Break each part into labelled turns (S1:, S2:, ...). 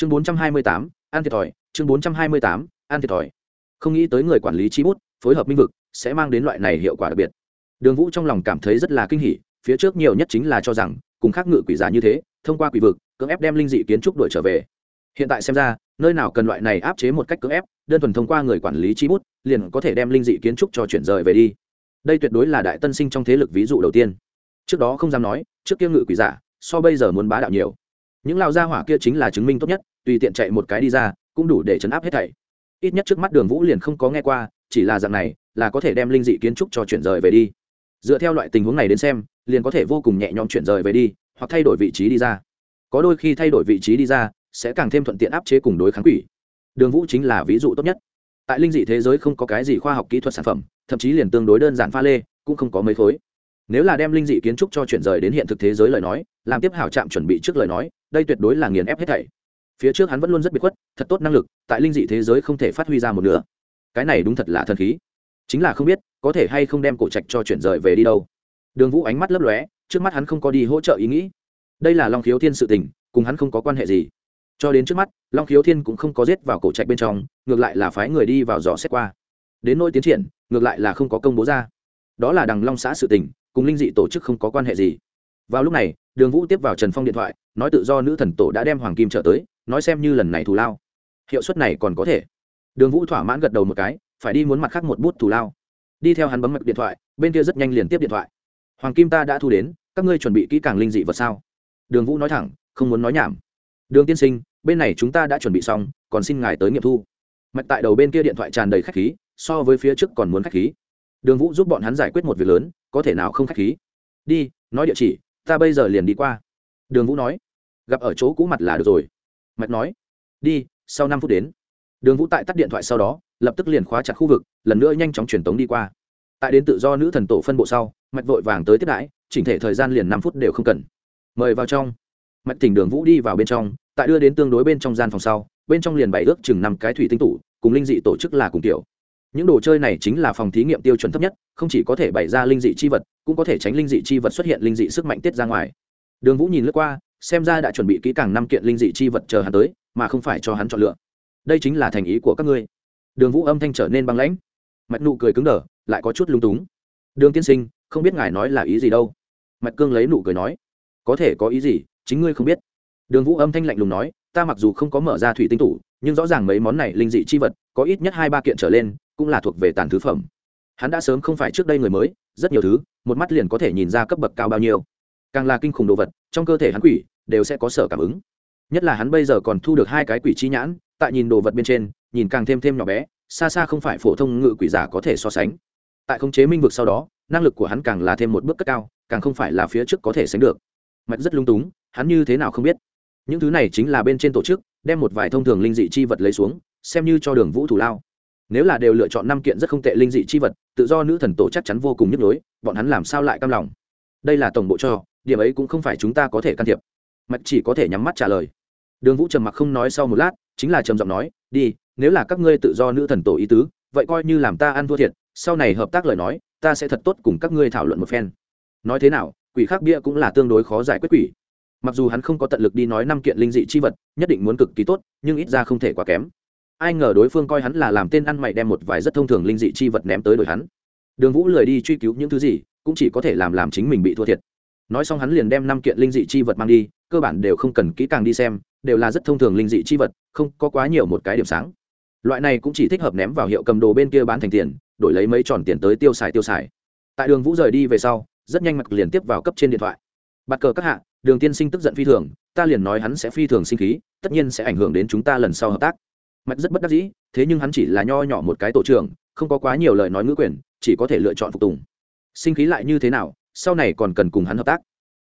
S1: chương bốn trăm hai mươi tám thiệt thòi, chương bốn trăm hai mươi tám thiệt thòi. Không nghĩ tới người quản lý chi bút, phối hợp minh vực, sẽ mang đến loại này hiệu quả đặc biệt. Đường vũ trong lòng cảm thấy rất là kinh hỉ, phía trước nhiều nhất chính là cho rằng, cùng khác ngự quỷ giả như thế, thông qua quỷ vực, cưỡng ép đem linh dị kiến trúc đuổi trở về. Hiện tại xem ra, nơi nào cần loại này áp chế một cách cưỡng ép, đơn thuần thông qua người quản lý chi bút, liền có thể đem linh dị kiến trúc cho chuyển rời về đi. Đây tuyệt đối là đại tân sinh trong thế lực ví dụ đầu tiên. Trước đó không dám nói, trước kia ngự quỷ giả, so bây giờ muốn bá đạo nhiều những lao gia hỏa kia chính là chứng minh tốt nhất, tùy tiện chạy một cái đi ra, cũng đủ để chấn áp hết thảy. Ít nhất trước mắt đường vũ liền không có nghe qua, chỉ là dạng này, là có thể đem linh dị kiến trúc cho chuyển rời về đi. Dựa theo loại tình huống này đến xem, liền có thể vô cùng nhẹ nhõm chuyển rời về đi, hoặc thay đổi vị trí đi ra. Có đôi khi thay đổi vị trí đi ra, sẽ càng thêm thuận tiện áp chế cùng đối kháng quỷ. Đường vũ chính là ví dụ tốt nhất. Tại linh dị thế giới không có cái gì khoa học kỹ thuật sản phẩm, thậm chí liền tương đối đơn giản pha lê, cũng không có mấy khối. Nếu là đem linh dị kiến trúc cho chuyển rời đến hiện thực thế giới lời nói, làm tiếp hảo trạm chuẩn bị trước lời nói đây tuyệt đối là nghiền ép hết thảy. Phía trước hắn vẫn luôn rất biệt khuất, thật tốt năng lực, tại linh dị thế giới không thể phát huy ra một nửa. Cái này đúng thật là thần khí. Chính là không biết, có thể hay không đem cổ trạch cho chuyển rời về đi đâu. Đường vũ ánh mắt lấp lóe, trước mắt hắn không có đi hỗ trợ ý nghĩ. Đây là long khiếu thiên sự tình, cùng hắn không có quan hệ gì. Cho đến trước mắt, long khiếu thiên cũng không có giết vào cổ trạch bên trong, ngược lại là phái người đi vào dò xét qua. Đến nỗi tiến triển, ngược lại là không có công bố ra. Đó là đằng long xã sự tình, cùng linh dị tổ chức không có quan hệ gì vào lúc này, đường vũ tiếp vào trần phong điện thoại, nói tự do nữ thần tổ đã đem hoàng kim trở tới, nói xem như lần này thù lao. Hiệu suất này còn có thể. Đường vũ thỏa mãn gật đầu một cái, phải đi muốn mặt khác một bút thù lao. Đi theo hắn bấm mạch điện thoại, bên kia rất nhanh liền tiếp điện thoại. Hoàng kim ta đã thu đến, các ngươi chuẩn bị kỹ càng linh dị vật sao? Đường vũ nói thẳng, không muốn nói nhảm. Đường tiên sinh, bên này chúng ta đã chuẩn bị xong, còn xin ngài tới nghiệm thu. Mạch tại đầu bên kia điện thoại tràn đầy khách khí, so với phía trước còn muốn khách khí. Đường vũ giúp bọn hắn giải quyết một việc lớn, có thể nào không khách khí? Đi, nói địa chỉ ta bây giờ liền đi qua. Đường vũ nói. Gặp ở chỗ cũ mặt là được rồi. Mạch nói. Đi, sau năm phút đến. Đường vũ tại tắt điện thoại sau đó, lập tức liền khóa chặt khu vực, lần nữa nhanh chóng truyền tống đi qua. Tại đến tự do nữ thần tổ phân bộ sau, mạch vội vàng tới tiếp đãi, chỉnh thể thời gian liền năm phút đều không cần. Mời vào trong. Mạch tỉnh đường vũ đi vào bên trong, tại đưa đến tương đối bên trong gian phòng sau, bên trong liền bày ước chừng năm cái thủy tinh tủ, cùng linh dị tổ chức là cùng kiểu những đồ chơi này chính là phòng thí nghiệm tiêu chuẩn thấp nhất, không chỉ có thể bày ra linh dị chi vật, cũng có thể tránh linh dị chi vật xuất hiện linh dị sức mạnh tiết ra ngoài. Đường vũ nhìn lướt qua, xem ra đã chuẩn bị kỹ càng năm kiện linh dị chi vật chờ hắn tới, mà không phải cho hắn chọn lựa. Đây chính là thành ý của các ngươi. Đường vũ âm thanh trở nên băng lãnh. Mạch nụ cười cứng đờ, lại có chút lung túng. Đường tiên sinh, không biết ngài nói là ý gì đâu. Mạch cương lấy nụ cười nói. Có thể có ý gì, chính ngươi không biết. Đường vũ âm thanh lạnh lùng nói, ta mặc dù không có mở ra thủy tinh tủ, nhưng rõ ràng mấy món này linh dị chi vật, có ít nhất hai ba kiện trở lên cũng là thuộc về tàn thứ phẩm. Hắn đã sớm không phải trước đây người mới, rất nhiều thứ, một mắt liền có thể nhìn ra cấp bậc cao bao nhiêu. Càng là kinh khủng đồ vật, trong cơ thể hắn quỷ, đều sẽ có sở cảm ứng. Nhất là hắn bây giờ còn thu được hai cái quỷ chi nhãn, tại nhìn đồ vật bên trên, nhìn càng thêm thêm nhỏ bé, xa xa không phải phổ thông ngự quỷ giả có thể so sánh. Tại khống chế minh vực sau đó, năng lực của hắn càng là thêm một bước cất cao, càng không phải là phía trước có thể sánh được. Mạch rất lung túng, hắn như thế nào không biết. Những thứ này chính là bên trên tổ chức, đem một vài thông thường linh dị chi vật lấy xuống, xem như cho đường vũ thủ lao nếu là đều lựa chọn năm kiện rất không tệ linh dị chi vật, tự do nữ thần tổ chắc chắn vô cùng nhức nhối, bọn hắn làm sao lại cam lòng? Đây là tổng bộ cho, điểm ấy cũng không phải chúng ta có thể can thiệp. Mạch chỉ có thể nhắm mắt trả lời. Đường vũ trầm mặc không nói sau một lát, chính là trầm giọng nói, đi, nếu là các ngươi tự do nữ thần tổ ý tứ, vậy coi như làm ta ăn thua thiệt, sau này hợp tác lời nói, ta sẽ thật tốt cùng các ngươi thảo luận một phen. Nói thế nào, quỷ khác bia cũng là tương đối khó giải quyết quỷ. Mặc dù hắn không có tận lực đi nói năm kiện linh dị chi vật, nhất định muốn cực kỳ tốt, nhưng ít ra không thể quá kém ai ngờ đối phương coi hắn là làm tên ăn mày đem một vài rất thông thường linh dị chi vật ném tới đổi hắn. Đường vũ lười đi truy cứu những thứ gì, cũng chỉ có thể làm làm chính mình bị thua thiệt. Nói xong hắn liền đem năm kiện linh dị chi vật mang đi, cơ bản đều không cần kỹ càng đi xem, đều là rất thông thường linh dị chi vật, không có quá nhiều một cái điểm sáng. Loại này cũng chỉ thích hợp ném vào hiệu cầm đồ bên kia bán thành tiền, đổi lấy mấy tròn tiền tới tiêu xài tiêu xài. Tại đường vũ rời đi về sau, rất nhanh mặt liền tiếp vào cấp trên điện thoại. Bạt cờ các hạ, đường tiên sinh tức giận phi thường, ta liền nói hắn sẽ phi thường sinh khí, tất nhiên sẽ ảnh hưởng đến chúng ta lần sau hợp tác mạch rất bất đắc dĩ, thế nhưng hắn chỉ là nho nhỏ một cái tổ trưởng, không có quá nhiều lời nói ngữ quyền, chỉ có thể lựa chọn phục tùng. Sinh khí lại như thế nào, sau này còn cần cùng hắn hợp tác.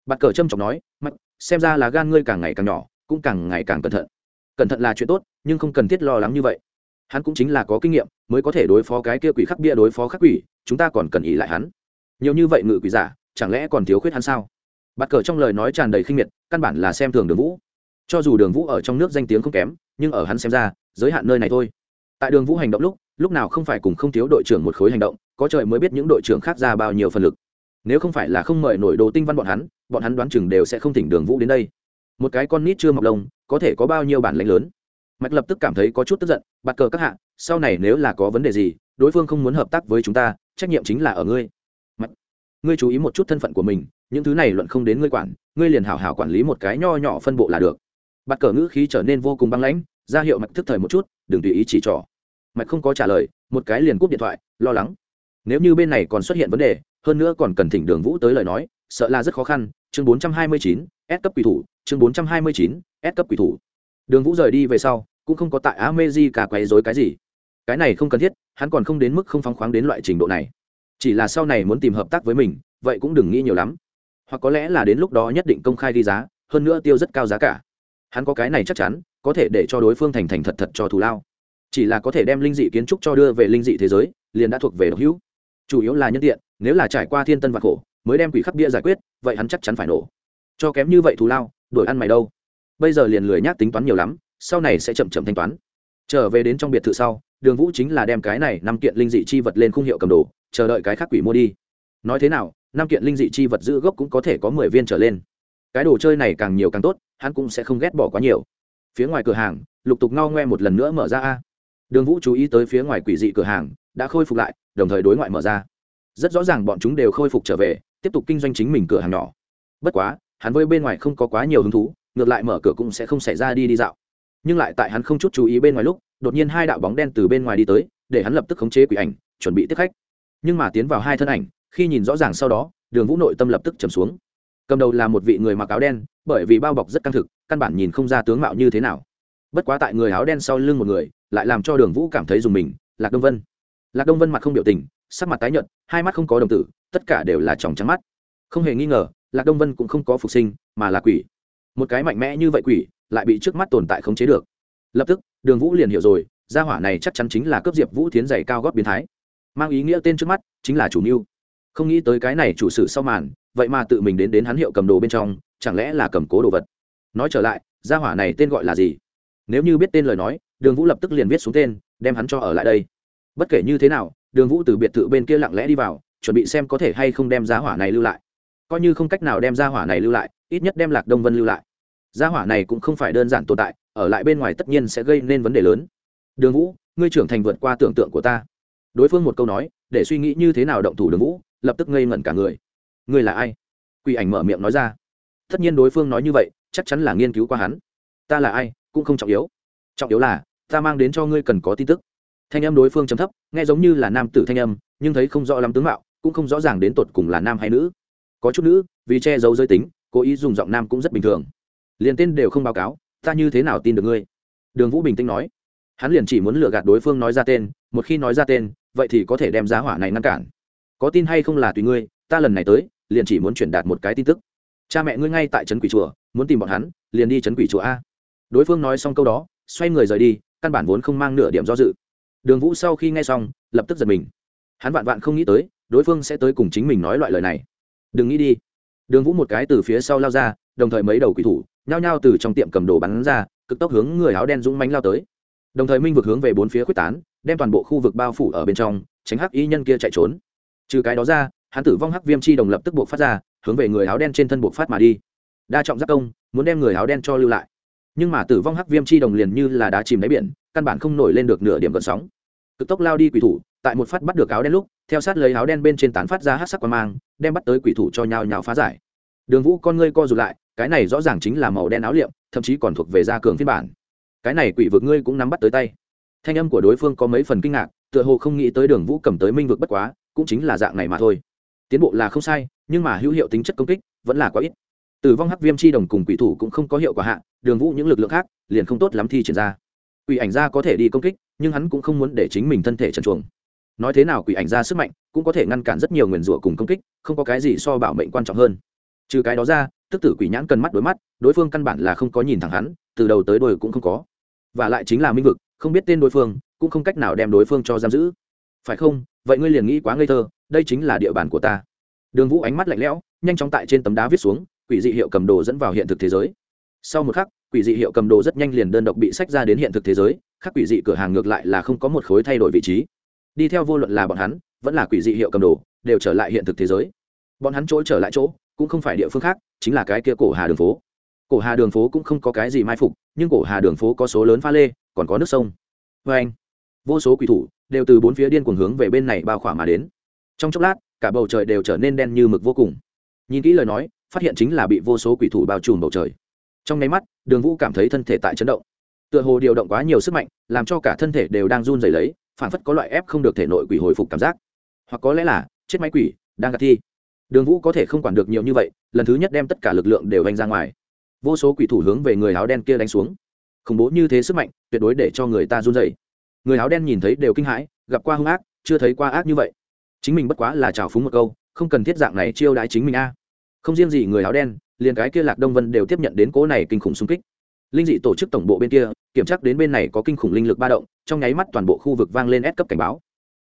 S1: Bạt cờ trâm trọng nói, mạch, xem ra là gan ngươi càng ngày càng nhỏ, cũng càng ngày càng cẩn thận. Cẩn thận là chuyện tốt, nhưng không cần thiết lo lắng như vậy. Hắn cũng chính là có kinh nghiệm, mới có thể đối phó cái kia quỷ khắc bia đối phó khắc quỷ, chúng ta còn cần ý lại hắn. Nhiều như vậy ngự quỷ giả, chẳng lẽ còn thiếu khuyết hắn sao? Bạt cờ trong lời nói tràn đầy khinh miệt, căn bản là xem thường đường vũ. Cho dù đường vũ ở trong nước danh tiếng không kém, nhưng ở hắn xem ra giới hạn nơi này thôi. Tại đường vũ hành động lúc lúc nào không phải cùng không thiếu đội trưởng một khối hành động, có trời mới biết những đội trưởng khác ra bao nhiêu phần lực. Nếu không phải là không mời nổi đồ tinh văn bọn hắn bọn hắn đoán chừng đều sẽ không thỉnh đường vũ đến đây. Một cái con nít chưa mọc lông, có thể có bao nhiêu bản lãnh lớn? Mạch lập tức cảm thấy có chút tức giận, bạt cờ các hạ, sau này nếu là có vấn đề gì, đối phương không muốn hợp tác với chúng ta, trách nhiệm chính là ở ngươi. Mạch, ngươi chú ý một chút thân phận của mình, những thứ này luận không đến ngươi quản, ngươi liền hảo hảo quản lý một cái nho nhỏ phân bộ là được. Bạt cờ ngữ khí trở nên vô cùng băng lãnh ra hiệu mạch thức thời một chút đừng tùy ý chỉ trỏ. Mạch không có trả lời một cái liền cúp điện thoại lo lắng. Nếu như bên này còn xuất hiện vấn đề hơn nữa còn cần thỉnh đường vũ tới lời nói sợ là rất khó khăn. Chương 429, S cấp quỷ thủ. Chương 429, S cấp quỷ thủ. Đường vũ rời đi về sau cũng không có tại amezi cả quấy rối cái gì. Cái này không cần thiết hắn còn không đến mức không phóng khoáng đến loại trình độ này. Chỉ là sau này muốn tìm hợp tác với mình vậy cũng đừng nghĩ nhiều lắm. Hoặc có lẽ là đến lúc đó nhất định công khai đi giá hơn nữa tiêu rất cao giá cả. Hắn có cái này chắc chắn có thể để cho đối phương thành thành thật thật cho thù lao. Chỉ là có thể đem linh dị kiến trúc cho đưa về linh dị thế giới, liền đã thuộc về độc hữu. Chủ yếu là nhân tiện, nếu là trải qua thiên tân và khổ, mới đem quỷ khắc bia giải quyết, vậy hắn chắc chắn phải nổ. Cho kém như vậy thù lao đổi ăn mày đâu. Bây giờ liền lười nhác tính toán nhiều lắm, sau này sẽ chậm chậm thanh toán. Trở về đến trong biệt thự sau, đường vũ chính là đem cái này năm kiện linh dị chi vật lên khung hiệu cầm đồ, chờ đợi cái khác quỷ mua đi. Nói thế nào, năm kiện linh dị chi vật giữ gốc cũng có thể có mười viên trở lên. Cái đồ chơi này càng nhiều càng tốt, hắn cũng sẽ không ghét bỏ quá nhiều phía ngoài cửa hàng, lục tục ngao ngoe một lần nữa mở ra a. Đường vũ chú ý tới phía ngoài quỷ dị cửa hàng, đã khôi phục lại, đồng thời đối ngoại mở ra. Rất rõ ràng bọn chúng đều khôi phục trở về, tiếp tục kinh doanh chính mình cửa hàng nhỏ. Bất quá, hắn với bên ngoài không có quá nhiều hứng thú, ngược lại mở cửa cũng sẽ không xảy ra đi đi dạo. Nhưng lại tại hắn không chút chú ý bên ngoài lúc, đột nhiên hai đạo bóng đen từ bên ngoài đi tới, để hắn lập tức khống chế quỷ ảnh, chuẩn bị tiếp khách. Nhưng mà tiến vào hai thân ảnh, khi nhìn rõ ràng sau đó, đường vũ nội tâm lập tức trầm xuống cầm đầu là một vị người mặc áo đen, bởi vì bao bọc rất căng thực, căn bản nhìn không ra tướng mạo như thế nào. Bất quá tại người áo đen sau lưng một người, lại làm cho đường vũ cảm thấy dùng mình, lạc đông vân. Lạc đông vân mặt không biểu tình, sắc mặt tái nhợt, hai mắt không có đồng tử, tất cả đều là tròng trắng mắt. Không hề nghi ngờ, lạc đông vân cũng không có phục sinh, mà là quỷ. Một cái mạnh mẽ như vậy quỷ, lại bị trước mắt tồn tại khống chế được. Lập tức, đường vũ liền hiểu rồi, gia hỏa này chắc chắn chính là cấp diệp vũ tiến dày cao góp biến thái. Mang ý nghĩa tên trước mắt, chính là chủ mưu. Không nghĩ tới cái này chủ sự sau màn vậy mà tự mình đến đến hắn hiệu cầm đồ bên trong, chẳng lẽ là cầm cố đồ vật? Nói trở lại, gia hỏa này tên gọi là gì? Nếu như biết tên lời nói, đường vũ lập tức liền viết xuống tên, đem hắn cho ở lại đây. Bất kể như thế nào, đường vũ từ biệt thự bên kia lặng lẽ đi vào, chuẩn bị xem có thể hay không đem gia hỏa này lưu lại. Coi như không cách nào đem gia hỏa này lưu lại, ít nhất đem lạc đông vân lưu lại. Gia hỏa này cũng không phải đơn giản tồn tại, ở lại bên ngoài tất nhiên sẽ gây nên vấn đề lớn. Đường vũ, ngươi trưởng thành vượt qua tưởng tượng của ta. Đối phương một câu nói, để suy nghĩ như thế nào động thủ đường vũ, lập tức ngây ngẩn cả người ngươi là ai? Quỷ ảnh mở miệng nói ra. Tất nhiên đối phương nói như vậy, chắc chắn là nghiên cứu qua hắn. Ta là ai, cũng không trọng yếu. Trọng yếu là, ta mang đến cho ngươi cần có tin tức. Thanh âm đối phương chấm thấp, nghe giống như là nam tử thanh âm, nhưng thấy không rõ lắm tướng mạo, cũng không rõ ràng đến tột cùng là nam hay nữ. Có chút nữ, vì che giấu giới tính, cố ý dùng giọng nam cũng rất bình thường. Liền tên đều không báo cáo, ta như thế nào tin được ngươi? Đường vũ bình tĩnh nói. Hắn liền chỉ muốn lừa gạt đối phương nói ra tên, một khi nói ra tên, vậy thì có thể đem giá hỏa này ngăn cản. Có tin hay không là tùy ngươi ta lần này tới, liền chỉ muốn truyền đạt một cái tin tức. Cha mẹ ngươi ngay tại trấn quỷ chùa, muốn tìm bọn hắn, liền đi trấn quỷ chùa a. Đối phương nói xong câu đó, xoay người rời đi, căn bản vốn không mang nửa điểm do dự. Đường vũ sau khi nghe xong, lập tức giật mình. Hắn vạn vạn không nghĩ tới, đối phương sẽ tới cùng chính mình nói loại lời này. Đừng nghĩ đi. Đường vũ một cái từ phía sau lao ra, đồng thời mấy đầu quỷ thủ, nhao nhao từ trong tiệm cầm đồ bắn ra, cực tốc hướng người áo đen dũng mánh lao tới. Đồng thời minh vực hướng về bốn phía quyết tán, đem toàn bộ khu vực bao phủ ở bên trong, tránh hắc y nhân kia chạy trốn. Trừ cái đó ra hắn tử vong hắc viêm chi đồng lập tức buộc phát ra, hướng về người áo đen trên thân buộc phát mà đi. Đa trọng giác công, muốn đem người áo đen cho lưu lại. Nhưng mà tử vong hắc viêm chi đồng liền như là đá chìm đáy biển, căn bản không nổi lên được nửa điểm gần sóng. Cực tốc lao đi quỷ thủ, tại một phát bắt được áo đen lúc, theo sát lấy áo đen bên trên tán phát ra hát sắc quang mang, đem bắt tới quỷ thủ cho nhào nhào phá giải. Đường vũ con ngươi co rụt lại, cái này rõ ràng chính là màu đen áo liệm, thậm chí còn thuộc về gia cường phiên bản. Cái này quỷ vực ngươi cũng nắm bắt tới tay. Thanh âm của đối phương có mấy phần kinh ngạc, tựa hồ không nghĩ tới đường vũ cầm tới minh vực bất quá, cũng chính là dạng này mà thôi tiến bộ là không sai, nhưng mà hữu hiệu tính chất công kích vẫn là quá ít. Tử vong hắc viêm chi đồng cùng quỷ thủ cũng không có hiệu quả hạ, đường vũ những lực lượng khác liền không tốt lắm thi triển ra. Quỷ ảnh gia có thể đi công kích, nhưng hắn cũng không muốn để chính mình thân thể trần chuồng nói thế nào quỷ ảnh gia sức mạnh cũng có thể ngăn cản rất nhiều nguyền rủa cùng công kích, không có cái gì so bảo mệnh quan trọng hơn. Trừ cái đó ra, tức tử quỷ nhãn cần mắt đối mắt, đối phương căn bản là không có nhìn thẳng hắn, từ đầu tới đôi cũng không có. Và lại chính là minh vực, không biết tên đối phương, cũng không cách nào đem đối phương cho giam giữ. Phải không? Vậy ngươi liền nghĩ quá ngây thơ đây chính là địa bàn của ta. Đường vũ ánh mắt lạnh lẽo, nhanh chóng tại trên tấm đá viết xuống, quỷ dị hiệu cầm đồ dẫn vào hiện thực thế giới. Sau một khắc, quỷ dị hiệu cầm đồ rất nhanh liền đơn độc bị sách ra đến hiện thực thế giới, khác quỷ dị cửa hàng ngược lại là không có một khối thay đổi vị trí. Đi theo vô luận là bọn hắn, vẫn là quỷ dị hiệu cầm đồ, đều trở lại hiện thực thế giới. Bọn hắn chỗ trở lại chỗ, cũng không phải địa phương khác, chính là cái kia cổ hà đường phố. Cổ hà đường phố cũng không có cái gì mai phục, nhưng cổ hà đường phố có số lớn pha lê, còn có nước sông. Vê anh vô số quỷ thủ đều từ bốn phía điên cuồng hướng về bên này bao khỏa mà đến trong chốc lát, cả bầu trời đều trở nên đen như mực vô cùng. Nhìn kỹ lời nói, phát hiện chính là bị vô số quỷ thủ bao trùm bầu trời. Trong nháy mắt, đường vũ cảm thấy thân thể tại chấn động. Tựa hồ điều động quá nhiều sức mạnh, làm cho cả thân thể đều đang run rẩy lấy phản phất có loại ép không được thể nội quỷ hồi phục cảm giác. Hoặc có lẽ là, chết máy quỷ, đang gạt thi. Đường vũ có thể không quản được nhiều như vậy, lần thứ nhất đem tất cả lực lượng đều vanh ra ngoài. Vô số quỷ thủ hướng về người áo đen kia đánh xuống. Khủng bố như thế sức mạnh, tuyệt đối để cho người ta run rẩy. Người áo đen nhìn thấy đều kinh hãi, gặp qua hung ác, chưa thấy qua ác như vậy chính mình bất quá là trào phúng một câu, không cần thiết dạng này chiêu đãi chính mình a. Không riêng gì người áo đen, liền cái kia lạc đông vân đều tiếp nhận đến cố này kinh khủng xung kích. Linh dị tổ chức tổng bộ bên kia, kiểm tra đến bên này có kinh khủng linh lực ba động, trong nháy mắt toàn bộ khu vực vang lên ép cấp cảnh báo.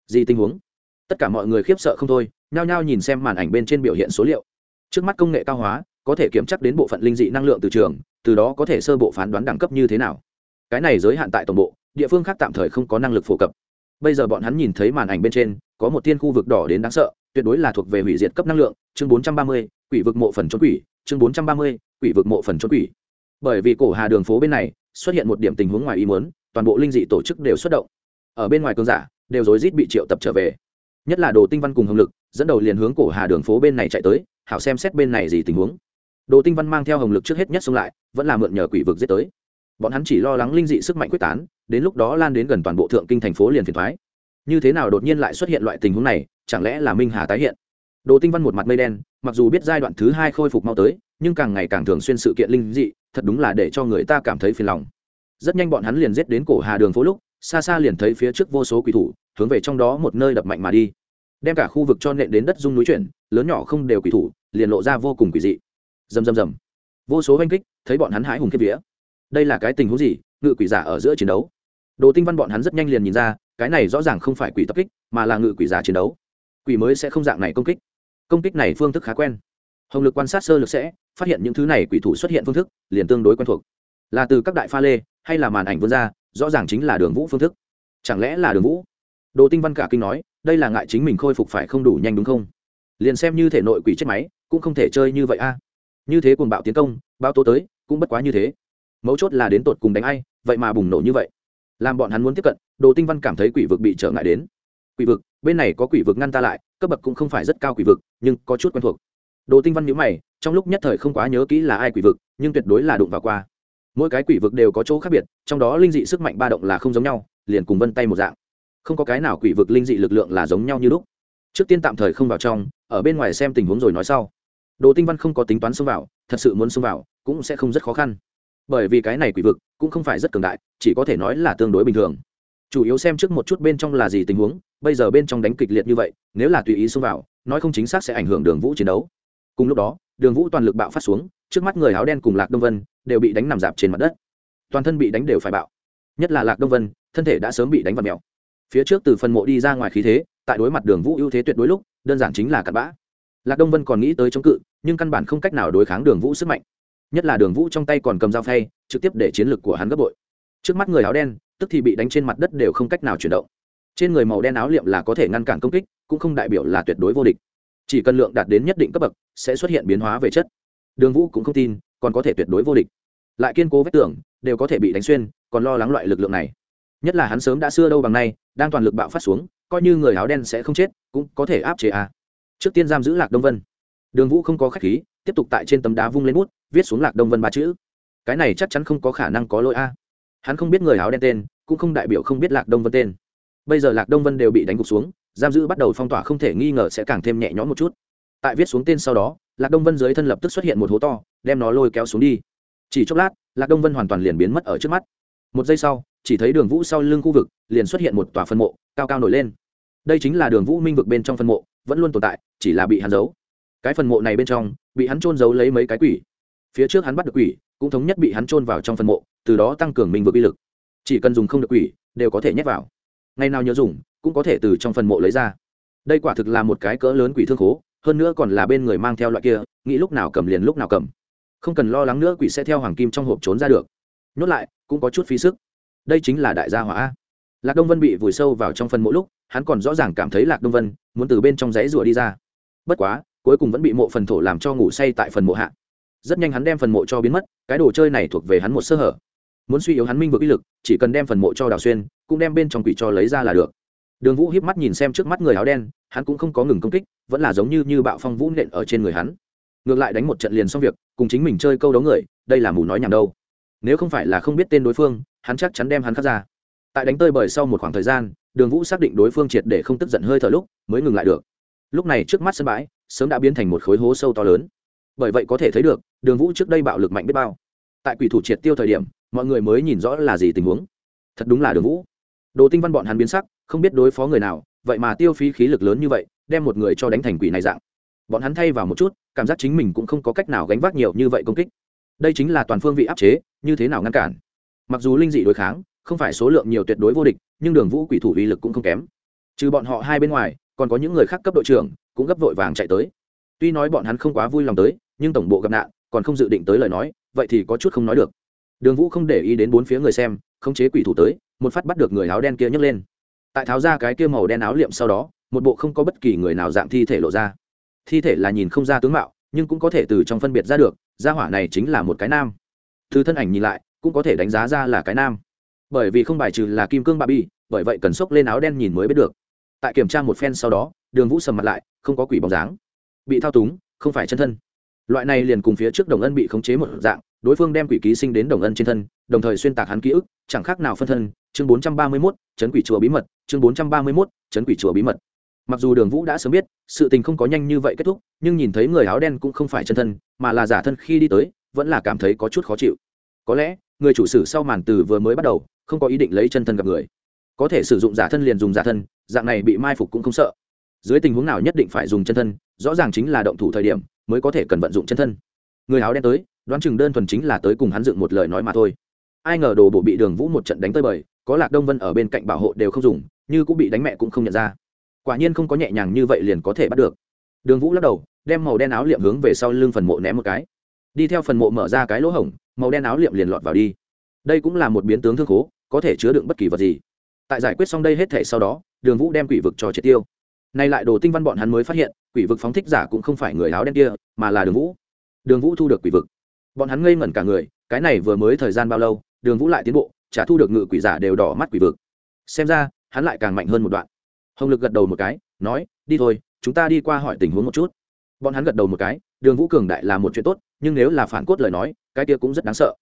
S1: Gì tình huống? Tất cả mọi người khiếp sợ không thôi, nhao nhao nhìn xem màn ảnh bên trên biểu hiện số liệu. Trước mắt công nghệ cao hóa, có thể kiểm tra đến bộ phận linh dị năng lượng từ trường, từ đó có thể sơ bộ phán đoán đẳng cấp như thế nào. Cái này giới hạn tại tổng bộ, địa phương khác tạm thời không có năng lực phổ cập. Bây giờ bọn hắn nhìn thấy màn ảnh bên trên có một thiên khu vực đỏ đến đáng sợ tuyệt đối là thuộc về hủy diệt cấp năng lượng chương 430, quỷ vực mộ phần trốn quỷ chương 430, quỷ vực mộ phần trốn quỷ. Bởi vì cổ hà đường phố bên này xuất hiện một điểm tình huống ngoài ý muốn toàn bộ linh dị tổ chức đều xuất động. Ở bên ngoài cơn giả đều rối rít bị triệu tập trở về. Nhất là đồ tinh văn cùng hồng lực dẫn đầu liền hướng cổ hà đường phố bên này chạy tới hảo xem xét bên này gì tình huống. Đồ tinh văn mang theo hồng lực trước hết nhất xông lại vẫn là mượn nhờ quỷ vực giết tới. Bọn hắn chỉ lo lắng linh dị sức mạnh quyết tán đến lúc đó lan đến gần toàn bộ thượng kinh thành phố liền phiền thoái như thế nào đột nhiên lại xuất hiện loại tình huống này, chẳng lẽ là minh hà tái hiện? Đồ tinh văn một mặt mây đen, mặc dù biết giai đoạn thứ hai khôi phục mau tới, nhưng càng ngày càng thường xuyên sự kiện linh dị, thật đúng là để cho người ta cảm thấy phiền lòng. Rất nhanh bọn hắn liền giết đến cổ hà đường phố lúc, xa xa liền thấy phía trước vô số quỷ thủ, hướng về trong đó một nơi đập mạnh mà đi. Đem cả khu vực cho nện đến đất dung núi chuyển, lớn nhỏ không đều quỷ thủ, liền lộ ra vô cùng quỷ dị. Rầm rầm rầm. Vô số oanh kích, thấy bọn hắn hái hùng kiếp vía. Đây là cái tình huống gì? Ngự quỷ giả ở giữa chiến đấu. Đồ tinh văn bọn hắn rất nhanh liền nhìn ra cái này rõ ràng không phải quỷ tập kích, mà là ngự quỷ giả chiến đấu. Quỷ mới sẽ không dạng này công kích. Công kích này phương thức khá quen. Hồng lực quan sát sơ lược sẽ, phát hiện những thứ này quỷ thủ xuất hiện phương thức, liền tương đối quen thuộc. Là từ các đại pha lê, hay là màn ảnh vươn ra, rõ ràng chính là đường vũ phương thức. Chẳng lẽ là đường vũ? Đồ tinh văn cả kinh nói, đây là ngại chính mình khôi phục phải không đủ nhanh đúng không? Liền xem như thể nội quỷ chết máy, cũng không thể chơi như vậy a. Như thế cuồng bạo tiến công bao tố tới, cũng bất quá như thế. Mấu chốt là đến tột cùng đánh ai, vậy mà bùng nổ như vậy. Làm bọn hắn muốn tiếp cận đồ tinh văn cảm thấy quỷ vực bị trở ngại đến. Quỷ vực, bên này có quỷ vực ngăn ta lại, cấp bậc cũng không phải rất cao quỷ vực, nhưng có chút quen thuộc. Đồ tinh văn nhữ mày, trong lúc nhất thời không quá nhớ kỹ là ai quỷ vực, nhưng tuyệt đối là đụng vào qua. Mỗi cái quỷ vực đều có chỗ khác biệt, trong đó linh dị sức mạnh ba động là không giống nhau, liền cùng vân tay một dạng. Không có cái nào quỷ vực linh dị lực lượng là giống nhau như lúc. Trước tiên tạm thời không vào trong, ở bên ngoài xem tình huống rồi nói sau. Đồ tinh văn không có tính toán xông vào, thật sự muốn xông vào, cũng sẽ không rất khó khăn. Bởi vì cái này quỷ vực cũng không phải rất cường đại, chỉ có thể nói là tương đối bình thường chủ yếu xem trước một chút bên trong là gì tình huống, bây giờ bên trong đánh kịch liệt như vậy, nếu là tùy ý xông vào, nói không chính xác sẽ ảnh hưởng đường vũ chiến đấu. Cùng lúc đó, đường vũ toàn lực bạo phát xuống, trước mắt người áo đen cùng lạc đông vân đều bị đánh nằm dạp trên mặt đất. Toàn thân bị đánh đều phải bạo. Nhất là lạc đông vân, thân thể đã sớm bị đánh vào mèo. Phía trước từ phần mộ đi ra ngoài khí thế, tại đối mặt đường vũ ưu thế tuyệt đối lúc, đơn giản chính là cặn bã. Lạc đông vân còn nghĩ tới chống cự, nhưng căn bản không cách nào đối kháng đường vũ sức mạnh. Nhất là đường vũ trong tay còn cầm dao phay, trực tiếp để chiến lược của hắn gấp bội. Trước mắt người áo đen tức thì bị đánh trên mặt đất đều không cách nào chuyển động. Trên người màu đen áo liệm là có thể ngăn cản công kích, cũng không đại biểu là tuyệt đối vô địch. Chỉ cần lượng đạt đến nhất định cấp bậc, sẽ xuất hiện biến hóa về chất. Đường vũ cũng không tin, còn có thể tuyệt đối vô địch. Lại kiên cố vết tưởng đều có thể bị đánh xuyên, còn lo lắng loại lực lượng này. Nhất là hắn sớm đã xưa đâu bằng nay, đang toàn lực bạo phát xuống, coi như người áo đen sẽ không chết, cũng có thể áp chế à. trước tiên giam giữ lạc đông vân. Đường vũ không có khách khí, tiếp tục tại trên tấm đá vung lên bút, viết xuống lạc đông vân ba chữ. Cái này chắc chắn không có khả năng có lỗi a hắn không biết người áo đen tên, cũng không đại biểu không biết lạc đông vân tên. Bây giờ lạc đông vân đều bị đánh gục xuống, giam giữ bắt đầu phong tỏa không thể nghi ngờ sẽ càng thêm nhẹ nhõm một chút. Tại viết xuống tên sau đó, lạc đông vân dưới thân lập tức xuất hiện một hố to, đem nó lôi kéo xuống đi. Chỉ chốc lát, lạc đông vân hoàn toàn liền biến mất ở trước mắt. Một giây sau, chỉ thấy đường vũ sau lưng khu vực, liền xuất hiện một tòa phân mộ, cao cao nổi lên. Đây chính là đường vũ minh vực bên trong phân mộ, vẫn luôn tồn tại, chỉ là bị hắn giấu. Cái phần mộ này bên trong, bị hắn trôn giấu lấy mấy cái quỷ. Phía trước hắn bắt được quỷ cũng thống nhất bị hắn trôn vào trong phân mộ, từ đó tăng cường minh vực uy lực. Chỉ cần dùng không được quỷ, đều có thể nhét vào. Ngày nào nhớ dùng, cũng có thể từ trong phần mộ lấy ra. Đây quả thực là một cái cỡ lớn quỷ thương khố, hơn nữa còn là bên người mang theo loại kia, nghĩ lúc nào cầm liền lúc nào cầm. Không cần lo lắng nữa quỷ sẽ theo hoàng kim trong hộp trốn ra được. Nhốt lại, cũng có chút phí sức. Đây chính là đại gia hỏa. Lạc đông vân bị vùi sâu vào trong phần mộ lúc, hắn còn rõ ràng cảm thấy lạc đông vân muốn từ bên trong giấy rùa đi ra. Bất quá, cuối cùng vẫn bị mộ phần thổ làm cho ngủ say tại phần mộ hạ rất nhanh hắn đem phần mộ cho biến mất, cái đồ chơi này thuộc về hắn một sơ hở. Muốn suy yếu hắn minh vực uy lực, chỉ cần đem phần mộ cho đào xuyên, cũng đem bên trong quỷ cho lấy ra là được. Đường vũ hiếp mắt nhìn xem trước mắt người áo đen, hắn cũng không có ngừng công kích, vẫn là giống như như bạo phong vũ nện ở trên người hắn. Ngược lại đánh một trận liền xong việc, cùng chính mình chơi câu đấu người, đây là mù nói nhảm đâu. Nếu không phải là không biết tên đối phương, hắn chắc chắn đem hắn khắc ra. Tại đánh tơi bời sau một khoảng thời gian, đường vũ xác định đối phương triệt để không tức giận hơi thở lúc, mới ngừng lại được. Lúc này trước mắt sân bãi, sớm đã biến thành một khối hố sâu to lớn. Bởi vậy có thể thấy được đường vũ trước đây bạo lực mạnh biết bao. Tại quỷ thủ triệt tiêu thời điểm, mọi người mới nhìn rõ là gì tình huống. Thật đúng là đường vũ. Đồ tinh văn bọn hắn biến sắc, không biết đối phó người nào, vậy mà tiêu phí khí lực lớn như vậy, đem một người cho đánh thành quỷ này dạng. Bọn hắn thay vào một chút, cảm giác chính mình cũng không có cách nào gánh vác nhiều như vậy công kích. Đây chính là toàn phương vị áp chế, như thế nào ngăn cản? Mặc dù linh dị đối kháng, không phải số lượng nhiều tuyệt đối vô địch, nhưng đường vũ quỷ thủ uy lực cũng không kém. Trừ bọn họ hai bên ngoài, còn có những người khác cấp đội trưởng, cũng gấp vội vàng chạy tới. Tuy nói bọn hắn không quá vui lòng tới, nhưng tổng bộ gặp nạn còn không dự định tới lời nói, vậy thì có chút không nói được. Đường vũ không để ý đến bốn phía người xem, khống chế quỷ thủ tới, một phát bắt được người áo đen kia nhấc lên. Tại tháo ra cái kia màu đen áo liệm sau đó, một bộ không có bất kỳ người nào dạng thi thể lộ ra. Thi thể là nhìn không ra tướng mạo, nhưng cũng có thể từ trong phân biệt ra được, gia hỏa này chính là một cái nam. Từ thân ảnh nhìn lại, cũng có thể đánh giá ra là cái nam. Bởi vì không bài trừ là kim cương bà bi bởi vậy cần xốc lên áo đen nhìn mới biết được. Tại kiểm tra một phen sau đó, đường vũ sầm mặt lại, không có quỷ bóng dáng. Bị thao túng, không phải chân thân loại này liền cùng phía trước đồng ân bị khống chế một dạng, đối phương đem quỷ ký sinh đến đồng ân trên thân, đồng thời xuyên tạc hắn ký ức, chẳng khác nào phân thân, chương bốn trăm ba mươi mốt, chấn quỷ chùa bí mật, chương bốn trăm ba mươi mốt, chấn quỷ chùa bí mật. Mặc dù đường vũ đã sớm biết, sự tình không có nhanh như vậy kết thúc, nhưng nhìn thấy người áo đen cũng không phải chân thân, mà là giả thân khi đi tới, vẫn là cảm thấy có chút khó chịu. Có lẽ, người chủ sử sau màn từ vừa mới bắt đầu, không có ý định lấy chân thân gặp người. Có thể sử dụng giả thân liền dùng giả thân, dạng này bị mai phục cũng không sợ. Dưới tình huống nào nhất định phải dùng chân thân, rõ ràng chính là động thủ thời điểm mới có thể cần vận dụng chân thân. Người áo đen tới, đoán chừng đơn thuần chính là tới cùng hắn dựng một lời nói mà thôi. Ai ngờ đồ bộ bị đường vũ một trận đánh tơi bời, có lạc đông vân ở bên cạnh bảo hộ đều không dùng, như cũng bị đánh mẹ cũng không nhận ra. Quả nhiên không có nhẹ nhàng như vậy liền có thể bắt được. Đường vũ lắc đầu, đem màu đen áo liệm hướng về sau lưng phần mộ ném một cái. Đi theo phần mộ mở ra cái lỗ hổng, màu đen áo liệm liền lọt vào đi. Đây cũng là một biến tướng thương khố, có thể chứa đựng bất kỳ vật gì. Tại giải quyết xong đây hết thể sau đó, đường vũ đem quỷ vực cho triệt tiêu. Nay lại đồ tinh văn bọn hắn mới phát hiện quỷ vực phóng thích giả cũng không phải người áo đen kia, mà là đường vũ. Đường vũ thu được quỷ vực. Bọn hắn ngây ngẩn cả người, cái này vừa mới thời gian bao lâu, đường vũ lại tiến bộ trả thu được ngự quỷ giả đều đỏ mắt quỷ vực. Xem ra, hắn lại càng mạnh hơn một đoạn. Hồng lực gật đầu một cái, nói, đi thôi, chúng ta đi qua hỏi tình huống một chút. Bọn hắn gật đầu một cái, đường vũ cường đại là một chuyện tốt, nhưng nếu là phản cốt lời nói, cái kia cũng rất đáng sợ.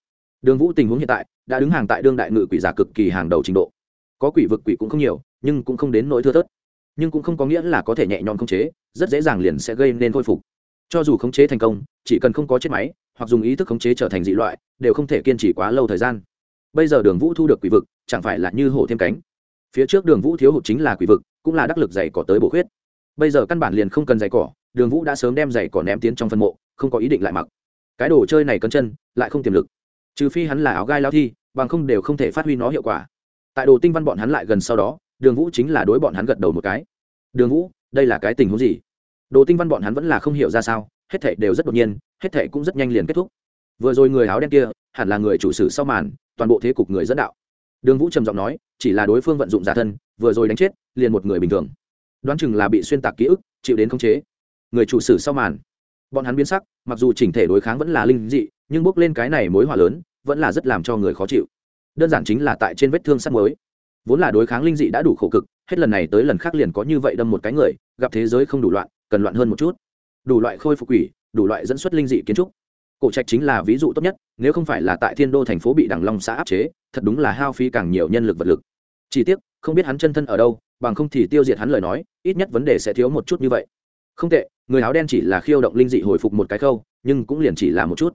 S1: Đường vũ tình huống hiện tại, đã đứng hàng tại đương đại ngự quỷ giả cực kỳ hàng đầu trình độ. Có quỷ vực quỷ cũng không nhiều, nhưng cũng không đến nỗi thưa thớt nhưng cũng không có nghĩa là có thể nhẹ nhõm khống chế, rất dễ dàng liền sẽ gây nên khôi phục. Cho dù khống chế thành công, chỉ cần không có chết máy, hoặc dùng ý thức khống chế trở thành dị loại, đều không thể kiên trì quá lâu thời gian. Bây giờ đường vũ thu được quỷ vực, chẳng phải là như hổ thêm cánh. Phía trước đường vũ thiếu hụt chính là quỷ vực, cũng là đắc lực dày cỏ tới bổ khuyết. Bây giờ căn bản liền không cần dày cỏ, đường vũ đã sớm đem dày cỏ ném tiến trong phân mộ, không có ý định lại mặc. Cái đồ chơi này cân chân, lại không tiềm lực. Trừ phi hắn là áo gai lao thi, bằng không đều không thể phát huy nó hiệu quả. Tại đồ tinh văn bọn hắn lại gần sau đó đường vũ chính là đối bọn hắn gật đầu một cái. Đường vũ, đây là cái tình huống gì? Đồ tinh văn bọn hắn vẫn là không hiểu ra sao, hết thệ đều rất đột nhiên, hết thệ cũng rất nhanh liền kết thúc. Vừa rồi người áo đen kia, hẳn là người chủ sử sau màn, toàn bộ thế cục người dẫn đạo. Đường vũ trầm giọng nói, chỉ là đối phương vận dụng giả thân, vừa rồi đánh chết, liền một người bình thường. Đoán chừng là bị xuyên tạc ký ức, chịu đến khống chế. Người chủ sử sau màn. Bọn hắn biến sắc, mặc dù chỉnh thể đối kháng vẫn là linh dị, nhưng bước lên cái này mối hòa lớn, vẫn là rất làm cho người khó chịu. Đơn giản chính là tại trên vết thương sắt mới vốn là đối kháng linh dị đã đủ khổ cực, hết lần này tới lần khác liền có như vậy đâm một cái người, gặp thế giới không đủ loạn, cần loạn hơn một chút. Đủ loại khôi phục quỷ, đủ loại dẫn xuất linh dị kiến trúc. Cổ trạch chính là ví dụ tốt nhất, nếu không phải là tại thiên đô thành phố bị đằng long xã áp chế, thật đúng là hao phí càng nhiều nhân lực vật lực. Chỉ tiếc, không biết hắn chân thân ở đâu, bằng không thì tiêu diệt hắn lời nói, ít nhất vấn đề sẽ thiếu một chút như vậy. Không tệ, người áo đen chỉ là khiêu động linh dị hồi phục một cái khâu, nhưng cũng liền chỉ là một chút.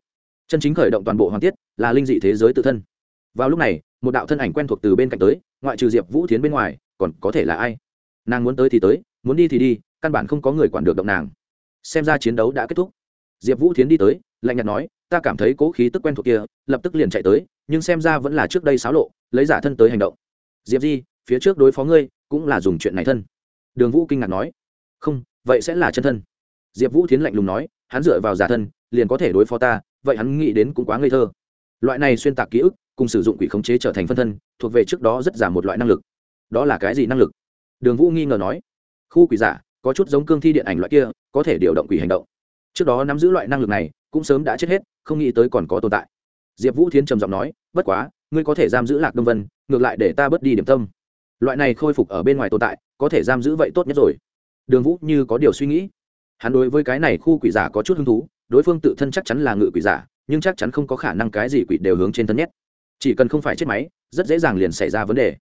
S1: Chân chính khởi động toàn bộ hoàn tiết là linh dị thế giới tự thân. Vào lúc này một đạo thân ảnh quen thuộc từ bên cạnh tới, ngoại trừ diệp vũ tiến bên ngoài, còn có thể là ai? Nàng muốn tới thì tới, muốn đi thì đi, căn bản không có người quản được động nàng. Xem ra chiến đấu đã kết thúc. Diệp vũ tiến đi tới, lạnh nhạt nói, ta cảm thấy cố khí tức quen thuộc kia, lập tức liền chạy tới, nhưng xem ra vẫn là trước đây xáo lộ, lấy giả thân tới hành động. Diệp di, phía trước đối phó ngươi cũng là dùng chuyện này thân. Đường vũ kinh ngạc nói. Không, vậy sẽ là chân thân. Diệp vũ tiến lạnh lùng nói, hắn dựa vào giả thân, liền có thể đối phó ta, vậy hắn nghĩ đến cũng quá ngây thơ. Loại này xuyên tạc ký ức cùng sử dụng quỷ khống chế trở thành phân thân, thuộc về trước đó rất giả một loại năng lực. Đó là cái gì năng lực? Đường vũ nghi ngờ nói. Khu quỷ giả, có chút giống cương thi điện ảnh loại kia, có thể điều động quỷ hành động. Trước đó nắm giữ loại năng lực này, cũng sớm đã chết hết, không nghĩ tới còn có tồn tại. Diệp vũ thiến trầm giọng nói, bất quá, ngươi có thể giam giữ lạc đông vân, ngược lại để ta bớt đi điểm tâm. Loại này khôi phục ở bên ngoài tồn tại, có thể giam giữ vậy tốt nhất rồi. Đường vũ như có điều suy nghĩ. Hắn đối với cái này khu quỷ giả có chút hứng thú, đối phương tự thân chắc chắn là ngự quỷ giả, nhưng chắc chắn không có khả năng cái gì quỷ đều hướng trên thân nhất chỉ cần không phải chết máy rất dễ dàng liền xảy ra vấn đề.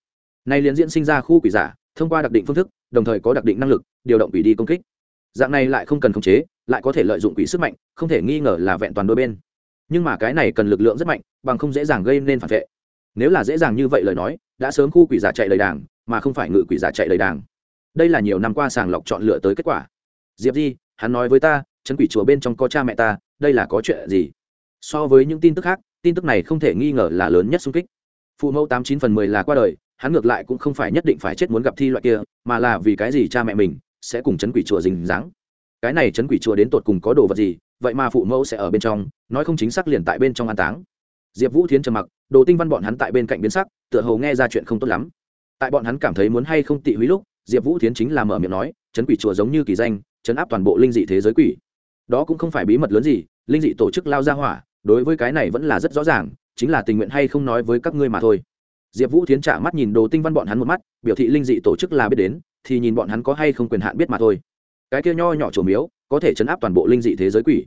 S1: Nay liền diễn sinh ra khu quỷ giả thông qua đặc định phương thức đồng thời có đặc định năng lực điều động quỷ đi công kích. Dạng này lại không cần khống chế lại có thể lợi dụng quỷ sức mạnh không thể nghi ngờ là vẹn toàn đôi bên. Nhưng mà cái này cần lực lượng rất mạnh bằng không dễ dàng gây nên phản vệ. Nếu là dễ dàng như vậy lời nói đã sớm khu quỷ giả chạy lời đảng, mà không phải ngự quỷ giả chạy lời đảng. đây là nhiều năm qua sàng lọc chọn lựa tới kết quả. Diệp di hắn nói với ta chấn quỷ chùa bên trong có cha mẹ ta đây là có chuyện gì? So với những tin tức khác tin tức này không thể nghi ngờ là lớn nhất xung kích. Phụ mẫu tám chín phần mười là qua đời, hắn ngược lại cũng không phải nhất định phải chết muốn gặp thi loại kia, mà là vì cái gì cha mẹ mình sẽ cùng chấn quỷ chùa dình dáng cái này chấn quỷ chùa đến tột cùng có đồ vật gì, vậy mà phụ mẫu sẽ ở bên trong, nói không chính xác liền tại bên trong an táng. Diệp vũ thiến trầm mặc, đồ tinh văn bọn hắn tại bên cạnh biến sắc, tựa hồ nghe ra chuyện không tốt lắm. Tại bọn hắn cảm thấy muốn hay không tị húy lúc, diệp vũ thiến chính là mở miệng nói, chấn quỷ chùa giống như kỳ danh, chấn áp toàn bộ linh dị thế giới quỷ. Đó cũng không phải bí mật lớn gì, linh dị tổ chức lao ra hỏa đối với cái này vẫn là rất rõ ràng, chính là tình nguyện hay không nói với các ngươi mà thôi. Diệp vũ thiến trả mắt nhìn đồ tinh văn bọn hắn một mắt, biểu thị linh dị tổ chức là biết đến, thì nhìn bọn hắn có hay không quyền hạn biết mà thôi. Cái kia nho nhỏ trổ miếu, có thể chấn áp toàn bộ linh dị thế giới quỷ.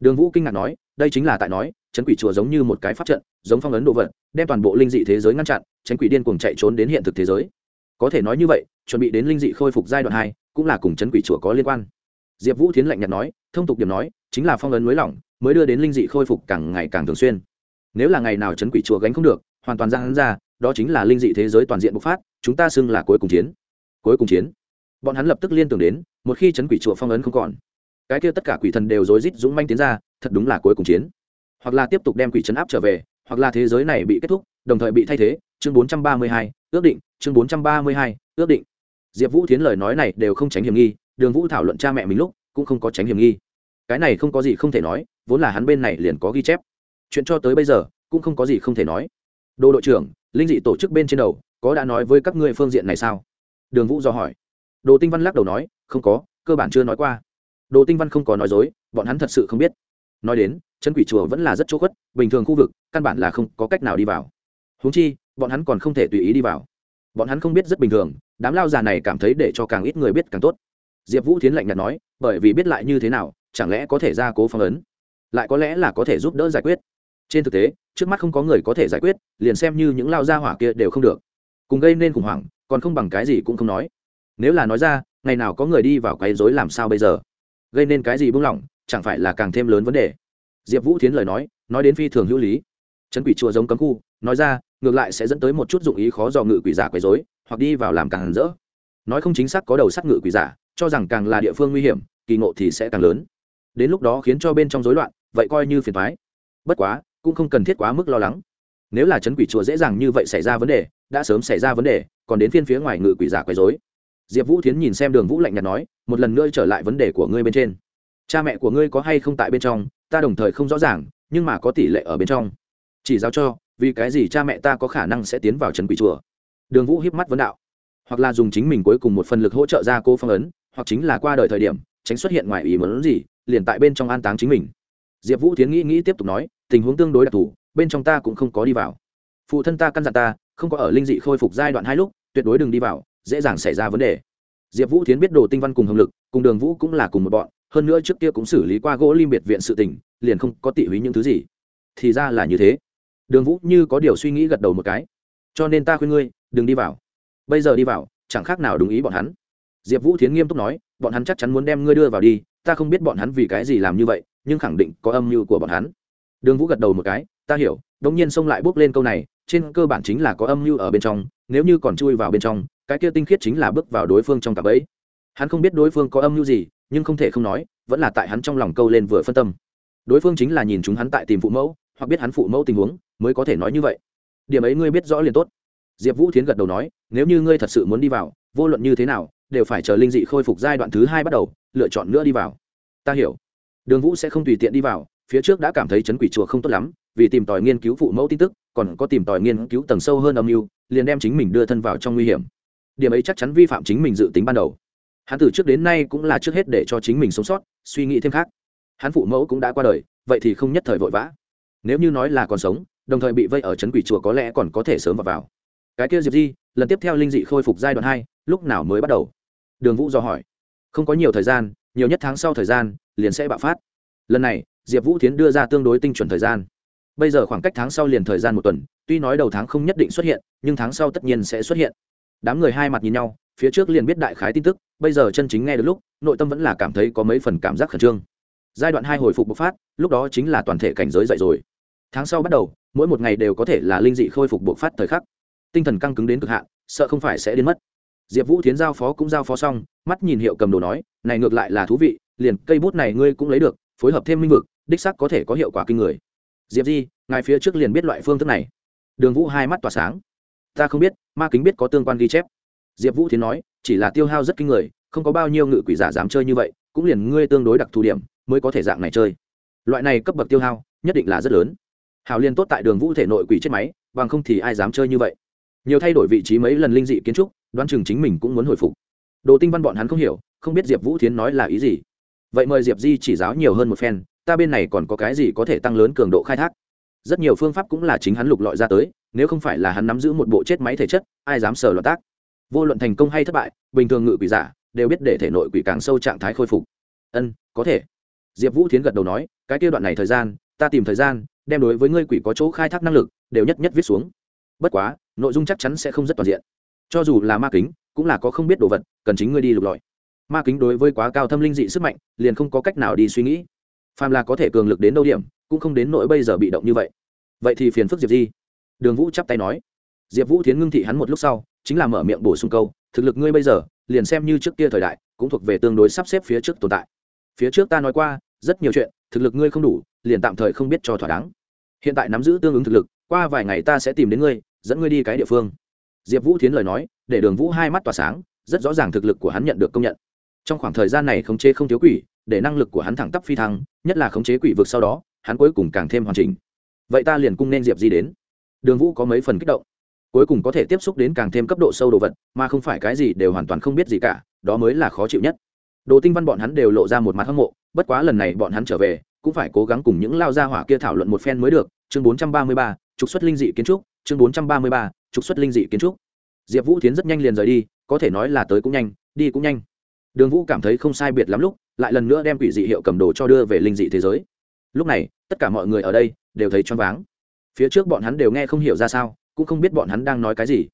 S1: Đường vũ kinh ngạc nói, đây chính là tại nói, chấn quỷ chùa giống như một cái pháp trận, giống phong ấn đồ vật, đem toàn bộ linh dị thế giới ngăn chặn tránh quỷ điên cuồng chạy trốn đến hiện thực thế giới. Có thể nói như vậy, chuẩn bị đến linh dị khôi phục giai đoạn hai, cũng là cùng chấn quỷ chùa có liên quan diệp vũ thiến lạnh nhạt nói thông tục điểm nói chính là phong ấn mới lỏng mới đưa đến linh dị khôi phục càng ngày càng thường xuyên. Nếu là ngày nào chấn quỷ chùa gánh không được hoàn toàn ra hắn ra đó chính là linh dị thế giới toàn diện bộc phát chúng ta xưng là cuối cùng chiến. Cuối cùng chiến. Bọn hắn lập tức liên tưởng đến một khi chấn quỷ chùa phong ấn không còn cái kia tất cả quỷ thần đều rối rít dũng manh tiến ra thật đúng là cuối cùng chiến. Hoặc là tiếp tục đem quỷ chấn áp trở về hoặc là thế giới này bị kết thúc đồng thời bị thay thế chương 432, ước định chương 432, ước định. Diệp vũ thiến lời nói này đều không tránh hiểm nghi đường vũ thảo luận cha mẹ mình lúc cũng không có tránh hiểm nghi. Cái này không có gì không thể nói, vốn là hắn bên này liền có ghi chép. Chuyện cho tới bây giờ cũng không có gì không thể nói. Đô đội trưởng, linh dị tổ chức bên trên đầu, có đã nói với các ngươi phương diện này sao? Đường vũ do hỏi. Đồ tinh văn lắc đầu nói, không có, cơ bản chưa nói qua. Đồ tinh văn không có nói dối, bọn hắn thật sự không biết. Nói đến chân quỷ chùa vẫn là rất chỗ khuất, bình thường khu vực, căn bản là không có cách nào đi vào. Húng chi, bọn hắn còn không thể tùy ý đi vào. Bọn hắn không biết rất bình thường, đám lao già này cảm thấy để cho càng ít người biết càng tốt diệp vũ tiến lạnh nhạt nói, bởi vì biết lại như thế nào, chẳng lẽ có thể ra cố phong ấn? Lại có lẽ là có thể giúp đỡ giải quyết. Trên thực tế, trước mắt không có người có thể giải quyết, liền xem như những lao gia hỏa kia đều không được. Cùng gây nên khủng hoảng, còn không bằng cái gì cũng không nói. Nếu là nói ra, ngày nào có người đi vào quấy rối làm sao bây giờ? Gây nên cái gì buông lỏng, chẳng phải là càng thêm lớn vấn đề? Diệp vũ thiến lời nói nói đến phi thường hữu lý. Trấn quỷ chùa giống cấm khu, nói ra, ngược lại sẽ dẫn tới một chút dụng ý khó dò ngự quỷ giả quấy rối, hoặc đi vào làm càng rỡ. Nói không chính xác có đầu sắt ngự quỷ giả cho rằng càng là địa phương nguy hiểm, kỳ ngộ thì sẽ càng lớn. Đến lúc đó khiến cho bên trong rối loạn, vậy coi như phiền thoái bất quá, cũng không cần thiết quá mức lo lắng. Nếu là chấn quỷ chùa dễ dàng như vậy xảy ra vấn đề, đã sớm xảy ra vấn đề, còn đến phiên phía ngoài ngự quỷ giả quấy dối diệp vũ tiến nhìn xem đường vũ lạnh nhạt nói, một lần nữa trở lại vấn đề của ngươi bên trên. Cha mẹ của ngươi có hay không tại bên trong, ta đồng thời không rõ ràng, nhưng mà có tỷ lệ ở bên trong. Chỉ giáo cho, vì cái gì cha mẹ ta có khả năng sẽ tiến vào trần quỷ chùa? Đường vũ hiếp mắt vấn đạo. Hoặc là dùng chính mình cuối cùng một phần lực hỗ trợ ra cô phong ấn hoặc chính là qua đời thời điểm, tránh xuất hiện ngoài ý muốn gì, liền tại bên trong an táng chính mình. Diệp vũ tiến nghĩ nghĩ tiếp tục nói, tình huống tương đối đặc thù, bên trong ta cũng không có đi vào. Phụ thân ta căn dặn ta, không có ở linh dị khôi phục giai đoạn hai lúc, tuyệt đối đừng đi vào, dễ dàng xảy ra vấn đề. Diệp vũ tiến biết đồ tinh văn cùng hồng lực, cùng đường vũ cũng là cùng một bọn, hơn nữa trước kia cũng xử lý qua gỗ lim biệt viện sự tình, liền không có tị húy những thứ gì. Thì ra là như thế. Đường vũ như có điều suy nghĩ gật đầu một cái. Cho nên ta khuyên ngươi, đừng đi vào. Bây giờ đi vào, chẳng khác nào đúng ý bọn hắn diệp vũ thiến nghiêm túc nói, bọn hắn chắc chắn muốn đem ngươi đưa vào đi, ta không biết bọn hắn vì cái gì làm như vậy, nhưng khẳng định có âm mưu của bọn hắn. Đường vũ gật đầu một cái, ta hiểu. Đống nhiên xông lại bước lên câu này, trên cơ bản chính là có âm mưu ở bên trong, nếu như còn chui vào bên trong, cái kia tinh khiết chính là bước vào đối phương trong cặp ấy. Hắn không biết đối phương có âm mưu gì, nhưng không thể không nói, vẫn là tại hắn trong lòng câu lên vừa phân tâm. Đối phương chính là nhìn chúng hắn tại tìm phụ mẫu, hoặc biết hắn phụ mẫu tình huống, mới có thể nói như vậy. Điểm ấy ngươi biết rõ liền tốt. Diệp vũ thiến gật đầu nói, nếu như ngươi thật sự muốn đi vào, vô luận như thế nào đều phải chờ linh dị khôi phục giai đoạn thứ hai bắt đầu lựa chọn nữa đi vào. Ta hiểu. Đường vũ sẽ không tùy tiện đi vào phía trước đã cảm thấy chấn quỷ chùa không tốt lắm vì tìm tòi nghiên cứu phụ mẫu tin tức còn có tìm tòi nghiên cứu tầng sâu hơn âm mưu liền đem chính mình đưa thân vào trong nguy hiểm. Điểm ấy chắc chắn vi phạm chính mình dự tính ban đầu. Hắn từ trước đến nay cũng là trước hết để cho chính mình sống sót suy nghĩ thêm khác. Hắn phụ mẫu cũng đã qua đời vậy thì không nhất thời vội vã. Nếu như nói là còn sống đồng thời bị vây ở trấn quỷ chùa có lẽ còn có thể sớm vào, vào. cái kia diệp di lần tiếp theo linh dị khôi phục giai đoạn hai lúc nào mới bắt đầu? Đường vũ do hỏi. Không có nhiều thời gian, nhiều nhất tháng sau thời gian, liền sẽ bạo phát. Lần này, diệp vũ tiến đưa ra tương đối tinh chuẩn thời gian. Bây giờ khoảng cách tháng sau liền thời gian một tuần, tuy nói đầu tháng không nhất định xuất hiện, nhưng tháng sau tất nhiên sẽ xuất hiện. Đám người hai mặt nhìn nhau, phía trước liền biết đại khái tin tức, bây giờ chân chính nghe được lúc, nội tâm vẫn là cảm thấy có mấy phần cảm giác khẩn trương. Giai đoạn hai hồi phục bộc phát, lúc đó chính là toàn thể cảnh giới dậy rồi. Tháng sau bắt đầu, mỗi một ngày đều có thể là linh dị khôi phục bộc phát thời khắc. Tinh thần căng cứng đến cực hạn, sợ không phải sẽ đến mất diệp vũ tiến giao phó cũng giao phó xong, mắt nhìn hiệu cầm đồ nói, này ngược lại là thú vị, liền cây bút này ngươi cũng lấy được, phối hợp thêm minh vực, đích sắc có thể có hiệu quả kinh người. Diệp di, ngài phía trước liền biết loại phương thức này. Đường vũ hai mắt tỏa sáng. Ta không biết, ma kính biết có tương quan ghi chép. Diệp vũ tiến nói, chỉ là tiêu hao rất kinh người, không có bao nhiêu ngự quỷ giả dám chơi như vậy, cũng liền ngươi tương đối đặc thù điểm, mới có thể dạng này chơi. Loại này cấp bậc tiêu hao, nhất định là rất lớn. Hào liên tốt tại đường vũ thể nội quỷ chết máy, bằng không thì ai dám chơi như vậy. Nhiều thay đổi vị trí mấy lần linh dị kiến trúc đoán chừng chính mình cũng muốn hồi phục. Đồ tinh văn bọn hắn không hiểu, không biết diệp vũ thiến nói là ý gì. Vậy mời diệp di chỉ giáo nhiều hơn một phen, ta bên này còn có cái gì có thể tăng lớn cường độ khai thác? Rất nhiều phương pháp cũng là chính hắn lục lọi ra tới, nếu không phải là hắn nắm giữ một bộ chết máy thể chất, ai dám sờ loạt tác? Vô luận thành công hay thất bại, bình thường ngự quỷ giả đều biết để thể nội quỷ càng sâu trạng thái khôi phục. Ân, có thể. Diệp vũ thiến gật đầu nói, cái kia đoạn này thời gian, ta tìm thời gian, đem đối với ngươi quỷ có chỗ khai thác năng lực, đều nhất nhất viết xuống. Bất quá, nội dung chắc chắn sẽ không rất toàn diện cho dù là ma kính, cũng là có không biết đồ vật, cần chính ngươi đi lục lọi. Ma kính đối với quá cao thâm linh dị sức mạnh, liền không có cách nào đi suy nghĩ. Phàm là có thể cường lực đến đâu điểm, cũng không đến nỗi bây giờ bị động như vậy. Vậy thì phiền phức diệp di. Đường vũ chắp tay nói. Diệp vũ thiến ngưng thị hắn một lúc sau, chính là mở miệng bổ sung câu, thực lực ngươi bây giờ, liền xem như trước kia thời đại, cũng thuộc về tương đối sắp xếp phía trước tồn tại. Phía trước ta nói qua, rất nhiều chuyện, thực lực ngươi không đủ, liền tạm thời không biết cho thỏa đáng. Hiện tại nắm giữ tương ứng thực lực, qua vài ngày ta sẽ tìm đến ngươi, dẫn ngươi đi cái địa phương diệp vũ thiến lời nói, để đường vũ hai mắt tỏa sáng, rất rõ ràng thực lực của hắn nhận được công nhận. Trong khoảng thời gian này khống chế không thiếu quỷ, để năng lực của hắn thẳng tắp phi thăng, nhất là khống chế quỷ vực sau đó, hắn cuối cùng càng thêm hoàn chỉnh. Vậy ta liền cung nên diệp di đến. Đường vũ có mấy phần kích động. Cuối cùng có thể tiếp xúc đến càng thêm cấp độ sâu đồ vật, mà không phải cái gì đều hoàn toàn không biết gì cả, đó mới là khó chịu nhất. Đồ tinh văn bọn hắn đều lộ ra một mặt hâm mộ, bất quá lần này bọn hắn trở về, cũng phải cố gắng cùng những lao gia hỏa kia thảo luận một phen mới được. Chương bốn trăm ba mươi ba, trục xuất linh dị kiến trúc chương bốn trăm ba mươi ba, trục xuất linh dị kiến trúc. Diệp vũ tiến rất nhanh liền rời đi, có thể nói là tới cũng nhanh, đi cũng nhanh. Đường vũ cảm thấy không sai biệt lắm lúc, lại lần nữa đem quỷ dị hiệu cầm đồ cho đưa về linh dị thế giới. Lúc này, tất cả mọi người ở đây đều thấy choáng váng. Phía trước bọn hắn đều nghe không hiểu ra sao, cũng không biết bọn hắn đang nói cái gì.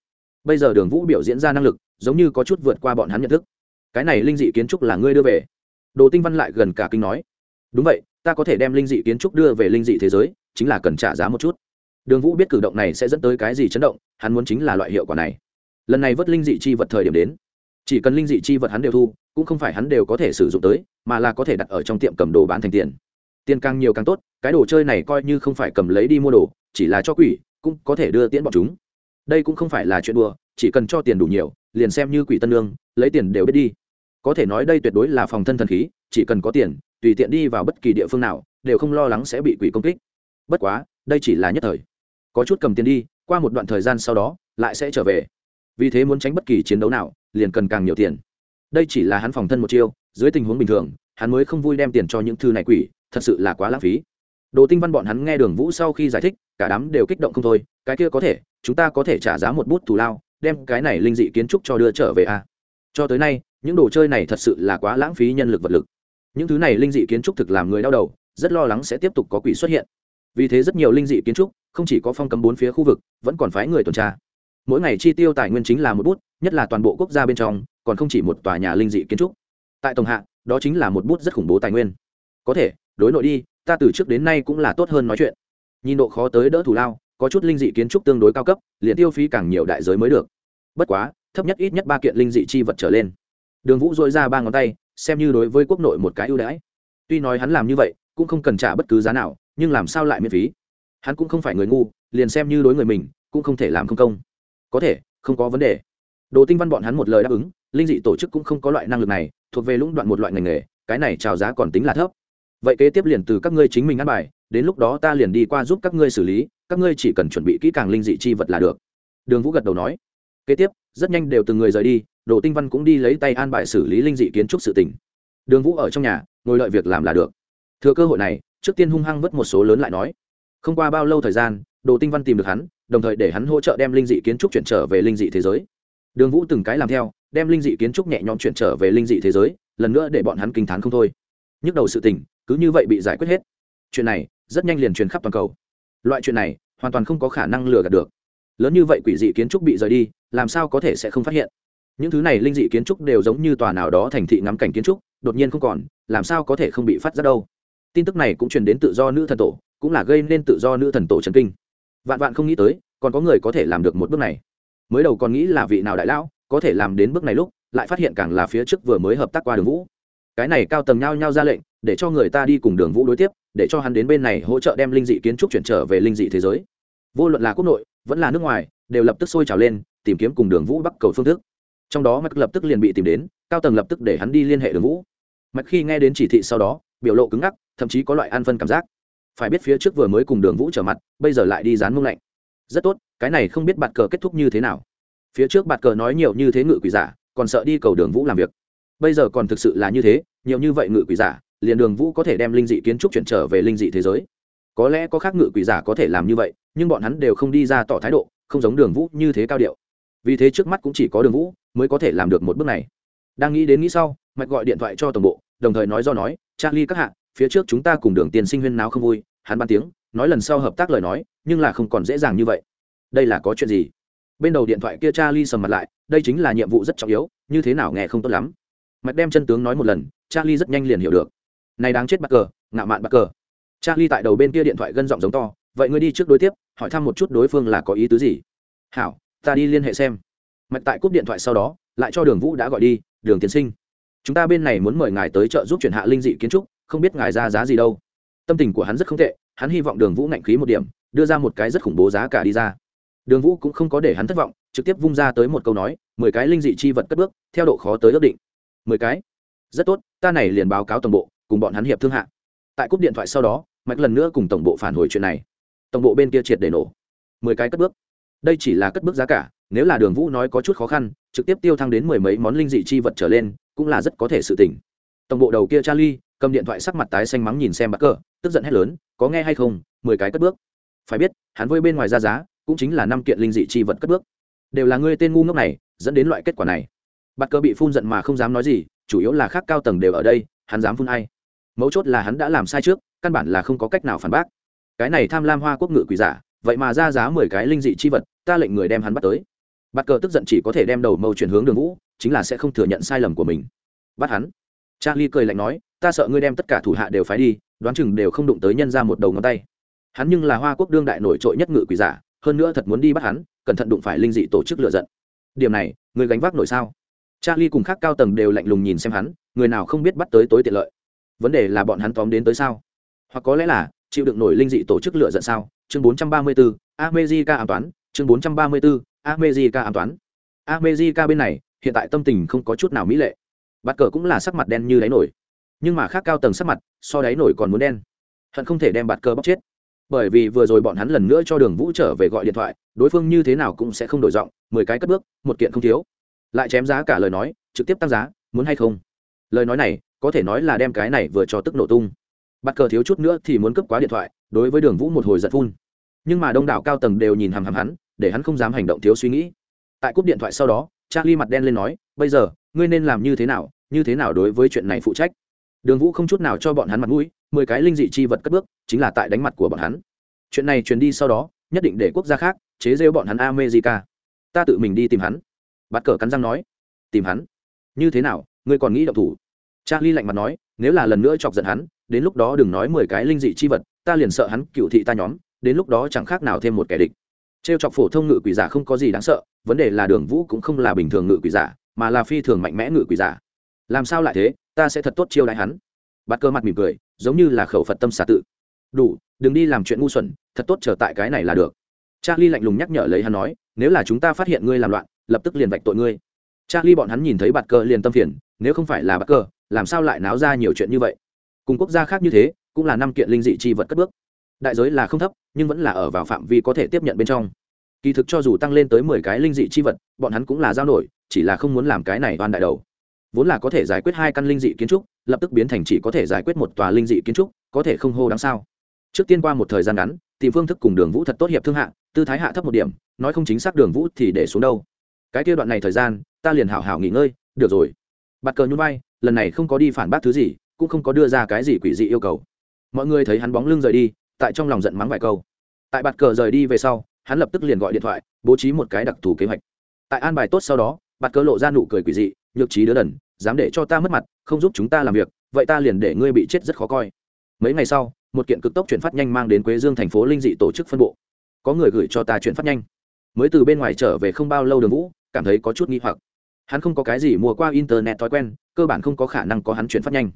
S1: Bây giờ đường vũ biểu diễn ra năng lực, giống như có chút vượt qua bọn hắn nhận thức. Cái này linh dị kiến trúc là ngươi đưa về. Đồ tinh văn lại gần cả kinh nói. Đúng vậy, ta có thể đem linh dị kiến trúc đưa về linh dị thế giới, chính là cần trả giá một chút đường vũ biết cử động này sẽ dẫn tới cái gì chấn động, hắn muốn chính là loại hiệu quả này. Lần này vớt linh dị chi vật thời điểm đến. Chỉ cần linh dị chi vật hắn đều thu, cũng không phải hắn đều có thể sử dụng tới, mà là có thể đặt ở trong tiệm cầm đồ bán thành tiền. Tiền càng nhiều càng tốt, cái đồ chơi này coi như không phải cầm lấy đi mua đồ, chỉ là cho quỷ, cũng có thể đưa tiễn bọn chúng. Đây cũng không phải là chuyện đùa, chỉ cần cho tiền đủ nhiều, liền xem như quỷ tân lương, lấy tiền đều biết đi. Có thể nói đây tuyệt đối là phòng thân thần khí, chỉ cần có tiền, tùy tiện đi vào bất kỳ địa phương nào, đều không lo lắng sẽ bị quỷ công kích. Bất quá, đây chỉ là nhất thời có chút cầm tiền đi, qua một đoạn thời gian sau đó, lại sẽ trở về. Vì thế muốn tránh bất kỳ chiến đấu nào, liền cần càng nhiều tiền. Đây chỉ là hắn phòng thân một chiêu, dưới tình huống bình thường, hắn mới không vui đem tiền cho những thư này quỷ, thật sự là quá lãng phí. Đồ tinh văn bọn hắn nghe đường vũ sau khi giải thích, cả đám đều kích động không thôi, cái kia có thể, chúng ta có thể trả giá một bút thù lao, đem cái này linh dị kiến trúc cho đưa trở về a à? cho tới nay, những đồ chơi này thật sự là quá lãng phí nhân lực vật lực. Những thứ này linh dị kiến trúc thực làm người đau đầu, rất lo lắng sẽ tiếp tục có quỷ xuất hiện vì thế rất nhiều linh dị kiến trúc, không chỉ có phong cấm bốn phía khu vực, vẫn còn phái người tuần tra. Mỗi ngày chi tiêu tài nguyên chính là một bút, nhất là toàn bộ quốc gia bên trong, còn không chỉ một tòa nhà linh dị kiến trúc. Tại tổng hạ, đó chính là một bút rất khủng bố tài nguyên. Có thể, đối nội đi, ta từ trước đến nay cũng là tốt hơn nói chuyện. Nhìn độ khó tới đỡ thủ lao, có chút linh dị kiến trúc tương đối cao cấp, liền tiêu phí càng nhiều đại giới mới được. Bất quá, thấp nhất ít nhất ba kiện linh dị chi vật trở lên. Đường vũ dội ra ba ngón tay, xem như đối với quốc nội một cái ưu đãi. Tuy nói hắn làm như vậy, cũng không cần trả bất cứ giá nào nhưng làm sao lại miễn phí? Hắn cũng không phải người ngu, liền xem như đối người mình, cũng không thể làm không công. Có thể, không có vấn đề. Đồ tinh văn bọn hắn một lời đáp ứng, linh dị tổ chức cũng không có loại năng lực này, thuộc về lũng đoạn một loại ngành nghề, cái này trào giá còn tính là thấp. Vậy kế tiếp liền từ các ngươi chính mình ăn bài, đến lúc đó ta liền đi qua giúp các ngươi xử lý, các ngươi chỉ cần chuẩn bị kỹ càng linh dị chi vật là được. Đường vũ gật đầu nói. Kế tiếp, rất nhanh đều từng người rời đi, đồ tinh văn cũng đi lấy tay an bài xử lý linh dị kiến trúc sự tỉnh đường vũ ở trong nhà, ngồi đợi việc làm là được. Thừa cơ hội này trước tiên hung hăng vứt một số lớn lại nói, không qua bao lâu thời gian, đồ tinh văn tìm được hắn, đồng thời để hắn hỗ trợ đem linh dị kiến trúc chuyển trở về linh dị thế giới. Đường vũ từng cái làm theo, đem linh dị kiến trúc nhẹ nhõm chuyển trở về linh dị thế giới, lần nữa để bọn hắn kinh t h á n không thôi. Nhức đầu sự tình, cứ như vậy bị giải quyết hết. Chuyện này, rất nhanh liền truyền khắp toàn cầu. Loại chuyện này, hoàn toàn không có khả năng lừa gạt được. Lớn như vậy quỷ dị kiến trúc bị rời đi, làm sao có thể sẽ không phát hiện? Những thứ này linh dị kiến trúc đều giống như tòa nào đó thành thị ngắm cảnh kiến trúc, đột nhiên không còn, làm sao có thể không bị phát ra đâu? Tin tức này cũng truyền đến tự do nữ thần tổ, cũng là gây nên tự do nữ thần tổ trần kinh. Vạn vạn không nghĩ tới, còn có người có thể làm được một bước này. Mới đầu còn nghĩ là vị nào đại lão có thể làm đến bước này lúc, lại phát hiện càng là phía trước vừa mới hợp tác qua đường vũ. Cái này cao tầng nhau nhau ra lệnh, để cho người ta đi cùng đường vũ đối tiếp, để cho hắn đến bên này hỗ trợ đem linh dị kiến trúc chuyển trở về linh dị thế giới. Vô luận là quốc nội, vẫn là nước ngoài, đều lập tức sôi trào lên, tìm kiếm cùng đường vũ bắc cầu phương thức. Trong đó mạch lập tức liền bị tìm đến, cao tầng lập tức để hắn đi liên hệ đường vũ mạch khi nghe đến chỉ thị sau đó, biểu lộ cứng ngắc, thậm chí có loại an phân cảm giác. Phải biết phía trước vừa mới cùng đường vũ trở mặt, bây giờ lại đi dán mông lạnh. Rất tốt, cái này không biết bạt cờ kết thúc như thế nào. Phía trước bạt cờ nói nhiều như thế ngự quỷ giả, còn sợ đi cầu đường vũ làm việc. Bây giờ còn thực sự là như thế, nhiều như vậy ngự quỷ giả, liền đường vũ có thể đem linh dị kiến trúc chuyển trở về linh dị thế giới. Có lẽ có khác ngự quỷ giả có thể làm như vậy, nhưng bọn hắn đều không đi ra tỏ thái độ, không giống đường vũ như thế cao điệu. Vì thế trước mắt cũng chỉ có đường vũ mới có thể làm được một bước này. Đang nghĩ đến nghĩ sau mạch gọi điện thoại cho tổng bộ, đồng thời nói do nói, charlie các hạ, phía trước chúng ta cùng đường tiền sinh huyên nào không vui. Hắn ban tiếng, nói lần sau hợp tác lời nói, nhưng là không còn dễ dàng như vậy. Đây là có chuyện gì? Bên đầu điện thoại kia charlie sầm mặt lại, đây chính là nhiệm vụ rất trọng yếu, như thế nào nghe không tốt lắm. Mạch đem chân tướng nói một lần, charlie rất nhanh liền hiểu được. Này đáng chết bắt cờ, ngạo mạn bắt cờ. Charlie tại đầu bên kia điện thoại gân giọng giống to, vậy ngươi đi trước đối tiếp, hỏi thăm một chút đối phương là có ý tứ gì? Hảo, ta đi liên hệ xem. Mạch tại cúp điện thoại sau đó, lại cho đường vũ đã gọi đi, đường tiến sinh chúng ta bên này muốn mời ngài tới chợ giúp chuyển hạ linh dị kiến trúc, không biết ngài ra giá gì đâu. Tâm tình của hắn rất không tệ, hắn hy vọng đường vũ ngạnh khí một điểm, đưa ra một cái rất khủng bố giá cả đi ra. Đường vũ cũng không có để hắn thất vọng, trực tiếp vung ra tới một câu nói, mười cái linh dị chi vật cất bước, theo độ khó tới ước định. Mười cái? Rất tốt, ta này liền báo cáo tổng bộ, cùng bọn hắn hiệp thương hạ. Tại cúp điện thoại sau đó, mạch lần nữa cùng tổng bộ phản hồi chuyện này. Tổng bộ bên kia triệt để nổ. Mười cái cất bước. Đây chỉ là cất bước giá cả, nếu là đường vũ nói có chút khó khăn, trực tiếp tiêu thăng đến mười mấy món linh dị chi vật trở lên cũng là rất có thể sự tỉnh tổng bộ đầu kia charlie, cầm điện thoại sắc mặt tái xanh mắng nhìn xem bắt cờ tức giận hét lớn, có nghe hay không? Mười cái cất bước. Phải biết, hắn vơi bên ngoài ra giá, cũng chính là năm kiện linh dị chi vật cất bước. Đều là ngươi tên ngu ngốc này, dẫn đến loại kết quả này. Bạt cơ bị phun giận mà không dám nói gì, chủ yếu là khác cao tầng đều ở đây, hắn dám phun ai? Mấu chốt là hắn đã làm sai trước, căn bản là không có cách nào phản bác. Cái này tham lam hoa quốc ngự quỷ giả, vậy mà ra giá mười cái linh dị chi vật, ta lệnh người đem hắn bắt tới. Bạt cờ tức giận chỉ có thể đem đầu mâu chuyển hướng đường vũ chính là sẽ không thừa nhận sai lầm của mình. Bắt hắn. Charlie cười lạnh nói ta sợ ngươi đem tất cả thủ hạ đều phái đi đoán chừng đều không đụng tới nhân ra một đầu ngón tay. Hắn nhưng là hoa quốc đương đại nổi trội nhất ngự quỷ giả hơn nữa thật muốn đi bắt hắn cẩn thận đụng phải linh dị tổ chức lựa giận. Điểm này người gánh vác nổi sao? Charlie cùng khác cao tầng đều lạnh lùng nhìn xem hắn người nào không biết bắt tới tối tiện lợi. Vấn đề là bọn hắn tóm đến tới sao? Hoặc có lẽ là chịu đựng nổi linh dị tổ chức lựa giận sao? Chương 434, America an toán chương 434, America an toán America bên này hiện tại tâm tình không có chút nào mỹ lệ. Bắt cờ cũng là sắc mặt đen như đáy nổi. Nhưng mà khác cao tầng sắc mặt, so đáy nổi còn muốn đen. Hận không thể đem bạt cờ bóc chết. Bởi vì vừa rồi bọn hắn lần nữa cho đường vũ trở về gọi điện thoại, đối phương như thế nào cũng sẽ không đổi giọng, mười cái cất bước, một kiện không thiếu. Lại chém giá cả lời nói, trực tiếp tăng giá, muốn hay không? Lời nói này, có thể nói là đem cái này vừa cho tức nổ tung. Bắt cờ thiếu chút nữa thì muốn cướp quá điện thoại, đối với đường vũ một hồi giật phun. Nhưng mà đông đảo cao tầng đều nhìn hằm hằm hắn, để hắn không dám hành động thiếu suy nghĩ tại cúp điện thoại sau đó, charlie mặt đen lên nói, bây giờ, ngươi nên làm như thế nào, như thế nào đối với chuyện này phụ trách? Đường vũ không chút nào cho bọn hắn mặt mũi, mười cái linh dị chi vật cất bước, chính là tại đánh mặt của bọn hắn. Chuyện này truyền đi sau đó, nhất định để quốc gia khác chế rêu bọn hắn america. Ta tự mình đi tìm hắn. Bắt cờ cắn răng nói, tìm hắn? Như thế nào, ngươi còn nghĩ động thủ? Charlie lạnh mặt nói, nếu là lần nữa chọc giận hắn, đến lúc đó đừng nói mười cái linh dị chi vật, ta liền sợ hắn cựu thị ta nhóm, đến lúc đó chẳng khác nào thêm một kẻ địch. Trêu chọc phổ thông ngự quỷ giả không có gì đáng sợ vấn đề là đường vũ cũng không là bình thường ngự quỷ giả, mà là phi thường mạnh mẽ ngự quỷ giả. Làm sao lại thế? Ta sẽ thật tốt chiêu đại hắn. Bắt cơ mặt mỉm cười, giống như là khẩu phật tâm xả tự. Đủ, đừng đi làm chuyện ngu xuẩn, thật tốt trở tại cái này là được. Charlie lạnh lùng nhắc nhở lấy hắn nói, nếu là chúng ta phát hiện ngươi làm loạn, lập tức liền vạch tội ngươi. Charlie bọn hắn nhìn thấy bạt cơ liền tâm phiền, nếu không phải là bạt cơ, làm sao lại náo ra nhiều chuyện như vậy? Cùng quốc gia khác như thế, cũng là năm kiện linh dị chi vật cất bước. Đại giới là không thấp, nhưng vẫn là ở vào phạm vi có thể tiếp nhận bên trong kỳ thực cho dù tăng lên tới mười cái linh dị chi vật, bọn hắn cũng là giao nổi, chỉ là không muốn làm cái này oan đại đầu. Vốn là có thể giải quyết hai căn linh dị kiến trúc, lập tức biến thành chỉ có thể giải quyết một tòa linh dị kiến trúc, có thể không hô đáng sao? Trước tiên qua một thời gian ngắn, tìm phương thức cùng đường vũ thật tốt hiệp thương hạ, tư thái hạ thấp một điểm, nói không chính xác đường vũ thì để xuống đâu. Cái kia đoạn này thời gian, ta liền hảo hảo nghỉ ngơi, được rồi. Bạt cờ nhún vai, lần này không có đi phản bác thứ gì, cũng không có đưa ra cái gì quỷ dị yêu cầu. Mọi người thấy hắn bóng lưng rời đi, tại trong lòng giận mắng vài câu. Tại bạt cờ rời đi về sau hắn lập tức liền gọi điện thoại, bố trí một cái đặc thù kế hoạch. Tại an bài tốt sau đó, bạt cơ lộ ra nụ cười quỷ dị, nhược trí đứa đần, dám để cho ta mất mặt, không giúp chúng ta làm việc, vậy ta liền để ngươi bị chết rất khó coi. Mấy ngày sau, một kiện cực tốc chuyển phát nhanh mang đến quế dương thành phố linh dị tổ chức phân bộ. Có người gửi cho ta chuyển phát nhanh. Mới từ bên ngoài trở về không bao lâu đường vũ, cảm thấy có chút nghi hoặc. Hắn không có cái gì mua qua internet thói quen, cơ bản không có khả năng có hắn chuyển phát nhanh.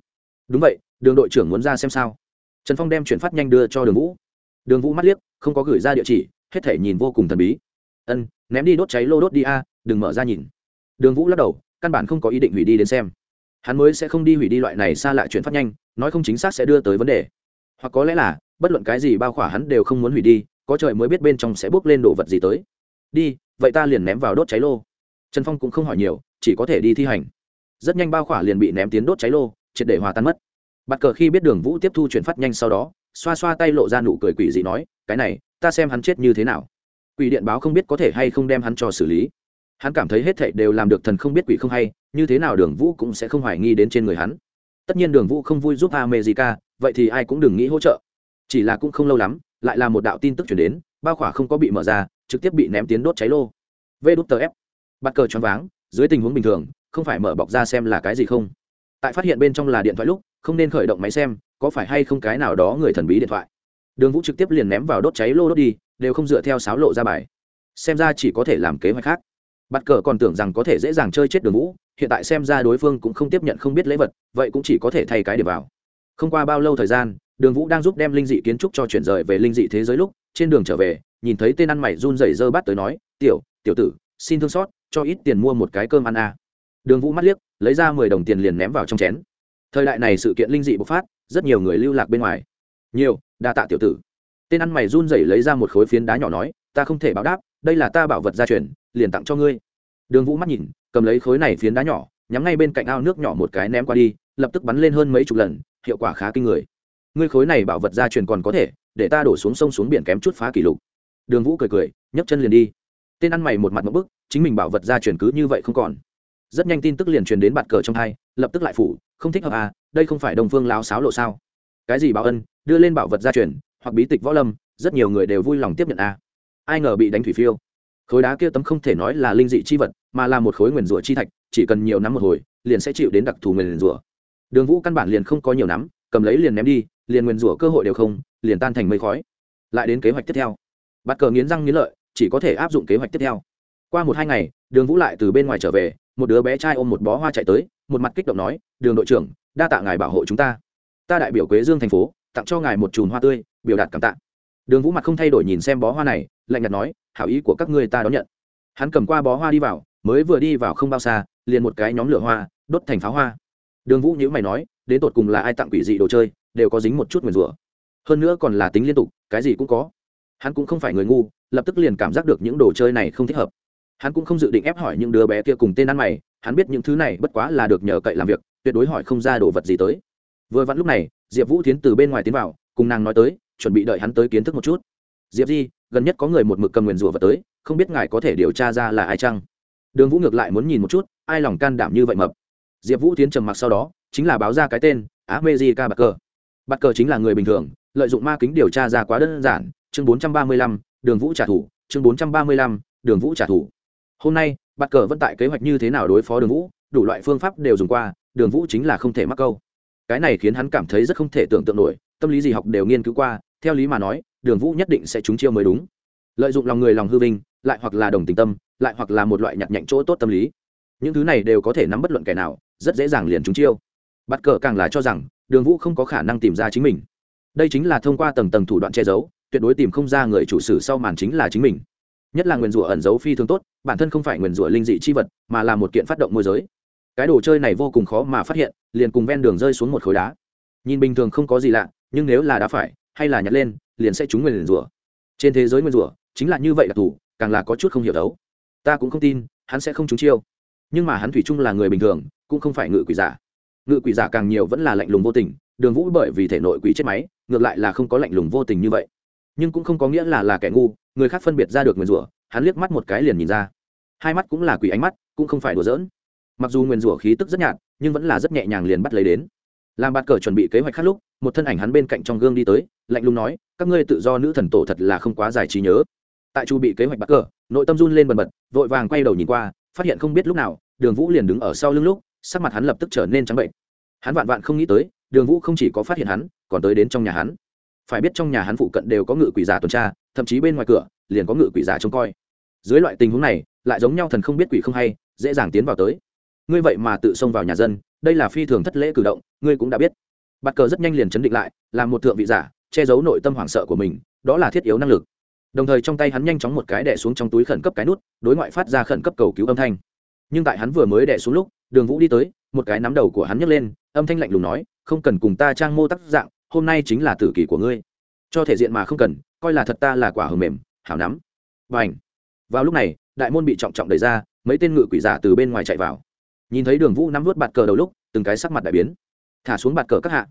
S1: Đúng vậy, đường đội trưởng muốn ra xem sao. Trần phong đem chuyển phát nhanh đưa cho đường vũ. Đường vũ mắt liếc, không có gửi ra địa chỉ hết thể nhìn vô cùng thần bí. Ân, ném đi đốt cháy lô đốt đi a, đừng mở ra nhìn. Đường vũ lắc đầu, căn bản không có ý định hủy đi đến xem. Hắn mới sẽ không đi hủy đi loại này xa lại chuyển phát nhanh, nói không chính xác sẽ đưa tới vấn đề. Hoặc có lẽ là, bất luận cái gì bao khỏa hắn đều không muốn hủy đi, có trời mới biết bên trong sẽ bốc lên đồ vật gì tới. Đi, vậy ta liền ném vào đốt cháy lô. Trần phong cũng không hỏi nhiều, chỉ có thể đi thi hành. Rất nhanh bao khỏa liền bị ném tiến đốt cháy lô, triệt để hòa tan mất. Bắt cờ khi biết đường vũ tiếp thu chuyển phát nhanh sau đó, xoa xoa tay lộ ra nụ cười quỷ dị nói, cái này ta xem hắn chết như thế nào. Quỷ điện báo không biết có thể hay không đem hắn cho xử lý. Hắn cảm thấy hết thảy đều làm được thần không biết quỷ không hay, như thế nào đường vũ cũng sẽ không hoài nghi đến trên người hắn. Tất nhiên đường vũ không vui giúp america, vậy thì ai cũng đừng nghĩ hỗ trợ. Chỉ là cũng không lâu lắm, lại là một đạo tin tức chuyển đến, bao khỏa không có bị mở ra, trực tiếp bị ném tiến đốt cháy lô. Vê đút tờ ép bắt cờ choáng váng, dưới tình huống bình thường, không phải mở bọc ra xem là cái gì không? Tại phát hiện bên trong là điện thoại lúc, không nên khởi động máy xem, có phải hay không cái nào đó người thần bí điện thoại? Đường vũ trực tiếp liền ném vào đốt cháy lô đốt đi, đều không dựa theo sáo lộ ra bài. Xem ra chỉ có thể làm kế hoạch khác. Bắt cờ còn tưởng rằng có thể dễ dàng chơi chết đường vũ, hiện tại xem ra đối phương cũng không tiếp nhận không biết lễ vật, vậy cũng chỉ có thể thay cái điểm vào. Không qua bao lâu thời gian, đường vũ đang giúp đem linh dị kiến trúc cho chuyển rời về linh dị thế giới lúc, trên đường trở về, nhìn thấy tên ăn mày run rẩy dơ bát tới nói, tiểu tiểu tử, xin thương xót, cho ít tiền mua một cái cơm ăn à. đường vũ mắt liếc, lấy ra mười đồng tiền liền ném vào trong chén. Thời đại này sự kiện linh dị bộc phát, rất nhiều người lưu lạc bên ngoài. Nhiều đa tạ tiểu tử. Tên ăn mày run rẩy lấy ra một khối phiến đá nhỏ nói, ta không thể báo đáp, đây là ta bảo vật gia truyền, liền tặng cho ngươi. Đường vũ mắt nhìn, cầm lấy khối này phiến đá nhỏ, nhắm ngay bên cạnh ao nước nhỏ một cái ném qua đi, lập tức bắn lên hơn mấy chục lần, hiệu quả khá kinh người. Ngươi khối này bảo vật gia truyền còn có thể, để ta đổ xuống sông xuống biển kém chút phá kỷ lục. Đường vũ cười cười, nhấc chân liền đi. Tên ăn mày một mặt một bức, chính mình bảo vật gia truyền cứ như vậy không còn. Rất nhanh tin tức liền truyền đến bạt cờ trong hai, lập tức lại phủ, không thích hợp à đây không phải đồng phương láo xáo lộ sao? Cái gì báo ân, đưa lên bảo vật gia truyền, hoặc bí tịch võ lâm, rất nhiều người đều vui lòng tiếp nhận à ai ngờ bị đánh thủy phiêu. Khối đá kia tấm không thể nói là linh dị chi vật, mà là một khối nguyền rủa chi thạch, chỉ cần nhiều nắm một hồi, liền sẽ chịu đến đặc thù nguyền rủa. Đường vũ căn bản liền không có nhiều nắm, cầm lấy liền ném đi, liền nguyền rủa cơ hội đều không, liền tan thành mây khói. Lại đến kế hoạch tiếp theo. Bắt cờ nghiến răng nghiến lợi, chỉ có thể áp dụng kế hoạch tiếp theo. Qua một hai ngày, đường vũ lại từ bên ngoài trở về, một đứa bé trai ôm một bó hoa chạy tới, một mặt kích động nói, đường đội trưởng, đa tạ ngài bảo hộ chúng ta ta đại biểu quế dương thành phố, tặng cho ngài một chùm hoa tươi, biểu đạt cảm tạ. Đường vũ mặt không thay đổi nhìn xem bó hoa này, lạnh nhạt nói, hảo ý của các ngươi ta đón nhận. Hắn cầm qua bó hoa đi vào, mới vừa đi vào không bao xa, liền một cái nhóm lửa hoa, đốt thành pháo hoa. Đường vũ nhữ mày nói, đến tột cùng là ai tặng quỷ dị đồ chơi, đều có dính một chút nguyền rủa. Hơn nữa còn là tính liên tục, cái gì cũng có. Hắn cũng không phải người ngu, lập tức liền cảm giác được những đồ chơi này không thích hợp. Hắn cũng không dự định ép hỏi những đứa bé kia cùng tên ăn mày, hắn biết những thứ này bất quá là được nhờ cậy làm việc, tuyệt đối hỏi không ra đồ vật gì tới vừa vặn lúc này, diệp vũ tiến từ bên ngoài tiến vào, cùng nàng nói tới, chuẩn bị đợi hắn tới kiến thức một chút. Diệp di, gần nhất có người một mực cầm nguyền rủa vào tới, không biết ngài có thể điều tra ra là ai chăng? Đường vũ ngược lại muốn nhìn một chút, ai lòng can đảm như vậy mập. Diệp vũ tiến trầm mặc sau đó, chính là báo ra cái tên á mê di ca bạc cờ. Bạc cờ chính là người bình thường, lợi dụng ma kính điều tra ra quá đơn giản, chương bốn trăm ba mươi lăm, đường vũ trả thù, chương bốn trăm ba mươi lăm, đường vũ trả thù. Hôm nay, bạc cờ vẫn tại kế hoạch như thế nào đối phó đường vũ, đủ loại phương pháp đều dùng qua, đường vũ chính là không thể mắc câu cái này khiến hắn cảm thấy rất không thể tưởng tượng nổi, tâm lý gì học đều nghiên cứu qua, theo lý mà nói, đường vũ nhất định sẽ trúng chiêu mới đúng. Lợi dụng lòng người lòng hư vinh, lại hoặc là đồng tình tâm, lại hoặc là một loại nhặt nhạnh chỗ tốt tâm lý. Những thứ này đều có thể nắm bất luận kẻ nào, rất dễ dàng liền trúng chiêu. Bắt cờ càng là cho rằng, đường vũ không có khả năng tìm ra chính mình. Đây chính là thông qua tầng tầng thủ đoạn che giấu, tuyệt đối tìm không ra người chủ sử sau màn chính là chính mình. Nhất là nguyền rủa ẩn giấu phi thường tốt, bản thân không phải nguyền rủa linh dị chi vật, mà là một kiện phát động môi giới cái đồ chơi này vô cùng khó mà phát hiện, liền cùng ven đường rơi xuống một khối đá. Nhìn bình thường không có gì lạ, nhưng nếu là đá phải, hay là nhặt lên, liền sẽ trúng nguyền rủa. Trên thế giới nguyền rủa, chính là như vậy đặc thù càng là có chút không hiểu đấu. Ta cũng không tin, hắn sẽ không trúng chiêu. Nhưng mà hắn thủy chung là người bình thường, cũng không phải ngự quỷ giả. Ngự quỷ giả càng nhiều vẫn là lạnh lùng vô tình, đường vũ bởi vì thể nội quỷ chết máy, ngược lại là không có lạnh lùng vô tình như vậy. Nhưng cũng không có nghĩa là là kẻ ngu, người khác phân biệt ra được nguyền rủa, hắn liếc mắt một cái liền nhìn ra. Hai mắt cũng là quỷ ánh mắt, cũng không phải đùa giỡn mặc dù nguyền rủa khí tức rất nhạt, nhưng vẫn là rất nhẹ nhàng liền bắt lấy đến. Làm bạt cờ chuẩn bị kế hoạch khác lúc, một thân ảnh hắn bên cạnh trong gương đi tới, lạnh lùng nói, các ngươi tự do nữ thần tổ thật là không quá giải trí nhớ. Tại chu bị kế hoạch bạt cờ, nội tâm run lên bần bật, vội vàng quay đầu nhìn qua, phát hiện không biết lúc nào, đường vũ liền đứng ở sau lưng lúc, sắc mặt hắn lập tức trở nên trắng bệnh. Hắn vạn vạn không nghĩ tới, đường vũ không chỉ có phát hiện hắn, còn tới đến trong nhà hắn. Phải biết trong nhà hắn phụ cận đều có ngự quỷ giả tuần tra, thậm chí bên ngoài cửa, liền có ngự quỷ giả trông coi. Dưới loại tình huống này, lại giống nhau thần không biết quỷ không hay, dễ dàng tiến vào tới ngươi vậy mà tự xông vào nhà dân, đây là phi thường thất lễ cử động, ngươi cũng đã biết. Bạt cờ rất nhanh liền chấn định lại làm một thượng vị giả, che giấu nội tâm hoảng sợ của mình, đó là thiết yếu năng lực. Đồng thời trong tay hắn nhanh chóng một cái đẻ xuống trong túi khẩn cấp cái nút, đối ngoại phát ra khẩn cấp cầu cứu âm thanh. Nhưng tại hắn vừa mới đẻ xuống lúc, đường vũ đi tới, một cái nắm đầu của hắn nhấc lên, âm thanh lạnh lùng nói, không cần cùng ta trang mô tác dạng, hôm nay chính là tử kỷ của ngươi. Cho thể diện mà không cần, coi là thật ta là quả hờ mềm, hảo nắm. Và ảnh vào lúc này, đại môn bị trọng trọng đẩy ra, mấy tên ngự quỷ giả từ bên ngoài chạy vào nhìn thấy đường vũ nắm vút bạt cờ đầu lúc, từng cái sắc mặt đại biến. Thả xuống bạt cờ các hạ.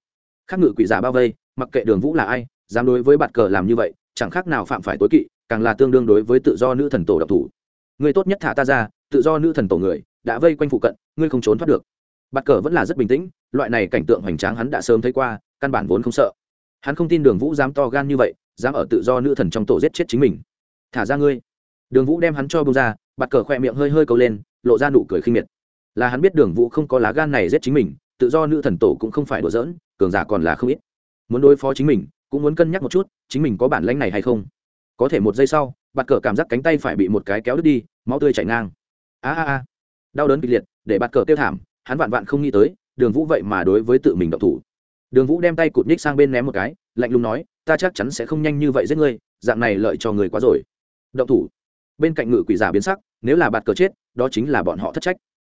S1: Khác ngự quỷ giả bao vây, mặc kệ đường vũ là ai, dám đối với bạt cờ làm như vậy, chẳng khác nào phạm phải tối kỵ, càng là tương đương đối với tự do nữ thần tổ độc thủ. Người tốt nhất thả ta ra, tự do nữ thần tổ người, đã vây quanh phụ cận, ngươi không trốn thoát được. Bạt cờ vẫn là rất bình tĩnh, loại này cảnh tượng hoành tráng hắn đã sớm thấy qua, căn bản vốn không sợ. Hắn không tin đường vũ dám to gan như vậy, dám ở tự do nữ thần trong tổ giết chết chính mình. Thả ra ngươi. Đường vũ đem hắn cho bông ra, bạt cờ khỏe miệng hơi hơi cầu lên, lộ ra nụ cười khinh miệt là hắn biết đường vũ không có lá gan này giết chính mình, tự do nữ thần tổ cũng không phải đùa giỡn, cường giả còn là không ít. Muốn đối phó chính mình, cũng muốn cân nhắc một chút, chính mình có bản lãnh này hay không. Có thể một giây sau, bạt cờ cảm giác cánh tay phải bị một cái kéo đứt đi, máu tươi chảy ngang. A a a. Đau đớn kịch liệt, để bạt cờ tiêu thảm, hắn vạn vạn không nghĩ tới, đường vũ vậy mà đối với tự mình động thủ. Đường vũ đem tay cụt ních sang bên ném một cái, lạnh lùng nói, ta chắc chắn sẽ không nhanh như vậy giết ngươi, dạng này lợi cho người quá rồi. Động thủ. Bên cạnh ngự quỷ giả biến sắc, nếu là bạt cờ chết, đó chính là bọn họ thất trách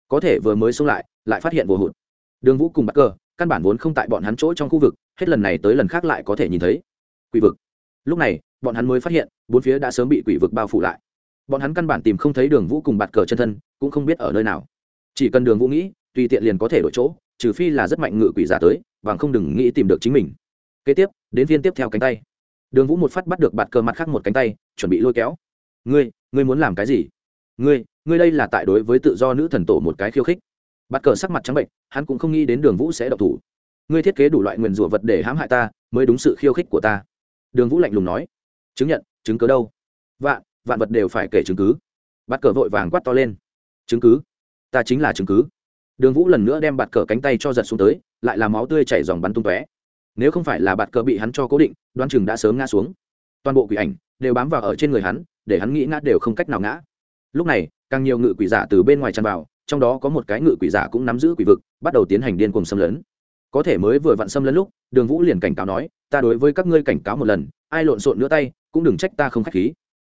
S1: có thể vừa mới xông lại lại phát hiện vô hụt. Đường vũ cùng bạt cờ, căn bản vốn không tại bọn hắn chỗ trong khu vực, hết lần này tới lần khác lại có thể nhìn thấy. Quỷ vực. Lúc này, bọn hắn mới phát hiện, bốn phía đã sớm bị quỷ vực bao phủ lại. Bọn hắn căn bản tìm không thấy đường vũ cùng bạt cờ chân thân, cũng không biết ở nơi nào. Chỉ cần đường vũ nghĩ, tùy tiện liền có thể đổi chỗ, trừ phi là rất mạnh ngự quỷ giả tới và không đừng nghĩ tìm được chính mình. Kế tiếp, đến viên tiếp theo cánh tay. Đường vũ một phát bắt được bạt cờ mặt khác một cánh tay, chuẩn bị lôi kéo. Ngươi ngươi muốn làm cái gì? Ngươi ngươi đây là tại đối với tự do nữ thần tổ một cái khiêu khích. Bắt cờ sắc mặt trắng bệnh, hắn cũng không nghĩ đến đường vũ sẽ độc thủ. Ngươi thiết kế đủ loại nguyền rủa vật để hãm hại ta, mới đúng sự khiêu khích của ta. Đường vũ lạnh lùng nói. Chứng nhận, chứng cứ đâu? Vạn vạn vật đều phải kể chứng cứ. Bắt cờ vội vàng quát to lên. Chứng cứ? Ta chính là chứng cứ. Đường vũ lần nữa đem bạt cờ cánh tay cho giật xuống tới, lại là máu tươi chảy dòng bắn tung tóe. Nếu không phải là bạt cờ bị hắn cho cố định đoan chừng đã sớm ngã xuống. Toàn bộ quỷ ảnh đều bám vào ở trên người hắn, để hắn nghĩ ngã đều không cách nào ngã lúc này, càng nhiều ngự quỷ giả từ bên ngoài tràn vào, trong đó có một cái ngự quỷ giả cũng nắm giữ quỷ vực, bắt đầu tiến hành điên cuồng xâm lấn. Có thể mới vừa vặn xâm lấn lúc, đường vũ liền cảnh cáo nói, ta đối với các ngươi cảnh cáo một lần, ai lộn xộn nữa tay, cũng đừng trách ta không k h á c h khí.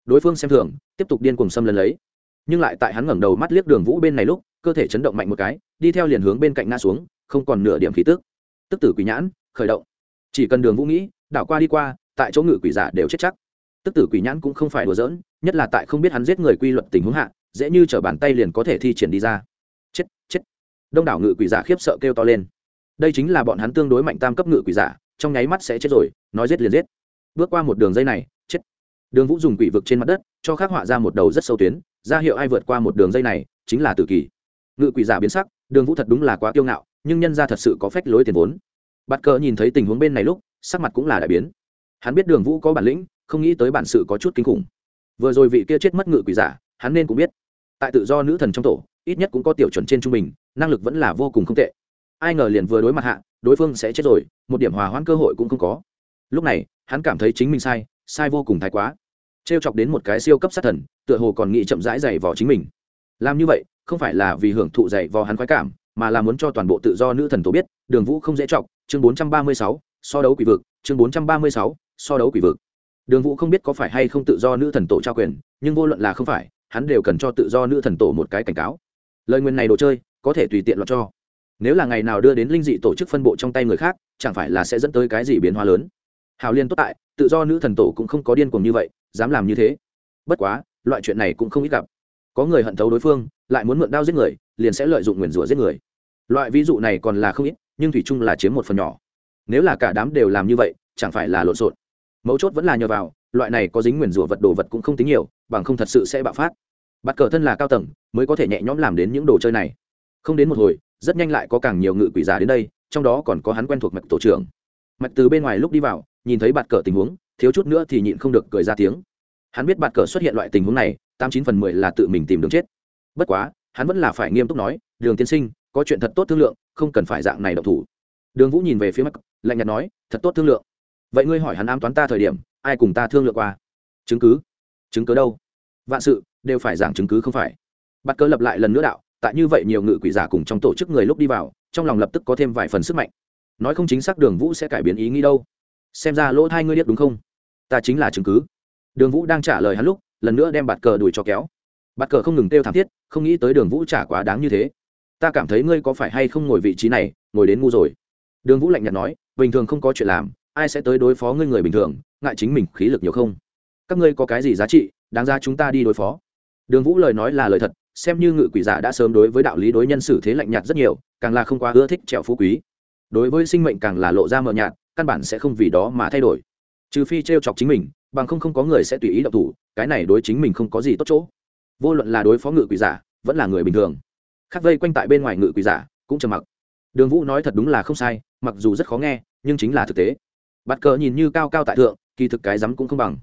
S1: Đối phương xem thường, tiếp tục điên cuồng xâm lấn lấy. Nhưng lại tại hắn ngẩng đầu mắt liếc đường vũ bên này lúc, cơ thể chấn động mạnh một cái, đi theo liền hướng bên cạnh ngã xuống, không còn nửa điểm khí tức. Tức tử quỷ nhãn, khởi động. Chỉ cần đường vũ nghĩ, đảo qua đi qua, tại chỗ ngự quỷ giả đều chết chắc tức tử quỷ nhãn cũng không phải đùa giỡn, nhất là tại không biết hắn giết người quy luật tình huống hạ, dễ như t bàn tay liền có thể thi triển đi ra. Chết chết. Đông đảo ngự quỷ giả khiếp sợ kêu to lên. Đây chính là bọn hắn tương đối mạnh tam cấp ngự quỷ giả, trong nháy mắt sẽ chết rồi, nói giết liền giết. Bước qua một đường dây này, chết. Đường vũ dùng quỷ vực trên mặt đất, cho khắc họa ra một đầu rất sâu tuyến, ra hiệu ai vượt qua một đường dây này, chính là tử kỳ. Ngự quỷ giả biến sắc, đường vũ thật đúng là quá kiêu ngạo, nhưng nhân ra thật sự có phách lối tiền vốn. Bắt cờ nhìn thấy tình huống bên này lúc, sắc mặt cũng là đại biến. Hắn biết đường vũ có bản lĩnh không nghĩ tới bản sự có chút kinh khủng. Vừa rồi vị kia chết mất ngự quỷ giả, hắn nên cũng biết. Tại tự do nữ thần trong tổ, ít nhất cũng có tiểu chuẩn trên trung bình, năng lực vẫn là vô cùng không tệ. Ai ngờ liền vừa đối mặt hạ, đối phương sẽ chết rồi, một điểm hòa hoãn cơ hội cũng không có. Lúc này, hắn cảm thấy chính mình sai sai vô cùng thái quá. T r e o chọc đến một cái siêu cấp sát thần, tựa hồ còn nghĩ chậm rãi dày vò chính mình. Làm như vậy, không phải là vì hưởng thụ dày vò hắn khoái cảm, mà là muốn cho toàn bộ tự do nữ thần tổ biết, đường vũ không dễ chọc, chương bốn trăm ba mươi sáu, so đấu quỷ vực, chương bốn trăm ba mươi sáu, so đấu quỷ vực đường vũ không biết có phải hay không tự do nữ thần tổ trao quyền, nhưng vô luận là không phải, hắn đều cần cho tự do nữ thần tổ một cái cảnh cáo. Lời nguyên này đồ chơi, có thể tùy tiện lọt cho. Nếu là ngày nào đưa đến linh dị tổ chức phân bộ trong tay người khác, chẳng phải là sẽ dẫn tới cái gì biến hóa lớn. Hào liên tốt tại, tự do nữ thần tổ cũng không có điên cuồng như vậy, dám làm như thế. Bất quá, loại chuyện này cũng không ít gặp. Có người hận thấu đối phương, lại muốn mượn đao giết người, liền sẽ lợi dụng nguyền rủa giết người. Loại ví dụ này còn là không ít, nhưng thủy chung là chiếm một phần nhỏ. Nếu là cả đám đều làm như vậy, chẳng phải là lộn xộn mấu chốt vẫn là nhờ vào, loại này có dính nguyền rủa vật đồ vật cũng không tính nhiều, bằng không thật sự sẽ bạo phát. Bắt cờ thân là cao tầng, mới có thể nhẹ nhõm làm đến những đồ chơi này. Không đến một hồi, rất nhanh lại có càng nhiều ngự quỷ giả đến đây, trong đó còn có hắn quen thuộc mạch tổ trưởng. Mạch từ bên ngoài lúc đi vào, nhìn thấy bạt cờ tình huống, thiếu chút nữa thì nhịn không được cười ra tiếng. Hắn biết bạt cờ xuất hiện loại tình huống này, tám chín phần mười là tự mình tìm đường chết. Bất quá, hắn vẫn là phải nghiêm túc nói, đường tiên sinh, có chuyện thật tốt thương lượng, không cần phải dạng này độc thủ. Đường vũ nhìn về phía mắt lạnh nhạt nói, thật tốt thương lượng vậy ngươi hỏi hắn ám toán ta thời điểm, ai cùng ta thương lượng qua? Chứng cứ? Chứng cứ đâu? Vạn sự, đều phải giảng chứng cứ không phải. Bắt cơ lập lại lần nữa đạo, tại như vậy nhiều ngự quỷ giả cùng trong tổ chức người lúc đi vào, trong lòng lập tức có thêm vài phần sức mạnh. Nói không chính xác đường vũ sẽ cải biến ý nghĩ đâu. Xem ra lỗ thai ngươi biết đúng không? Ta chính là chứng cứ. Đường vũ đang trả lời hắn lúc, lần nữa đem bạt cờ đuổi cho kéo. Bạt cờ không ngừng kêu thảm thiết, không nghĩ tới đường vũ trả quá đáng như thế. Ta cảm thấy ngươi có phải hay không ngồi vị trí này, ngồi đến ngu rồi? Đường vũ lạnh nhạt nói, bình thường không có chuyện làm ai sẽ tới đối phó ngươi người bình thường, ngại chính mình khí lực nhiều không? Các ngươi có cái gì giá trị, đáng ra chúng ta đi đối phó? Đường vũ lời nói là lời thật, xem như ngự quỷ giả đã sớm đối với đạo lý đối nhân xử thế lạnh nhạt rất nhiều, càng là không quá ưa thích trèo phú quý. Đối với sinh mệnh càng là lộ ra mờ nhạt, căn bản sẽ không vì đó mà thay đổi. Trừ phi t r e o chọc chính mình, bằng không không có người sẽ tùy ý đậu thủ, cái này đối chính mình không có gì tốt chỗ. Vô luận là đối phó ngự quỷ giả, vẫn là người bình thường. Khắc vây quanh tại bên ngoài ngự quỷ giả, cũng trầm mặc. Đường vũ nói thật đúng là không sai, mặc dù rất khó nghe, nhưng chính là thực tế bạt cờ nhìn như cao cao tại thượng, kỳ thực cái rắm cũng không bằng.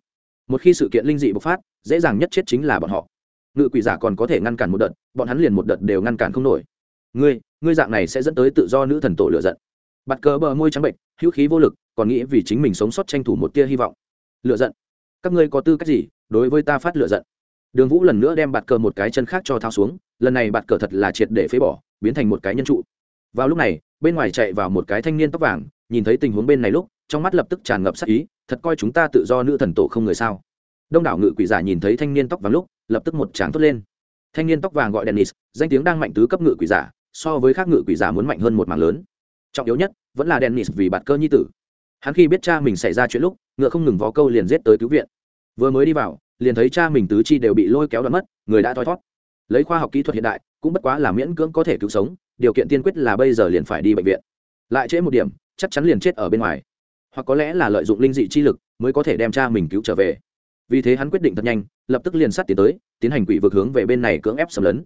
S1: Một khi sự kiện linh dị bộc phát, dễ dàng nhất chết chính là bọn họ. Ngự quỷ giả còn có thể ngăn cản một đợt, bọn hắn liền một đợt đều ngăn cản không nổi. Ngươi ngươi dạng này sẽ dẫn tới tự do nữ thần tổ lựa giận. Bạt cờ bờ môi trắng bệnh, hữu khí vô lực, còn nghĩ vì chính mình sống sót tranh thủ một tia hy vọng. Lựa giận? Các ngươi có tư cách gì đối với ta phát lựa giận? Đường vũ lần nữa đem bạt cờ một cái chân khác cho thao xuống, lần này bạt cờ thật là triệt để phế bỏ, biến thành một cái nhân trụ vào lúc này, bên ngoài chạy vào một cái thanh niên tóc vàng, nhìn thấy tình huống bên này lúc, trong mắt lập tức tràn ngập sắc ý, thật coi chúng ta tự do nữ thần tổ không người sao? Đông đảo ngự quỷ giả nhìn thấy thanh niên tóc vàng lúc, lập tức một tràng thốt lên. Thanh niên tóc vàng gọi dennis, danh tiếng đang mạnh tứ cấp ngự quỷ giả, so với khác ngự quỷ giả muốn mạnh hơn một mảng lớn. Trọng yếu nhất, vẫn là dennis vì bạt cơ nhi tử. Hắn khi biết cha mình xảy ra chuyện lúc, ngựa không ngừng vó câu liền giết tới cứu viện. Vừa mới đi vào, liền thấy cha mình tứ chi đều bị lôi kéo đoạn mất, người đã thoi thót lấy khoa học kỹ thuật hiện đại, cũng bất quá là miễn cưỡng có thể cứu sống, điều kiện tiên quyết là bây giờ liền phải đi bệnh viện. Lại trễ một điểm, chắc chắn liền chết ở bên ngoài. Hoặc có lẽ là lợi dụng linh dị chi lực mới có thể đem cha mình cứu trở về. Vì thế hắn quyết định thật nhanh, lập tức liền sát tiến tới, tiến hành quỷ vực hướng về bên này cưỡng ép xâm lấn.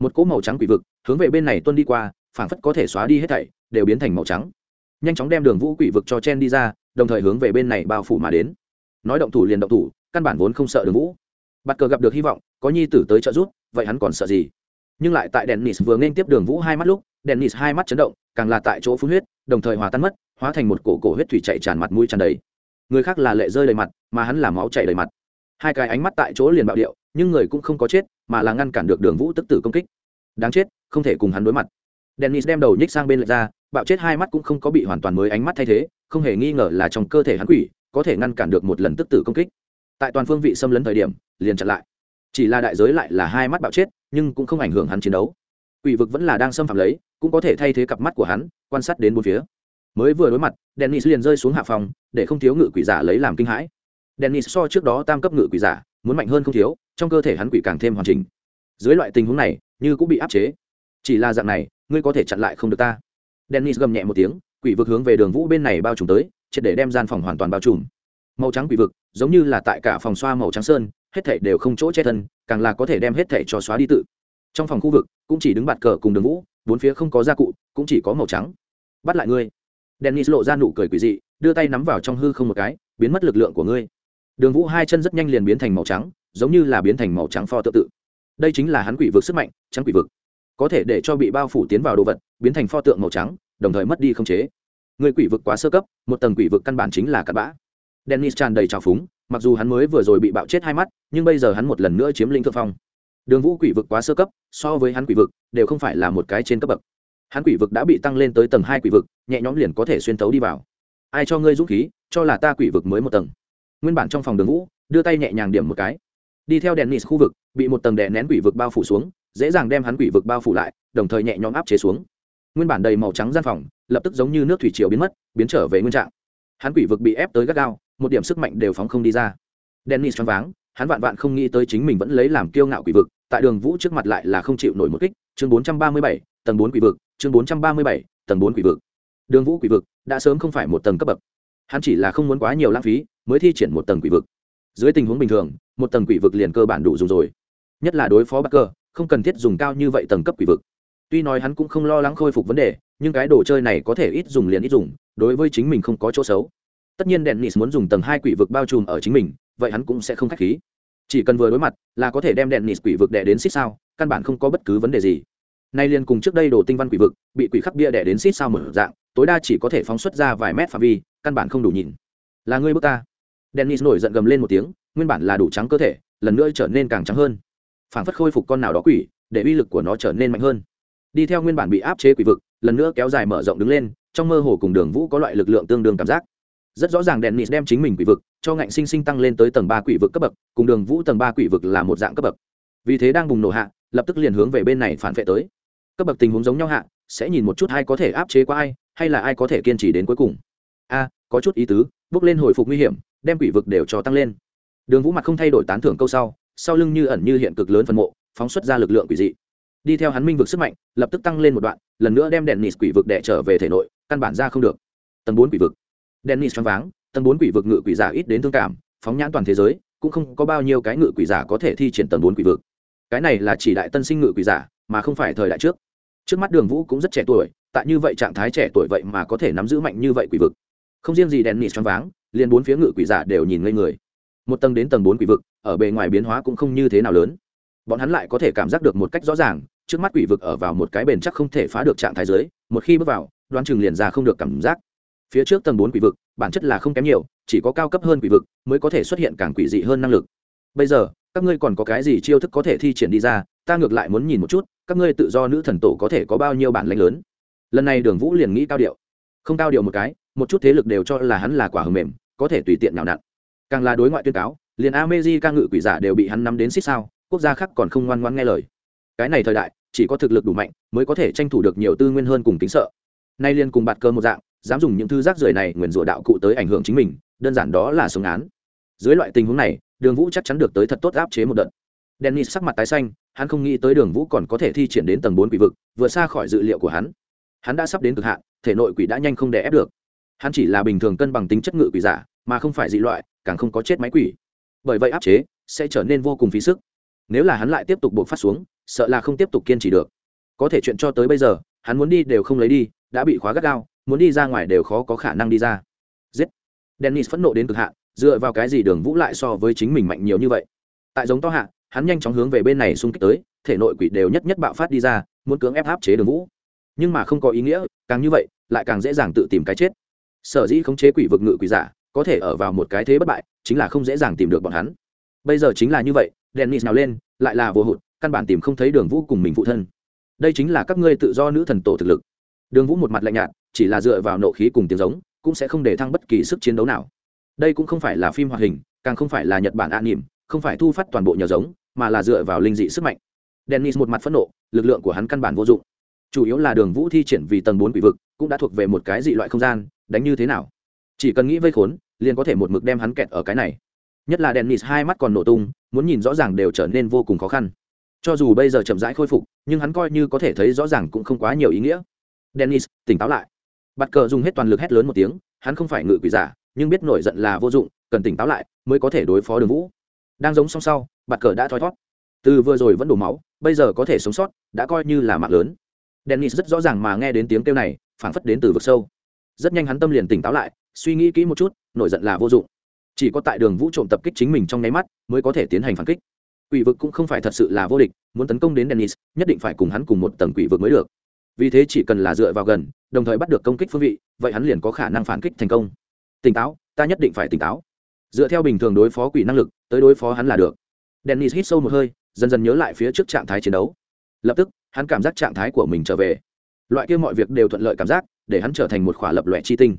S1: Một cỗ màu trắng quỷ vực, hướng về bên này tuân đi qua, phảng phất có thể xóa đi hết thảy, đều biến thành màu trắng. Nhanh chóng đem đường vũ quỷ vực cho chen đi ra, đồng thời hướng về bên này bao phủ mà đến. Nói động thủ liền động thủ, căn bản vốn không sợ đường vũ. Bắt cờ gặp được hy vọng có nhi tử tới trợ giúp, vậy hắn còn sợ gì? Nhưng lại tại dennis vừa nên tiếp đường vũ hai mắt lúc, dennis hai mắt chấn động, càng là tại chỗ phun huyết, đồng thời hòa tan mất, hóa thành một cổ cổ huyết thủy chạy tràn mặt mũi tràn đầy. Người khác là lệ rơi đầy mặt, mà hắn là máu chảy đầy mặt. Hai cái ánh mắt tại chỗ liền bạo điệu, nhưng người cũng không có chết, mà là ngăn cản được đường vũ tức tử công kích. Đáng chết, không thể cùng hắn đối mặt. Dennis đem đầu nhích sang bên lệch ra, bạo chết hai mắt cũng không có bị hoàn toàn mới ánh mắt thay thế, không hề nghi ngờ là trong cơ thể hắn quỷ, có thể ngăn cản được một lần tức tử công kích. Tại toàn phương vị xâm lấn thời điểm, liền chặn lại chỉ là đại giới lại là hai mắt bạo chết, nhưng cũng không ảnh hưởng hắn chiến đấu. Quỷ vực vẫn là đang xâm phạm lấy, cũng có thể thay thế cặp mắt của hắn, quan sát đến bốn phía. Mới vừa đối mặt, dennis liền rơi xuống hạ phòng, để không thiếu ngự quỷ giả lấy làm kinh hãi. Dennis so trước đó tam cấp ngự quỷ giả, muốn mạnh hơn không thiếu, trong cơ thể hắn quỷ càng thêm hoàn chỉnh. Dưới loại tình huống này, như cũng bị áp chế. Chỉ là dạng này, ngươi có thể chặn lại không được ta. Dennis gầm nhẹ một tiếng, quỷ vực hướng về đường vũ bên này bao trùm tới, triệt để đem gian phòng hoàn toàn bao trùm. Màu trắng quỷ vực, giống như là tại cả phòng xoa màu trắng sơn hết thảy đều không chỗ che thân, càng là có thể đem hết thảy cho xóa đi tự. Trong phòng khu vực, cũng chỉ đứng bạt cờ cùng đường vũ, bốn phía không có gia cụ, cũng chỉ có màu trắng. Bắt lại ngươi. Dennis lộ ra nụ cười quỷ dị, đưa tay nắm vào trong hư không một cái, biến mất lực lượng của ngươi. Đường vũ hai chân rất nhanh liền biến thành màu trắng, giống như là biến thành màu trắng pho tự tự. Đây chính là hắn quỷ vực sức mạnh, trắng quỷ vực. Có thể để cho bị bao phủ tiến vào đồ vật, biến thành pho tượng màu trắng, đồng thời mất đi không chế. Người quỷ vực quá sơ cấp, một tầng quỷ vực căn bản chính là cặn bã. Dennis tràn đầy trào phúng mặc dù hắn mới vừa rồi bị bạo chết hai mắt, nhưng bây giờ hắn một lần nữa chiếm lĩnh thượng phong. Đường vũ quỷ vực quá sơ cấp, so với hắn quỷ vực, đều không phải là một cái trên cấp bậc. Hắn quỷ vực đã bị tăng lên tới tầng hai quỷ vực, nhẹ nhõm liền có thể xuyên tấu đi vào. Ai cho ngươi dũng khí, cho là ta quỷ vực mới một tầng. Nguyên bản trong phòng đường vũ, đưa tay nhẹ nhàng điểm một cái. Đi theo đèn nịt khu vực, bị một tầng đè nén quỷ vực bao phủ xuống, dễ dàng đem hắn quỷ vực bao phủ lại, đồng thời nhẹ nhõm áp chế xuống. Nguyên bản đầy màu trắng gian phòng, lập tức giống như nước thủy triều biến mất, biến trở về nguyên trạng. Hắn quỷ vực bị ép tới gắt gao một điểm sức mạnh đều phóng không đi ra. Dennis choáng váng, hắn vạn vạn không nghĩ tới chính mình vẫn lấy làm kiêu ngạo quỷ vực, tại đường vũ trước mặt lại là không chịu nổi một kích. Chương bốn trăm ba mươi bảy, tầng bốn quỷ vực. Chương bốn trăm ba mươi bảy, tầng bốn quỷ vực. Đường vũ quỷ vực đã sớm không phải một tầng cấp bậc. Hắn chỉ là không muốn quá nhiều lãng phí, mới thi triển một tầng quỷ vực. Dưới tình huống bình thường, một tầng quỷ vực liền cơ bản đủ dùng rồi. Nhất là đối phó bắc cơ không cần thiết dùng cao như vậy tầng cấp quỷ vực. Tuy nói hắn cũng không lo lắng khôi phục vấn đề, nhưng cái đồ chơi này có thể ít dùng liền ít dùng, đối với chính mình không có chỗ xấu tất nhiên đèn nis muốn dùng tầng hai quỷ vực bao trùm ở chính mình, vậy hắn cũng sẽ không k h á c h khí. Chỉ cần vừa đối mặt là có thể đem đèn nis quỷ vực đẻ đến xích sao, căn bản không có bất cứ vấn đề gì. Nay liền cùng trước đây đồ tinh văn quỷ vực, bị quỷ khắc bia đẻ đến xích sao mở dạng, tối đa chỉ có thể phóng xuất ra vài mét phạm vi, căn bản không đủ nhìn. Là ngươi bước ta. Dennis nổi giận gầm lên một tiếng, nguyên bản là đủ trắng cơ thể, lần nữa trở nên càng trắng hơn. Phản phất khôi phục con nào đó quỷ, để uy lực của nó trở nên mạnh hơn. Đi theo nguyên bản bị áp chế quỷ vực, lần nữa kéo dài mở rộng đứng lên, trong mơ hồ cùng đường vũ có loại lực lượng tương đương cảm giác rất rõ ràng dennis đem chính mình quỷ vực cho ngạnh sinh sinh tăng lên tới tầng ba quỷ vực cấp bậc, cùng đường vũ tầng ba quỷ vực là một dạng cấp bậc. Vì thế đang bùng nổ hạ, lập tức liền hướng về bên này phản vệ tới. Cấp bậc tình huống giống nhau hạ, sẽ nhìn một chút ai có thể áp chế qua ai, hay là ai có thể kiên trì đến cuối cùng. A, có chút ý tứ, bước lên hồi phục nguy hiểm, đem quỷ vực đều cho tăng lên. Đường vũ mặt không thay đổi tán thưởng câu sau sau lưng như ẩn như hiện cực lớn phần mộ, phóng xuất ra lực lượng quỷ dị. Đi theo hắn minh vực sức mạnh, lập tức tăng lên một đoạn, lần nữa đem đèn nịt quỷ vực đẻ trở về thể nội, căn bản ra không được. Tầng bốn quỷ vực dennis choáng váng, tầng bốn quỷ vực ngự quỷ giả ít đến thương cảm, phóng nhãn toàn thế giới, cũng không có bao nhiêu cái ngự quỷ giả có thể thi triển tầng bốn quỷ vực. Cái này là chỉ đại tân sinh ngự quỷ giả, mà không phải thời đại trước. Trước mắt đường vũ cũng rất trẻ tuổi, tại như vậy trạng thái trẻ tuổi vậy mà có thể nắm giữ mạnh như vậy quỷ vực. Không riêng gì đèn nịt choáng váng, liền bốn phía ngự quỷ giả đều nhìn ngây người. Một tầng đến tầng bốn quỷ vực, ở bề ngoài biến hóa cũng không như thế nào lớn. Bọn hắn lại có thể cảm giác được một cách rõ ràng, trước mắt quỷ vực ở vào một cái bền chắc không thể phá được trạng thái giới, một khi bước vào, đoán chừng liền ra không được cảm giác phía trước tầng bốn quỷ vực, bản chất là không kém nhiều, chỉ có cao cấp hơn quỷ vực mới có thể xuất hiện càng quỷ dị hơn năng lực. Bây giờ, các ngươi còn có cái gì chiêu thức có thể thi triển đi ra, ta ngược lại muốn nhìn một chút, các ngươi tự do nữ thần tổ có thể có bao nhiêu bản lãnh lớn? Lần này đường vũ liền nghĩ cao điệu. Không cao điệu một cái, một chút thế lực đều cho là hắn là quả hầm mềm, có thể tùy tiện nào nặn. Càng là đối ngoại tuyên cáo, liền amezi ca ngự quỷ giả đều bị hắn nắm đến xích sao, quốc gia khác còn không ngoan ngoan nghe lời. Cái này thời đại, chỉ có thực lực đủ mạnh, mới có thể tranh thủ được nhiều tư nguyên hơn cùng tính sợ. Nay liền cùng bạt cơ một dạng dám dùng những thư rác rưởi này nguyền rủa đạo cụ tới ảnh hưởng chính mình, đơn giản đó là sống án. Dưới loại tình huống này, đường vũ chắc chắn được tới thật tốt áp chế một đợt. Dennis sắc mặt tái xanh, hắn không nghĩ tới đường vũ còn có thể thi triển đến tầng bốn quỷ vực vừa xa khỏi dự liệu của hắn. Hắn đã sắp đến cực hạn, thể nội quỷ đã nhanh không đè ép được. Hắn chỉ là bình thường cân bằng tính chất ngự quỷ giả, mà không phải dị loại, càng không có chết máy quỷ. Bởi vậy áp chế sẽ trở nên vô cùng phí sức. Nếu là hắn lại tiếp tục buộc phát xuống, sợ là không tiếp tục kiên trì được. Có thể chuyện cho tới bây giờ, hắn muốn đi đều không lấy đi, đã bị khóa gắt gao muốn đi ra ngoài đều khó có khả năng đi ra. Giết. Dennis phẫn nộ đến cực hạn, dựa vào cái gì đường vũ lại so với chính mình mạnh nhiều như vậy? Tại giống to hạ, hắn nhanh chóng hướng về bên này xung kích tới, thể nội quỷ đều nhất nhất bạo phát đi ra, muốn cưỡng ép áp chế đường vũ. Nhưng mà không có ý nghĩa, càng như vậy, lại càng dễ dàng tự tìm cái chết. Sở dĩ khống chế quỷ vực ngự quỷ giả, có thể ở vào một cái thế bất bại, chính là không dễ dàng tìm được bọn hắn. Bây giờ chính là như vậy, dennis nào lên, lại là vô hụt, căn bản tìm không thấy đường vũ cùng mình phụ thân. Đây chính là các ngươi tự do nữ thần tổ thực lực. Đường vũ một mặt lạnh nhạt chỉ là dựa vào nộ khí cùng tiếng giống, cũng sẽ không để thăng bất kỳ sức chiến đấu nào. Đây cũng không phải là phim hoạt hình, càng không phải là nhật bản an nỉm, không phải thu phát toàn bộ nhờ giống, mà là dựa vào linh dị sức mạnh. Dennis một mặt phẫn nộ, lực lượng của hắn căn bản vô dụng. Chủ yếu là đường vũ thi triển vì tầng bốn quỷ vực, cũng đã thuộc về một cái dị loại không gian, đánh như thế nào? Chỉ cần nghĩ vây khốn, liền có thể một mực đem hắn kẹt ở cái này. Nhất là dennis hai mắt còn nổ tung, muốn nhìn rõ ràng đều trở nên vô cùng khó khăn. Cho dù bây giờ chậm rãi khôi phục, nhưng hắn coi như có thể thấy rõ ràng cũng không quá nhiều ý nghĩa. Dennis, tỉnh táo lại. Bạt cờ dùng hết toàn lực hét lớn một tiếng, hắn không phải ngự quỷ giả, nhưng biết nổi giận là vô dụng, cần tỉnh táo lại mới có thể đối phó đường vũ. Đang giống song sau, bạt cờ đã thoi thót. Từ vừa rồi vẫn đổ máu, bây giờ có thể sống sót, đã coi như là mạng lớn. Dennis rất rõ ràng mà nghe đến tiếng kêu này, phảng phất đến từ vực sâu. Rất nhanh hắn tâm liền tỉnh táo lại, suy nghĩ kỹ một chút, nổi giận là vô dụng. Chỉ có tại đường vũ trộm tập kích chính mình trong nháy mắt, mới có thể tiến hành phản kích. Quỷ vực cũng không phải thật sự là vô địch, muốn tấn công đến dennis, nhất định phải cùng hắn cùng một tầng quỷ vực mới được vì thế chỉ cần là dựa vào gần, đồng thời bắt được công kích phương vị, vậy hắn liền có khả năng phản kích thành công. Tỉnh táo, ta nhất định phải tỉnh táo. Dựa theo bình thường đối phó quỷ năng lực, tới đối phó hắn là được. Dennis hít sâu một hơi, dần dần nhớ lại phía trước trạng thái chiến đấu. Lập tức, hắn cảm giác trạng thái của mình trở về. Loại kia mọi việc đều thuận lợi cảm giác, để hắn trở thành một khỏa lập lòe chi tinh.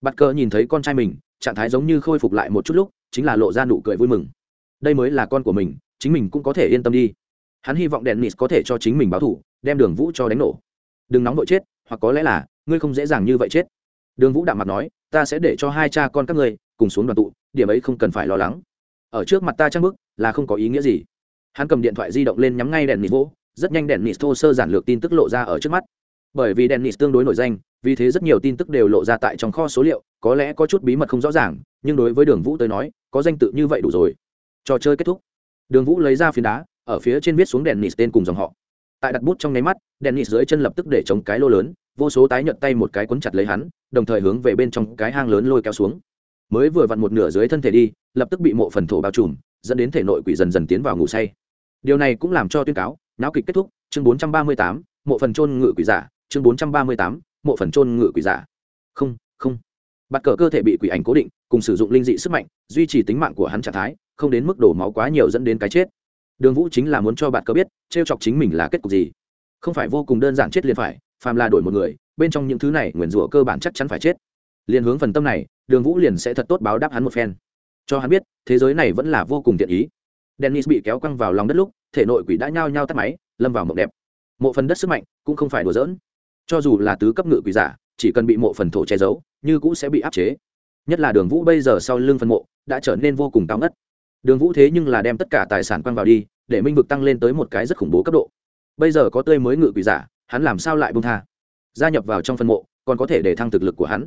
S1: Bắt cờ nhìn thấy con trai mình, trạng thái giống như khôi phục lại một chút lúc, chính là lộ ra nụ cười vui mừng. Đây mới là con của mình, chính mình cũng có thể yên tâm đi. Hắn hy vọng Dennis có thể cho chính mình báo thủ, đem đường vũ cho đánh nổ đừng nóng vội chết, hoặc có lẽ là, ngươi không dễ dàng như vậy chết. Đường vũ đạm mặt nói, ta sẽ để cho hai cha con các ngươi cùng xuống đoàn tụ, điểm ấy không cần phải lo lắng. Ở trước mặt ta trang bức, là không có ý nghĩa gì. Hắn cầm điện thoại di động lên nhắm ngay đèn nịt vỗ rất nhanh đèn nịt thô sơ giản lược tin tức lộ ra ở trước mắt. Bởi vì đèn nịt tương đối nổi danh, vì thế rất nhiều tin tức đều lộ ra tại trong kho số liệu, có lẽ có chút bí mật không rõ ràng, nhưng đối với đường vũ tới nói, có danh tự như vậy đủ rồi. Trò chơi kết thúc. Đường vũ lấy ra phiến đá, ở phía trên viết xuống đèn nịt tên cùng dòng họ tại đặt bút trong nháy mắt dennis dưới chân lập tức để chống cái lô lớn vô số tái nhận tay một cái quấn chặt lấy hắn đồng thời hướng về bên trong cái hang lớn lôi kéo xuống. Mới vừa vặn một nửa dưới thân thể đi lập tức bị mộ phần thổ bao trùm dẫn đến thể nội quỷ dần dần tiến vào ngủ say. Điều này cũng làm cho tuyên cáo náo kịch kết thúc chương 438, mộ phần trôn ngự quỷ giả chương 438, mộ phần trôn ngự quỷ giả. Không không. Bắt cờ cơ thể bị quỷ ảnh cố định cùng sử dụng linh dị sức mạnh duy trì tính mạng của hắn trạng thái không đến mức đổ máu quá nhiều dẫn đến cái chết đường vũ chính là muốn cho bạn cơ biết t chọc chính mình là kết cục gì. Không phải vô cùng đơn giản chết liền phải, phàm là đổi một người, bên trong những thứ này nguyền rủa cơ bản chắc chắn phải chết. Liền hướng phần tâm này, đường vũ liền sẽ thật tốt báo đáp hắn một phen. Cho hắn biết, thế giới này vẫn là vô cùng tiện ý. Dennis bị kéo căng vào lòng đất lúc, thể nội quỷ đã nhao nhao tắt máy, lâm vào mộng đẹp. Mộ phần đất sức mạnh cũng không phải đùa dỡn cho dù là tứ cấp ngự quỷ giả, chỉ cần bị mộ phần thổ che giấu, như cũng sẽ bị áp chế. Nhất là đường vũ bây giờ sau lưng phân mộ, đã trở nên vô cùng cao ngất đường vũ thế nhưng là đem tất cả tài sản quăng vào đi, để minh vực tăng lên tới một cái rất khủng bố cấp độ. Bây giờ có tươi mới ngự quỷ giả, hắn làm sao lại bông tha? Gia nhập vào trong phân mộ, còn có thể để thăng thực lực của hắn.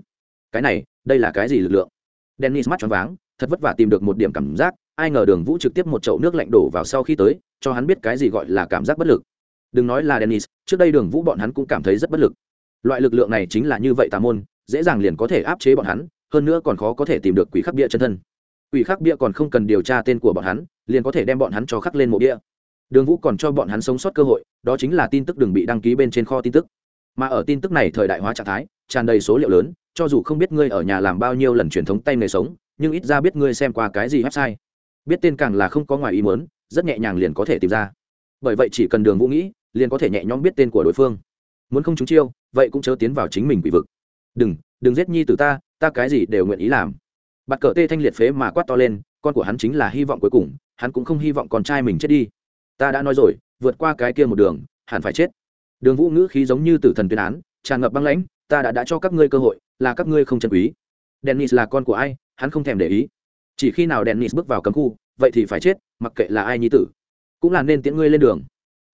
S1: Cái này, đây là cái gì lực lượng? Dennis mắt choáng váng, thật vất vả tìm được một điểm cảm giác, ai ngờ đường vũ trực tiếp một chậu nước lạnh đổ vào sau khi tới, cho hắn biết cái gì gọi là cảm giác bất lực. Đừng nói là dennis, trước đây đường vũ bọn hắn cũng cảm thấy rất bất lực. Loại lực lượng này chính là như vậy tà môn, dễ dàng liền có thể áp chế bọn hắn, hơn nữa còn khó có thể tìm được quỷ khắc bia chân thân quỷ khắc bia còn không cần điều tra tên của bọn hắn, liền có thể đem bọn hắn cho khắc lên mộ bia. Đường vũ còn cho bọn hắn sống sót cơ hội, đó chính là tin tức đừng bị đăng ký bên trên kho tin tức. Mà ở tin tức này thời đại hóa trạng thái, tràn đầy số liệu lớn, cho dù không biết ngươi ở nhà làm bao nhiêu lần truyền thống tay nghề sống, nhưng ít ra biết ngươi xem qua cái gì website. Biết tên càng là không có ngoài ý muốn, rất nhẹ nhàng liền có thể tìm ra. Bởi vậy chỉ cần đường vũ nghĩ, liền có thể nhẹ nhõm biết tên của đối phương. Muốn không chúng chiêu, vậy cũng chớ tiến vào chính mình quỷ vực. Đừng đừng giết nhi từ ta ta cái gì đều nguyện ý làm bạt cờ tê thanh liệt phế mà quát to lên, con của hắn chính là hy vọng cuối cùng, hắn cũng không hy vọng con trai mình chết đi. Ta đã nói rồi, vượt qua cái kia một đường, hẳn phải chết. Đường vũ ngữ khí giống như tử thần tuyên án, tràn ngập băng lãnh, ta đã đã cho các ngươi cơ hội, là các ngươi không trân quý. Dennis là con của ai, hắn không thèm để ý. Chỉ khi nào dennis bước vào cấm khu, vậy thì phải chết, mặc kệ là ai nhi tử. Cũng là nên tiễn ngươi lên đường.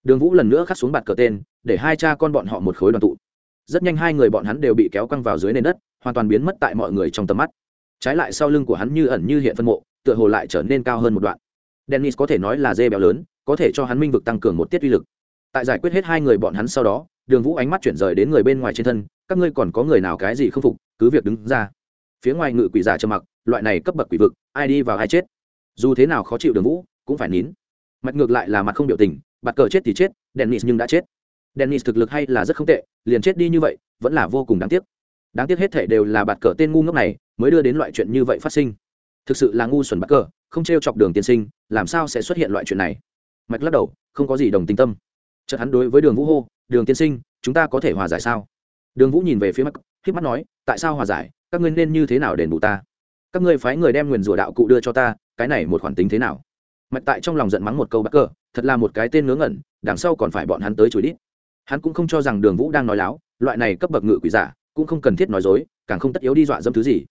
S1: Đường vũ lần nữa khắc xuống bạt cờ tên, để hai cha con bọn họ một khối đoàn tụ. Rất nhanh hai người bọn hắn đều bị kéo căng vào dưới nền đất, hoàn toàn biến mất tại mọi người trong tầm mắt trái lại sau lưng của hắn như ẩn như hiện phân mộ, tựa hồ lại trở nên cao hơn một đoạn. Dennis có thể nói là dê béo lớn, có thể cho hắn minh vực tăng cường một tiết uy lực. Tại giải quyết hết hai người bọn hắn sau đó, đường vũ ánh mắt chuyển rời đến người bên ngoài trên thân, các ngươi còn có người nào cái gì không phục, cứ việc đứng ra. Phía ngoài ngự quỷ giả trầm mặc, loại này cấp bậc quỷ vực, ai đi vào ai chết. Dù thế nào khó chịu đường vũ, cũng phải nín. Mặt ngược lại là mặt không biểu tình, bạt cờ chết thì chết, dennis nhưng đã chết. Dennis thực lực hay là rất không tệ, liền chết đi như vậy, vẫn là vô cùng đáng tiếc đáng tiếc hết thể đều là bạt cờ tên ngu ngốc này mới đưa đến loại chuyện như vậy phát sinh. Thực sự là ngu xuẩn bạt cờ, không t r e o chọc đường tiên sinh, làm sao sẽ xuất hiện loại chuyện này? Mạch lắc đầu, không có gì đồng tình tâm. Chợt hắn đối với đường vũ hô, đường tiên sinh, chúng ta có thể hòa giải sao? Đường vũ nhìn về phía mắt k mắt nói, tại sao hòa giải? Các ngươi nên như thế nào đền bù ta? Các ngươi phái người đem nguyền rủa đạo cụ đưa cho ta, cái này một khoản tính thế nào? Mạch tại trong lòng giận mắng một câu bắc cờ, thật là một cái tên ngớ ngẩn, đằng sau còn phải bọn hắn tới chửi đít. Hắn cũng không cho rằng đường vũ đang nói láo, loại này cấp bậc ngự quỷ giả cũng không cần thiết nói dối, càng không tất yếu đi dọa dẫm thứ gì.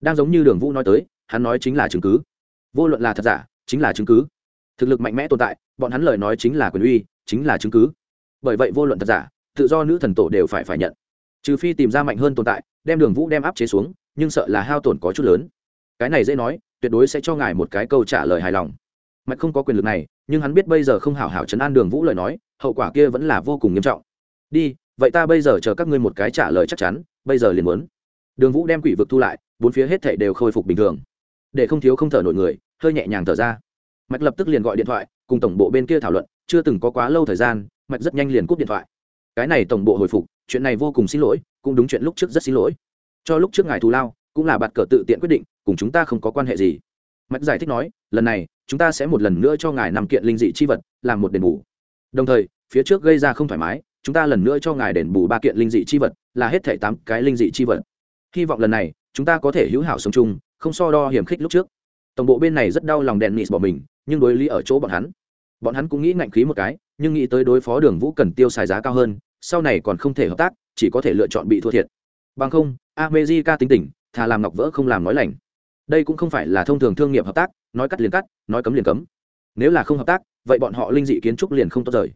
S1: Đang giống như đường vũ nói tới, hắn nói chính là chứng cứ. Vô luận là thật giả, chính là chứng cứ. Thực lực mạnh mẽ tồn tại, bọn hắn lời nói chính là quyền uy, chính là chứng cứ. Bởi vậy vô luận thật giả, tự do nữ thần tổ đều phải phải nhận. Trừ phi tìm ra mạnh hơn tồn tại, đem đường vũ đem áp chế xuống, nhưng sợ là hao tổn có chút lớn. Cái này dễ nói, tuyệt đối sẽ cho ngài một cái câu trả lời hài lòng. Mạch không có quyền lực này, nhưng hắn biết bây giờ không hảo hảo chấn an đường vũ lời nói, hậu quả kia vẫn là vô cùng nghiêm trọng. Đi vậy ta bây giờ chờ các ngươi một cái trả lời chắc chắn, bây giờ liền muốn. Đường vũ đem quỷ vực thu lại, bốn phía hết thảy đều khôi phục bình thường. Để không thiếu không thở nổi người, hơi nhẹ nhàng thở ra. Mạch lập tức liền gọi điện thoại, cùng tổng bộ bên kia thảo luận, chưa từng có quá lâu thời gian, mạch rất nhanh liền cúp điện thoại. Cái này tổng bộ hồi phục, chuyện này vô cùng xin lỗi, cũng đúng chuyện lúc trước rất xin lỗi. Cho lúc trước ngài thù lao, cũng là bạt cờ tự tiện quyết định, cùng chúng ta không có quan hệ gì. Mạch giải thích nói, lần này, chúng ta sẽ một lần nữa cho ngài nằm kiện linh dị chi vật, làm một đền bù. Đồng thời, phía trước gây ra không thoải mái chúng ta lần nữa cho ngài đền bù ba kiện linh dị chi vật là hết thảy tám cái linh dị chi vật. Hy vọng lần này chúng ta có thể hữu hảo sống chung không so đo hiểm khích lúc trước. Tổng bộ bên này rất đau lòng đèn nịt bỏ mình nhưng đối lý ở chỗ bọn hắn. Bọn hắn cũng nghĩ ngạnh khí một cái nhưng nghĩ tới đối phó đường vũ cần tiêu xài giá cao hơn sau này còn không thể hợp tác chỉ có thể lựa chọn bị thua thiệt. Bằng không amejica tính tỉnh, thà làm ngọc vỡ không làm nói lành. Đây cũng không phải là thông thường thương nghiệp hợp tác nói cắt liền cắt nói cấm liền cấm. Nếu là không hợp tác vậy bọn họ linh dị kiến trúc liền không tốt rời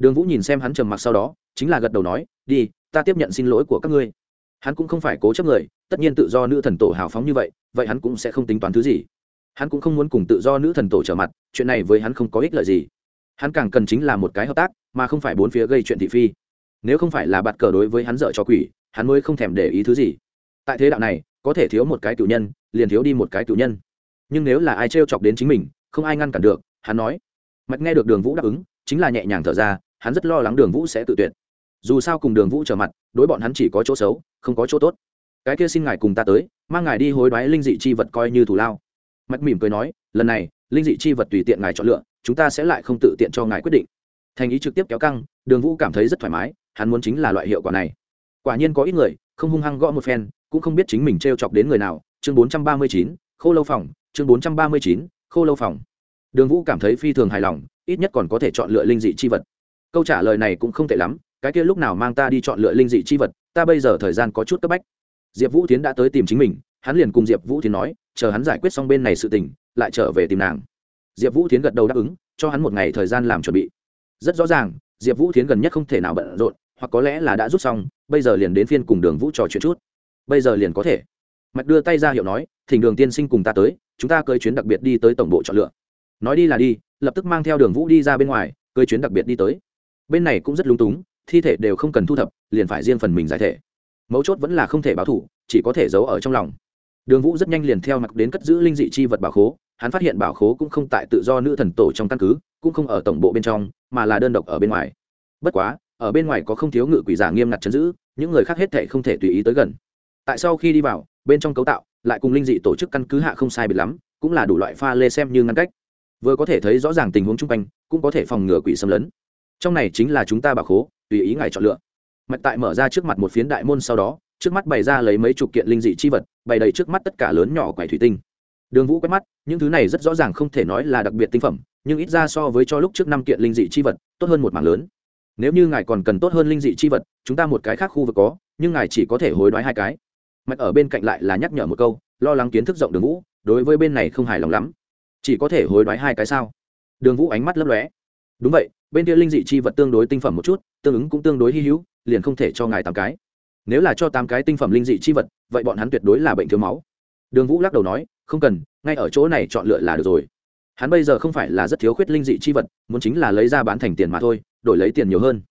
S1: đường vũ nhìn xem hắn trầm mặc sau đó, chính là gật đầu nói, đi, ta tiếp nhận xin lỗi của các ngươi. Hắn cũng không phải cố chấp người, tất nhiên tự do nữ thần tổ hào phóng như vậy vậy hắn cũng sẽ không tính toán thứ gì. Hắn cũng không muốn cùng tự do nữ thần tổ trở mặt, chuyện này với hắn không có ích lợi gì. Hắn càng cần chính là một cái hợp tác, mà không phải bốn phía gây chuyện thị phi. Nếu không phải là bạt cờ đối với hắn dợ cho quỷ, hắn mới không thèm để ý thứ gì. Tại thế đạo này, có thể thiếu một cái cựu nhân, liền thiếu đi một cái cựu nhân. Nhưng nếu là ai trêu chọc đến chính mình, không ai ngăn cản được, hắn nói. Mạch nghe được đường vũ đáp ứng, chính là nhẹ nhàng thở ra hắn rất lo lắng đường vũ sẽ tự tuyệt. Dù sao cùng đường vũ trở mặt, đối bọn hắn chỉ có chỗ xấu, không có chỗ tốt. Cái kia xin ngài cùng ta tới, mang ngài đi hối đoái linh dị chi vật coi như thủ lao. Mạch mỉm cười nói, lần này, linh dị chi vật tùy tiện ngài chọn lựa, chúng ta sẽ lại không tự tiện cho ngài quyết định. Thành ý trực tiếp kéo căng, đường vũ cảm thấy rất thoải mái, hắn muốn chính là loại hiệu quả này. Quả nhiên có ít người, không hung hăng gõ một phen, cũng không biết chính mình t r e o chọc đến người nào. Chương bốn trăm ba mươi chín, khô lâu phòng, chương bốn trăm ba mươi chín, khô lâu phòng. Đường vũ cảm thấy phi thường hài lòng, ít nhất còn có thể chọn lựa linh dị chi vật câu trả lời này cũng không tệ lắm, cái kia lúc nào mang ta đi chọn lựa linh dị chi vật, ta bây giờ thời gian có chút cấp bách. Diệp vũ tiến đã tới tìm chính mình, hắn liền cùng diệp vũ tiến nói, chờ hắn giải quyết xong bên này sự tình, lại trở về tìm nàng. Diệp vũ tiến gật đầu đáp ứng, cho hắn một ngày thời gian làm chuẩn bị. Rất rõ ràng, diệp vũ tiến gần nhất không thể nào bận rộn, hoặc có lẽ là đã rút xong, bây giờ liền đến phiên cùng đường vũ trò chuyện chút. Bây giờ liền có thể. Mạch đưa tay ra hiệu nói, thỉnh đường tiên sinh cùng ta tới, chúng ta cơi chuyến đặc biệt đi tới tổng bộ chọn lựa. Nói đi là đi, lập tức mang theo đường vũ đi ra bên ngoài cơi chuyến đặc biệt đi tới bên này cũng rất lúng túng, thi thể đều không cần thu thập, liền phải riêng phần mình giải thể. Mấu chốt vẫn là không thể báo thủ, chỉ có thể giấu ở trong lòng. Đường vũ rất nhanh liền theo mặc đến cất giữ linh dị chi vật bảo khố, hắn phát hiện bảo khố cũng không tại tự do nữ thần tổ trong căn cứ, cũng không ở tổng bộ bên trong, mà là đơn độc ở bên ngoài. Bất quá, ở bên ngoài có không thiếu ngự quỷ giả nghiêm ngặt chấn giữ, những người khác hết thể không thể tùy ý tới gần. Tại sau khi đi vào, bên trong cấu tạo, lại cùng linh dị tổ chức căn cứ hạ không sai biệt lắm, cũng là đủ loại pha lê xem như ngăn cách. Vừa có thể thấy rõ ràng tình huống chung quanh, cũng có thể phòng ngừa quỷ xâm lấn trong này chính là chúng ta bảo khố, tùy ý ngài chọn lựa. Mạch tại mở ra trước mặt một phiến đại môn sau đó, trước mắt bày ra lấy mấy chục kiện linh dị chi vật, bày đầy trước mắt tất cả lớn nhỏ quầy thủy tinh. Đường vũ quét mắt, những thứ này rất rõ ràng không thể nói là đặc biệt tinh phẩm, nhưng ít ra so với cho lúc trước năm kiện linh dị chi vật, tốt hơn một mảng lớn. Nếu như ngài còn cần tốt hơn linh dị chi vật, chúng ta một cái khác khu vực có, nhưng ngài chỉ có thể hối đoái hai cái. Mạch ở bên cạnh lại là nhắc nhở một câu, lo lắng kiến thức rộng đường vũ, đối với bên này không hài lòng lắm. Chỉ có thể hối đoái hai cái sao? Đường vũ ánh mắt lấp lóe đúng vậy, bên kia linh dị chi vật tương đối tinh phẩm một chút, tương ứng cũng tương đối hy hữu, liền không thể cho ngài tám cái. Nếu là cho tám cái tinh phẩm linh dị chi vật, vậy bọn hắn tuyệt đối là bệnh thiếu máu. Đường vũ lắc đầu nói, không cần, ngay ở chỗ này chọn lựa là được rồi. Hắn bây giờ không phải là rất thiếu khuyết linh dị chi vật, muốn chính là lấy ra bán thành tiền mà thôi, đổi lấy tiền nhiều hơn.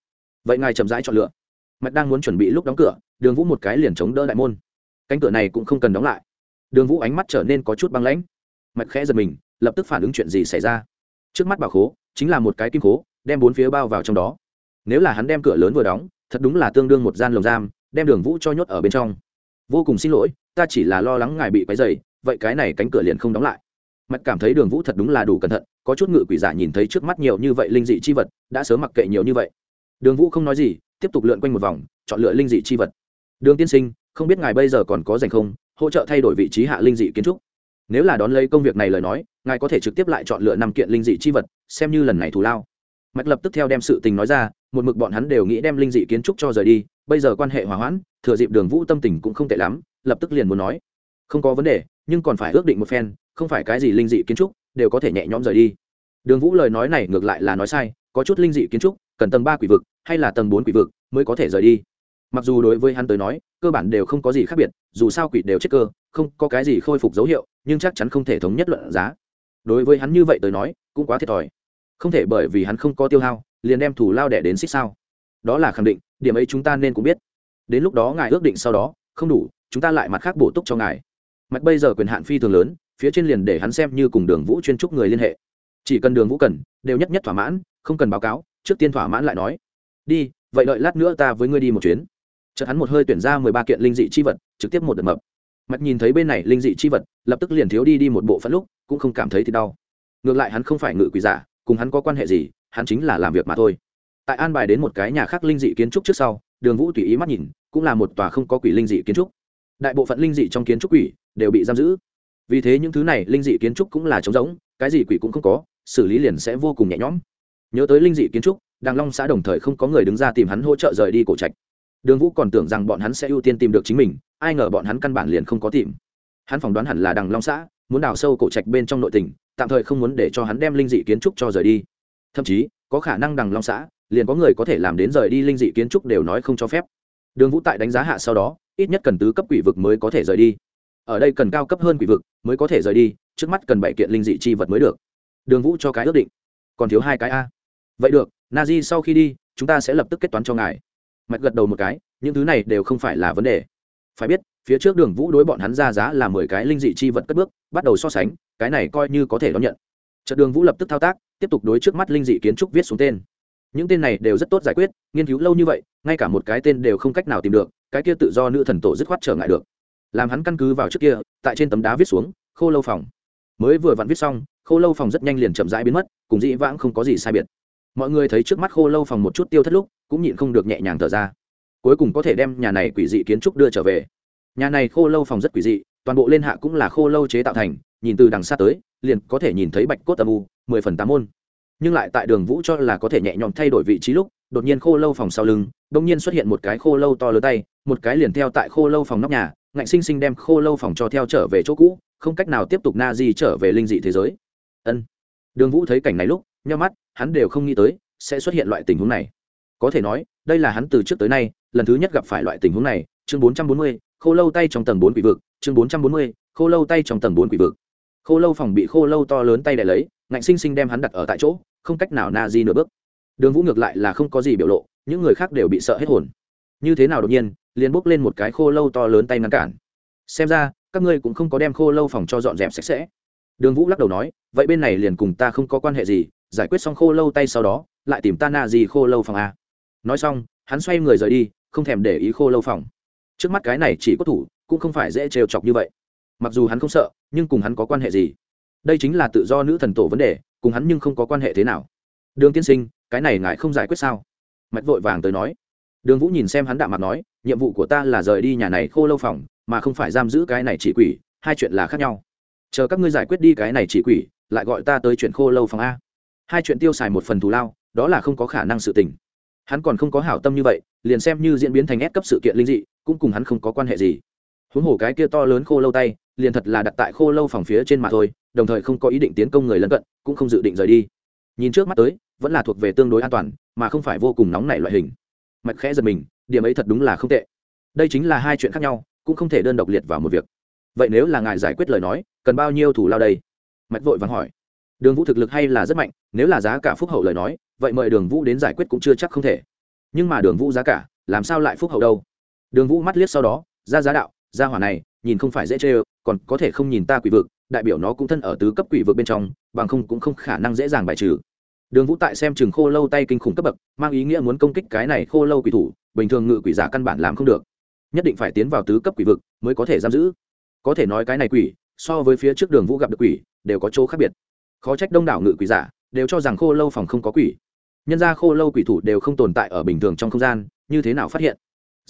S1: Vậy ngài chậm rãi chọn lựa. Mạch đang muốn chuẩn bị lúc đóng cửa, đường vũ một cái liền chống đỡ đại môn. Cánh cửa này cũng không cần đóng lại. Đường vũ ánh mắt trở nên có chút băng lãnh. Mạch khẽ giật mình, lập tức phản ứng chuyện gì xảy ra? Trước mắt bảo khố chính là một cái kim cố, đem bốn phía bao vào trong đó. Nếu là hắn đem cửa lớn vừa đóng thật đúng là tương đương một gian lồng giam đem đường vũ cho nhốt ở bên trong. Vô cùng xin lỗi ta chỉ là lo lắng ngài bị quấy dày vậy cái này cánh cửa liền không đóng lại. Mạch cảm thấy đường vũ thật đúng là đủ cẩn thận có chút ngự quỷ giả nhìn thấy trước mắt nhiều như vậy linh dị chi vật đã sớm mặc kệ nhiều như vậy. Đường vũ không nói gì tiếp tục lượn quanh một vòng chọn lựa linh dị chi vật. Đường tiên sinh không biết ngài bây giờ còn có dành không hỗ trợ thay đổi vị trí hạ linh dị kiến trúc. Nếu là đón lấy công việc này lời nói ngài có thể trực tiếp lại chọn lựa năm kiện linh dị chi vật xem như lần này thù lao. Mạch lập tức theo đem sự tình nói ra, một mực bọn hắn đều nghĩ đem linh dị kiến trúc cho rời đi, bây giờ quan hệ hòa hoãn, thừa dịp đường vũ tâm tình cũng không tệ lắm, lập tức liền muốn nói. Không có vấn đề, nhưng còn phải ước định một phen, không phải cái gì linh dị kiến trúc, đều có thể nhẹ nhõm rời đi. Đường vũ lời nói này ngược lại là nói sai, có chút linh dị kiến trúc, cần tầng ba quỷ vực, hay là tầng bốn quỷ vực mới có thể rời đi. Mặc dù đối với hắn tới nói, cơ bản đều không có gì khác biệt, dù sao quỷ đều chết cơ, không có cái gì khôi phục dấu hiệu, nhưng chắc chắn không thể thống nhất luận giá. Đối với hắn như vậy tới nói, cũng quá thiệt thòi không thể bởi vì hắn không có tiêu hao, liền đem thủ lao đẻ đến xích sao. Đó là khẳng định, điểm ấy chúng ta nên cũng biết. Đến lúc đó ngài ước định sau đó, không đủ, chúng ta lại mặt khác bổ túc cho ngài. Mạch bây giờ quyền hạn phi thường lớn, phía trên liền để hắn xem như cùng đường vũ chuyên trúc người liên hệ. Chỉ cần đường vũ cần, đều nhất nhất thỏa mãn, không cần báo cáo, trước tiên thỏa mãn lại nói. Đi, vậy đợi lát nữa ta với ngươi đi một chuyến. Chợt hắn một hơi tuyển ra mười ba kiện linh dị chi vật, trực tiếp một đợt mập. Mạch nhìn thấy bên này linh dị chi vật, lập tức liền thiếu đi đi một bộ phận lúc, cũng không cảm thấy thì đau. Ngược lại hắn không phải ngự quỷ giả cùng hắn có quan hệ gì, hắn chính là làm việc mà thôi. Tại an bài đến một cái nhà khác linh dị kiến trúc trước sau, đường vũ tùy ý mắt nhìn, cũng là một tòa không có quỷ linh dị kiến trúc. Đại bộ phận linh dị trong kiến trúc quỷ đều bị giam giữ. Vì thế những thứ này linh dị kiến trúc cũng là trống rỗng, cái gì quỷ cũng không có, xử lý liền sẽ vô cùng nhẹ nhõm. Nhớ tới linh dị kiến trúc, đàng long xã đồng thời không có người đứng ra tìm hắn hỗ trợ rời đi cổ trạch. Đường vũ còn tưởng rằng bọn hắn sẽ ưu tiên tìm được chính mình, ai ngờ bọn hắn căn bản liền không có tìm. Hắn phỏng đoán hẳn là đằng long xã, muốn đào sâu cổ trạch bên trong nội tỉnh tạm thời không muốn để cho hắn đem linh dị kiến trúc cho rời đi. Thậm chí, có khả năng đằng long xã, liền có người có thể làm đến rời đi linh dị kiến trúc đều nói không cho phép. Đường vũ tại đánh giá hạ sau đó, ít nhất cần tứ cấp quỷ vực mới có thể rời đi. Ở đây cần cao cấp hơn quỷ vực mới có thể rời đi, trước mắt cần bảy kiện linh dị chi vật mới được. Đường vũ cho cái ước định. Còn thiếu hai cái a. Vậy được, na di sau khi đi, chúng ta sẽ lập tức kết toán cho ngài. Mạch gật đầu một cái, những thứ này đều không phải là vấn đề. Phải biết, phía trước đường vũ đối bọn hắn ra giá là mười cái linh dị chi vật cất bước, bắt đầu so sánh cái này coi như có thể đón nhận. Trận đường vũ lập tức thao tác, tiếp tục đối trước mắt linh dị kiến trúc viết xuống tên. Những tên này đều rất tốt giải quyết, nghiên cứu lâu như vậy, ngay cả một cái tên đều không cách nào tìm được, cái kia tự do nữ thần tổ dứt khoát trở ngại được. Làm hắn căn cứ vào trước kia, tại trên tấm đá viết xuống, khô lâu phòng. Mới vừa vặn viết xong, khô lâu phòng rất nhanh liền chậm rãi biến mất, cùng dĩ vãng không có gì sai biệt. Mọi người thấy trước mắt khô lâu phòng một chút tiêu thất lúc, cũng nhịn không được nhẹ nhàng thở ra. Cuối cùng có thể đem nhà này quỷ dị kiến trúc đưa trở về. Nhà này khô lâu phòng rất quỷ dị toàn bộ lên hạ cũng là khô lâu chế tạo thành, nhìn từ đằng xa tới, liền có thể nhìn thấy bạch cốt âm u, mười phần tám môn. Nhưng lại tại đường vũ cho là có thể nhẹ nhõm thay đổi vị trí lúc, đột nhiên khô lâu phòng sau lưng đột nhiên xuất hiện một cái khô lâu to lớn tay, một cái liền theo tại khô lâu phòng nóc nhà, ngạnh sinh sinh đem khô lâu phòng cho theo trở về chỗ cũ, không cách nào tiếp tục na di trở về linh dị thế giới. Ân. Đường vũ thấy cảnh này lúc nho mắt, hắn đều không nghĩ tới, sẽ xuất hiện loại tình huống này. Có thể nói, đây là hắn từ trước tới nay, lần thứ nhất gặp phải loại tình huống này, chương bốn trăm bốn mươi khô lâu tay trong tầng bốn quỷ vực, chương bốn trăm bốn mươi, khô lâu tay trong tầng bốn quỷ vực. Khô lâu phòng bị khô lâu to lớn tay đè lấy, ngạnh sinh sinh đem hắn đặt ở tại chỗ, không cách nào na di nửa bước. Đường vũ ngược lại là không có gì biểu lộ, những người khác đều bị sợ hết hồn. Như thế nào đột nhiên, liền bốc lên một cái khô lâu to lớn tay ngăn cản. Xem ra, các ngươi cũng không có đem khô lâu phòng cho dọn dẹp sạch sẽ. Đường vũ lắc đầu nói, vậy bên này liền cùng ta không có quan hệ gì, giải quyết xong khô lâu tay sau đó, lại tìm ta na gì khô lâu phòng a nói xong, hắn xoay người rời đi, không thèm để ý khô lâu phòng trước mắt cái này chỉ có thủ, cũng không phải dễ trêu chọc như vậy. Mặc dù hắn không sợ, nhưng cùng hắn có quan hệ gì? Đây chính là tự do nữ thần tổ vấn đề, cùng hắn nhưng không có quan hệ thế nào. Đường tiên sinh, cái này ngài không giải quyết sao? Mạch vội vàng tới nói. Đường vũ nhìn xem hắn đạm mặt nói, nhiệm vụ của ta là rời đi nhà này khô lâu phòng, mà không phải giam giữ cái này chỉ quỷ, hai chuyện là khác nhau. Chờ các ngươi giải quyết đi cái này chỉ quỷ, lại gọi ta tới chuyện khô lâu phòng a. Hai chuyện tiêu xài một phần thù lao, đó là không có khả năng sự tình. Hắn còn không có hảo tâm như vậy, liền xem như diễn biến thành ép cấp sự kiện linh dị cũng cùng hắn không có quan hệ gì. Huống hồ cái kia to lớn khô lâu tay, liền thật là đặt tại khô lâu phòng phía trên mà thôi, đồng thời không có ý định tiến công người lân cận, cũng không dự định rời đi. Nhìn trước mắt tới, vẫn là thuộc về tương đối an toàn, mà không phải vô cùng nóng nảy loại hình. Mạch khẽ giật mình, điểm ấy thật đúng là không tệ. Đây chính là hai chuyện khác nhau, cũng không thể đơn độc liệt vào một việc. Vậy nếu là ngài giải quyết lời nói, cần bao nhiêu thủ lao đây? Mạch vội vàng hỏi. Đường vũ thực lực hay là rất mạnh, nếu là giá cả phúc hậu lời nói, vậy mời đường vũ đến giải quyết cũng chưa chắc không thể. Nhưng mà đường vũ giá cả, làm sao lại phúc hậu đâu? Đường vũ mắt liếc sau đó, ra giá đạo, ra hỏa này, nhìn không phải dễ chê còn có thể không nhìn ta quỷ vực, đại biểu nó cũng thân ở tứ cấp quỷ vực bên trong, bằng không cũng không khả năng dễ dàng bài trừ. Đường vũ tại xem chừng khô lâu tay kinh khủng cấp bậc, mang ý nghĩa muốn công kích cái này khô lâu quỷ thủ, bình thường ngự quỷ giả căn bản làm không được. Nhất định phải tiến vào tứ cấp quỷ vực mới có thể giam giữ. Có thể nói cái này quỷ, so với phía trước đường vũ gặp được quỷ, đều có chỗ khác biệt. Khó trách đông đảo ngự quỷ giả đều cho rằng khô lâu phòng không có quỷ. Nhân ra khô lâu quỷ thủ đều không tồn tại ở bình thường trong không gian, như thế nào phát hiện?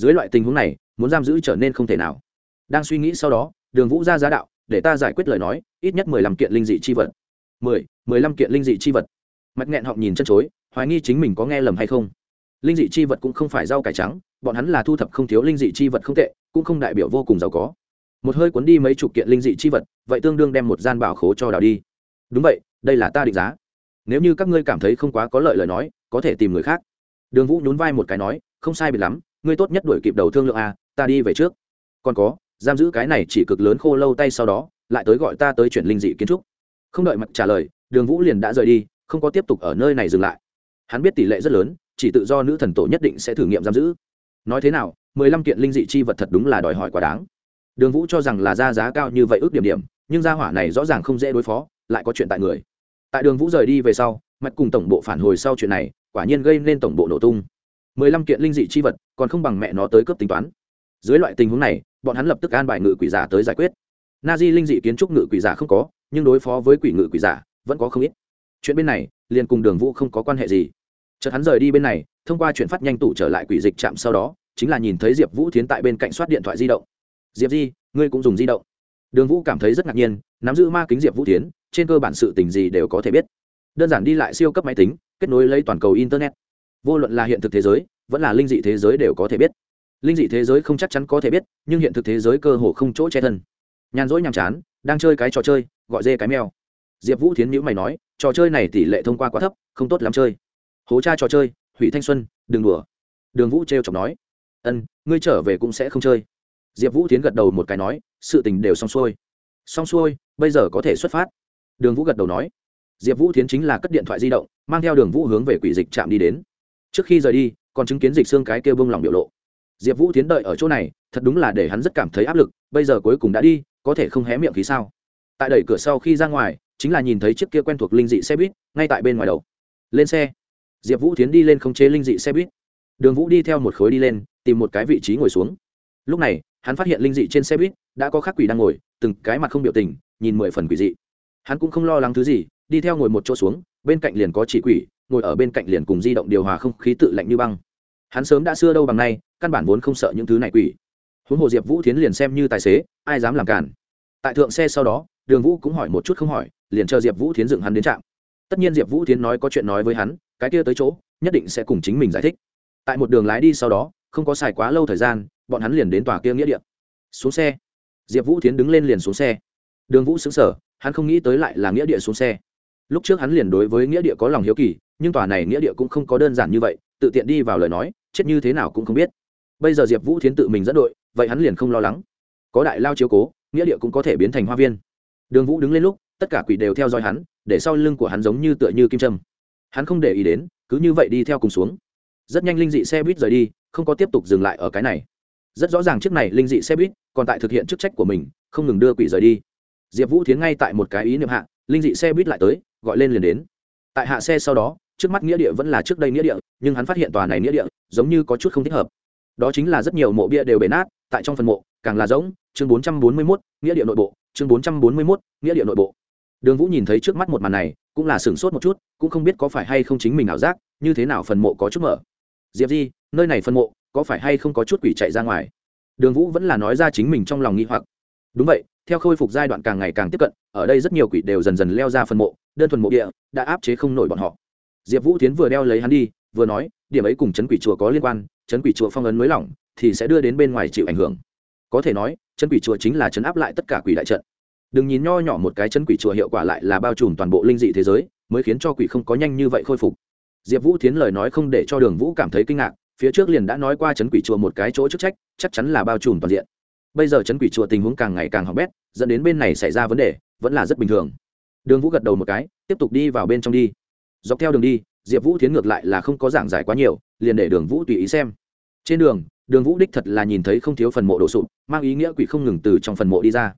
S1: Dưới loại tình huống này, muốn giam giữ trở nên không thể nào. Đang suy nghĩ sau đó, đường vũ ra giá đạo, để ta giải quyết lời nói, ít nhất mười lăm kiện linh dị chi vật. Mười mười lăm kiện linh dị chi vật. Mạch nghẹn họng nhìn chân chối, hoài nghi chính mình có nghe lầm hay không. Linh dị chi vật cũng không phải rau cải trắng, bọn hắn là thu thập không thiếu linh dị chi vật không tệ, cũng không đại biểu vô cùng giàu có. Một hơi cuốn đi mấy chục kiện linh dị chi vật, vậy tương đương đem một gian bảo khố cho đào đi. Đúng vậy, đây là ta định giá. Nếu như các ngươi cảm thấy không quá có lợi lời nói, có thể tìm người khác. Đường vũ nhún vai một cái nói, không sai biệt lắm ngươi tốt nhất đuổi kịp đầu thương lượng a, ta đi về trước. Còn có, giam giữ cái này chỉ cực lớn khô lâu tay sau đó, lại tới gọi ta tới chuyển linh dị kiến trúc. Không đợi mặt trả lời, đường vũ liền đã rời đi, không có tiếp tục ở nơi này dừng lại. Hắn biết tỷ lệ rất lớn, chỉ tự do nữ thần tổ nhất định sẽ thử nghiệm giam giữ. Nói thế nào, mười lăm kiện linh dị chi vật thật đúng là đòi hỏi quá đáng. Đường vũ cho rằng là ra giá cao như vậy ước điểm điểm, nhưng gia hỏa này rõ ràng không dễ đối phó, lại có chuyện tại người. Tại đường vũ rời đi về sau, mạch cùng tổng bộ phản hồi sau chuyện này, quả nhiên gây nên tổng bộ nổ tung mười lăm kiện linh dị chi vật, còn không bằng mẹ nó tới cướp tính toán. Dưới loại tình huống này, bọn hắn lập tức an bài ngự quỷ giả tới giải quyết. Na di linh dị kiến trúc ngự quỷ giả không có, nhưng đối phó với quỷ ngự quỷ giả, vẫn có không ít. Chuyện bên này, liền cùng đường vũ không có quan hệ gì. Chợt hắn rời đi bên này, thông qua chuyện phát nhanh tủ trở lại quỷ dịch chạm sau đó, chính là nhìn thấy diệp vũ tiến tại bên cạnh soát điện thoại di động. Diệp di, ngươi cũng dùng di động. Đường vũ cảm thấy rất ngạc nhiên, nắm giữ ma kính diệp vũ tiến trên cơ bản sự tình gì đều có thể biết. Đơn giản đi lại siêu cấp máy tính, kết nối lấy toàn cầu internet vô luận là hiện thực thế giới, vẫn là linh dị thế giới đều có thể biết. Linh dị thế giới không chắc chắn có thể biết, nhưng hiện thực thế giới cơ hồ không chỗ che thân. Nhàn rỗi nhàm chán, đang chơi cái trò chơi, gọi dê cái mèo. Diệp vũ thiến nhữ mày nói, trò chơi này tỷ lệ thông qua quá thấp, không tốt lắm chơi. Hố cha trò chơi, hủy thanh xuân, đừng đùa. Đường vũ t r e o chọc nói, ân, ngươi trở về cũng sẽ không chơi. Diệp vũ tiến gật đầu một cái nói, sự tình đều xong xuôi. Xong xuôi, bây giờ có thể xuất phát. Đường vũ gật đầu nói. Diệp vũ tiến chính là cất điện thoại di động, mang theo đường vũ hướng về quỷ dịch trạm đi đến trước khi rời đi, còn chứng kiến dịch xương cái kêu bông lòng biểu lộ. Diệp vũ tiến đợi ở chỗ này, thật đúng là để hắn rất cảm thấy áp lực, bây giờ cuối cùng đã đi, có thể không hé miệng khí sao? Tại đẩy cửa sau khi ra ngoài, chính là nhìn thấy chiếc kia quen thuộc linh dị xe buýt ngay tại bên ngoài đầu. Lên xe. Diệp vũ tiến đi lên khống chế linh dị xe buýt. Đường vũ đi theo một khối đi lên, tìm một cái vị trí ngồi xuống. Lúc này, hắn phát hiện linh dị trên xe buýt đã có khắc quỷ đang ngồi, từng cái mặt không biểu tình, nhìn mười phần quỷ dị. Hắn cũng không lo lắng thứ gì, đi theo ngồi một chỗ xuống, bên cạnh liền có chỉ quỷ ngồi ở bên cạnh liền cùng di động điều hòa không khí tự lạnh như băng. Hắn sớm đã xưa đâu bằng nay, căn bản vốn không sợ những thứ này quỷ. Huống hồ diệp vũ tiến liền xem như tài xế, ai dám làm cản. Tại thượng xe sau đó, đường vũ cũng hỏi một chút không hỏi, liền chờ diệp vũ tiến dựng hắn đến trạm. Tất nhiên diệp vũ tiến nói có chuyện nói với hắn, cái kia tới chỗ, nhất định sẽ cùng chính mình giải thích. Tại một đường lái đi sau đó, không có xài quá lâu thời gian, bọn hắn liền đến tòa kia nghĩa địa. Xuống xe. Diệp vũ tiến đứng lên liền xuống xe. Đường vũ xứng sở hắn không nghĩ tới lại là nghĩa địa xuống xe lúc trước hắn liền đối với nghĩa địa có lòng hiếu kỳ, nhưng tòa này nghĩa địa cũng không có đơn giản như vậy, tự tiện đi vào lời nói, chết như thế nào cũng không biết. Bây giờ diệp vũ thiến tự mình dẫn đội, vậy hắn liền không lo lắng. Có đại lao chiếu cố, nghĩa địa cũng có thể biến thành hoa viên. Đường vũ đứng lên lúc, tất cả quỷ đều theo dõi hắn, để sau lưng của hắn giống như tựa như kim trâm hắn không để ý đến, cứ như vậy đi theo cùng xuống. Rất nhanh linh dị xe buýt rời đi, không có tiếp tục dừng lại ở cái này. Rất rõ ràng chiếc này linh dị xe buýt còn tại thực hiện chức trách của mình, không ngừng đưa quỷ rời đi. Diệp vũ thiến ngay tại một cái ý niệm hạ, linh dị xe buýt lại tới gọi lên liền đến. Tại hạ xe sau đó, trước mắt nghĩa địa vẫn là trước đây nghĩa địa, nhưng hắn phát hiện tòa này nghĩa địa giống như có chút không thích hợp. Đó chính là rất nhiều mộ bia đều bể nát, tại trong phần mộ, càng là giống chương bốn trăm bốn mươi mốt, nghĩa địa nội bộ, chương bốn trăm bốn mươi mốt, nghĩa địa nội bộ. Đường vũ nhìn thấy trước mắt một màn này, cũng là sửng sốt một chút, cũng không biết có phải hay không chính mình ảo giác, như thế nào phần mộ có chút mở. Diệp di, nơi này phần mộ, có phải hay không có chút quỷ chạy ra ngoài? Đường vũ vẫn là nói ra chính mình trong lòng nghi hoặc. Đúng vậy theo khôi phục giai đoạn càng ngày càng tiếp cận, ở đây rất nhiều quỷ đều dần dần leo ra phần mộ, đơn thuần mộ địa, đã áp chế không nổi bọn họ. Diệp vũ tiến vừa đeo lấy hắn đi, vừa nói, điểm ấy cùng chấn quỷ chùa có liên quan, chấn quỷ chùa phong ấn mới lỏng, thì sẽ đưa đến bên ngoài chịu ảnh hưởng. Có thể nói, chấn quỷ chùa chính là chấn áp lại tất cả quỷ đại trận. Đừng nhìn nho nhỏ một cái chấn quỷ chùa hiệu quả lại là bao trùm toàn bộ linh dị thế giới, mới khiến cho quỷ không có nhanh như vậy khôi phục. Diệp vũ tiến lời nói không để cho đường vũ cảm thấy kinh ngạc, phía trước liền đã nói qua chấn quỷ chùa một cái chỗ chức trách, chắc chắn là bao trùm toàn diện. Bây giờ chấn quỷ chùa tình huống càng ngày càng hỏng bét dẫn đến bên này xảy ra vấn đề, vẫn là rất bình thường. Đường vũ gật đầu một cái, tiếp tục đi vào bên trong đi. Dọc theo đường đi, diệp vũ tiến ngược lại là không có giảng giải quá nhiều, liền để đường vũ tùy ý xem. Trên đường đường vũ đích thật là nhìn thấy không thiếu phần mộ đổ sụp, mang ý nghĩa quỷ không ngừng từ trong phần mộ đi ra.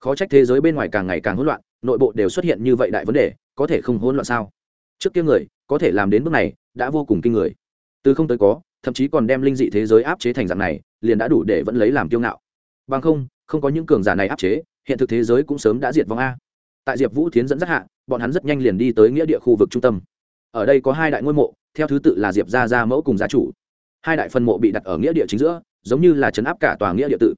S1: Khó trách thế giới bên ngoài càng ngày càng hỗn loạn, nội bộ đều xuất hiện như vậy đại vấn đề, có thể không hỗn loạn sao? Trước kia người, có thể làm đến bước này, đã vô cùng kinh người. Từ không tới có, thậm chí còn đem linh dị thế giới áp chế thành dạng này, liền đã đủ để vẫn lấy làm kiêu ngạo. Bằng không không có những cường giả này áp chế hiện thực thế giới cũng sớm đã diệt vong a. Tại diệp vũ tiến dẫn dắt hạ, bọn hắn rất nhanh liền đi tới nghĩa địa khu vực trung tâm. Ở đây có hai đại ngôi mộ, theo thứ tự là diệp gia gia mẫu cùng gia chủ. Hai đại phân mộ bị đặt ở nghĩa địa chính giữa, giống như là chấn áp cả tòa nghĩa địa tự.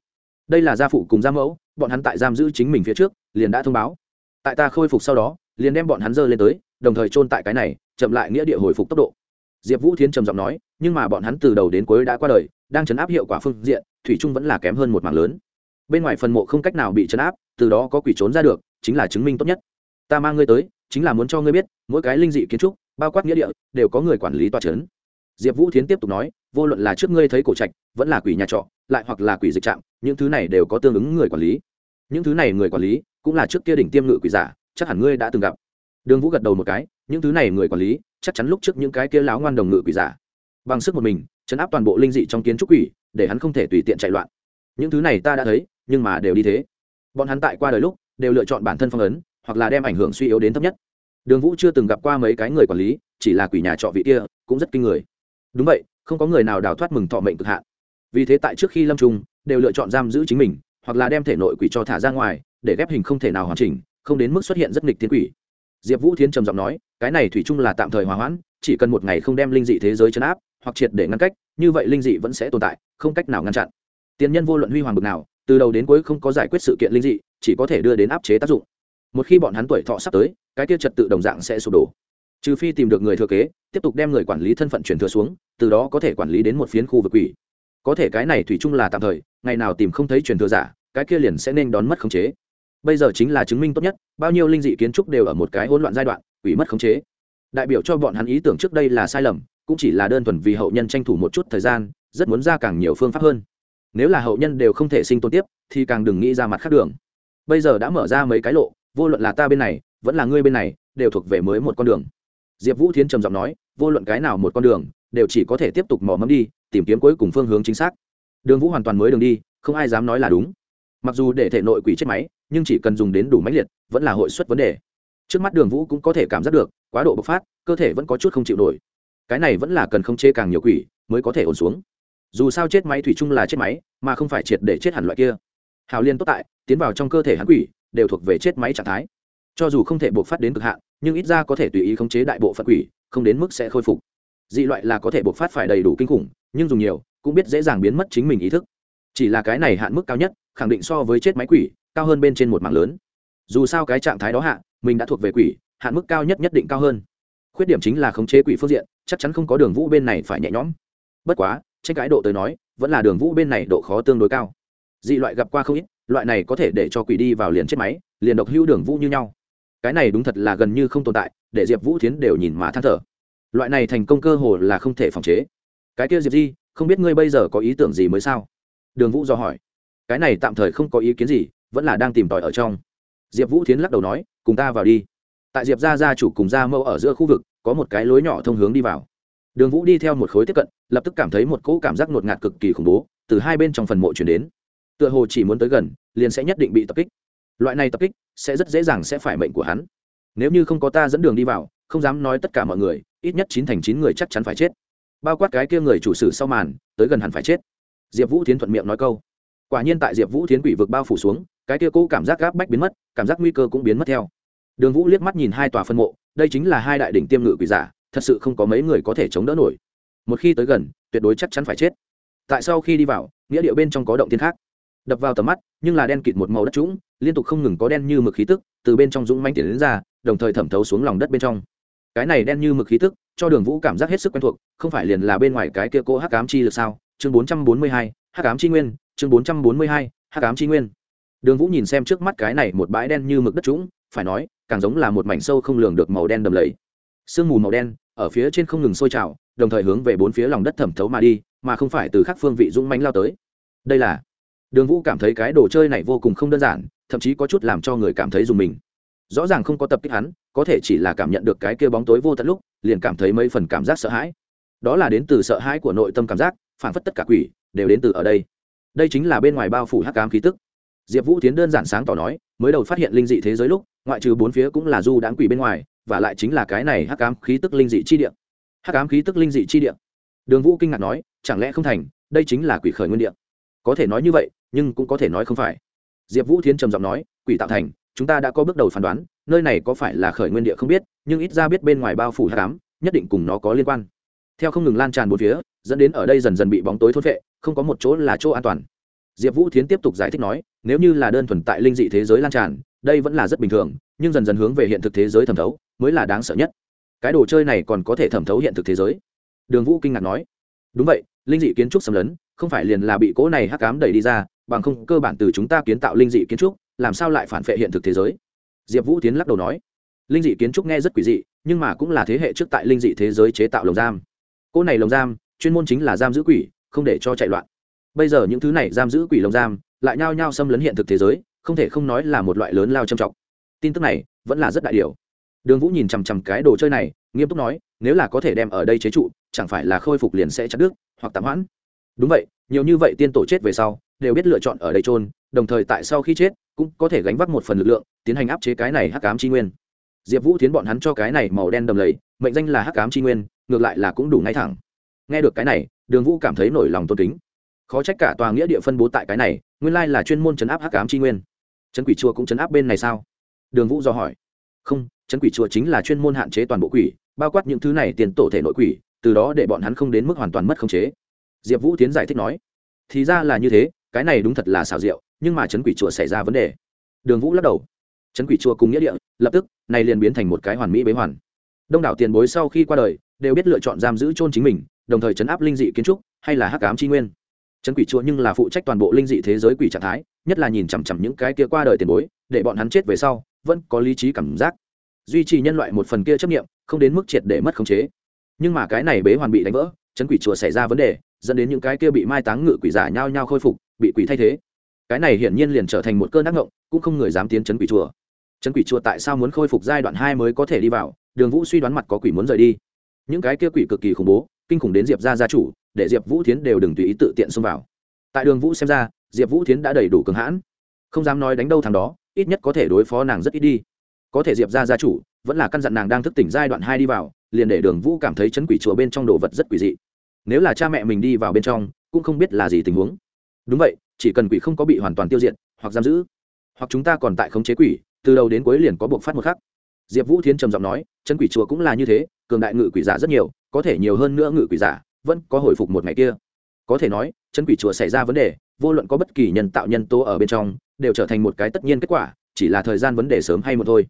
S1: Đây là gia phụ cùng gia mẫu, bọn hắn tại giam giữ chính mình phía trước, liền đã thông báo. Tại ta khôi phục sau đó, liền đem bọn hắn dơ lên tới, đồng thời chôn tại cái này, chậm lại nghĩa địa hồi phục tốc độ. Diệp vũ thiến trầm giọng nói, nhưng mà bọn hắn từ đầu đến cuối đã qua đời, đang chấn áp hiệu quả phương diện, thủy trung vẫn là kém hơn một mảng lớn bên ngoài phần mộ không cách nào bị chấn áp, từ đó có quỷ trốn ra được, chính là chứng minh tốt nhất. Ta mang ngươi tới, chính là muốn cho ngươi biết, mỗi cái linh dị kiến trúc, bao quát nghĩa địa, đều có người quản lý toa trấn diệp vũ thiến tiếp tục nói, vô luận là trước ngươi thấy cổ trạch, vẫn là quỷ nhà trọ, lại hoặc là quỷ dịch trạm, những thứ này đều có tương ứng người quản lý. Những thứ này người quản lý, cũng là trước kia đỉnh tiêm ngự quỷ giả, chắc hẳn ngươi đã từng gặp. Đường vũ gật đầu một cái, những thứ này người quản lý, chắc chắn lúc trước những cái kia láo ngoan đồng ngự quỷ giả. Bằng sức một mình, chấn áp toàn bộ linh dị trong kiến trúc quỷ, để hắn không thể tùy tiện chạy loạn. Những thứ này ta đã thấy nhưng mà đều đi thế. Bọn hắn tại qua đời lúc, đều lựa chọn bản thân phong ấn, hoặc là đem ảnh hưởng suy yếu đến thấp nhất. Đường vũ chưa từng gặp qua mấy cái người quản lý, chỉ là quỷ nhà trọ vị kia, cũng rất kinh người. Đúng vậy, không có người nào đào thoát mừng thọ mệnh cực hạn. Vì thế tại trước khi lâm trung, đều lựa chọn giam giữ chính mình, hoặc là đem thể nội quỷ cho thả ra ngoài, để ghép hình không thể nào hoàn chỉnh, không đến mức xuất hiện rất nghịch tiến quỷ. Diệp vũ thiên trầm giọng nói, cái này thủy chung là tạm thời hòa hoãn, chỉ cần một ngày không đem linh dị thế giới chấn áp, hoặc triệt để ngăn cách, như vậy linh dị vẫn sẽ tồn tại, không cách nào ngăn chặn. Tiền nhân vô luận huy hoàng bực nào từ đầu đến cuối không có giải quyết sự kiện linh dị, chỉ có thể đưa đến áp chế tác dụng. Một khi bọn hắn tuổi thọ sắp tới, cái tiêu trật tự đồng dạng sẽ sụp đổ. Trừ phi tìm được người thừa kế, tiếp tục đem người quản lý thân phận truyền thừa xuống, từ đó có thể quản lý đến một phiến khu vực quỷ. Có thể cái này thủy chung là tạm thời, ngày nào tìm không thấy truyền thừa giả, cái kia liền sẽ nên đón mất khống chế. Bây giờ chính là chứng minh tốt nhất, bao nhiêu linh dị kiến trúc đều ở một cái hỗn loạn giai đoạn, quỷ mất khống chế. Đại biểu cho bọn hắn ý tưởng trước đây là sai lầm, cũng chỉ là đơn thuần vì hậu nhân tranh thủ một chút thời gian, rất muốn ra càng nhiều phương pháp hơn nếu là hậu nhân đều không thể sinh tồn tiếp, thì càng đừng nghĩ ra mặt khác đường. Bây giờ đã mở ra mấy cái lộ, vô luận là ta bên này, vẫn là ngươi bên này, đều thuộc về mới một con đường. Diệp vũ thiến trầm giọng nói, vô luận cái nào một con đường, đều chỉ có thể tiếp tục mò mẫm đi, tìm kiếm cuối cùng phương hướng chính xác. Đường vũ hoàn toàn mới đường đi, không ai dám nói là đúng. Mặc dù để thể nội quỷ chết máy, nhưng chỉ cần dùng đến đủ máy liệt, vẫn là hội suất vấn đề. Trước mắt đường vũ cũng có thể cảm giác được, quá độ bộc phát, cơ thể vẫn có chút không chịu nổi. Cái này vẫn là cần không chê càng nhiều quỷ, mới có thể ổn xuống dù sao chết máy thủy chung là chết máy, mà không phải triệt để chết hẳn loại kia. Hào liên tốt tại, tiến vào trong cơ thể hắn quỷ, đều thuộc về chết máy trạng thái. Cho dù không thể buộc phát đến cực hạn, nhưng ít ra có thể tùy ý khống chế đại bộ phận quỷ, không đến mức sẽ khôi phục. Dị loại là có thể buộc phát phải đầy đủ kinh khủng, nhưng dùng nhiều, cũng biết dễ dàng biến mất chính mình ý thức. Chỉ là cái này hạn mức cao nhất, khẳng định so với chết máy quỷ, cao hơn bên trên một mảng lớn. Dù sao cái trạng thái đó hạ, mình đã thuộc về quỷ, hạn mức cao nhất nhất định cao hơn. Khuyết điểm chính là khống chế quỷ phương diện, chắc chắn không có đường vũ bên này phải nhẹ nhõm. Bất quá trên cái độ tới nói, vẫn là đường vũ bên này độ khó tương đối cao. Dị loại gặp qua không ít, loại này có thể để cho quỷ đi vào liền chết máy, liền độc hữu đường vũ như nhau. Cái này đúng thật là gần như không tồn tại, để diệp vũ thiến đều nhìn mà than thở. Loại này thành công cơ hồ là không thể phòng chế. Cái kia diệp di, không biết ngươi bây giờ có ý tưởng gì mới sao? Đường vũ do hỏi. Cái này tạm thời không có ý kiến gì, vẫn là đang tìm tòi ở trong. Diệp vũ thiến lắc đầu nói, cùng ta vào đi. Tại diệp gia gia chủ cùng gia mâu ở giữa khu vực, có một cái lối nhỏ thông hướng đi vào đường vũ đi theo một khối tiếp cận, lập tức cảm thấy một cỗ cảm giác ngột ngạt cực kỳ khủng bố, từ hai bên trong phần mộ chuyển đến. Tựa hồ chỉ muốn tới gần, liền sẽ nhất định bị tập kích. Loại này tập kích, sẽ rất dễ dàng sẽ phải mệnh của hắn. Nếu như không có ta dẫn đường đi vào, không dám nói tất cả mọi người, ít nhất chín thành chín người chắc chắn phải chết. Bao quát cái kia người chủ sử sau màn, tới gần hẳn phải chết. Diệp vũ tiến thuận miệng nói câu. Quả nhiên tại diệp vũ tiến quỷ vực bao phủ xuống, cái kia cũ cảm giác gáp bách biến mất, cảm giác nguy cơ cũng biến mất theo. Đường vũ liếc mắt nhìn hai tòa phân mộ, đây chính là hai đại đỉnh tiêm ngự quỷ giả thật sự không có mấy người có thể chống đỡ nổi. Một khi tới gần, tuyệt đối chắc chắn phải chết. Tại sau khi đi vào, nghĩa địa bên trong có động tiên khác. Đập vào tầm mắt, nhưng là đen kịt một màu đất trũng, liên tục không ngừng có đen như mực khí tức từ bên trong dũng manh tiền đến ra, đồng thời thẩm thấu xuống lòng đất bên trong. Cái này đen như mực khí tức, cho đường vũ cảm giác hết sức quen thuộc, không phải liền là bên ngoài cái kia cỗ hắc ám chi lực sao? Chương bốn trăm bốn mươi hai, hắc ám chi nguyên, chương bốn trăm bốn mươi hai, hắc ám chi nguyên. Đường vũ nhìn xem trước mắt cái này một bãi đen như mực đất trũng, phải nói, càng giống là một mảnh sâu không lường được màu đen đầm lầy sương mù màu đen ở phía trên không ngừng sôi trào, đồng thời hướng về bốn phía lòng đất thẩm thấu mà đi, mà không phải từ khắc phương vị dũng mánh lao tới. Đây là, đường vũ cảm thấy cái đồ chơi này vô cùng không đơn giản, thậm chí có chút làm cho người cảm thấy dùng mình. Rõ ràng không có tập kích hắn, có thể chỉ là cảm nhận được cái kia bóng tối vô tận lúc, liền cảm thấy mấy phần cảm giác sợ hãi. Đó là đến từ sợ hãi của nội tâm cảm giác, phản phất tất cả quỷ đều đến từ ở đây. Đây chính là bên ngoài bao phủ hắc cám khí tức. Diệp vũ tiến đơn giản sáng tỏ nói, mới đầu phát hiện linh dị thế giới lúc, ngoại trừ bốn phía cũng là du đãng quỷ bên ngoài và lại chính là cái này hắc ám khí tức linh dị chi địa. Hắc ám khí tức linh dị chi địa. Đường vũ kinh ngạc nói, chẳng lẽ không thành, đây chính là quỷ khởi nguyên địa. Có thể nói như vậy, nhưng cũng có thể nói không phải. Diệp vũ thiến trầm giọng nói, quỷ tạo thành, chúng ta đã có bước đầu phán đoán, nơi này có phải là khởi nguyên địa không biết, nhưng ít ra biết bên ngoài bao phủ hắc ám, nhất định cùng nó có liên quan. Theo không ngừng lan tràn bốn phía, dẫn đến ở đây dần dần bị bóng tối thốt vệ không có một chỗ là chỗ an toàn. Diệp vũ thiến tiếp tục giải thích nói, nếu như là đơn thuần tại linh dị thế giới lan tràn, đây vẫn là rất bình thường, nhưng dần dần hướng về hiện thực thế giới thẩm thấu mới là đáng sợ nhất. Cái đồ chơi này còn có thể thẩm thấu hiện thực thế giới. Đường vũ kinh ngạc nói. Đúng vậy, linh dị kiến trúc xâm lấn, không phải liền là bị cỗ này hắc cám đẩy đi ra, bằng không cơ bản từ chúng ta kiến tạo linh dị kiến trúc, làm sao lại phản vệ hiện thực thế giới? Diệp vũ tiến lắc đầu nói. Linh dị kiến trúc nghe rất quỷ dị, nhưng mà cũng là thế hệ trước tại linh dị thế giới chế tạo lồng giam. Cỗ này lồng giam, chuyên môn chính là giam giữ quỷ, không để cho chạy loạn. Bây giờ những thứ này giam giữ quỷ lồng giam, lại nhao nhao xâm lấn hiện thực thế giới, không thể không nói là một loại lớn lao trầm trọng. Tin tức này vẫn là rất đại điều đường vũ nhìn chằm chằm cái đồ chơi này, nghiêm túc nói, nếu là có thể đem ở đây chế trụ, chẳng phải là khôi phục liền sẽ chặt đứt, hoặc tạm hoãn. Đúng vậy, nhiều như vậy tiên tổ chết về sau, đều biết lựa chọn ở đây trôn đồng thời tại sau khi chết, cũng có thể gánh vác một phần lực lượng, tiến hành áp chế cái này hắc cám tri nguyên. Diệp vũ tiến bọn hắn cho cái này màu đen đầm lầy, mệnh danh là hắc cám tri nguyên, ngược lại là cũng đủ ngay thẳng. Nghe được cái này, đường vũ cảm thấy nổi lòng tôn kính. Khó trách cả tòa nghĩa địa phân bố tại cái này, nguyên lai là chuyên môn chấn áp hắc cám tri nguyên. Trấn quỷ chùa cũng chấn áp bên này sao? Đường vũ do hỏi. Không chấn quỷ chùa chính là chuyên môn hạn chế toàn bộ quỷ, bao quát những thứ này tiền tổ thể nội quỷ, từ đó để bọn hắn không đến mức hoàn toàn mất khống chế. Diệp vũ tiến giải thích nói. Thì ra là như thế, cái này đúng thật là xảo diệu, nhưng mà chấn quỷ chùa xảy ra vấn đề. Đường vũ lắc đầu. Chấn quỷ chùa cùng nghĩa địa, lập tức, này liền biến thành một cái hoàn mỹ bế hoàn. Đông đảo tiền bối sau khi qua đời, đều biết lựa chọn giam giữ chôn chính mình, đồng thời chấn áp linh dị kiến trúc, hay là hắc ám tri nguyên. Chấn quỷ chùa nhưng là phụ trách toàn bộ linh dị thế giới quỷ trạng thái, nhất là nhìn chằm chằm những cái kia qua đời tiền bối, để bọn hắn chết về sau, vẫn có lý trí cảm giác duy trì nhân loại một phần kia chấp nghiệm không đến mức triệt để mất khống chế. Nhưng mà cái này bế hoàn bị đánh vỡ, chấn quỷ chùa xảy ra vấn đề, dẫn đến những cái kia bị mai táng ngự quỷ giả nhao nhao khôi phục, bị quỷ thay thế. Cái này hiển nhiên liền trở thành một cơn ác ngộng, cũng không người dám tiến chấn quỷ chùa. Chấn quỷ chùa tại sao muốn khôi phục giai đoạn hai mới có thể đi vào? Đường vũ suy đoán mặt có quỷ muốn rời đi. Những cái kia quỷ cực kỳ khủng bố, kinh khủng đến diệp ra gia chủ, để diệp vũ thiến đều đừng tùy ý tự tiện xông vào. Tại đường vũ xem ra, diệp vũ thiến đã đầy đủ cường hãn. Không dám nói đánh đâu thằng đó, ít nhất có thể đối phó nàng rất ít đi có thể diệp ra gia chủ, vẫn là căn dặn nàng đang thức tỉnh giai đoạn hai đi vào, liền để đường vũ cảm thấy chấn quỷ chùa bên trong đồ vật rất quỷ dị. Nếu là cha mẹ mình đi vào bên trong, cũng không biết là gì tình huống. Đúng vậy, chỉ cần quỷ không có bị hoàn toàn tiêu diệt, hoặc giam giữ, hoặc chúng ta còn tại khống chế quỷ, từ đầu đến cuối liền có buộc phát một khắc. Diệp vũ thiến trầm giọng nói chân quỷ chùa cũng là như thế, cường đại ngự quỷ giả rất nhiều, có thể nhiều hơn nữa ngự quỷ giả, vẫn có hồi phục một ngày kia. Có thể nói chân quỷ chùa xảy ra vấn đề, vô luận có bất kỳ nhân tạo nhân tố ở bên trong, đều trở thành một cái tất nhiên kết quả, chỉ là thời gian vấn đề sớm hay một thôi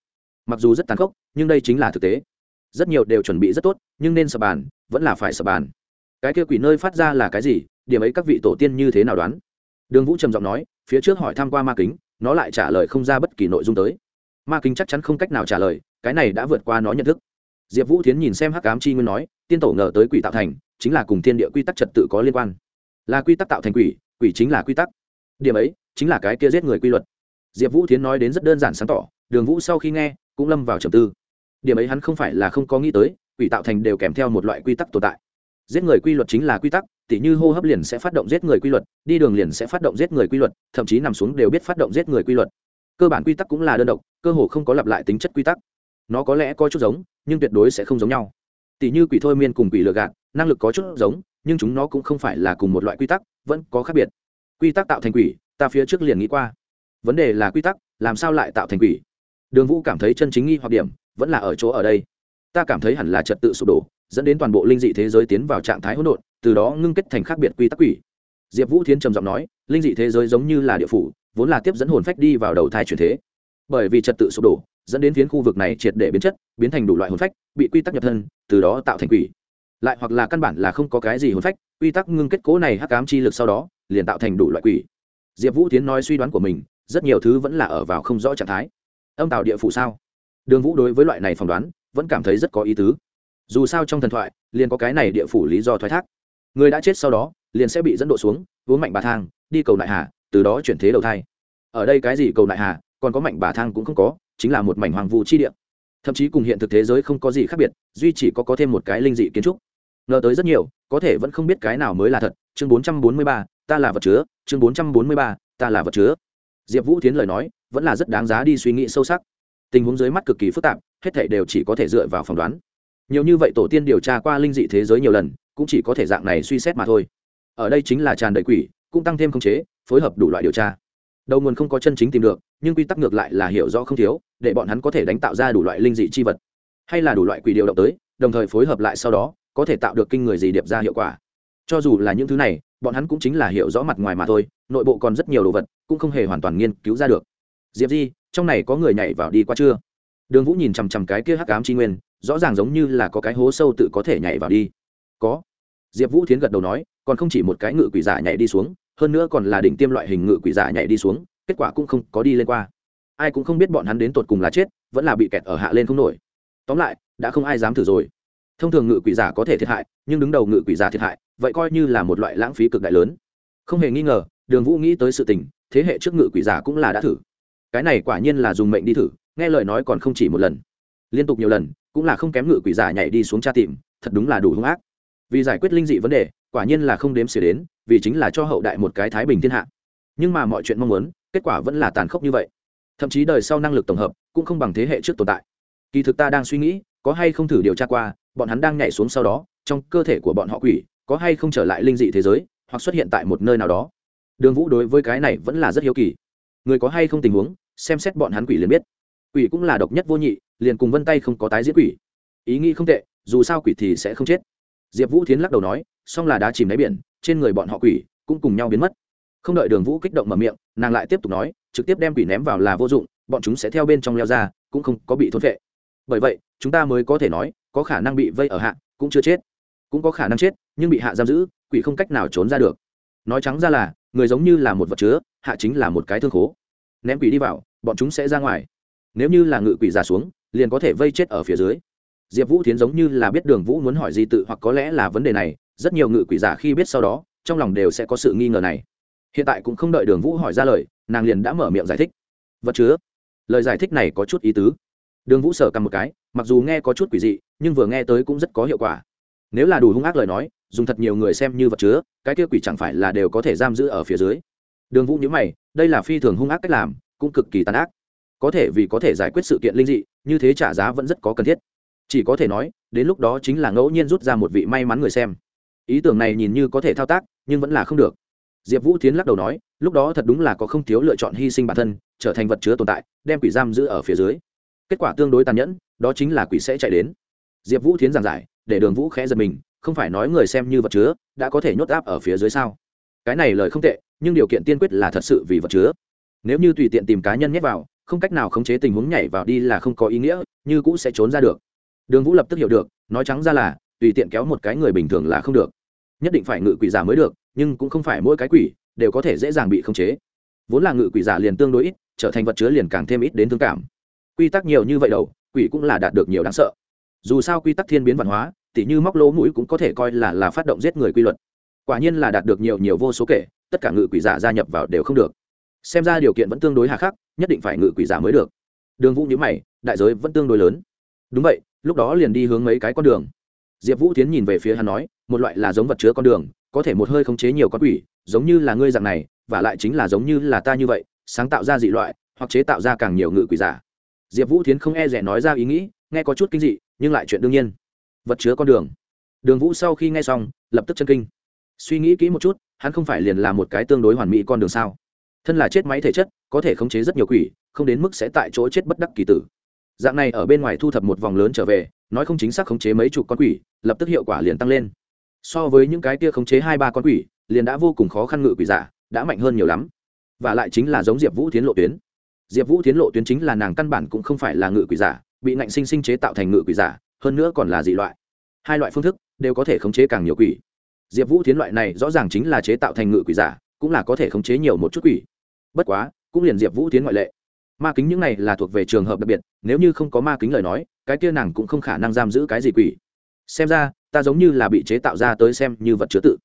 S1: mặc dù rất tàn khốc, nhưng đây chính là thực tế. Rất nhiều đều chuẩn bị rất tốt, nhưng nên sập bàn, vẫn là phải sập bàn. Cái kia quỷ nơi phát ra là cái gì, điểm ấy các vị tổ tiên như thế nào đoán? Đường vũ trầm giọng nói, phía trước hỏi tham q u a ma kính, nó lại trả lời không ra bất kỳ nội dung tới. Ma kính chắc chắn không cách nào trả lời, cái này đã vượt qua nó nhận thức. Diệp vũ thiến nhìn xem hắc cám chi nguyên nói, tiên tổ ngờ tới quỷ tạo thành, chính là cùng thiên địa quy tắc trật tự có liên quan. Là quy tắc tạo thành quỷ quỷ chính là quy tắc. Điểm ấy, chính là cái kia giết người quy luật. Diệp vũ thiến nói đến rất đơn giản sáng tỏ, đường vũ sau khi nghe cũng lâm vào trầm tư. Điểm ấy hắn không phải là không có nghĩ tới, quỷ tạo thành đều kèm theo một loại quy tắc tồn tại. Giết người quy luật chính là quy tắc, tỉ như hô hấp liền sẽ phát động giết người quy luật, đi đường liền sẽ phát động giết người quy luật, thậm chí nằm xuống đều biết phát động giết người quy luật. Cơ bản quy tắc cũng là đơn độc, cơ hồ không có lặp lại tính chất quy tắc. Nó có lẽ có chút giống, nhưng tuyệt đối sẽ không giống nhau. Tỉ như quỷ thôi miên cùng quỷ lừa gạt, năng lực có chút giống, nhưng chúng nó cũng không phải là cùng một loại quy tắc, vẫn có khác biệt. Quy tắc tạo thành quỷ, ta phía trước liền nghĩ qua. Vấn đề là quy tắc, làm sao lại tạo thành quỷ? Đường vũ cảm thấy chân chính nghi hoặc điểm vẫn là ở chỗ ở đây. Ta cảm thấy hẳn là trật tự sụp đổ, dẫn đến toàn bộ linh dị thế giới tiến vào trạng thái hỗn độn, từ đó ngưng kết thành khác biệt quy tắc quỷ. Diệp vũ thiến trầm giọng nói, linh dị thế giới giống như là địa phủ, vốn là tiếp dẫn hồn phách đi vào đầu thai chuyển thế. Bởi vì trật tự sụp đổ, dẫn đến phiến khu vực này triệt để biến chất, biến thành đủ loại hồn phách, bị quy tắc nhập thân, từ đó tạo thành quỷ. Lại hoặc là căn bản là không có cái gì hồn phách, quy tắc ngưng kết cố này hắc ám chi lực sau đó, liền tạo thành đủ loại quỷ. Diệp vũ tiến nói suy đoán của mình, rất nhiều thứ vẫn là ở vào không rõ trạng thái âm tạo địa phủ sao? Đường vũ đối với loại này phỏng đoán, vẫn cảm thấy rất có ý tứ. Dù sao trong thần thoại, liền có cái này địa phủ lý do thoái thác. Người đã chết sau đó, liền sẽ bị dẫn độ xuống uống mạnh bà thang, đi cầu nại hà, từ đó chuyển thế đầu thai. Ở đây cái gì cầu nại hà, còn có mạnh bà thang cũng không có, chính là một mảnh hoàng vụ chi địa. Thậm chí cùng hiện thực thế giới không có gì khác biệt, duy chỉ có có thêm một cái linh dị kiến trúc. Ngờ tới rất nhiều, có thể vẫn không biết cái nào mới là thật. Chương bốn trăm bốn mươi ba, ta là vật chứa. Chương bốn trăm bốn mươi ba, ta là vật chứa diệp vũ tiến lời nói vẫn là rất đáng giá đi suy nghĩ sâu sắc. Tình huống dưới mắt cực kỳ phức tạp, hết thảy đều chỉ có thể dựa vào phỏng đoán. Nhiều như vậy tổ tiên điều tra qua linh dị thế giới nhiều lần, cũng chỉ có thể dạng này suy xét mà thôi. Ở đây chính là tràn đầy quỷ, cũng tăng thêm khống chế, phối hợp đủ loại điều tra. Đầu nguồn không có chân chính tìm được, nhưng quy tắc ngược lại là hiểu rõ không thiếu, để bọn hắn có thể đánh tạo ra đủ loại linh dị chi vật, hay là đủ loại quỷ điều động tới, đồng thời phối hợp lại sau đó, có thể tạo được kinh người gì điệp ra hiệu quả cho dù là những thứ này, bọn hắn cũng chính là hiểu rõ mặt ngoài mà thôi, nội bộ còn rất nhiều đồ vật, cũng không hề hoàn toàn nghiên cứu ra được. Diệp di, trong này có người nhảy vào đi qua chưa? Đường vũ nhìn chằm chằm cái kia hắc ám tri nguyên, rõ ràng giống như là có cái hố sâu tự có thể nhảy vào đi. Có. Diệp vũ thiến gật đầu nói, còn không chỉ một cái ngự quỷ giả nhảy đi xuống, hơn nữa còn là đỉnh tiêm loại hình ngự quỷ giả nhảy đi xuống, kết quả cũng không có đi lên qua. Ai cũng không biết bọn hắn đến tột cùng là chết, vẫn là bị kẹt ở hạ lên không nổi. Tóm lại, đã không ai dám thử rồi thông thường ngự quỷ giả có thể thiệt hại, nhưng đứng đầu ngự quỷ giả thiệt hại, vậy coi như là một loại lãng phí cực đại lớn. Không hề nghi ngờ, đường vũ nghĩ tới sự tình, thế hệ trước ngự quỷ giả cũng là đã thử. Cái này quả nhiên là dùng mệnh đi thử, nghe lời nói còn không chỉ một lần. Liên tục nhiều lần, cũng là không kém ngự quỷ giả nhảy đi xuống tra tìm, thật đúng là đủ hung ác. Vì giải quyết linh dị vấn đề, quả nhiên là không đếm xỉa đến, vì chính là cho hậu đại một cái thái bình thiên hạ. Nhưng mà mọi chuyện mong muốn, kết quả vẫn là tàn khốc như vậy. Thậm chí đời sau năng lực tổng hợp, cũng không bằng thế hệ trước tồn tại. Kỳ thực ta đang suy nghĩ, có hay không thử điều tra qua bọn hắn đang nhảy xuống sau đó, trong cơ thể của bọn họ quỷ, có hay không trở lại linh dị thế giới, hoặc xuất hiện tại một nơi nào đó. Đường vũ đối với cái này vẫn là rất hiếu kỳ. Người có hay không tình huống, xem xét bọn hắn quỷ liền biết. Quỷ cũng là độc nhất vô nhị, liền cùng vân tay không có tái diễn quỷ. Ý nghĩ không tệ, dù sao quỷ thì sẽ không chết. Diệp vũ thiến lắc đầu nói song là đá chìm đáy biển, trên người bọn họ quỷ cũng cùng nhau biến mất. Không đợi đường vũ kích động mở miệng, nàng lại tiếp tục nói, trực tiếp đem quỷ ném vào là vô dụng, bọn chúng sẽ theo bên trong leo ra, cũng không có bị thốt vệ bởi vậy chúng ta mới có thể nói, có khả năng bị vây ở hạ, cũng chưa chết. Cũng có khả năng chết, nhưng bị hạ giam giữ, quỷ không cách nào trốn ra được. Nói trắng ra là, người giống như là một vật chứa, hạ chính là một cái thương khố. Ném quỷ đi vào, bọn chúng sẽ ra ngoài. Nếu như là ngự quỷ giả xuống, liền có thể vây chết ở phía dưới. Diệp vũ thiến giống như là biết đường vũ muốn hỏi gì tự hoặc có lẽ là vấn đề này, rất nhiều ngự quỷ giả khi biết sau đó, trong lòng đều sẽ có sự nghi ngờ này. Hiện tại cũng không đợi đường vũ hỏi ra lời, nàng liền đã mở miệng giải thích. Vật chứa. Lời giải thích này có chút ý tứ đường vũ sở cầm một cái, mặc dù nghe có chút quỷ dị, nhưng vừa nghe tới cũng rất có hiệu quả. Nếu là đủ hung ác lời nói, dùng thật nhiều người xem như vật chứa, cái kia quỷ chẳng phải là đều có thể giam giữ ở phía dưới. Đường vũ nhớ mày, đây là phi thường hung ác cách làm, cũng cực kỳ tàn ác. Có thể vì có thể giải quyết sự kiện linh dị, như thế trả giá vẫn rất có cần thiết. Chỉ có thể nói, đến lúc đó chính là ngẫu nhiên rút ra một vị may mắn người xem. Ý tưởng này nhìn như có thể thao tác, nhưng vẫn là không được. Diệp vũ tiến lắc đầu nói, lúc đó thật đúng là có không thiếu lựa chọn hy sinh bản thân, trở thành vật chứa tồn tại, đem quỷ giam giữ ở phía dưới kết quả tương đối tàn nhẫn, đó chính là quỷ sẽ chạy đến. Diệp vũ Thiến giảng giải, để đường vũ khẽ giật mình, không phải nói người xem như vật chứa, đã có thể nhốt áp ở phía dưới sao? Cái này lời không tệ, nhưng điều kiện tiên quyết là thật sự vì vật chứa. Nếu như tùy tiện tìm cá nhân nhét vào, không cách nào khống chế tình huống nhảy vào đi là không có ý nghĩa, như cũ sẽ trốn ra được. Đường vũ lập tức hiểu được, nói trắng ra là, tùy tiện kéo một cái người bình thường là không được. Nhất định phải ngự quỷ giả mới được, nhưng cũng không phải mỗi cái quỷ đều có thể dễ dàng bị khống chế. Vốn là ngự quỷ giả liền tương đối ít, trở thành vật chứa liền càng thêm ít đến thương cảm quy tắc nhiều như vậy đâu quỷ cũng là đạt được nhiều đáng sợ. Dù sao quy tắc thiên biến văn hóa, tỉ như móc lỗ mũi cũng có thể coi là là phát động giết người quy luật. Quả nhiên là đạt được nhiều nhiều vô số kể, tất cả ngự quỷ giả gia nhập vào đều không được. Xem ra điều kiện vẫn tương đối hà khắc, nhất định phải ngự quỷ giả mới được. Đường vũ nhíu mày, đại giới vẫn tương đối lớn. Đúng vậy, lúc đó liền đi hướng mấy cái con đường. Diệp vũ tiến nhìn về phía hắn nói, một loại là giống vật chứa con đường, có thể một hơi khống chế nhiều con quỷ, giống như là ngươi dạng này, và lại chính là giống như là ta như vậy, sáng tạo ra dị loại, hoặc chế tạo ra càng nhiều ngự quỷ giả diệp vũ tiến không e rẻ nói ra ý nghĩ, nghe có chút kinh dị, nhưng lại chuyện đương nhiên. Vật chứa con đường. Đường vũ sau khi nghe xong, lập tức chân kinh. Suy nghĩ kỹ một chút, hắn không phải liền là một cái tương đối hoàn mỹ con đường sao? Thân là chết máy thể chất, có thể khống chế rất nhiều quỷ, không đến mức sẽ tại chỗ chết bất đắc kỳ tử. Dạng này ở bên ngoài thu thập một vòng lớn trở về, nói không chính xác khống chế mấy chục con quỷ, lập tức hiệu quả liền tăng lên. So với những cái kia khống chế hai ba con quỷ, liền đã vô cùng khó khăn ngự quỷ giả, đã mạnh hơn nhiều lắm. Và lại chính là giống diệp vũ tiến lộ tuyến diệp vũ tiến lộ tuyến chính là nàng căn bản cũng không phải là ngự quỷ giả, bị ngạnh sinh sinh chế tạo thành ngự quỷ giả, hơn nữa còn là dị loại. Hai loại phương thức đều có thể khống chế càng nhiều quỷ. Diệp vũ tiến loại này rõ ràng chính là chế tạo thành ngự quỷ giả, cũng là có thể khống chế nhiều một chút quỷ. Bất quá, cũng liền diệp vũ tiến ngoại lệ. Ma kính những này là thuộc về trường hợp đặc biệt, nếu như không có ma kính lời nói, cái kia nàng cũng không khả năng giam giữ cái gì quỷ. Xem ra, ta giống như là bị chế tạo ra tới xem như vật chứa tự.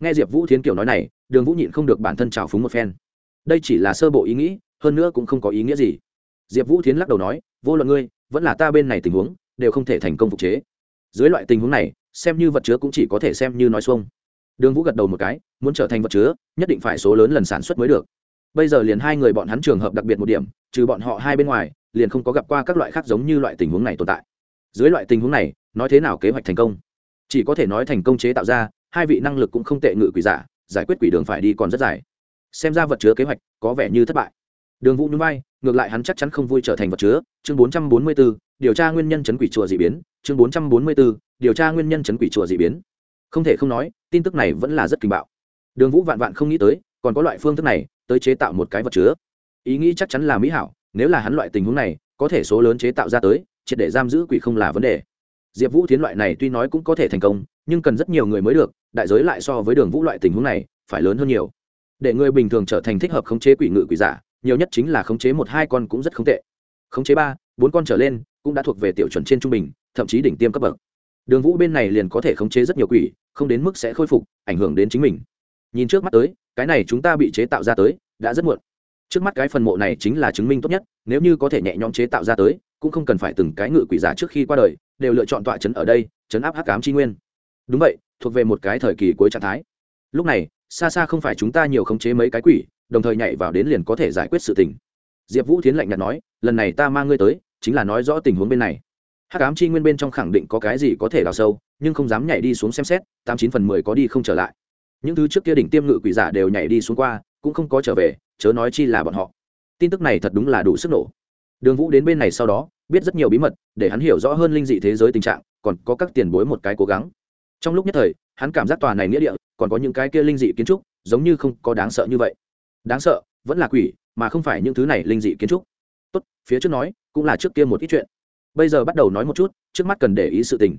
S1: Nghe diệp vũ thiến kiểu nói này, đường vũ nhịn không được bản thân trào phúng một phen. Đây chỉ là sơ bộ ý nghĩ hơn nữa cũng không có ý nghĩa gì. Diệp vũ thiến lắc đầu nói, vô luận ngươi, vẫn là ta bên này tình huống, đều không thể thành công phục chế. Dưới loại tình huống này, xem như vật chứa cũng chỉ có thể xem như nói xuông. Đường vũ gật đầu một cái, muốn trở thành vật chứa, nhất định phải số lớn lần sản xuất mới được. Bây giờ liền hai người bọn hắn trường hợp đặc biệt một điểm, trừ bọn họ hai bên ngoài, liền không có gặp qua các loại khác giống như loại tình huống này tồn tại. Dưới loại tình huống này, nói thế nào kế hoạch thành công? Chỉ có thể nói thành công chế tạo ra, hai vị năng lực cũng không tệ ngự quỷ giả, giải quyết quỷ đường phải đi còn rất dài. Xem ra vật chứa kế hoạch có vẻ như thất bại đường vũ núi bay ngược lại hắn chắc chắn không vui trở thành vật chứa. Chương bốn trăm bốn mươi b ố điều tra nguyên nhân chấn quỷ chùa d ị biến. Chương bốn trăm bốn mươi b ố điều tra nguyên nhân chấn quỷ chùa d ị biến. Không thể không nói, tin tức này vẫn là rất kinh bạo. Đường vũ vạn vạn không nghĩ tới, còn có loại phương thức này tới chế tạo một cái vật chứa. Ý nghĩ chắc chắn là mỹ hảo, nếu là hắn loại tình huống này, có thể số lớn chế tạo ra tới, triệt để giam giữ quỷ không là vấn đề. Diệp vũ tiến loại này tuy nói cũng có thể thành công, nhưng cần rất nhiều người mới được, đại giới lại so với đường vũ loại tình huống này phải lớn hơn nhiều. Để người bình thường trở thành thích hợp khống chế quỷ ngự quỷ giả nhiều nhất chính là khống chế một hai con cũng rất không tệ. Khống chế ba, bốn con trở lên cũng đã thuộc về tiểu chuẩn trên trung bình, thậm chí đỉnh tiêm cấp bậc. Đường vũ bên này liền có thể khống chế rất nhiều quỷ, không đến mức sẽ khôi phục, ảnh hưởng đến chính mình. Nhìn trước mắt tới, cái này chúng ta bị chế tạo ra tới, đã rất muộn. Trước mắt cái phần mộ này chính là chứng minh tốt nhất, nếu như có thể nhẹ nhõm chế tạo ra tới, cũng không cần phải từng cái ngự quỷ giả trước khi qua đời, đều lựa chọn tọa chấn ở đây, chấn áp hắc cám tri nguyên. Đúng vậy, thuộc về một cái thời kỳ cuối trạng thái. Lúc này, xa xa không phải chúng ta nhiều khống chế mấy cái quỷ đồng thời nhảy vào đến liền có thể giải quyết sự tình. Diệp vũ tiến lạnh nhạt nói, lần này ta mang ngươi tới, chính là nói rõ tình huống bên này. Hát cám chi nguyên bên trong khẳng định có cái gì có thể đào sâu, nhưng không dám nhảy đi xuống xem xét, tám chín phần mười có đi không trở lại. Những thứ trước kia đỉnh tiêm ngự quỷ giả đều nhảy đi xuống qua, cũng không có trở về, chớ nói chi là bọn họ. Tin tức này thật đúng là đủ sức nổ. Đường vũ đến bên này sau đó, biết rất nhiều bí mật, để hắn hiểu rõ hơn linh dị thế giới tình trạng, còn có các tiền bối một cái cố gắng. Trong lúc nhất thời, hắn cảm giác tòa này nghĩa địa, còn có những cái kia linh dị kiến trúc, giống như không có đáng sợ như vậy đáng sợ, vẫn là quỷ, mà không phải những thứ này linh dị kiến trúc. Tốt, phía trước nói, cũng là trước kia một ít chuyện. Bây giờ bắt đầu nói một chút, trước mắt cần để ý sự tình.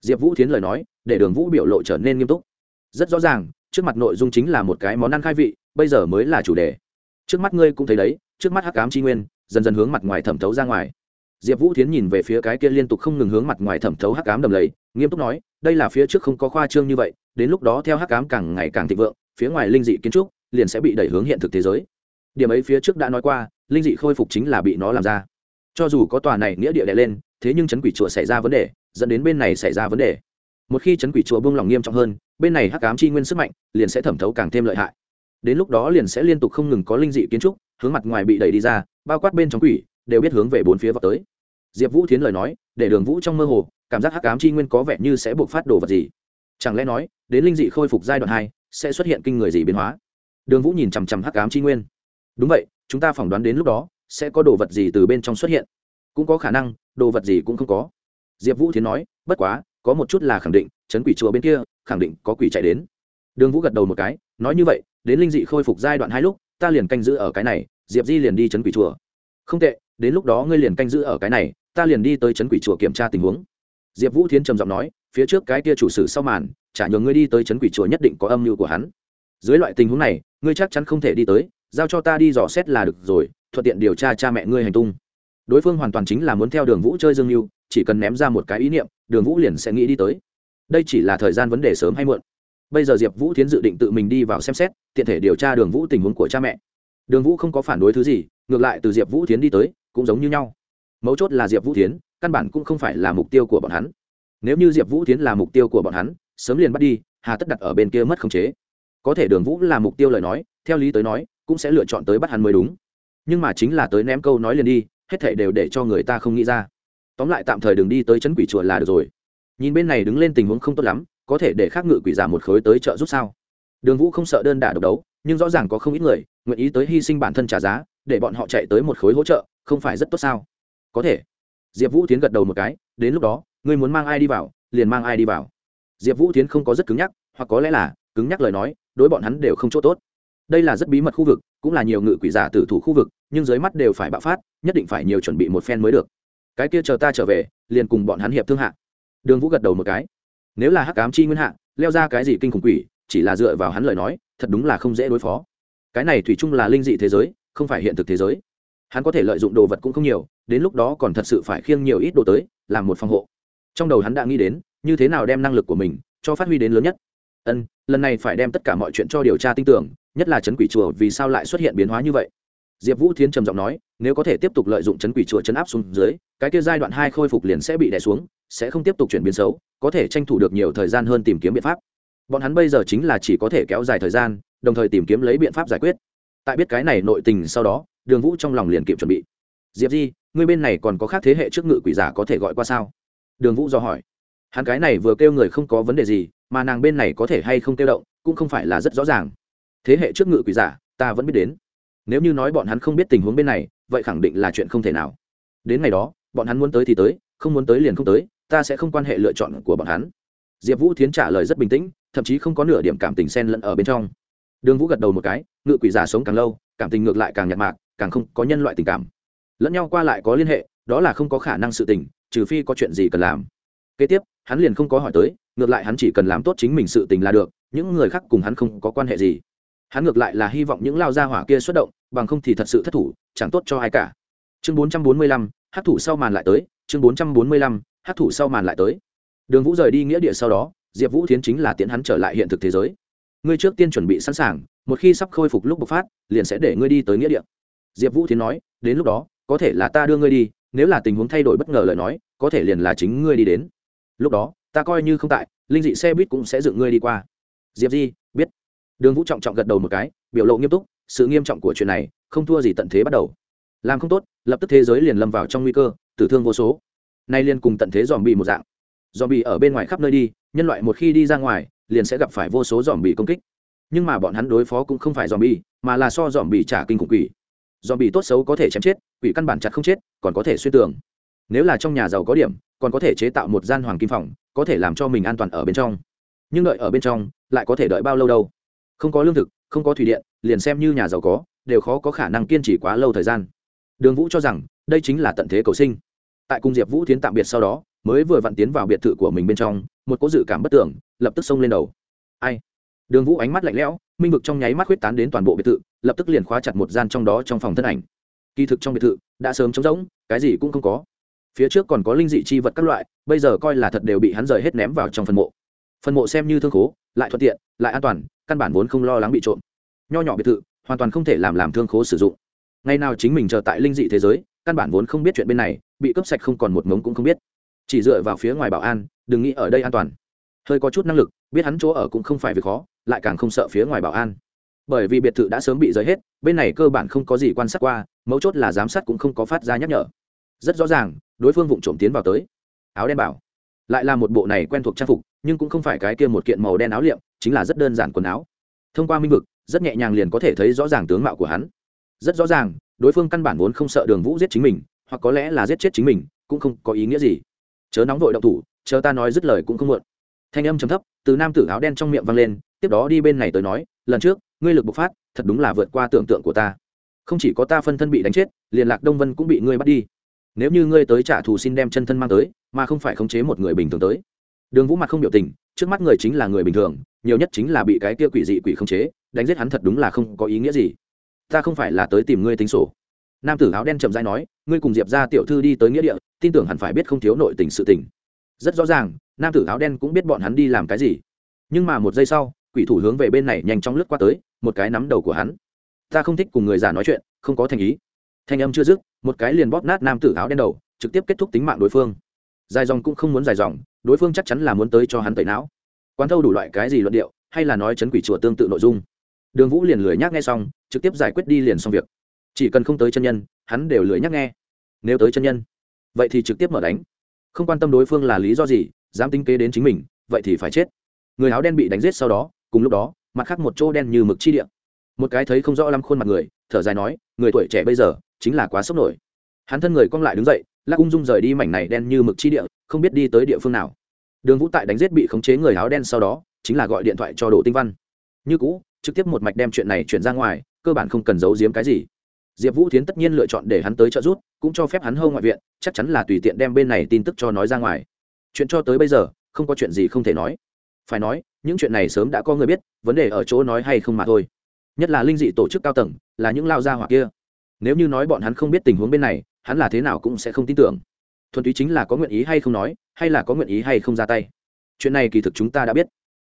S1: Diệp vũ tiến lời nói, để đường vũ biểu lộ trở nên nghiêm túc. Rất rõ ràng, trước mặt nội dung chính là một cái món ăn khai vị, bây giờ mới là chủ đề. Trước mắt ngươi cũng thấy đấy, trước mắt hắc cám tri nguyên, dần dần hướng mặt ngoài thẩm thấu ra ngoài. Diệp vũ tiến nhìn về phía cái kia liên tục không ngừng hướng mặt ngoài thẩm thấu hắc cám đầm lầy, nghiêm túc nói, đây là phía trước không có khoa trương như vậy, đến lúc đó theo hắc cám càng ngày càng thịnh vượng, phía ngoài linh dị kiến trúc liền sẽ bị đẩy hướng hiện thực thế giới. Điểm ấy phía trước đã nói qua, linh dị khôi phục chính là bị nó làm ra. Cho dù có tòa này nghĩa địa đè lên, thế nhưng chấn quỷ chùa xảy ra vấn đề, dẫn đến bên này xảy ra vấn đề. Một khi chấn quỷ chùa buông lòng nghiêm trọng hơn, bên này hắc ám chi nguyên sức mạnh liền sẽ thẩm thấu càng thêm lợi hại. Đến lúc đó liền sẽ liên tục không ngừng có linh dị kiến trúc hướng mặt ngoài bị đẩy đi ra, bao quát bên trong quỷ, đều biết hướng về bốn phía vào tới. Diệp vũ thiến lời nói, để đường vũ trong mơ hồ, cảm giác hắc ám chi nguyên có vẻ như sẽ buộc phát đồ vật gì. Chẳng lẽ nói, đến linh dị khôi phục giai đoạn hai, sẽ xuất hiện kinh người gì biến hóa? Đường vũ nhìn chằm chằm hắc ám chi nguyên. Đúng vậy, chúng ta phỏng đoán đến lúc đó, sẽ có đồ vật gì từ bên trong xuất hiện? Cũng có khả năng, đồ vật gì cũng không có. Diệp vũ thiến nói, bất quá, có một chút là khẳng định, chấn quỷ chùa bên kia, khẳng định có quỷ chạy đến. Đường vũ gật đầu một cái, nói như vậy, đến linh dị khôi phục giai đoạn hai lúc, ta liền canh giữ ở cái này, diệp di liền đi chấn quỷ chùa. Không tệ, đến lúc đó ngươi liền canh giữ ở cái này, ta liền đi tới chấn quỷ chùa kiểm tra tình huống. Diệp vũ thiến trầm giọng nói, phía trước cái kia chủ sử sau màn, chả nhờ ngươi đi tới chấn quỷ chùa nhất định có âm mưu của hắn. Dưới loại tình huống này ngươi chắc chắn không thể đi tới, giao cho ta đi dò xét là được rồi, thuận tiện điều tra cha mẹ ngươi hành tung. Đối phương hoàn toàn chính là muốn theo đường vũ chơi dương mưu chỉ cần ném ra một cái ý niệm, đường vũ liền sẽ nghĩ đi tới. Đây chỉ là thời gian vấn đề sớm hay muộn. Bây giờ diệp vũ thiến dự định tự mình đi vào xem xét, tiện thể điều tra đường vũ tình huống của cha mẹ. Đường vũ không có phản đối thứ gì, ngược lại từ diệp vũ thiến đi tới, cũng giống như nhau. Mấu chốt là diệp vũ thiến, căn bản cũng không phải là mục tiêu của bọn hắn. Nếu như diệp vũ thiến là mục tiêu của bọn hắn, sớm liền bắt đi, hà tất đặt ở bên kia mất khống chế có thể đường vũ là mục tiêu lời nói, theo lý tới nói, cũng sẽ lựa chọn tới bắt hắn mới đúng. Nhưng mà chính là tới ném câu nói liền đi, hết thể đều để cho người ta không nghĩ ra. Tóm lại tạm thời đừng đi tới chân quỷ chùa là được rồi. Nhìn bên này đứng lên tình huống không tốt lắm, có thể để khác ngự quỷ giả một khối tới trợ giúp sao? Đường vũ không sợ đơn đả độc đấu, nhưng rõ ràng có không ít người, nguyện ý tới hy sinh bản thân trả giá, để bọn họ chạy tới một khối hỗ trợ, không phải rất tốt sao? Có thể. Diệp vũ tiến gật đầu một cái, đến lúc đó, ngươi muốn mang ai đi vào, liền mang ai đi vào. Diệp vũ tiến không có rất cứng nhắc, hoặc có lẽ là cứng nhắc lời nói, đối bọn hắn đều không chỗ tốt. Đây là rất bí mật khu vực, cũng là nhiều ngự quỷ giả tử thủ khu vực, nhưng dưới mắt đều phải bạo phát, nhất định phải nhiều chuẩn bị một phen mới được. Cái kia chờ ta trở về, liền cùng bọn hắn hiệp thương hạ. Đường vũ gật đầu một cái. Nếu là hắc cám chi nguyên hạ, leo ra cái gì kinh khủng quỷ, chỉ là dựa vào hắn lời nói, thật đúng là không dễ đối phó. Cái này thủy chung là linh dị thế giới, không phải hiện thực thế giới. Hắn có thể lợi dụng đồ vật cũng không nhiều, đến lúc đó còn thật sự phải khiêng nhiều ít đồ tới, làm một phòng hộ. Trong đầu hắn đã nghĩ đến, như thế nào đem năng lực của mình cho phát huy đến lớn nhất ân, lần này phải đem tất cả mọi chuyện cho điều tra tin tưởng, nhất là chấn quỷ chùa vì sao lại xuất hiện biến hóa như vậy? Diệp vũ thiến trầm giọng nói, nếu có thể tiếp tục lợi dụng chấn quỷ chùa chấn áp xuống dưới, cái kia giai đoạn hai khôi phục liền sẽ bị đè xuống, sẽ không tiếp tục chuyển biến xấu, có thể tranh thủ được nhiều thời gian hơn tìm kiếm biện pháp. Bọn hắn bây giờ chính là chỉ có thể kéo dài thời gian, đồng thời tìm kiếm lấy biện pháp giải quyết. Tại biết cái này nội tình sau đó, đường vũ trong lòng liền kịp chuẩn bị. Diệp di, ngươi bên này còn có khác thế hệ trước ngự quỷ giả có thể gọi qua sao? Đường vũ do hỏi. Hắn cái này vừa kêu người không có vấn đề gì mà nàng bên này có thể hay không kêu động, cũng không phải là rất rõ ràng. Thế hệ trước ngự quỷ giả, ta vẫn biết đến. Nếu như nói bọn hắn không biết tình huống bên này, vậy khẳng định là chuyện không thể nào. Đến ngày đó, bọn hắn muốn tới thì tới, không muốn tới liền không tới, ta sẽ không quan hệ lựa chọn của bọn hắn. Diệp vũ thiến trả lời rất bình tĩnh, thậm chí không có nửa điểm cảm tình xen lẫn ở bên trong. Đường vũ gật đầu một cái, ngự quỷ giả sống càng lâu, cảm tình ngược lại càng nhạt mạc, càng không có nhân loại tình cảm. Lẫn nhau qua lại có liên hệ, đó là không có khả năng sự tình, trừ phi có chuyện gì cần làm. Kế tiếp, hắn liền không có hỏi tới ngược lại hắn chỉ cần làm tốt chính mình sự tình là được, những người khác cùng hắn không có quan hệ gì. Hắn ngược lại là hy vọng những lao gia hỏa kia xuất động, bằng không thì thật sự thất thủ, chẳng tốt cho ai cả. Chương bốn trăm bốn mươi lăm hát thủ sau màn lại tới, chương bốn trăm bốn mươi lăm hát thủ sau màn lại tới. Đường vũ rời đi nghĩa địa sau đó, diệp vũ thiến chính là tiễn hắn trở lại hiện thực thế giới. Ngươi trước tiên chuẩn bị sẵn sàng, một khi sắp khôi phục lúc bộc phát, liền sẽ để ngươi đi tới nghĩa địa. Diệp vũ thiến nói, đến lúc đó, có thể là ta đưa ngươi đi, nếu là tình huống thay đổi bất ngờ lời nói, có thể liền là chính ngươi đi đến. Lúc đó ta coi như không tại, linh dị xe buýt cũng sẽ dựng ngươi đi qua. Diệp di, biết. Đường vũ trọng trọng gật đầu một cái, biểu lộ nghiêm túc, sự nghiêm trọng của chuyện này, không thua gì tận thế bắt đầu. Làm không tốt, lập tức thế giới liền lâm vào trong nguy cơ, tử thương vô số. Nay liên cùng tận thế dòm bị một dạng. Dòm bị ở bên ngoài khắp nơi đi, nhân loại một khi đi ra ngoài, liền sẽ gặp phải vô số dòm bị công kích. Nhưng mà bọn hắn đối phó cũng không phải dòm bị mà là so dòm bị trả kinh khủng quỷ. Dòm bị tốt xấu có thể chém chết, quỷ căn bản chặt không chết, còn có thể xuyên tường. Nếu là trong nhà giàu có điểm còn có thể chế tạo một gian hoàng kim phòng, có thể làm cho mình an toàn ở bên trong. Nhưng đợi ở bên trong, lại có thể đợi bao lâu đâu? Không có lương thực, không có thủy điện, liền xem như nhà giàu có, đều khó có khả năng kiên trì quá lâu thời gian. Đường vũ cho rằng, đây chính là tận thế cầu sinh. Tại cung diệp vũ tiến tạm biệt sau đó, mới vừa vặn tiến vào biệt thự của mình bên trong, một cố dự cảm bất tưởng, lập tức xông lên đầu. Ai? Đường vũ ánh mắt lạnh lẽo, minh vực trong nháy mắt huyết tán đến toàn bộ biệt thự, lập tức liền khóa chặt một gian trong đó trong phòng thân ảnh. Kỳ thực trong biệt thự, đã sớm trống rỗng, cái gì cũng không có phía trước còn có linh dị chi vật các loại, bây giờ coi là thật đều bị hắn rời hết ném vào trong phần mộ. Phần mộ xem như thương khố, lại thuận tiện, lại an toàn, căn bản vốn không lo lắng bị trộm. Nho nhỏ biệt thự, hoàn toàn không thể làm làm thương khố sử dụng. Ngày nào chính mình chờ tại linh dị thế giới, căn bản vốn không biết chuyện bên này, bị cướp sạch không còn một mống cũng không biết. Chỉ dựa vào phía ngoài bảo an, đừng nghĩ ở đây an toàn. Hơi có chút năng lực, biết hắn chỗ ở cũng không phải việc khó, lại càng không sợ phía ngoài bảo an. Bởi vì biệt thự đã sớm bị rời hết, bên này cơ bản không có gì quan sát qua, mấu chốt là giám sát cũng không có phát ra nhắc nhở rất rõ ràng, đối phương vụng trộm tiến vào tới. Áo đen bảo. Lại là một bộ này quen thuộc trang phục, nhưng cũng không phải cái kia một kiện màu đen áo liệm, chính là rất đơn giản quần áo. Thông qua minh vực, rất nhẹ nhàng liền có thể thấy rõ ràng tướng mạo của hắn. Rất rõ ràng, đối phương căn bản vốn không sợ đường vũ giết chính mình, hoặc có lẽ là giết chết chính mình, cũng không có ý nghĩa gì. Chớ nóng vội động thủ chờ ta nói dứt lời cũng không muộn. Thanh âm trầm thấp, từ nam tử áo đen trong miệng vang lên, tiếp đó đi bên này tới nói, lần trước, ngươi lực bộc phát, thật đúng là vượt qua tưởng tượng của ta. Không chỉ có ta phân thân bị đánh chết, liền lạc đông vân cũng bị ngươi bắt đi nếu như ngươi tới trả thù xin đem chân thân mang tới, mà không phải khống chế một người bình thường tới. Đường vũ mặt không biểu tình, trước mắt người chính là người bình thường, nhiều nhất chính là bị cái kia quỷ dị quỷ khống chế, đánh giết hắn thật đúng là không có ý nghĩa gì. Ta không phải là tới tìm ngươi tính sổ. Nam tử áo đen chậm dai nói, ngươi cùng diệp ra tiểu thư đi tới nghĩa địa, tin tưởng hẳn phải biết không thiếu nội tình sự tình. Rất rõ ràng, nam tử áo đen cũng biết bọn hắn đi làm cái gì. Nhưng mà một giây sau, quỷ thủ hướng về bên này nhanh chóng lướt qua tới, một cái nắm đầu của hắn. Ta không thích cùng người già nói chuyện, không có thành ý thanh âm chưa dứt, một cái liền bóp nát nam tử áo đen đầu, trực tiếp kết thúc tính mạng đối phương. Dài dòng cũng không muốn dài dòng, đối phương chắc chắn là muốn tới cho hắn tẩy não. Quán thâu đủ loại cái gì luận điệu, hay là nói chấn quỷ chùa tương tự nội dung. Đường vũ liền lười nhác nghe xong, trực tiếp giải quyết đi liền xong việc. Chỉ cần không tới chân nhân, hắn đều lười nhắc nghe. Nếu tới chân nhân, vậy thì trực tiếp mở đánh. Không quan tâm đối phương là lý do gì, dám tính kế đến chính mình, vậy thì phải chết. Người áo đen bị đánh giết sau đó, cùng lúc đó, mặt khác một chỗ đen như mực chi điện một cái thấy không rõ lắm khuôn mặt người, thở dài nói, người tuổi trẻ bây giờ chính là quá sốc nổi. Hắn thân người cong lại đứng dậy, lắc ung dung rời đi mảnh này đen như mực chi địa, không biết đi tới địa phương nào. Đường vũ tại đánh giết bị khống chế người áo đen sau đó, chính là gọi điện thoại cho đồ tinh văn. Như cũ, trực tiếp một mạch đem chuyện này chuyển ra ngoài, cơ bản không cần giấu giếm cái gì. Diệp vũ tiến tất nhiên lựa chọn để hắn tới trợ giúp, cũng cho phép hắn hâu ngoại viện, chắc chắn là tùy tiện đem bên này tin tức cho nói ra ngoài. Chuyện cho tới bây giờ, không có chuyện gì không thể nói. Phải nói, những chuyện này sớm đã có người biết, vấn đề ở chỗ nói hay không mà thôi. Nhất là linh dị tổ chức cao tầng, là những lao gia hoặc kia nếu như nói bọn hắn không biết tình huống bên này, hắn là thế nào cũng sẽ không tin tưởng. Thuần túy chính là có nguyện ý hay không nói, hay là có nguyện ý hay không ra tay. Chuyện này kỳ thực chúng ta đã biết.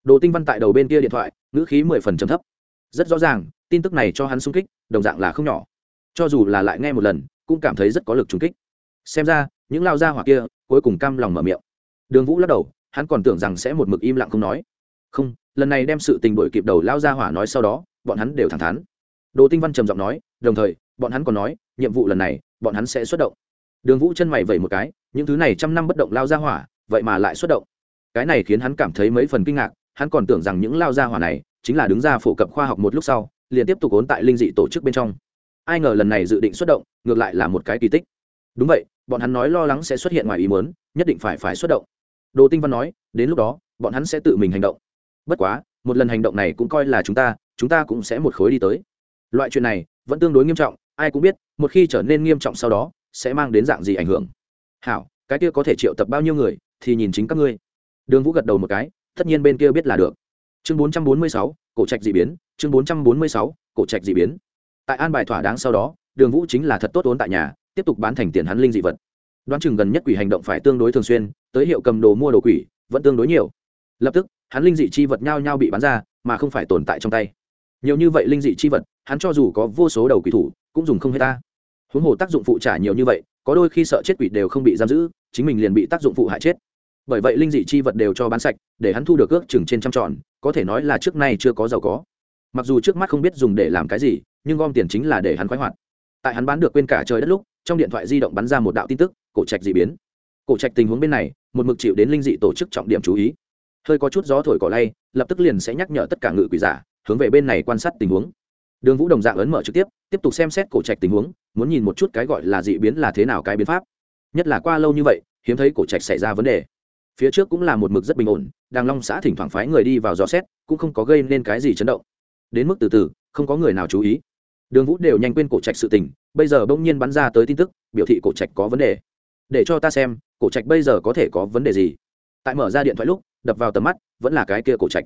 S1: Đồ tinh văn tại đầu bên kia điện thoại, ngữ khí mười phần trầm thấp. Rất rõ ràng, tin tức này cho hắn sung kích, đồng dạng là không nhỏ. Cho dù là lại nghe một lần, cũng cảm thấy rất có lực trúng kích. Xem ra, những lao gia hoặc kia, cuối cùng cam lòng mở miệng. Đường vũ lắc đầu, hắn còn tưởng rằng sẽ một mực im lặng không nói. Không, lần này đem sự tình đổi kịp đầu lao gia hỏa nói sau đó, bọn hắn đều thẳng thắn. Đồ tinh văn trầm giọng nói, đồng thời bọn hắn còn nói, nhiệm vụ lần này, bọn hắn sẽ xuất động. Đường vũ chân mày vẩy một cái, những thứ này trăm năm bất động lao ra hỏa, vậy mà lại xuất động. Cái này khiến hắn cảm thấy mấy phần kinh ngạc, hắn còn tưởng rằng những lao ra hỏa này chính là đứng ra phổ cập khoa học một lúc sau, liền tiếp tục ốn tại linh dị tổ chức bên trong. Ai ngờ lần này dự định xuất động, ngược lại là một cái kỳ tích. Đúng vậy, bọn hắn nói lo lắng sẽ xuất hiện ngoài ý muốn, nhất định phải phải xuất động. Đồ tinh văn nói, đến lúc đó, bọn hắn sẽ tự mình hành động. Bất quá, một lần hành động này cũng coi là chúng ta chúng ta cũng sẽ một khối đi tới. Loại chuyện này vẫn tương đối nghiêm trọng ai cũng biết, một khi trở nên nghiêm trọng sau đó, sẽ mang đến dạng gì ảnh hưởng. Hảo, cái kia có thể triệu tập bao nhiêu người, thì nhìn chính các ngươi. Đường vũ gật đầu một cái, tất nhiên bên kia biết là được. Chương bốn trăm bốn mươi sáu, cổ trạch d ị biến, chương bốn trăm bốn mươi sáu, cổ trạch d ị biến. Tại an bài thỏa đáng sau đó, đường vũ chính là thật tốt ốn tại nhà, tiếp tục bán thành tiền hắn linh dị vật. Đoán chừng gần nhất quỷ hành động phải tương đối thường xuyên, tới hiệu cầm đồ mua đồ quỷ, vẫn tương đối nhiều. Lập tức, hắn linh dị chi vật nhao nhao bị bán ra, mà không phải tồn tại trong tay. Nhiều như vậy linh dị chi vật, hắn cho dù có vô số đầu quỷ thủ cũng dùng không hết ta. Huống hồ tác dụng phụ trả nhiều như vậy, có đôi khi sợ chết quỷ đều không bị giam giữ, chính mình liền bị tác dụng phụ hại chết. Bởi vậy linh dị chi vật đều cho bán sạch, để hắn thu được ước chừng trên trăm tròn có thể nói là trước nay chưa có giàu có. Mặc dù trước mắt không biết dùng để làm cái gì, nhưng gom tiền chính là để hắn khoái hoạt. Tại hắn bán được quên cả trời đất lúc, trong điện thoại di động bắn ra một đạo tin tức, cổ trạch dị biến. Cổ trạch tình huống bên này, một mực chịu đến linh dị tổ chức trọng điểm chú ý. Hơi có chút gió thổi cỏ lay, lập tức liền sẽ nhắc nhở tất cả ngự quỷ giả, hướng về bên này quan sát tình huống. Đường vũ đồng dạng ấn mở trực tiếp tiếp tục xem xét cổ trạch tình huống, muốn nhìn một chút cái gọi là dị biến là thế nào cái biến pháp. Nhất là qua lâu như vậy, hiếm thấy cổ trạch xảy ra vấn đề. Phía trước cũng là một mực rất bình ổn, đàng long xã thỉnh thoảng phái người đi vào dò xét, cũng không có gây nên cái gì chấn động. Đến mức từ từ, không có người nào chú ý. Đường vũ đều nhanh quên cổ trạch sự tình, bây giờ bỗng nhiên bắn ra tới tin tức, biểu thị cổ trạch có vấn đề. Để cho ta xem, cổ trạch bây giờ có thể có vấn đề gì. Tại mở ra điện thoại lúc, đập vào tầm mắt, vẫn là cái kia cổ trạch.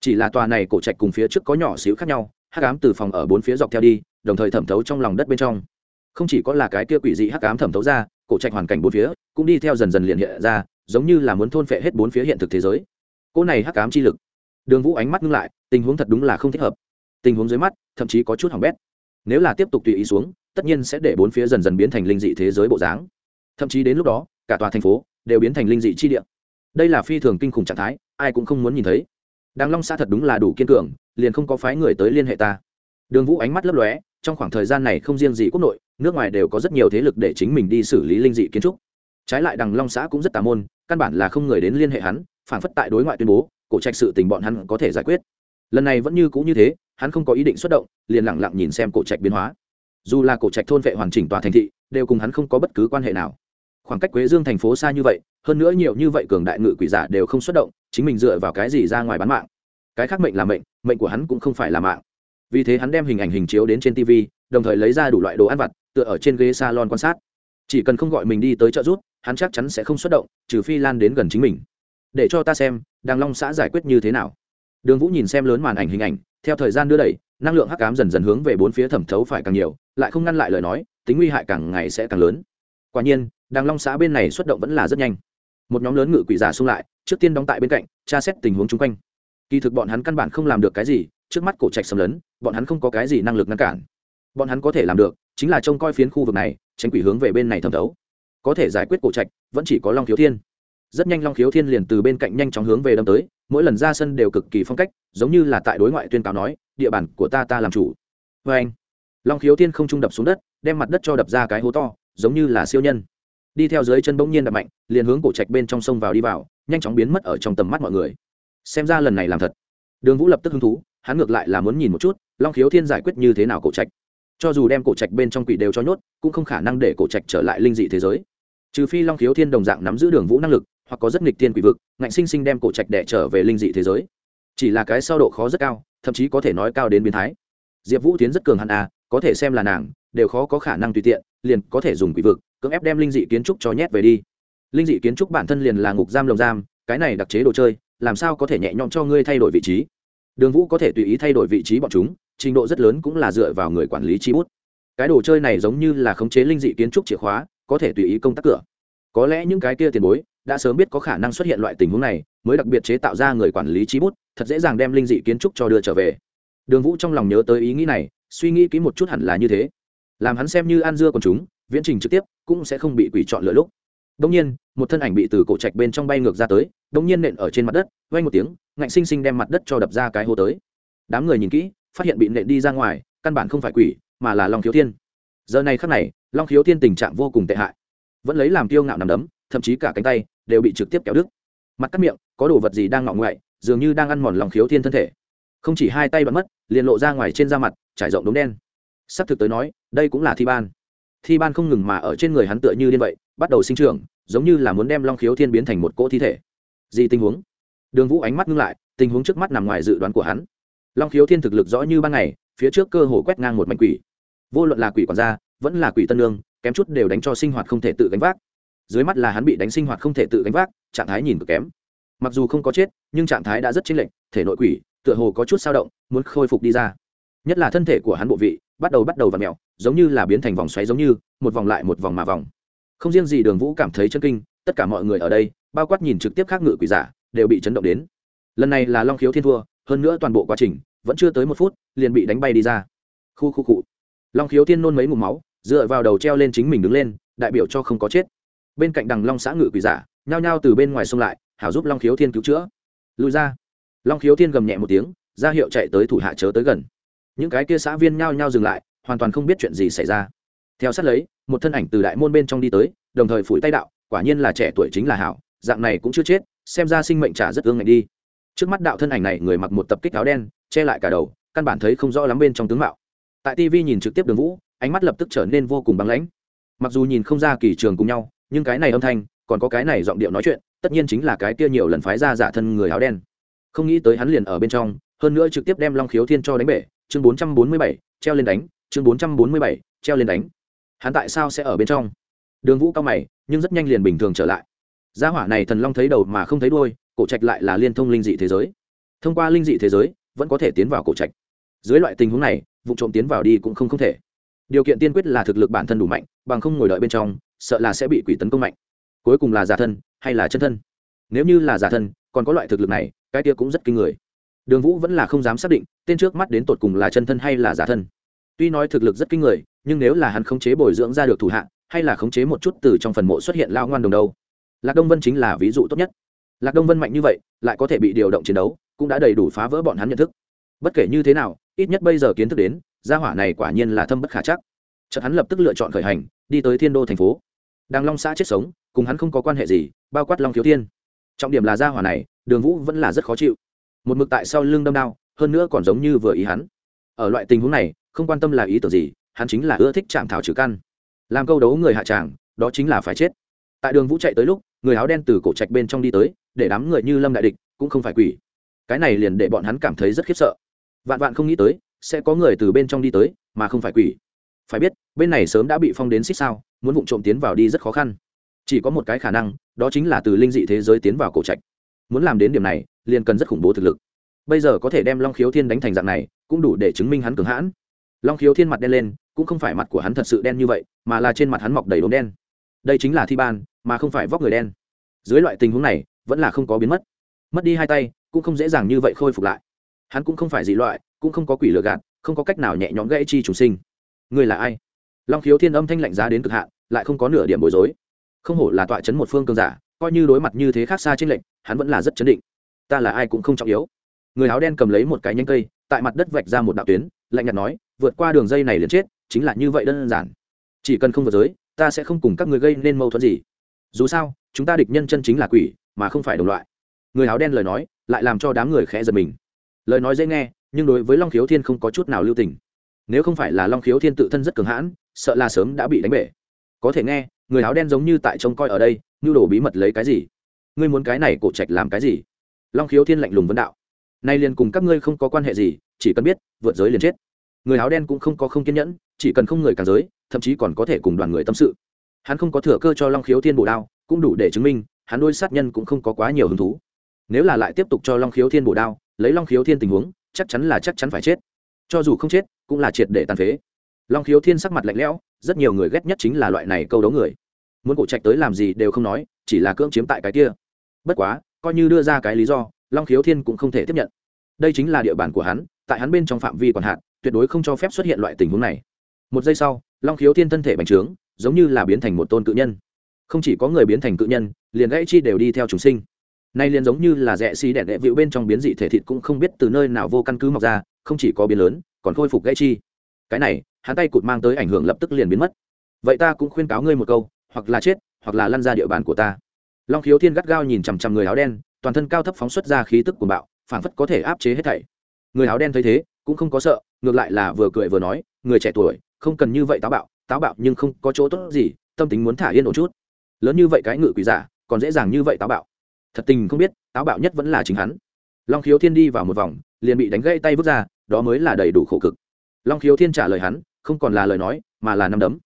S1: Chỉ là tòa này cổ trạch cùng phía trước có nhỏ xíu khác nhau hắc ám từ phòng ở bốn phía dọc theo đi, đồng thời thẩm thấu trong lòng đất bên trong. Không chỉ có là cái kia quỷ dị hắc ám thẩm thấu ra, cổ trạch hoàn cảnh bốn phía cũng đi theo dần dần liền hiện ra, giống như là muốn thôn phệ hết bốn phía hiện thực thế giới. Cỗ này hắc ám chi lực. Đường vũ ánh mắt ngưng lại, tình huống thật đúng là không thích hợp. Tình huống dưới mắt, thậm chí có chút hỏng bét. Nếu là tiếp tục tùy ý xuống, tất nhiên sẽ để bốn phía dần dần biến thành linh dị thế giới bộ dáng. Thậm chí đến lúc đó, cả tòa thành phố đều biến thành linh dị chi địa. Đây là phi thường kinh khủng trạng thái, ai cũng không muốn nhìn thấy. Đàng long xã thật đúng là đủ kiên cường liền không có phái người tới liên hệ ta. Đường vũ ánh mắt lấp lóe, trong khoảng thời gian này không riêng gì quốc nội, nước ngoài đều có rất nhiều thế lực để chính mình đi xử lý linh dị kiến trúc. Trái lại đằng long xã cũng rất tà môn, căn bản là không người đến liên hệ hắn phản phất tại đối ngoại tuyên bố, cổ trạch sự tình bọn hắn có thể giải quyết. Lần này vẫn như cũ như thế, hắn không có ý định xuất động, liền lẳng lặng nhìn xem cổ trạch biến hóa. Dù là cổ trạch thôn vệ hoàn chỉnh tòa thành thị, đều cùng hắn không có bất cứ quan hệ nào. Khoảng cách quế dương thành phố xa như vậy, hơn nữa nhiều như vậy cường đại ngự quỷ giả đều không xuất động, chính mình dựa vào cái gì ra ngoài bán mạng? Cái khác mệnh là mệnh mệnh của hắn cũng không phải là mạng. Vì thế hắn đem hình ảnh hình chiếu đến trên tv đồng thời lấy ra đủ loại đồ ăn vặt, tựa ở trên ghế salon quan sát. Chỉ cần không gọi mình đi tới trợ giúp, hắn chắc chắn sẽ không xuất động, trừ phi lan đến gần chính mình. Để cho ta xem, đàng long xã giải quyết như thế nào. Đường vũ nhìn xem lớn màn ảnh hình ảnh, theo thời gian đưa đẩy, năng lượng hắc cám dần dần hướng về bốn phía thẩm thấu phải càng nhiều, lại không ngăn lại lời nói, tính nguy hại càng ngày sẽ càng lớn. Quả nhiên, đàng long xã bên này xuất động vẫn là rất nhanh. Một nhóm lớn ngự quỷ giả xung lại, trước tiên đóng tại bên cạnh, tra xét tình huống chung quanh kỳ thực bọn hắn căn bản không làm được cái gì, trước mắt cổ trạch xâm lấn, bọn hắn không có cái gì năng lực ngăn cản. Bọn hắn có thể làm được, chính là trông coi phiến khu vực này, tránh quỷ hướng về bên này thẩm thấu. Có thể giải quyết cổ trạch, vẫn chỉ có long khiếu thiên. Rất nhanh long khiếu thiên liền từ bên cạnh nhanh chóng hướng về đâm tới, mỗi lần ra sân đều cực kỳ phong cách, giống như là tại đối ngoại tuyên cáo nói, địa bàn của ta ta làm chủ. Vê anh, long khiếu thiên không trung đập xuống đất, đem mặt đất cho đập ra cái hố to, giống như là siêu nhân. Đi theo dưới chân bỗng nhiên đập mạnh, liền hướng cổ trạch bên trong sông vào đi vào, nhanh chóng biến mất ở trong tầm mắt mọi người xem ra lần này làm thật. Đường vũ lập tức hứng thú, hắn ngược lại là muốn nhìn một chút, long khiếu thiên giải quyết như thế nào cổ trạch. Cho dù đem cổ trạch bên trong quỷ đều cho nhốt, cũng không khả năng để cổ trạch trở lại linh dị thế giới. Trừ phi long khiếu thiên đồng dạng nắm giữ đường vũ năng lực, hoặc có rất nghịch thiên quỷ vực, ngạnh sinh sinh đem cổ trạch đẻ trở về linh dị thế giới. Chỉ là cái sao độ khó rất cao, thậm chí có thể nói cao đến biến thái. Diệp vũ tiến rất cường hẳn à có thể xem là nàng, đều khó có khả năng tùy tiện, liền có thể dùng quỷ vực, cưỡng ép đem linh dị kiến trúc cho nhét về đi. Linh dị kiến trúc bản thân liền là ngục giam lồng giam, cái này đặc chế đồ chơi làm sao có thể nhẹ nhõm cho ngươi thay đổi vị trí? Đường vũ có thể tùy ý thay đổi vị trí bọn chúng, trình độ rất lớn cũng là dựa vào người quản lý chi bút. Cái đồ chơi này giống như là khống chế linh dị kiến trúc chìa khóa, có thể tùy ý công tác cửa. Có lẽ những cái kia tiền bối đã sớm biết có khả năng xuất hiện loại tình huống này, mới đặc biệt chế tạo ra người quản lý chi bút, thật dễ dàng đem linh dị kiến trúc cho đưa trở về. Đường vũ trong lòng nhớ tới ý nghĩ này, suy nghĩ kỹ một chút hẳn là như thế. Làm hắn xem như An dưa còn chúng, viễn trình trực tiếp cũng sẽ không bị quỷ chọn lựa lúc đông nhiên, một thân ảnh bị từ cổ trạch bên trong bay ngược ra tới đông nhiên nện ở trên mặt đất vay một tiếng, ngạnh xinh xinh đem mặt đất cho đập ra cái hố tới. Đám người nhìn kỹ, phát hiện bị nện đi ra ngoài, căn bản không phải quỷ, mà là long khiếu thiên. Giờ này khắc này, long khiếu thiên tình trạng vô cùng tệ hại. Vẫn lấy làm kiêu ngạo nằm đấm, thậm chí cả cánh tay đều bị trực tiếp kéo đứt. Mặt cắt miệng, có đồ vật gì đang ngọng ngoại, dường như đang ăn mòn lòng khiếu thiên thân thể. Không chỉ hai tay bắn mất, liền lộ ra ngoài trên da mặt, trải rộng đống đen. Sắp thực tới nói, đây cũng là thi ban thi ban không ngừng mà ở trên người hắn tựa như điên vậy, bắt đầu sinh trưởng, giống như là muốn đem long khiếu thiên biến thành một cỗ thi thể. Gì tình huống? Đường vũ ánh mắt ngưng lại, tình huống trước mắt nằm ngoài dự đoán của hắn. Long khiếu thiên thực lực rõ như ban ngày, phía trước cơ hồ quét ngang một mảnh quỷ. Vô luận là quỷ quản gia, vẫn là quỷ tân lương, kém chút đều đánh cho sinh hoạt không thể tự gánh vác. Dưới mắt là hắn bị đánh sinh hoạt không thể tự gánh vác, trạng thái nhìn cực kém. Mặc dù không có chết, nhưng trạng thái đã rất chênh lệch, thể nội quỷ, tựa hồ có chút sao động, muốn khôi phục đi ra. Nhất là thân thể của hắn bộ vị, bắt đầu bắt đầu và mèo giống như là biến thành vòng xoáy giống như, một vòng lại một vòng mà vòng. Không riêng gì đường vũ cảm thấy chân kinh, tất cả mọi người ở đây, bao quát nhìn trực tiếp khác ngự quỷ giả, đều bị chấn động đến. Lần này là long khiếu thiên thua, hơn nữa toàn bộ quá trình, vẫn chưa tới một phút, liền bị đánh bay đi ra. Khu khu cụ long khiếu thiên nôn mấy mục máu, dựa vào đầu treo lên chính mình đứng lên, đại biểu cho không có chết. Bên cạnh đằng long xã ngự quỷ giả, nhao nhao từ bên ngoài xông lại, hảo giúp long khiếu thiên cứu chữa. Lùi ra. Long khiếu thiên gầm nhẹ một tiếng, ra hiệu chạy tới thủ hạ chớ tới gần. Những cái kia xã viên nhao nhao dừng lại hoàn toàn không biết chuyện gì xảy ra. Theo sát lấy, một thân ảnh từ đại môn bên trong đi tới, đồng thời phủi tay đạo, quả nhiên là trẻ tuổi chính là hảo, dạng này cũng chưa chết, xem ra sinh mệnh trả rất ương ngạnh đi. Trước mắt đạo thân ảnh này người mặc một tập kích áo đen, che lại cả đầu, căn bản thấy không rõ lắm bên trong tướng mạo. Tại tv nhìn trực tiếp đường vũ, ánh mắt lập tức trở nên vô cùng băng lãnh. Mặc dù nhìn không ra kỳ trường cùng nhau, nhưng cái này âm thanh, còn có cái này giọng điệu nói chuyện, tất nhiên chính là cái kia nhiều lần phái ra giả thân người áo đen. Không nghĩ tới hắn liền ở bên trong, hơn nữa trực tiếp đem long khiếu thiên cho đánh bể, chương bốn trăm bốn mươi bảy, treo lên đánh chương bốn trăm bốn mươi bảy, treo lên đánh. Hắn tại sao sẽ ở bên trong? Đường vũ cao mày, nhưng rất nhanh liền bình thường trở lại. Gia hỏa này thần long thấy đầu mà không thấy đuôi, cổ trạch lại là liên thông linh dị thế giới. Thông qua linh dị thế giới, vẫn có thể tiến vào cổ trạch. Dưới loại tình huống này, vụ trộm tiến vào đi cũng không không thể. Điều kiện tiên quyết là thực lực bản thân đủ mạnh, bằng không ngồi đợi bên trong, sợ là sẽ bị quỷ tấn công mạnh. Cuối cùng là giả thân, hay là chân thân? Nếu như là giả thân, còn có loại thực lực này, cái kia cũng rất kinh người. Đường vũ vẫn là không dám xác định, tên trước mắt đến tột cùng là chân thân hay là giả thân tuy nói thực lực rất kinh người, nhưng nếu là hắn khống chế bồi dưỡng ra được thủ hạ, hay là khống chế một chút từ trong phần mộ xuất hiện lao ngoan đồng đâu. Lạc đông vân chính là ví dụ tốt nhất. Lạc đông vân mạnh như vậy, lại có thể bị điều động chiến đấu, cũng đã đầy đủ phá vỡ bọn hắn nhận thức. Bất kể như thế nào, ít nhất bây giờ kiến thức đến, gia hỏa này quả nhiên là thâm bất khả chắc. Chợt hắn lập tức lựa chọn khởi hành, đi tới thiên đô thành phố. Đàng long xã chết sống, cùng hắn không có quan hệ gì, bao quát long thiếu thiên. Trọng điểm là gia hỏa này, đường vũ vẫn là rất khó chịu. Một mực tại sau lưng đâm đao, hơn nữa còn giống như vừa ý hắn. Ở loại tình huống này không quan tâm là ý tưởng gì, hắn chính là ưa thích chạm thảo trừ căn. Làm câu đấu người hạ tràng, đó chính là phải chết. Tại đường vũ chạy tới lúc, người áo đen từ cổ trạch bên trong đi tới, để đám người như lâm đại địch, cũng không phải quỷ. Cái này liền để bọn hắn cảm thấy rất khiếp sợ. Vạn vạn không nghĩ tới, sẽ có người từ bên trong đi tới, mà không phải quỷ. Phải biết, bên này sớm đã bị phong đến xích sao, muốn vụ trộm tiến vào đi rất khó khăn. Chỉ có một cái khả năng, đó chính là từ linh dị thế giới tiến vào cổ trạch. Muốn làm đến điểm này, liền cần rất khủng bố thực lực. Bây giờ có thể đem long khiếu thiên đánh thành dạng này, cũng đủ để chứng minh hắn cường hãn long khiếu thiên mặt đen lên, cũng không phải mặt của hắn thật sự đen như vậy, mà là trên mặt hắn mọc đầy đốm đen. Đây chính là thi ban, mà không phải vóc người đen. Dưới loại tình huống này, vẫn là không có biến mất. Mất đi hai tay, cũng không dễ dàng như vậy khôi phục lại. Hắn cũng không phải dị loại, cũng không có quỷ lừa gạt, không có cách nào nhẹ nhõm gãy chi trùng sinh. Người là ai? Long khiếu thiên âm thanh lạnh giá đến cực hạn, lại không có nửa điểm bối rối. Không hổ là tọa chấn một phương cường giả, coi như đối mặt như thế khác xa trên lệnh hắn vẫn là rất chấn định. Ta là ai cũng không trọng yếu. Người áo đen cầm lấy một cái nhánh cây, tại mặt đất vạch ra một đạo tuyến, lạnh nhạt nói vượt qua đường dây này liền chết, chính là như vậy đơn giản. Chỉ cần không vượt giới, ta sẽ không cùng các người gây nên mâu thuẫn gì. Dù sao, chúng ta địch nhân chân chính là quỷ, mà không phải đồng loại. Người áo đen lời nói, lại làm cho đám người khẽ giật mình. Lời nói dễ nghe, nhưng đối với long khiếu thiên không có chút nào lưu tình. Nếu không phải là long khiếu thiên tự thân rất cường hãn, sợ là sớm đã bị đánh bể. Có thể nghe, người áo đen giống như tại trông coi ở đây như đổ bí mật lấy cái gì? Ngươi muốn cái này cổ trạch làm cái gì? Long khiếu thiên lạnh lùng vấn đạo. Nay liền cùng các ngươi không có quan hệ gì, chỉ cần biết, vượt giới liền chết người áo đen cũng không có không kiên nhẫn, chỉ cần không người càng giới, thậm chí còn có thể cùng đoàn người tâm sự. Hắn không có thừa cơ cho long khiếu thiên bổ đao, cũng đủ để chứng minh, hắn đôi sát nhân cũng không có quá nhiều hứng thú. Nếu là lại tiếp tục cho long khiếu thiên bổ đao, lấy long khiếu thiên tình huống, chắc chắn là chắc chắn phải chết. Cho dù không chết, cũng là triệt để tàn phế. Long khiếu thiên sắc mặt lạnh lẽo, rất nhiều người ghét nhất chính là loại này câu đấu người. Muốn cổ trạch tới làm gì đều không nói, chỉ là cưỡng chiếm tại cái kia. Bất quá, coi như đưa ra cái lý do, long khiếu thiên cũng không thể tiếp nhận. Đây chính là địa bàn của hắn, tại hắn bên trong phạm vi còn hạn tuyệt đối không cho phép xuất hiện loại tình huống này. Một giây sau, long khiếu thiên thân thể bành trướng, giống như là biến thành một tôn cự nhân. Không chỉ có người biến thành cự nhân, liền gãy chi đều đi theo chúng sinh. Nay liền giống như là rẽ xi đẻ đệ vịu bên trong biến dị thể thịt cũng không biết từ nơi nào vô căn cứ mọc ra, không chỉ có biến lớn, còn khôi phục gãy chi. Cái này, hắn tay cụt mang tới ảnh hưởng lập tức liền biến mất. Vậy ta cũng khuyên cáo ngươi một câu, hoặc là chết, hoặc là lăn ra địa bàn của ta. Long khiếu thiên gắt gao nhìn chằm chằm người áo đen, toàn thân cao thấp phóng xuất ra khí tức của bạo, phảng phất có thể áp chế hết thảy. Người áo đen thấy thế, cũng không có sợ ngược lại là vừa cười vừa nói, người trẻ tuổi, không cần như vậy táo bạo táo bạo nhưng không có chỗ tốt gì, tâm tính muốn thả yên ổn chút. Lớn như vậy cái ngự quỷ giả, còn dễ dàng như vậy táo bạo. Thật tình không biết, táo bạo nhất vẫn là chính hắn. Long khiếu thiên đi vào một vòng, liền bị đánh gãy tay vứt ra, đó mới là đầy đủ khổ cực. Long khiếu thiên trả lời hắn, không còn là lời nói, mà là năm đấm.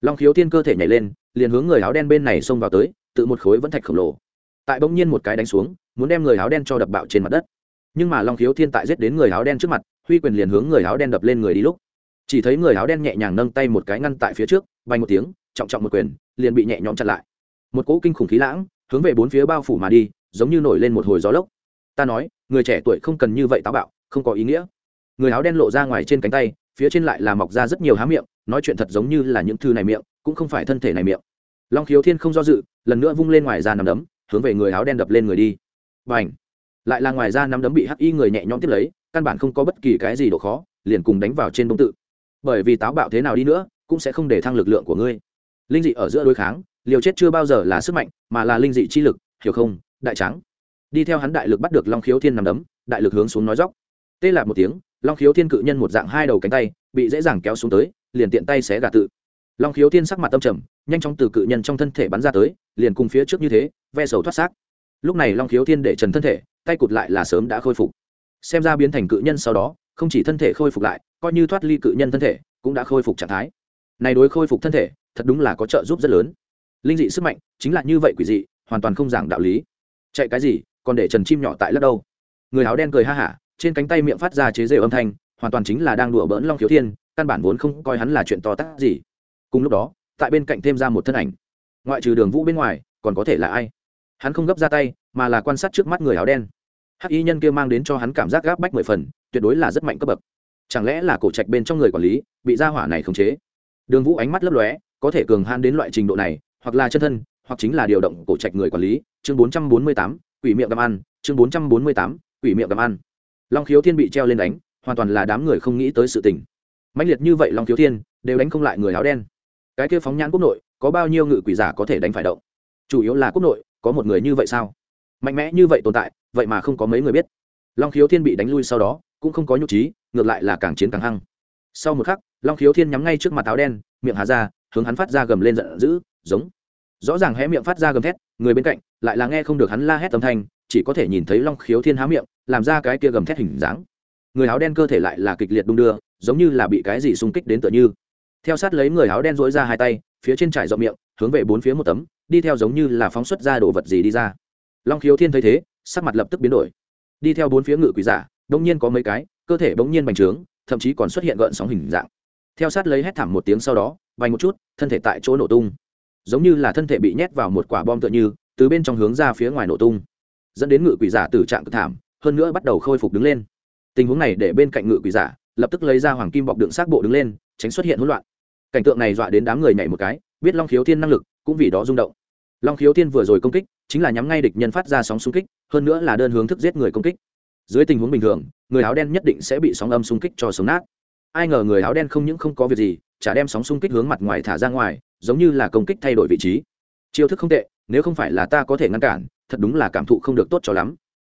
S1: Long khiếu thiên cơ thể nhảy lên, liền hướng người áo đen bên này xông vào tới, tự một khối vẫn thạch khổng lồ. Tại bỗng nhiên một cái đánh xuống, muốn đem người áo đen cho đập bạo trên mặt đất. Nhưng mà long khiếu thiên tại giết đến người áo đen trước mặt huy quyền liền hướng người áo đen đập lên người đi lúc. Chỉ thấy người áo đen nhẹ nhàng nâng tay một cái ngăn tại phía trước, bay một tiếng, trọng trọng một quyền, liền bị nhẹ nhõm chặn lại. Một cỗ kinh khủng khí lãng, hướng về bốn phía bao phủ mà đi, giống như nổi lên một hồi gió lốc. Ta nói, người trẻ tuổi không cần như vậy táo bạo, không có ý nghĩa. Người áo đen lộ ra ngoài trên cánh tay, phía trên lại là mọc ra rất nhiều há miệng, nói chuyện thật giống như là những thư này miệng, cũng không phải thân thể này miệng. Long khiếu thiên không do dự, lần nữa vung lên ngoài ra nằm đấm, hướng về người áo đen đập lên người đi. B à n h lại là ngoài ra nắm đấm bị hắc y người nhẹ nhõm tiếp lấy căn bản không có bất kỳ cái gì độ khó, liền cùng đánh vào trên đông tự. Bởi vì táo bạo thế nào đi nữa, cũng sẽ không để thăng lực lượng của ngươi. Linh dị ở giữa đối kháng, liều chết chưa bao giờ là sức mạnh, mà là linh dị chi lực, hiểu không, đại trắng đi theo hắn đại lực bắt được long khiếu thiên nằm đấm, đại lực hướng xuống nói dốc. tê lạc một tiếng, long khiếu thiên cự nhân một dạng hai đầu cánh tay, bị dễ dàng kéo xuống tới, liền tiện tay xé gà tự. Long khiếu thiên sắc mặt tâm trầm, nhanh chóng từ cự nhân trong thân thể bắn ra tới, liền cùng phía trước như thế, ve sầu thoát xác. Lúc này long khiếu thiên để trần thân thể, tay cụt lại là sớm đã khôi phục xem ra biến thành cự nhân sau đó, không chỉ thân thể khôi phục lại, coi như thoát ly cự nhân thân thể, cũng đã khôi phục trạng thái. Này đối khôi phục thân thể, thật đúng là có trợ giúp rất lớn. Linh dị sức mạnh, chính là như vậy quỷ dị, hoàn toàn không giảng đạo lý. Chạy cái gì, còn để trần chim nhỏ tại lđất đâu người áo đen cười ha hả, trên cánh tay miệng phát ra chế rêu âm thanh, hoàn toàn chính là đang đùa bỡn long khiếu thiên, căn bản vốn không coi hắn là chuyện to tát gì. Cùng lúc đó, tại bên cạnh thêm ra một thân ảnh. Ngoại trừ đường vũ bên ngoài, còn có thể là ai? Hắn không gấp ra tay, mà là quan sát trước mắt người áo đen hắc y nhân kia mang đến cho hắn cảm giác gáp bách mười phần, tuyệt đối là rất mạnh cấp bậc. Chẳng lẽ là cổ trạch bên trong người quản lý, bị gia hỏa này khống chế? Đường vũ ánh mắt lấp lóe, có thể cường han đến loại trình độ này, hoặc là chân thân, hoặc chính là điều động cổ trạch người quản lý. Chương bốn trăm bốn mươi tám, quỷ miệng đàm ăn. Chương bốn trăm bốn mươi tám, quỷ miệng đàm ăn. Long khiếu thiên bị treo lên đánh, hoàn toàn là đám người không nghĩ tới sự tình. Mãnh liệt như vậy long khiếu thiên, đều đánh không lại người áo đen. Cái kia phóng nhãn quốc nội, có bao nhiêu ngự quỷ giả có thể đánh phải động? Chủ yếu là quốc nội, có một người như vậy sao? Mạnh mẽ như vậy tồn tại, vậy mà không có mấy người biết. Long khiếu thiên bị đánh lui sau đó, cũng không có nhục trí, ngược lại là càng chiến càng hăng. Sau một khắc, long khiếu thiên nhắm ngay trước mặt áo đen, miệng hà ra, hướng hắn phát ra gầm lên giận dữ, giống. Rõ ràng hé miệng phát ra gầm thét, người bên cạnh lại là nghe không được hắn la hét âm thanh, chỉ có thể nhìn thấy long khiếu thiên há miệng, làm ra cái kia gầm thét hình dáng. Người áo đen cơ thể lại là kịch liệt đung đưa, giống như là bị cái gì xung kích đến tựa như. Theo sát lấy người áo đen dỗi ra hai tay, phía trên trải rộng miệng, hướng về bốn phía một tấm, đi theo giống như là phóng xuất ra đồ vật gì đi ra long khiếu thiên thấy thế, sắc mặt lập tức biến đổi. Đi theo bốn phía ngự quỷ giả, đông nhiên có mấy cái, cơ thể bỗng nhiên bành trướng, thậm chí còn xuất hiện gợn sóng hình dạng. Theo sát lấy hét thảm một tiếng sau đó, vành một chút, thân thể tại chỗ nổ tung. Giống như là thân thể bị nhét vào một quả bom tựa như, từ bên trong hướng ra phía ngoài nổ tung. Dẫn đến ngự quỷ giả tử trạng cực thảm, hơn nữa bắt đầu khôi phục đứng lên. Tình huống này để bên cạnh ngự quỷ giả, lập tức lấy ra hoàng kim bọc đựng xác bộ đứng lên, tránh xuất hiện hỗn loạn. Cảnh tượng này dọa đến đám người nhảy một cái, biết long khiếu thiên năng lực, cũng vì đó rung động. Long khiếu thiên vừa rồi công kích chính là nhắm ngay địch nhân phát ra sóng xung kích, hơn nữa là đơn hướng thức giết người công kích. Dưới tình huống bình thường, người áo đen nhất định sẽ bị sóng âm xung kích cho sống nát. Ai ngờ người áo đen không những không có việc gì, chả đem sóng xung kích hướng mặt ngoài thả ra ngoài, giống như là công kích thay đổi vị trí. Chiêu thức không tệ, nếu không phải là ta có thể ngăn cản, thật đúng là cảm thụ không được tốt cho lắm.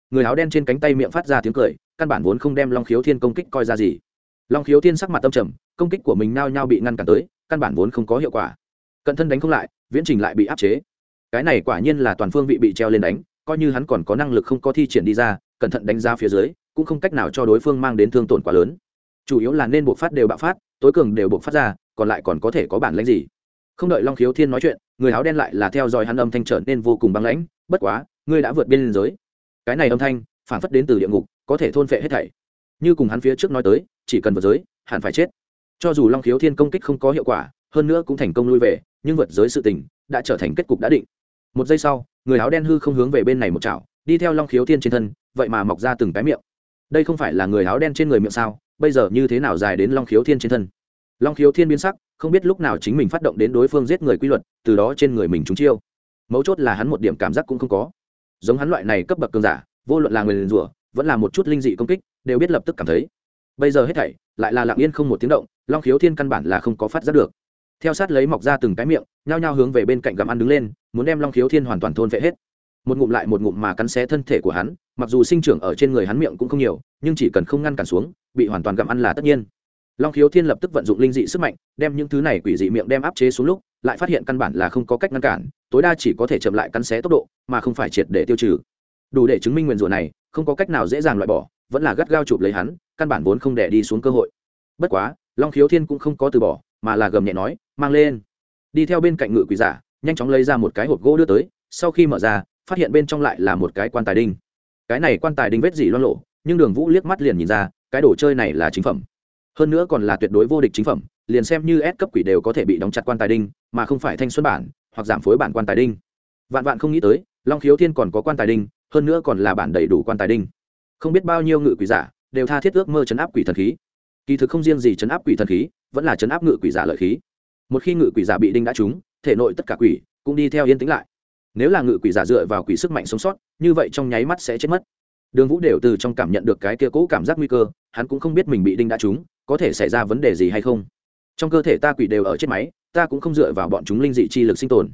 S1: Người áo đen trên cánh tay miệng phát ra tiếng cười, căn bản vốn không đem long khiếu thiên công kích coi ra gì. Long khiếu thiên sắc mặt tâm trầm, công kích của mình nao nhao bị ngăn cản tới, căn bản vốn không có hiệu quả. Cận thân đánh không lại, viễn trình lại bị áp chế cái này quả nhiên là toàn phương vị bị treo lên đánh, coi như hắn còn có năng lực không có thi triển đi ra, cẩn thận đánh ra phía dưới, cũng không cách nào cho đối phương mang đến thương tổn quá lớn. Chủ yếu là nên buộc phát đều bạo phát, tối cường đều buộc phát ra, còn lại còn có thể có bản lãnh gì? Không đợi long khiếu thiên nói chuyện, người áo đen lại là theo dõi hắn âm thanh trở nên vô cùng băng lãnh, bất quá, ngươi đã vượt biên giới. Cái này âm thanh, phản phất đến từ địa ngục, có thể thôn phệ hết thảy. Như cùng hắn phía trước nói tới, chỉ cần vượt giới, hẳn phải chết. Cho dù long khiếu thiên công kích không có hiệu quả, hơn nữa cũng thành công lui về, nhưng vượt giới sự tình, đã trở thành kết cục đã định một giây sau, người áo đen hư không hướng về bên này một chảo, đi theo long khiếu thiên trên thân, vậy mà mọc ra từng cái miệng. Đây không phải là người áo đen trên người miệng sao? Bây giờ như thế nào dài đến long khiếu thiên trên thân? Long khiếu thiên biến sắc, không biết lúc nào chính mình phát động đến đối phương giết người quy luật, từ đó trên người mình trúng chiêu. Mấu chốt là hắn một điểm cảm giác cũng không có. Giống hắn loại này cấp bậc cường giả, vô luận là người liền rủa, vẫn là một chút linh dị công kích, đều biết lập tức cảm thấy. Bây giờ hết thảy, lại là lặng yên không một tiếng động, long khiếu thiên căn bản là không có phát giác được theo sát lấy mọc ra từng cái miệng, nhao nhao hướng về bên cạnh gặm ăn đứng lên, muốn đem long khiếu thiên hoàn toàn thôn vệ hết. Một ngụm lại một ngụm mà cắn xé thân thể của hắn, mặc dù sinh trưởng ở trên người hắn miệng cũng không nhiều, nhưng chỉ cần không ngăn cản xuống, bị hoàn toàn gặm ăn là tất nhiên. Long khiếu thiên lập tức vận dụng linh dị sức mạnh, đem những thứ này quỷ dị miệng đem áp chế xuống lúc, lại phát hiện căn bản là không có cách ngăn cản, tối đa chỉ có thể chậm lại cắn xé tốc độ, mà không phải triệt để tiêu trừ. Đủ để chứng minh nguyền rủa này, không có cách nào dễ dàng loại bỏ, vẫn là gắt gao chụp lấy hắn, căn bản vốn không để đi xuống cơ hội. Bất quá, long khiếu thiên cũng không có từ bỏ, mà là gầm nhẹ nói mang lên. Đi theo bên cạnh ngự quỷ giả, nhanh chóng lấy ra một cái hộp gỗ đưa tới, sau khi mở ra, phát hiện bên trong lại là một cái quan tài đinh. Cái này quan tài đinh vết gì loan lộ nhưng đường vũ liếc mắt liền nhìn ra, cái đồ chơi này là chính phẩm. Hơn nữa còn là tuyệt đối vô địch chính phẩm, liền xem như S cấp quỷ đều có thể bị đóng chặt quan tài đinh, mà không phải thanh xuân bản, hoặc giảm phối bản quan tài đinh. Vạn vạn không nghĩ tới, long khiếu thiên còn có quan tài đinh, hơn nữa còn là bản đầy đủ quan tài đinh. Không biết bao nhiêu ngự quỷ giả đều tha thiết ước mơ chấn áp quỷ thần khí. Kỳ thực không riêng gì chấn áp quỷ thần khí, vẫn là chấn áp ngự quỷ giả lợi khí một khi ngự quỷ giả bị đinh đã trúng, thể nội tất cả quỷ cũng đi theo yên tĩnh lại. Nếu là ngự quỷ giả dựa vào quỷ sức mạnh sống sót, như vậy trong nháy mắt sẽ chết mất. Đường vũ đều từ trong cảm nhận được cái kia cũ cảm giác nguy cơ, hắn cũng không biết mình bị đinh đã trúng, có thể xảy ra vấn đề gì hay không. Trong cơ thể ta quỷ đều ở chết máy, ta cũng không dựa vào bọn chúng linh dị chi lực sinh tồn.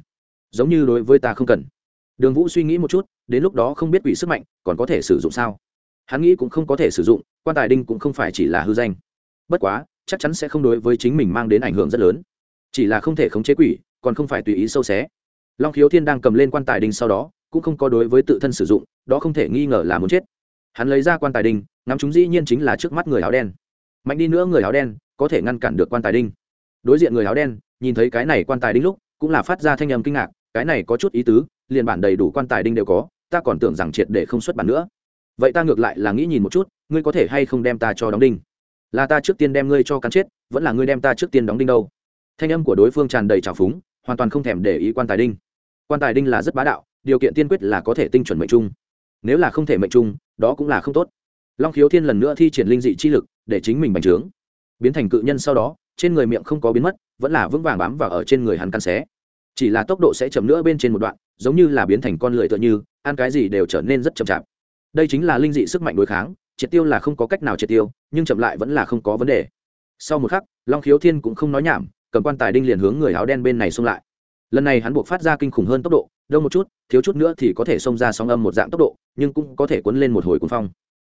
S1: Giống như đối với ta không cần. Đường vũ suy nghĩ một chút, đến lúc đó không biết quỷ sức mạnh còn có thể sử dụng sao? Hắn nghĩ cũng không có thể sử dụng, quan tài đinh cũng không phải chỉ là hư danh. Bất quá, chắc chắn sẽ không đối với chính mình mang đến ảnh hưởng rất lớn chỉ là không thể khống chế quỷ, còn không phải tùy ý sâu xé. Long khiếu thiên đang cầm lên quan tài đinh sau đó, cũng không có đối với tự thân sử dụng, đó không thể nghi ngờ là muốn chết. Hắn lấy ra quan tài đinh, ngắm chúng dĩ nhiên chính là trước mắt người áo đen. Mạnh đi nữa người áo đen, có thể ngăn cản được quan tài đinh. Đối diện người áo đen, nhìn thấy cái này quan tài đinh lúc, cũng là phát ra thanh âm kinh ngạc, cái này có chút ý tứ, liền bản đầy đủ quan tài đinh đều có, ta còn tưởng rằng triệt để không xuất bản nữa. Vậy ta ngược lại là nghĩ nhìn một chút, ngươi có thể hay không đem ta cho đóng đinh? Là ta trước tiên đem ngươi cho cắn chết, vẫn là ngươi đem ta trước tiên đóng đinh đâu? Thanh âm của đối phương tràn đầy trào phúng, hoàn toàn không thèm để ý quan tài đinh. Quan tài đinh là rất bá đạo, điều kiện tiên quyết là có thể tinh chuẩn mệnh chung nếu là không thể mệnh trung, đó cũng là không tốt. Long khiếu thiên lần nữa thi triển linh dị chi lực để chính mình bành trướng. Biến thành cự nhân sau đó, trên người miệng không có biến mất, vẫn là vững vàng bám vào ở trên người hắn căn xé. Chỉ là tốc độ sẽ chậm nữa bên trên một đoạn, giống như là biến thành con lười tựa như, ăn cái gì đều trở nên rất chậm chạp. Đây chính là linh dị sức mạnh đối kháng, triệt tiêu là không có cách nào triệt tiêu, nhưng chậm lại vẫn là không có vấn đề. Sau một khắc, long khiếu thiên cũng không nói nhảm cầm quan tài đinh liền hướng người áo đen bên này xông lại. Lần này hắn buộc phát ra kinh khủng hơn tốc độ, đông một chút, thiếu chút nữa thì có thể xông ra sóng âm một dạng tốc độ, nhưng cũng có thể cuốn lên một hồi cuốn phong.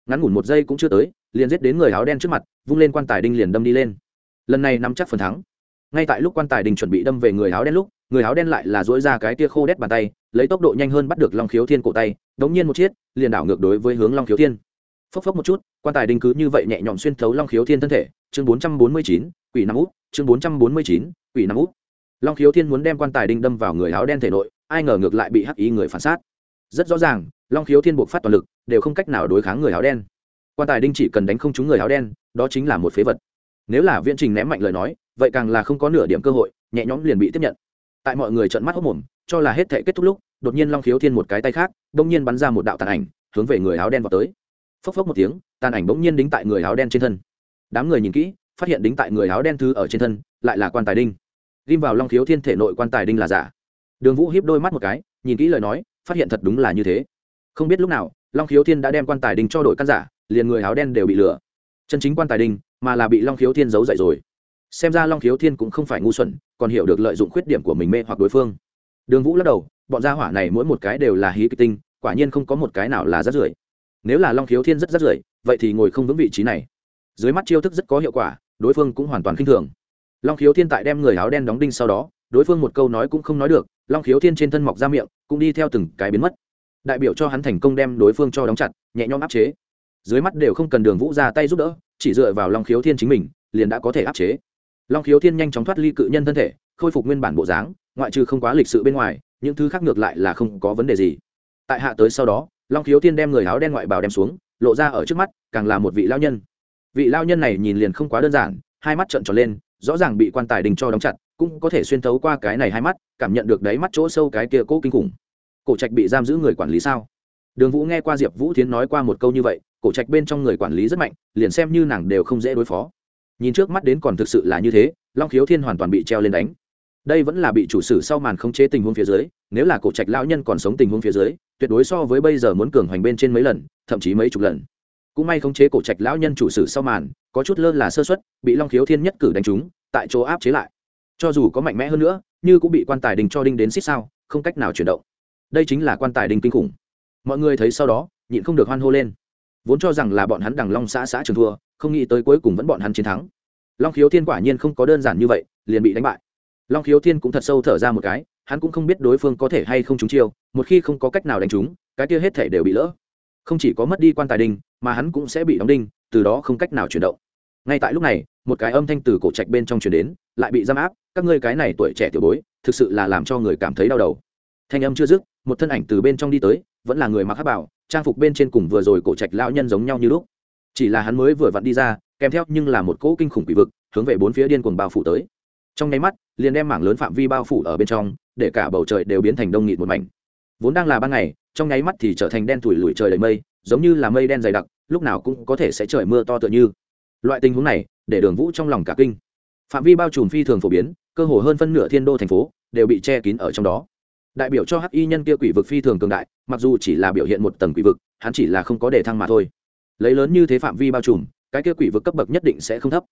S1: Ngắn ngủn một giây cũng chưa tới, liền giết đến người áo đen trước mặt, vung lên quan tài đinh liền đâm đi lên. Lần này nắm chắc phần thắng. Ngay tại lúc quan tài đinh chuẩn bị đâm về người áo đen lúc, người áo đen lại là dỗi ra cái tia khô đét bàn tay, lấy tốc độ nhanh hơn bắt được long khiếu thiên cổ tay, đống nhiên một chiết liền đảo ngược đối với hướng long khiếu thiên. Phốc phốc một chút, quan tài đinh cứ như vậy nhẹ nhõm xuyên thấu long khiếu thiên thân thể chương bốn trăm bốn mươi chín, quỷ năm út, chương bốn trăm bốn mươi chín, quỷ năm út. Long khiếu thiên muốn đem quan tài đinh đâm vào người áo đen thể nội, ai ngờ ngược lại bị hắc ý người phản sát rất rõ ràng, long khiếu thiên buộc phát toàn lực, đều không cách nào đối kháng người áo đen. Quan tài đinh chỉ cần đánh không trúng người áo đen, đó chính là một phế vật. Nếu là viễn trình ném mạnh lời nói, vậy càng là không có nửa điểm cơ hội, nhẹ nhõm liền bị tiếp nhận. Tại mọi người trợn mắt hốc mồm, cho là hết thể kết thúc lúc, đột nhiên long khiếu thiên một cái tay khác, bỗng nhiên bắn ra một đạo tàn ảnh, hướng về người áo đen vào tới. Phốc phốc một tiếng, tàn ảnh bỗng nhiên đính tại người áo đen trên thân đám người nhìn kỹ, phát hiện đính tại người áo đen thứ ở trên thân, lại là quan tài đinh. Ghim vào long khiếu thiên thể nội quan tài đinh là giả. Đường vũ hiếp đôi mắt một cái, nhìn kỹ lời nói, phát hiện thật đúng là như thế. Không biết lúc nào, long khiếu thiên đã đem quan tài đinh cho đổi căn giả, liền người áo đen đều bị lừa. Chân chính quan tài đinh, mà là bị long khiếu thiên giấu dậy rồi. Xem ra long khiếu thiên cũng không phải ngu xuẩn, còn hiểu được lợi dụng khuyết điểm của mình mê hoặc đối phương. Đường vũ lắc đầu, bọn gia hỏa này mỗi một cái đều là hí kịch tinh, quả nhiên không có một cái nào là rát rưởi. Nếu là long khiếu thiên rất rát rưởi, vậy thì ngồi không vững vị trí này dưới mắt chiêu thức rất có hiệu quả, đối phương cũng hoàn toàn khinh thường. Long khiếu thiên tại đem người áo đen đóng đinh sau đó, đối phương một câu nói cũng không nói được, long khiếu thiên trên thân mọc ra miệng, cũng đi theo từng cái biến mất. Đại biểu cho hắn thành công đem đối phương cho đóng chặt, nhẹ nhõm áp chế. Dưới mắt đều không cần đường vũ ra tay giúp đỡ, chỉ dựa vào long khiếu thiên chính mình, liền đã có thể áp chế. Long khiếu thiên nhanh chóng thoát ly cự nhân thân thể, khôi phục nguyên bản bộ dáng, ngoại trừ không quá lịch sự bên ngoài, những thứ khác ngược lại là không có vấn đề gì. Tại hạ tới sau đó, long khiếu thiên đem người áo đen ngoại bào đem xuống, lộ ra ở trước mắt, càng là một vị lao nhân vị lao nhân này nhìn liền không quá đơn giản, hai mắt trợn tròn lên, rõ ràng bị quan tài đình cho đóng chặt, cũng có thể xuyên thấu qua cái này hai mắt, cảm nhận được đáy mắt chỗ sâu cái kia cố kinh khủng. Cổ trạch bị giam giữ người quản lý sao? Đường vũ nghe qua diệp vũ Thiến nói qua một câu như vậy, cổ trạch bên trong người quản lý rất mạnh, liền xem như nàng đều không dễ đối phó. Nhìn trước mắt đến còn thực sự là như thế, long khiếu thiên hoàn toàn bị treo lên đánh. Đây vẫn là bị chủ sử sau màn khống chế tình huống phía dưới, nếu là cổ trạch lão nhân còn sống tình huống phía dưới, tuyệt đối so với bây giờ muốn cường hoành bên trên mấy lần, thậm chí mấy chục lần cũng may khống chế cổ trạch lão nhân chủ sử sau màn, có chút lơ là sơ xuất bị long khiếu thiên nhất cử đánh trúng, tại chỗ áp chế lại. Cho dù có mạnh mẽ hơn nữa, như cũng bị quan tài đình cho đinh đến xích sao, không cách nào chuyển động. Đây chính là quan tài đình kinh khủng. Mọi người thấy sau đó, nhịn không được hoan hô lên. Vốn cho rằng là bọn hắn đằng long xã xã trường thua, không nghĩ tới cuối cùng vẫn bọn hắn chiến thắng. Long khiếu thiên quả nhiên không có đơn giản như vậy, liền bị đánh bại. Long khiếu thiên cũng thật sâu thở ra một cái, hắn cũng không biết đối phương có thể hay không trúng chiêu, một khi không có cách nào đánh trúng, cái kia hết thể đều bị lỡ. Không chỉ có mất đi quan tài đình mà hắn cũng sẽ bị đóng đinh, từ đó không cách nào chuyển động. Ngay tại lúc này, một cái âm thanh từ cổ trạch bên trong chuyển đến, lại bị giam áp, các ngươi cái này tuổi trẻ tiểu bối, thực sự là làm cho người cảm thấy đau đầu. Thanh âm chưa dứt, một thân ảnh từ bên trong đi tới, vẫn là người mặc hát bảo, trang phục bên trên cùng vừa rồi cổ trạch lão nhân giống nhau như lúc. Chỉ là hắn mới vừa vặn đi ra, kèm theo nhưng là một cỗ kinh khủng quỷ vực, hướng về bốn phía điên cuồng bao phủ tới. Trong nháy mắt, liền đem mảng lớn phạm vi bao phủ ở bên trong, để cả bầu trời đều biến thành đông nghịt một mảnh. Vốn đang là ban ngày, trong nháy mắt thì trở thành đen thủi lủi trời đầy mây giống như là mây đen dày đặc, lúc nào cũng có thể sẽ trời mưa to tựa như. Loại tình huống này, để đường vũ trong lòng cả kinh. Phạm vi bao trùm phi thường phổ biến, cơ hồ hơn phân nửa thiên đô thành phố đều bị che kín ở trong đó. Đại biểu cho hắc y nhân kia quỷ vực phi thường cường đại, mặc dù chỉ là biểu hiện một tầng quỷ vực, hắn chỉ là không có đề thăng mà thôi. Lấy lớn như thế phạm vi bao trùm, cái kia quỷ vực cấp bậc nhất định sẽ không thấp.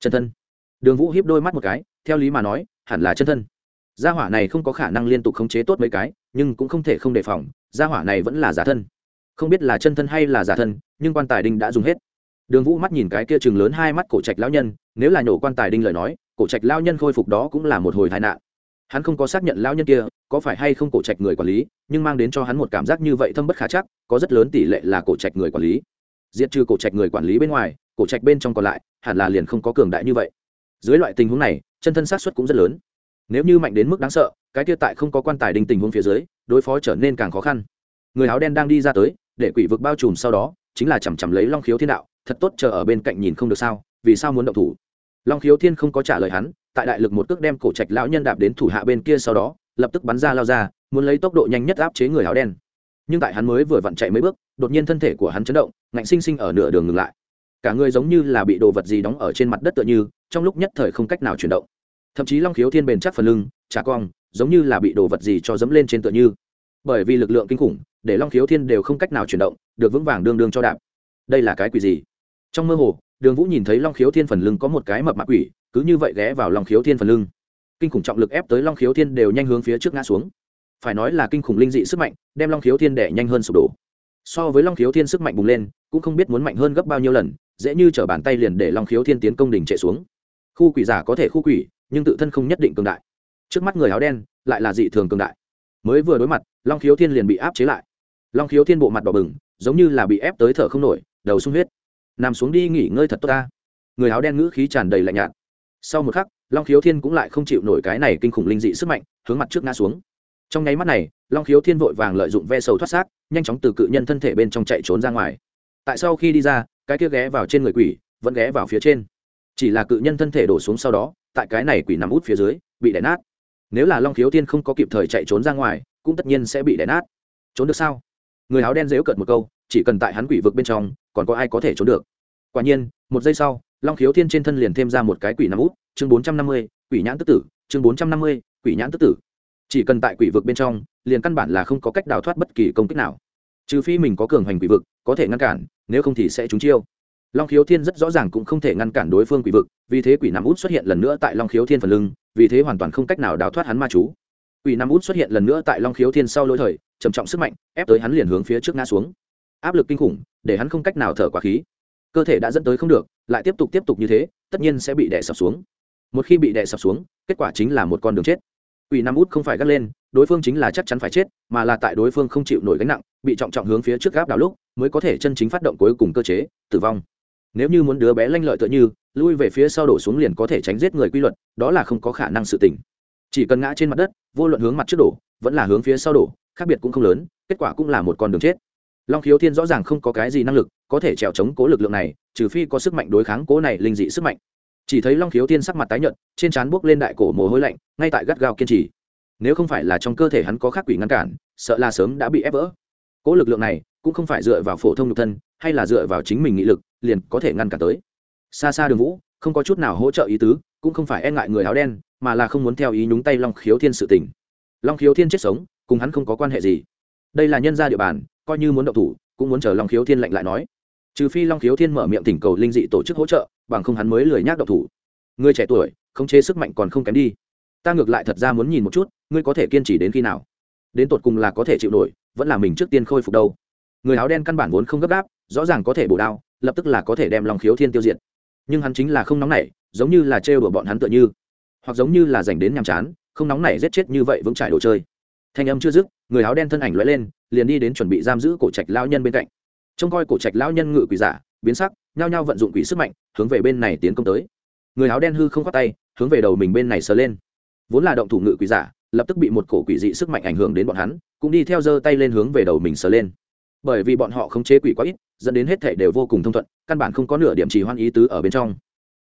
S1: Chân thân. Đường vũ hiếp đôi mắt một cái, theo lý mà nói, hẳn là chân thân. Gia hỏa này không có khả năng liên tục khống chế tốt mấy cái, nhưng cũng không thể không đề phòng, gia hỏa này vẫn là giả thân không biết là chân thân hay là giả thân, nhưng quan tài đinh đã dùng hết. Đường vũ mắt nhìn cái kia chừng lớn hai mắt cổ trạch lão nhân, nếu là nhổ quan tài đinh lời nói, cổ trạch lão nhân khôi phục đó cũng là một hồi tai nạn. Hắn không có xác nhận lão nhân kia có phải hay không cổ trạch người quản lý, nhưng mang đến cho hắn một cảm giác như vậy thâm bất khả chắc, có rất lớn tỷ lệ là cổ trạch người quản lý. Diệt trừ cổ trạch người quản lý bên ngoài, cổ trạch bên trong còn lại, hẳn là liền không có cường đại như vậy. Dưới loại tình huống này, chân thân sát xuất cũng rất lớn. Nếu như mạnh đến mức đáng sợ, cái kia tại không có quan tài đình tình huống phía dưới, đối phó trở nên càng khó khăn. Người áo đen đang đi ra tới để quỷ vực bao trùm sau đó, chính là chằm chằm lấy long khiếu thiên đạo, thật tốt chờ ở bên cạnh nhìn không được sao, vì sao muốn động thủ? Long khiếu thiên không có trả lời hắn, tại đại lực một cước đem cổ trạch lão nhân đạp đến thủ hạ bên kia sau đó, lập tức bắn ra lao ra, muốn lấy tốc độ nhanh nhất áp chế người áo đen. Nhưng tại hắn mới vừa vặn chạy mấy bước, đột nhiên thân thể của hắn chấn động, ngạnh sinh sinh ở nửa đường ngừng lại. Cả người giống như là bị đồ vật gì đóng ở trên mặt đất tựa như, trong lúc nhất thời không cách nào chuyển động. Thậm chí long khiếu thiên bền chắc phần lưng chả cong, giống như là bị đồ vật gì cho dẫm lên trên tựa như. Bởi vì lực lượng kinh khủng để long khiếu thiên đều không cách nào chuyển động, được vững vàng đương đương cho đạp. Đây là cái quỷ gì? Trong mơ hồ, đường vũ nhìn thấy long khiếu thiên phần lưng có một cái mập mạc quỷ, cứ như vậy ghé vào long khiếu thiên phần lưng. Kinh khủng trọng lực ép tới long khiếu thiên đều nhanh hướng phía trước ngã xuống. Phải nói là kinh khủng linh dị sức mạnh, đem long khiếu thiên đẻ nhanh hơn sụp đổ. So với long khiếu thiên sức mạnh bùng lên, cũng không biết muốn mạnh hơn gấp bao nhiêu lần, dễ như t r ở bàn tay liền để long khiếu thiên tiến công đỉnh chạy xuống. Khu quỷ giả có thể khu quỷ, nhưng tự thân không nhất định cường đại. Trước mắt người áo đen, lại là dị thường cường đại. Mới vừa đối mặt, long khiếu thiên liền bị áp chế lại long khiếu thiên bộ mặt đỏ bừng, giống như là bị ép tới thở không nổi, đầu sung huyết. Nằm xuống đi nghỉ ngơi thật tốt ta. Người áo đen ngữ khí tràn đầy lạnh nhạt. Sau một khắc, long khiếu thiên cũng lại không chịu nổi cái này kinh khủng linh dị sức mạnh, hướng mặt trước ngã xuống. Trong nháy mắt này, long khiếu thiên vội vàng lợi dụng ve sầu thoát xác, nhanh chóng từ cự nhân thân thể bên trong chạy trốn ra ngoài. Tại sau khi đi ra, cái kia ghé vào trên người quỷ, vẫn ghé vào phía trên. Chỉ là cự nhân thân thể đổ xuống sau đó, tại cái này quỷ nằm út phía dưới, bị đè nát. Nếu là long khiếu thiên không có kịp thời chạy trốn ra ngoài, cũng tất nhiên sẽ bị đè nát. Trốn được sao? Người áo đen dễu cợt một câu, chỉ cần tại hắn quỷ vực bên trong, còn có ai có thể trốn được. Quả nhiên, một giây sau, long khiếu thiên trên thân liền thêm ra một cái quỷ nằm út, chương bốn trăm năm mươi, quỷ nhãn tức tử, chương bốn trăm năm mươi, quỷ nhãn tức tử. Chỉ cần tại quỷ vực bên trong, liền căn bản là không có cách đào thoát bất kỳ công kích nào. Trừ phi mình có cường hành quỷ vực, có thể ngăn cản, nếu không thì sẽ trúng chiêu. Long khiếu thiên rất rõ ràng cũng không thể ngăn cản đối phương quỷ vực, vì thế quỷ nằm út xuất hiện lần nữa tại long khiếu thiên phần lưng, vì thế hoàn toàn không cách nào đào thoát hắn ma chú quỷ Nam út xuất hiện lần nữa tại long khiếu thiên sau lối thời trầm trọng sức mạnh ép tới hắn liền hướng phía trước ngã xuống áp lực kinh khủng để hắn không cách nào thở quá khí cơ thể đã dẫn tới không được lại tiếp tục tiếp tục như thế tất nhiên sẽ bị đè sập xuống một khi bị đè sập xuống kết quả chính là một con đường chết Quỷ Nam Út không phải gắt lên, đối phương chính là chắc chắn phải chết, mà là tại đối phương không chịu nổi gánh nặng, bị trọng trọng hướng phía trước gáp đảo lúc, mới có thể chân chính phát động cuối cùng cơ chế, tử vong. Nếu như muốn đứa bé lanh lợi tựa như, lui về phía sau đổ xuống liền có thể tránh giết người quy luật, đó là không có khả năng sự tình. Chỉ cần ngã trên mặt đất, vô luận hướng mặt trước đổ, vẫn là hướng phía sau đổ, khác biệt cũng không lớn, kết quả cũng là một con đường chết. Long Khiếu Thiên rõ ràng không có cái gì năng lực, có thể trèo chống cố lực lượng này, trừ phi có sức mạnh đối kháng cố này linh dị sức mạnh. Chỉ thấy long khiếu thiên sắc mặt tái nhợt trên trán buốc lên đại cổ mồ hôi lạnh ngay tại gắt gao kiên trì. Nếu không phải là trong cơ thể hắn có khắc quỷ ngăn cản sợ là sớm đã bị ép vỡ. Cố lực lượng này cũng không phải dựa vào phổ thông nhục thân hay là dựa vào chính mình nghị lực liền có thể ngăn cản tới. Xa xa đường vũ không có chút nào hỗ trợ ý tứ cũng không phải e ngại người áo đen mà là không muốn theo ý nhúng tay long khiếu thiên sự tình. Long khiếu thiên chết sống cùng hắn không có quan hệ gì. Đây là nhân gia địa bàn coi như muốn động thủ cũng muốn chờ long khiếu thiên lạnh lại nói. Trừ phi long khiếu thiên mở miệng tỉnh cầu linh dị tổ chức hỗ trợ bằng không hắn mới lười nhác động thủ. Người trẻ tuổi không chế sức mạnh còn không kém đi. Ta ngược lại thật ra muốn nhìn một chút ngươi có thể kiên trì đến khi nào? Đến tột cùng là có thể chịu nổi vẫn là mình trước tiên khôi phục đâu. Người áo đen căn bản vốn không gấp đáp, rõ ràng có thể bổ đao lập tức là có thể đem lòng khiếu thiên tiêu diệt. Nhưng hắn chính là không nóng nảy giống như là trêu đùa bọn hắn tựa như hoặc giống như là dành đến nhàm chán, không nóng này giết chết như vậy vững trải đồ chơi. Thanh âm chưa dứt, người áo đen thân ảnh lóe lên, liền đi đến chuẩn bị giam giữ cổ trạch lao nhân bên cạnh. Trông coi cổ trạch lão nhân ngự quỷ giả, biến sắc, nhao nhao vận dụng quỷ sức mạnh, hướng về bên này tiến công tới. Người áo đen hư không khoát tay, hướng về đầu mình bên này sờ lên. Vốn là động thủ ngự quỷ giả, lập tức bị một cổ quỷ dị sức mạnh ảnh hưởng đến bọn hắn, cũng đi theo giơ tay lên hướng về đầu mình sờ lên. Bởi vì bọn họ không chế quỷ quá ít, dẫn đến hết thể đều vô cùng thông thuận, căn bản không có nửa điểm trì hoan ý tứ ở bên trong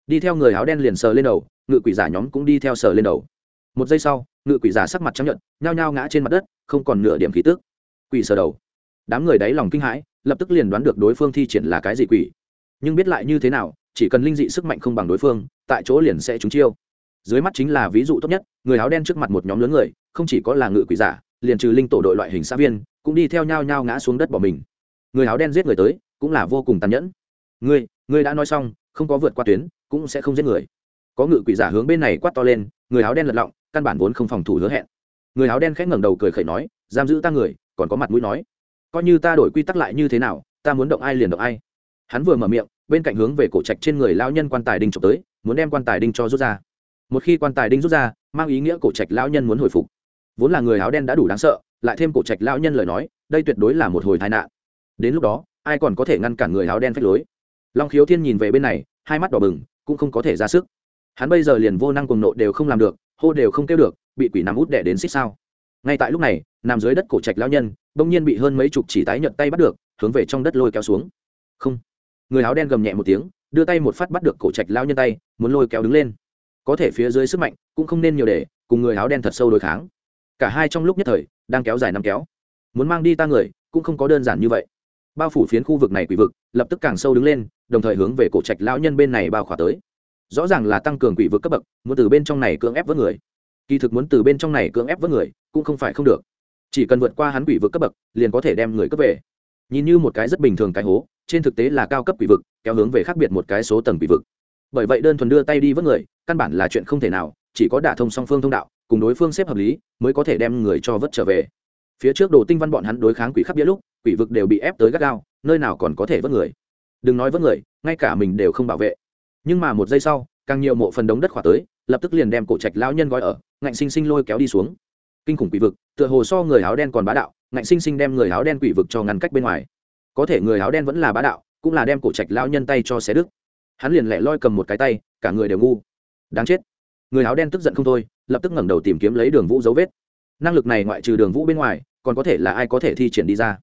S1: đi theo người áo đen liền sờ lên đầu, ngự quỷ giả nhóm cũng đi theo sờ lên đầu. Một giây sau, ngự quỷ giả sắc mặt chấp nhận nhao nhao ngã trên mặt đất, không còn nửa điểm khí tức. Quỷ sờ đầu. Đám người đáy lòng kinh hãi, lập tức liền đoán được đối phương thi triển là cái gì quỷ. Nhưng biết lại như thế nào, chỉ cần linh dị sức mạnh không bằng đối phương, tại chỗ liền sẽ trúng chiêu. Dưới mắt chính là ví dụ tốt nhất, người áo đen trước mặt một nhóm lớn người, không chỉ có là ngự quỷ giả, liền trừ linh tổ đội loại hình xã viên, cũng đi theo nhau nhau ngã xuống đất bỏ mình. Người áo đen giết người tới, cũng là vô cùng tàn nhẫn. Ngươi ngươi đã nói xong, không có vượt qua tuyến cũng sẽ không giết người. Có ngự quỷ giả hướng bên này quát to lên, người áo đen lật lọng, căn bản vốn không phòng thủ hứa hẹn. Người áo đen khẽ ngẩng đầu cười khẩy nói, giam giữ ta người, còn có mặt mũi nói. Coi như ta đổi quy tắc lại như thế nào, ta muốn động ai liền động ai. Hắn vừa mở miệng, bên cạnh hướng về cổ trạch trên người lao nhân quan tài đinh trộm tới, muốn đem quan tài đinh cho rút ra. Một khi quan tài đinh rút ra, mang ý nghĩa cổ trạch lao nhân muốn hồi phục. Vốn là người áo đen đã đủ đáng sợ, lại thêm cổ trạch lao nhân lời nói, đây tuyệt đối là một hồi tai nạn. Đến lúc đó, ai còn có thể ngăn cản người áo đen phách lối? Long khiếu thiên nhìn về bên này, hai mắt đỏ bừng cũng không có thể ra sức. Hắn bây giờ liền vô năng cùng nộ đều không làm được, hô đều không kêu được, bị quỷ nằm út đẻ đến xích sao. Ngay tại lúc này, nằm dưới đất cổ trạch lao nhân, bỗng nhiên bị hơn mấy chục chỉ tái nhợt tay bắt được, hướng về trong đất lôi kéo xuống. Không. Người áo đen gầm nhẹ một tiếng, đưa tay một phát bắt được cổ trạch lao nhân tay, muốn lôi kéo đứng lên. Có thể phía dưới sức mạnh cũng không nên nhiều để, cùng người áo đen thật sâu đối kháng. Cả hai trong lúc nhất thời, đang kéo dài năm kéo. Muốn mang đi ta người, cũng không có đơn giản như vậy bao phủ phiến khu vực này quỷ vực, lập tức càng sâu đứng lên, đồng thời hướng về cổ trạch lão nhân bên này bao khỏa tới. Rõ ràng là tăng cường quỷ vực cấp bậc, muốn từ bên trong này cưỡng ép với người. Kỳ thực muốn từ bên trong này cưỡng ép với người, cũng không phải không được. Chỉ cần vượt qua hắn quỷ vực cấp bậc, liền có thể đem người cấp về. Nhìn như một cái rất bình thường cái hố, trên thực tế là cao cấp quỷ vực, kéo hướng về khác biệt một cái số tầng quỷ vực. Bởi vậy đơn thuần đưa tay đi vớt người, căn bản là chuyện không thể nào, chỉ có đả thông song phương thông đạo, cùng đối phương xếp hợp lý, mới có thể đem người cho vớt trở về phía trước đồ tinh văn bọn hắn đối kháng quỷ khắp bia lúc, quỷ vực đều bị ép tới gắt gao, nơi nào còn có thể vớt người. Đừng nói vớt người, ngay cả mình đều không bảo vệ. Nhưng mà một giây sau, càng nhiều mộ phần đống đất khỏa tới, lập tức liền đem cổ trạch lão nhân gói ở, ngạnh sinh sinh lôi kéo đi xuống. Kinh khủng quỷ vực, tựa hồ so người áo đen còn bá đạo, ngạnh sinh sinh đem người áo đen quỷ vực cho ngăn cách bên ngoài. Có thể người áo đen vẫn là bá đạo, cũng là đem cổ trạch lão nhân tay cho xé đứt. Hắn liền lẻ loi cầm một cái tay, cả người đều ngu. Đáng chết. Người áo đen tức giận không thôi, lập tức ngẩng đầu tìm kiếm lấy đường vũ dấu vết. Năng lực này ngoại trừ đường vũ bên ngoài còn có thể là ai có thể thi triển đi ra.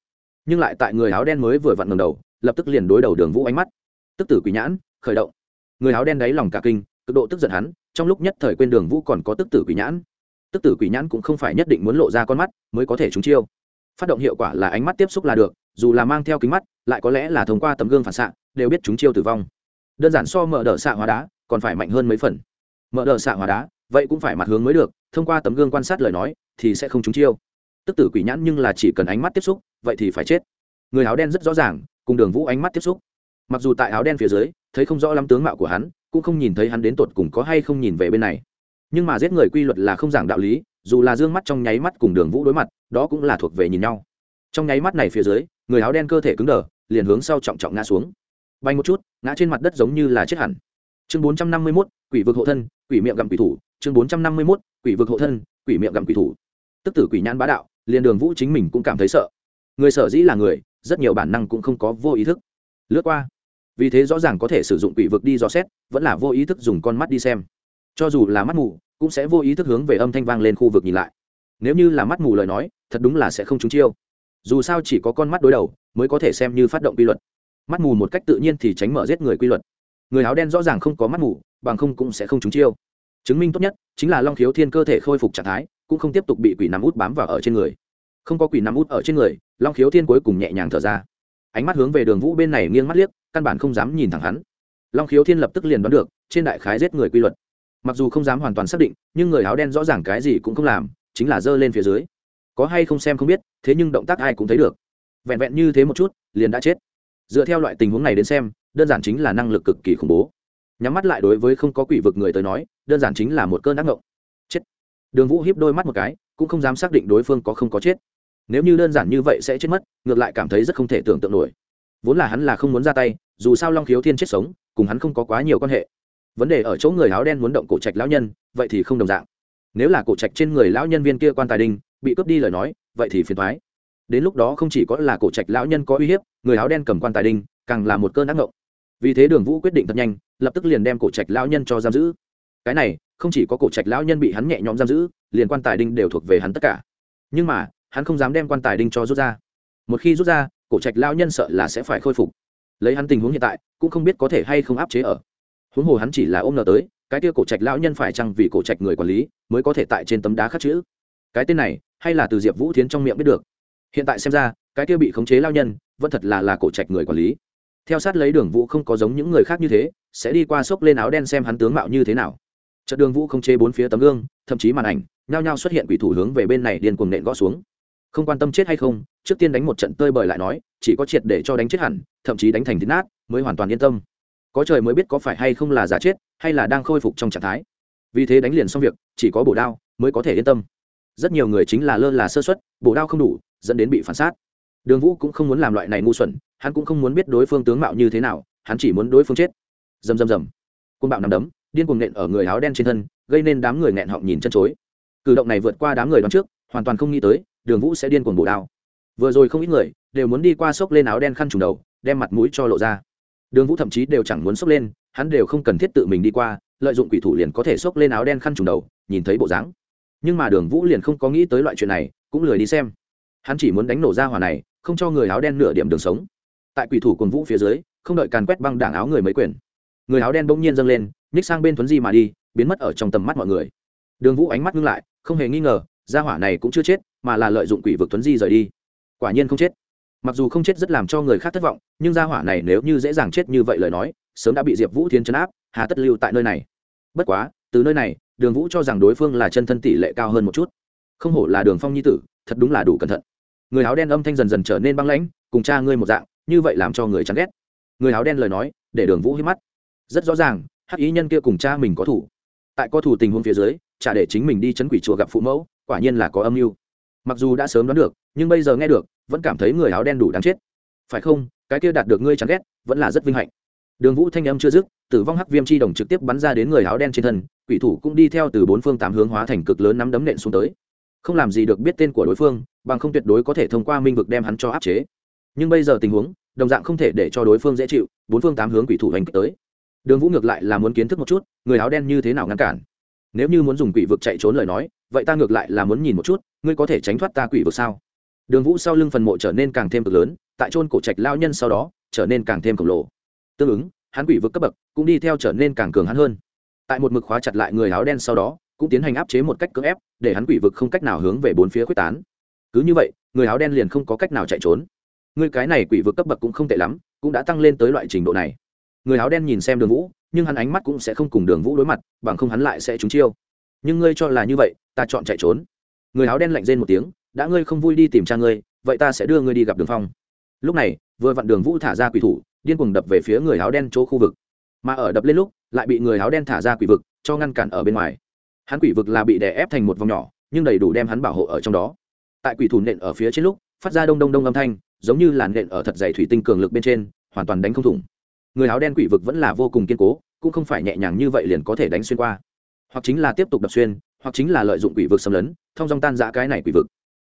S1: Nhưng lại tại người áo đen mới vừa vặn ngẩng đầu, lập tức liền đối đầu đường vũ ánh mắt. Tức tử quỷ nhãn, khởi động. Người áo đen đáy lòng cả kinh, cực độ tức giận hắn, trong lúc nhất thời quên đường vũ còn có tức tử quỷ nhãn. Tức tử quỷ nhãn cũng không phải nhất định muốn lộ ra con mắt, mới có thể trúng chiêu. Phát động hiệu quả là ánh mắt tiếp xúc là được, dù là mang theo kính mắt, lại có lẽ là thông qua tấm gương phản xạ, đều biết chúng chiêu tử vong. Đơn giản so mở đỡ xạ hóa đá, còn phải mạnh hơn mấy phần. Mở đỡ xạ hóa đá, vậy cũng phải mặt hướng mới được, thông qua tấm gương quan sát lời nói, thì sẽ không trúng chiêu tức tử quỷ nhãn nhưng là chỉ cần ánh mắt tiếp xúc, vậy thì phải chết. Người áo đen rất rõ ràng, cùng đường vũ ánh mắt tiếp xúc. Mặc dù tại áo đen phía dưới, thấy không rõ lắm tướng mạo của hắn, cũng không nhìn thấy hắn đến tột cùng có hay không nhìn về bên này. Nhưng mà giết người quy luật là không giảng đạo lý, dù là d ư ơ n g mắt trong nháy mắt cùng đường vũ đối mặt, đó cũng là thuộc về nhìn nhau. Trong nháy mắt này phía dưới, người áo đen cơ thể cứng đờ, liền hướng sau trọng trọng ngã xuống. Bay một chút, ngã trên mặt đất giống như là chết hẳn. Chương bốn trăm năm mươi mốt, quỷ vực hộ thân, quỷ miệng gặm quỷ thủ. Chương bốn trăm năm mươi mốt, quỷ vực hộ thân, quỷ miệng gặm quỷ thủ. Tức tử quỷ nhãn bá đạo liền đường vũ chính mình cũng cảm thấy sợ. Người sở dĩ là người, rất nhiều bản năng cũng không có vô ý thức. Lướt qua, vì thế rõ ràng có thể sử dụng quỷ vực đi dò xét, vẫn là vô ý thức dùng con mắt đi xem. Cho dù là mắt mù, cũng sẽ vô ý thức hướng về âm thanh vang lên khu vực nhìn lại. Nếu như là mắt mù lời nói, thật đúng là sẽ không trúng chiêu. Dù sao chỉ có con mắt đối đầu, mới có thể xem như phát động quy luật. Mắt mù một cách tự nhiên thì tránh mở giết người quy luật. Người áo đen rõ ràng không có mắt mù, bằng không cũng sẽ không trúng chiêu. Chứng minh tốt nhất chính là long khiếu thiên cơ thể khôi phục trạng thái cũng không tiếp tục bị quỷ nằm út bám vào ở trên người. Không có quỷ nằm út ở trên người, long khiếu thiên cuối cùng nhẹ nhàng thở ra. Ánh mắt hướng về đường vũ bên này nghiêng mắt liếc, căn bản không dám nhìn thẳng hắn. Long khiếu thiên lập tức liền đoán được, trên đại khái giết người quy luật. Mặc dù không dám hoàn toàn xác định, nhưng người áo đen rõ ràng cái gì cũng không làm, chính là giơ lên phía dưới. Có hay không xem không biết, thế nhưng động tác ai cũng thấy được. Vẹn vẹn như thế một chút, liền đã chết. Dựa theo loại tình huống này đến xem, đơn giản chính là năng lực cực kỳ khủng bố. Nhắm mắt lại đối với không có quỷ vực người tới nói, đơn giản chính là một cơn ác ngộng đường vũ hiếp đôi mắt một cái, cũng không dám xác định đối phương có không có chết. Nếu như đơn giản như vậy sẽ chết mất, ngược lại cảm thấy rất không thể tưởng tượng nổi. Vốn là hắn là không muốn ra tay, dù sao long khiếu thiên chết sống, cùng hắn không có quá nhiều quan hệ. Vấn đề ở chỗ người áo đen muốn động cổ trạch lão nhân, vậy thì không đồng dạng. Nếu là cổ trạch trên người lão nhân viên kia quan tài đinh bị cướp đi lời nói, vậy thì phiền thoái đến lúc đó không chỉ có là cổ trạch lão nhân có uy hiếp, người áo đen cầm quan tài đinh càng là một cơn ác ngộng. Vì thế đường vũ quyết định thật nhanh, lập tức liền đem cổ trạch lão nhân cho giam giữ. Cái này không chỉ có cổ trạch lão nhân bị hắn nhẹ nhõm giam giữ, liền quan tài đinh đều thuộc về hắn tất cả. Nhưng mà, hắn không dám đem quan tài đinh cho rút ra. Một khi rút ra, cổ trạch lão nhân sợ là sẽ phải khôi phục. Lấy hắn tình huống hiện tại, cũng không biết có thể hay không áp chế ở. Huống hồ hắn chỉ là ôm nợ tới, cái kia cổ trạch lão nhân phải chăng vì cổ trạch người quản lý, mới có thể tại trên tấm đá khắc chữ. Cái tên này, hay là từ diệp vũ thiến trong miệng biết được. Hiện tại xem ra, cái kia bị khống chế lao nhân, vẫn thật là là cổ trạch người quản lý. Theo sát lấy đường vũ không có giống những người khác như thế, sẽ đi qua xốc lên áo đen xem hắn tướng mạo như thế nào trận đường vũ không chế bốn phía tấm gương, thậm chí màn ảnh, nhao nhao xuất hiện quỷ thủ hướng về bên này điên cuồng nện gõ xuống. Không quan tâm chết hay không, trước tiên đánh một trận tơi bời lại nói, chỉ có triệt để cho đánh chết hẳn, thậm chí đánh thành thịt nát, mới hoàn toàn yên tâm. Có trời mới biết có phải hay không là giả chết, hay là đang khôi phục trong trạng thái. Vì thế đánh liền xong việc, chỉ có bổ đao mới có thể yên tâm. Rất nhiều người chính là lơ là sơ xuất bổ đao không đủ, dẫn đến bị phản sát. Đường vũ cũng không muốn làm loại này ngu xuẩn, hắn cũng không muốn biết đối phương tướng mạo như thế nào, hắn chỉ muốn đối phương chết. Dầm dầm dầm côn bạo nằm đấm điên cuồng nện ở người áo đen trên thân, gây nên đám người nghẹn họng nhìn chân chối. Cử động này vượt qua đám người đón trước, hoàn toàn không nghĩ tới, đường vũ sẽ điên cuồng bổ đao. Vừa rồi không ít người đều muốn đi qua xốc lên áo đen khăn trùng đầu, đem mặt mũi cho lộ ra. Đường vũ thậm chí đều chẳng muốn xốc lên, hắn đều không cần thiết tự mình đi qua, lợi dụng quỷ thủ liền có thể xốc lên áo đen khăn trùng đầu, nhìn thấy bộ dáng. Nhưng mà đường vũ liền không có nghĩ tới loại chuyện này, cũng lười đi xem. Hắn chỉ muốn đánh nổ ra hỏa này, không cho người áo đen nửa điểm đường sống. Tại quỷ thủ cùng vũ phía dưới, không đợi càn quét băng đảng áo người mấy quyền người áo đen bỗng nhiên dâng lên, nhích sang bên thuấn di mà đi, biến mất ở trong tầm mắt mọi người. Đường vũ ánh mắt ngưng lại, không hề nghi ngờ, gia hỏa này cũng chưa chết, mà là lợi dụng quỷ vực thuấn di rời đi. Quả nhiên không chết. Mặc dù không chết rất làm cho người khác thất vọng, nhưng gia hỏa này nếu như dễ dàng chết như vậy lời nói, sớm đã bị diệp vũ thiên chấn áp, hà tất lưu tại nơi này. Bất quá, từ nơi này, đường vũ cho rằng đối phương là chân thân tỷ lệ cao hơn một chút. Không hổ là đường phong nhi tử, thật đúng là đủ cẩn thận. Người áo đen âm thanh dần dần trở nên băng lãnh, cùng cha ngươi một dạng, như vậy làm cho người chán ghét. Người áo đen lời nói, để đường vũ hít mắt rất rõ ràng, hắc ý nhân kia cùng cha mình có thủ. Tại có thủ tình huống phía dưới, chả để chính mình đi chấn quỷ chùa gặp phụ mẫu, quả nhiên là có âm mưu. Mặc dù đã sớm đoán được, nhưng bây giờ nghe được, vẫn cảm thấy người áo đen đủ đáng chết. Phải không? Cái kia đạt được ngươi chán ghét, vẫn là rất vinh hạnh. Đường vũ thanh âm chưa dứt, tử vong hắc viêm chi đồng trực tiếp bắn ra đến người áo đen trên thân, quỷ thủ cũng đi theo từ bốn phương tám hướng hóa thành cực lớn nắm đấm nện xuống tới. Không làm gì được biết tên của đối phương, bằng không tuyệt đối có thể thông qua minh vực đem hắn cho áp chế. Nhưng bây giờ tình huống, đồng dạng không thể để cho đối phương dễ chịu, bốn phương tám hướng quỷ thủ hành kích tới đường vũ ngược lại là muốn kiến thức một chút, người áo đen như thế nào ngăn cản. Nếu như muốn dùng quỷ vực chạy trốn lời nói, vậy ta ngược lại là muốn nhìn một chút, ngươi có thể tránh thoát ta quỷ vực sao? Đường vũ sau lưng phần mộ trở nên càng thêm cực lớn, tại trôn cổ trạch lao nhân sau đó, trở nên càng thêm khổng lồ. Tương ứng, hắn quỷ vực cấp bậc cũng đi theo trở nên càng cường hắn hơn. Tại một mực khóa chặt lại người áo đen sau đó, cũng tiến hành áp chế một cách cưỡng ép, để hắn quỷ vực không cách nào hướng về bốn phía quyết tán. Cứ như vậy, người áo đen liền không có cách nào chạy trốn. Người cái này quỷ vực cấp bậc cũng không tệ lắm, cũng đã tăng lên tới loại trình độ này người áo đen nhìn xem đường vũ, nhưng hắn ánh mắt cũng sẽ không cùng đường vũ đối mặt, bằng không hắn lại sẽ trúng chiêu. Nhưng ngươi cho là như vậy, ta chọn chạy trốn. Người áo đen lạnh rên một tiếng, đã ngươi không vui đi tìm cha ngươi, vậy ta sẽ đưa ngươi đi gặp đường phong. Lúc này, vừa vặn đường vũ thả ra quỷ thủ, điên cuồng đập về phía người áo đen chỗ khu vực. Mà ở đập lên lúc, lại bị người áo đen thả ra quỷ vực, cho ngăn cản ở bên ngoài. Hắn quỷ vực là bị đè ép thành một vòng nhỏ, nhưng đầy đủ đem hắn bảo hộ ở trong đó. Tại quỷ thủ nện ở phía trên lúc, phát ra đông đông đông âm thanh, giống như làn nện ở thật dày thủy tinh cường lực bên trên, hoàn toàn đánh không thủng người áo đen quỷ vực vẫn là vô cùng kiên cố, cũng không phải nhẹ nhàng như vậy liền có thể đánh xuyên qua. Hoặc chính là tiếp tục đập xuyên, hoặc chính là lợi dụng quỷ vực xâm lấn, thông dòng tan giã cái này quỷ vực.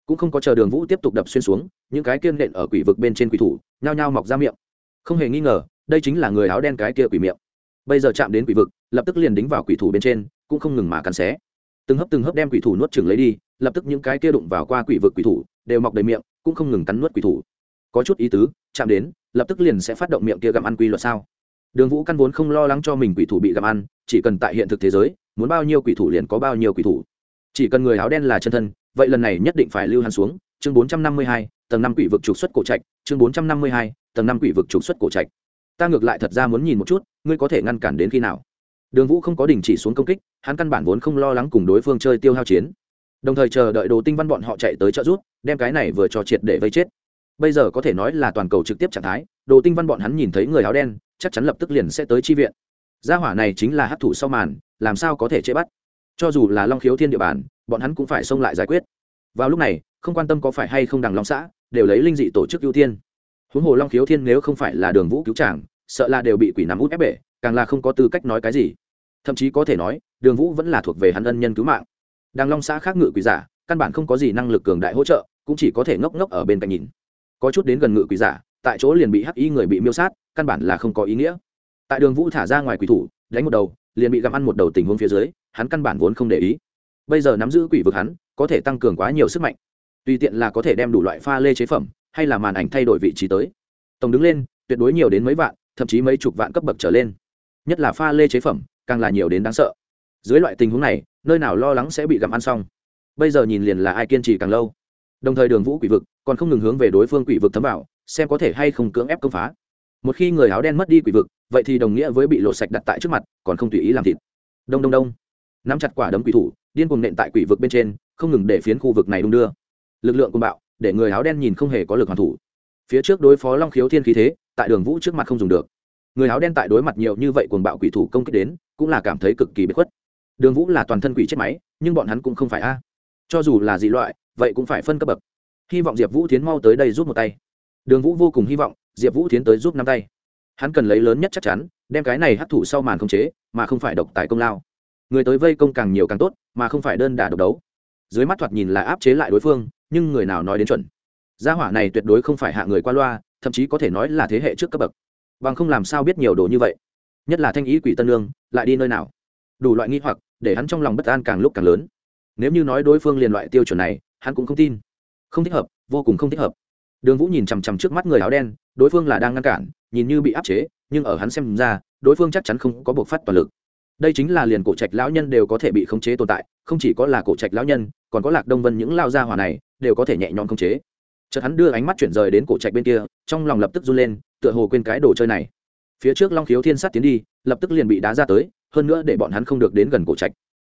S1: Cũng không có chờ đường vũ tiếp tục đập xuyên xuống, những cái kiên nện ở quỷ vực bên trên quỷ thủ, nhao nhao mọc ra miệng. Không hề nghi ngờ, đây chính là người áo đen cái kia quỷ miệng. Bây giờ chạm đến quỷ vực, lập tức liền đính vào quỷ thủ bên trên, cũng không ngừng mà cắn xé. Từng hấp từng hấp đem quỷ thủ nuốt chừng lấy đi, lập tức những cái kia đụng vào qua quỷ vực quỷ thủ, đều mọc đầy miệng, cũng không ngừng cắn nuốt quỷ thủ có chút ý tứ, chạm đến, lập tức liền sẽ phát động miệng kia gặm ăn quy luật sao? Đường vũ căn vốn không lo lắng cho mình quỷ thủ bị gặm ăn, chỉ cần tại hiện thực thế giới, muốn bao nhiêu quỷ thủ liền có bao nhiêu quỷ thủ. Chỉ cần người áo đen là chân thân, vậy lần này nhất định phải lưu hắn xuống. Chương bốn trăm năm mươi hai, tầng năm quỷ vực trục xuất cổ trạch. Chương bốn trăm năm mươi hai, tầng năm quỷ vực trục xuất cổ trạch. Ta ngược lại thật ra muốn nhìn một chút, ngươi có thể ngăn cản đến khi nào? Đường vũ không có đình chỉ xuống công kích, hắn căn bản vốn không lo lắng cùng đối phương chơi tiêu hao chiến. Đồng thời chờ đợi đồ tinh văn bọn họ chạy tới trợ rút đem cái này vừa cho triệt để vây chết bây giờ có thể nói là toàn cầu trực tiếp trạng thái, đồ tinh văn bọn hắn nhìn thấy người áo đen, chắc chắn lập tức liền sẽ tới chi viện. Gia hỏa này chính là hát thủ sau màn, làm sao có thể chế bắt? Cho dù là long khiếu thiên địa bàn, bọn hắn cũng phải xông lại giải quyết. Vào lúc này, không quan tâm có phải hay không đằng long xã, đều lấy linh dị tổ chức ưu tiên. Huống hồ long khiếu thiên nếu không phải là đường vũ cứu tràng sợ là đều bị quỷ nắm út ép bể, càng là không có tư cách nói cái gì. Thậm chí có thể nói, đường vũ vẫn là thuộc về hắn ân nhân cứu mạng. Đằng long xã khác ngự quỷ giả, căn bản không có gì năng lực cường đại hỗ trợ, cũng chỉ có thể ngốc ngốc ở bên cạnh nhìn có chút đến gần ngự quỷ giả, tại chỗ liền bị hắc y người bị miêu sát, căn bản là không có ý nghĩa. Tại đường vũ thả ra ngoài quỷ thủ, đánh một đầu, liền bị gặm ăn một đầu tình huống phía dưới, hắn căn bản vốn không để ý. Bây giờ nắm giữ quỷ vực hắn, có thể tăng cường quá nhiều sức mạnh. Tùy tiện là có thể đem đủ loại pha lê chế phẩm, hay là màn ảnh thay đổi vị trí tới. Tổng đứng lên, tuyệt đối nhiều đến mấy vạn, thậm chí mấy chục vạn cấp bậc trở lên. Nhất là pha lê chế phẩm, càng là nhiều đến đáng sợ. Dưới loại tình huống này, nơi nào lo lắng sẽ bị gặm ăn xong. Bây giờ nhìn liền là ai kiên trì càng lâu. Đồng thời đường vũ quỷ vực còn không ngừng hướng về đối phương quỷ vực thấm vào, xem có thể hay không cưỡng ép công phá. Một khi người áo đen mất đi quỷ vực, vậy thì đồng nghĩa với bị lộ sạch đặt tại trước mặt, còn không tùy ý làm thịt. Đông đông đông. Nắm chặt quả đấm quỷ thủ, điên cuồng nện tại quỷ vực bên trên, không ngừng để phiến khu vực này đung đưa. Lực lượng cùng bạo, để người áo đen nhìn không hề có lực hoàn thủ. Phía trước đối phó long khiếu thiên khí thế, tại đường vũ trước mặt không dùng được. Người áo đen tại đối mặt nhiều như vậy cuồng bạo quỷ thủ công kích đến, cũng là cảm thấy cực kỳ bất khuất. Đường vũ là toàn thân quỷ chết máy, nhưng bọn hắn cũng không phải a. Cho dù là dị loại, vậy cũng phải phân cấp bậc hy vọng diệp vũ tiến mau tới đây giúp một tay. Đường vũ vô cùng hy vọng, diệp vũ tiến tới giúp năm tay. Hắn cần lấy lớn nhất chắc chắn, đem cái này hấp thụ sau màn không chế, mà không phải độc tài công lao. Người tới vây công càng nhiều càng tốt, mà không phải đơn đả độc đấu. Dưới mắt thoạt nhìn là áp chế lại đối phương, nhưng người nào nói đến chuẩn. Gia hỏa này tuyệt đối không phải hạ người qua loa, thậm chí có thể nói là thế hệ trước cấp bậc. Bằng không làm sao biết nhiều đồ như vậy. Nhất là thanh ý quỷ tân lương, lại đi nơi nào? Đủ loại nghi hoặc, để hắn trong lòng bất an càng lúc càng lớn. Nếu như nói đối phương liền loại tiêu chuẩn này, hắn cũng không tin không thích hợp, vô cùng không thích hợp. Đường vũ nhìn chằm chằm trước mắt người áo đen, đối phương là đang ngăn cản, nhìn như bị áp chế, nhưng ở hắn xem ra, đối phương chắc chắn không có buộc phát toàn lực. Đây chính là liền cổ trạch lão nhân đều có thể bị khống chế tồn tại, không chỉ có là cổ trạch lão nhân, còn có lạc đông vân những lao gia hỏa này, đều có thể nhẹ nhõm khống chế. Chợt hắn đưa ánh mắt chuyển rời đến cổ trạch bên kia, trong lòng lập tức run lên, tựa hồ quên cái đồ chơi này. Phía trước long khiếu thiên sát tiến đi, lập tức liền bị đá ra tới, hơn nữa để bọn hắn không được đến gần cổ trạch.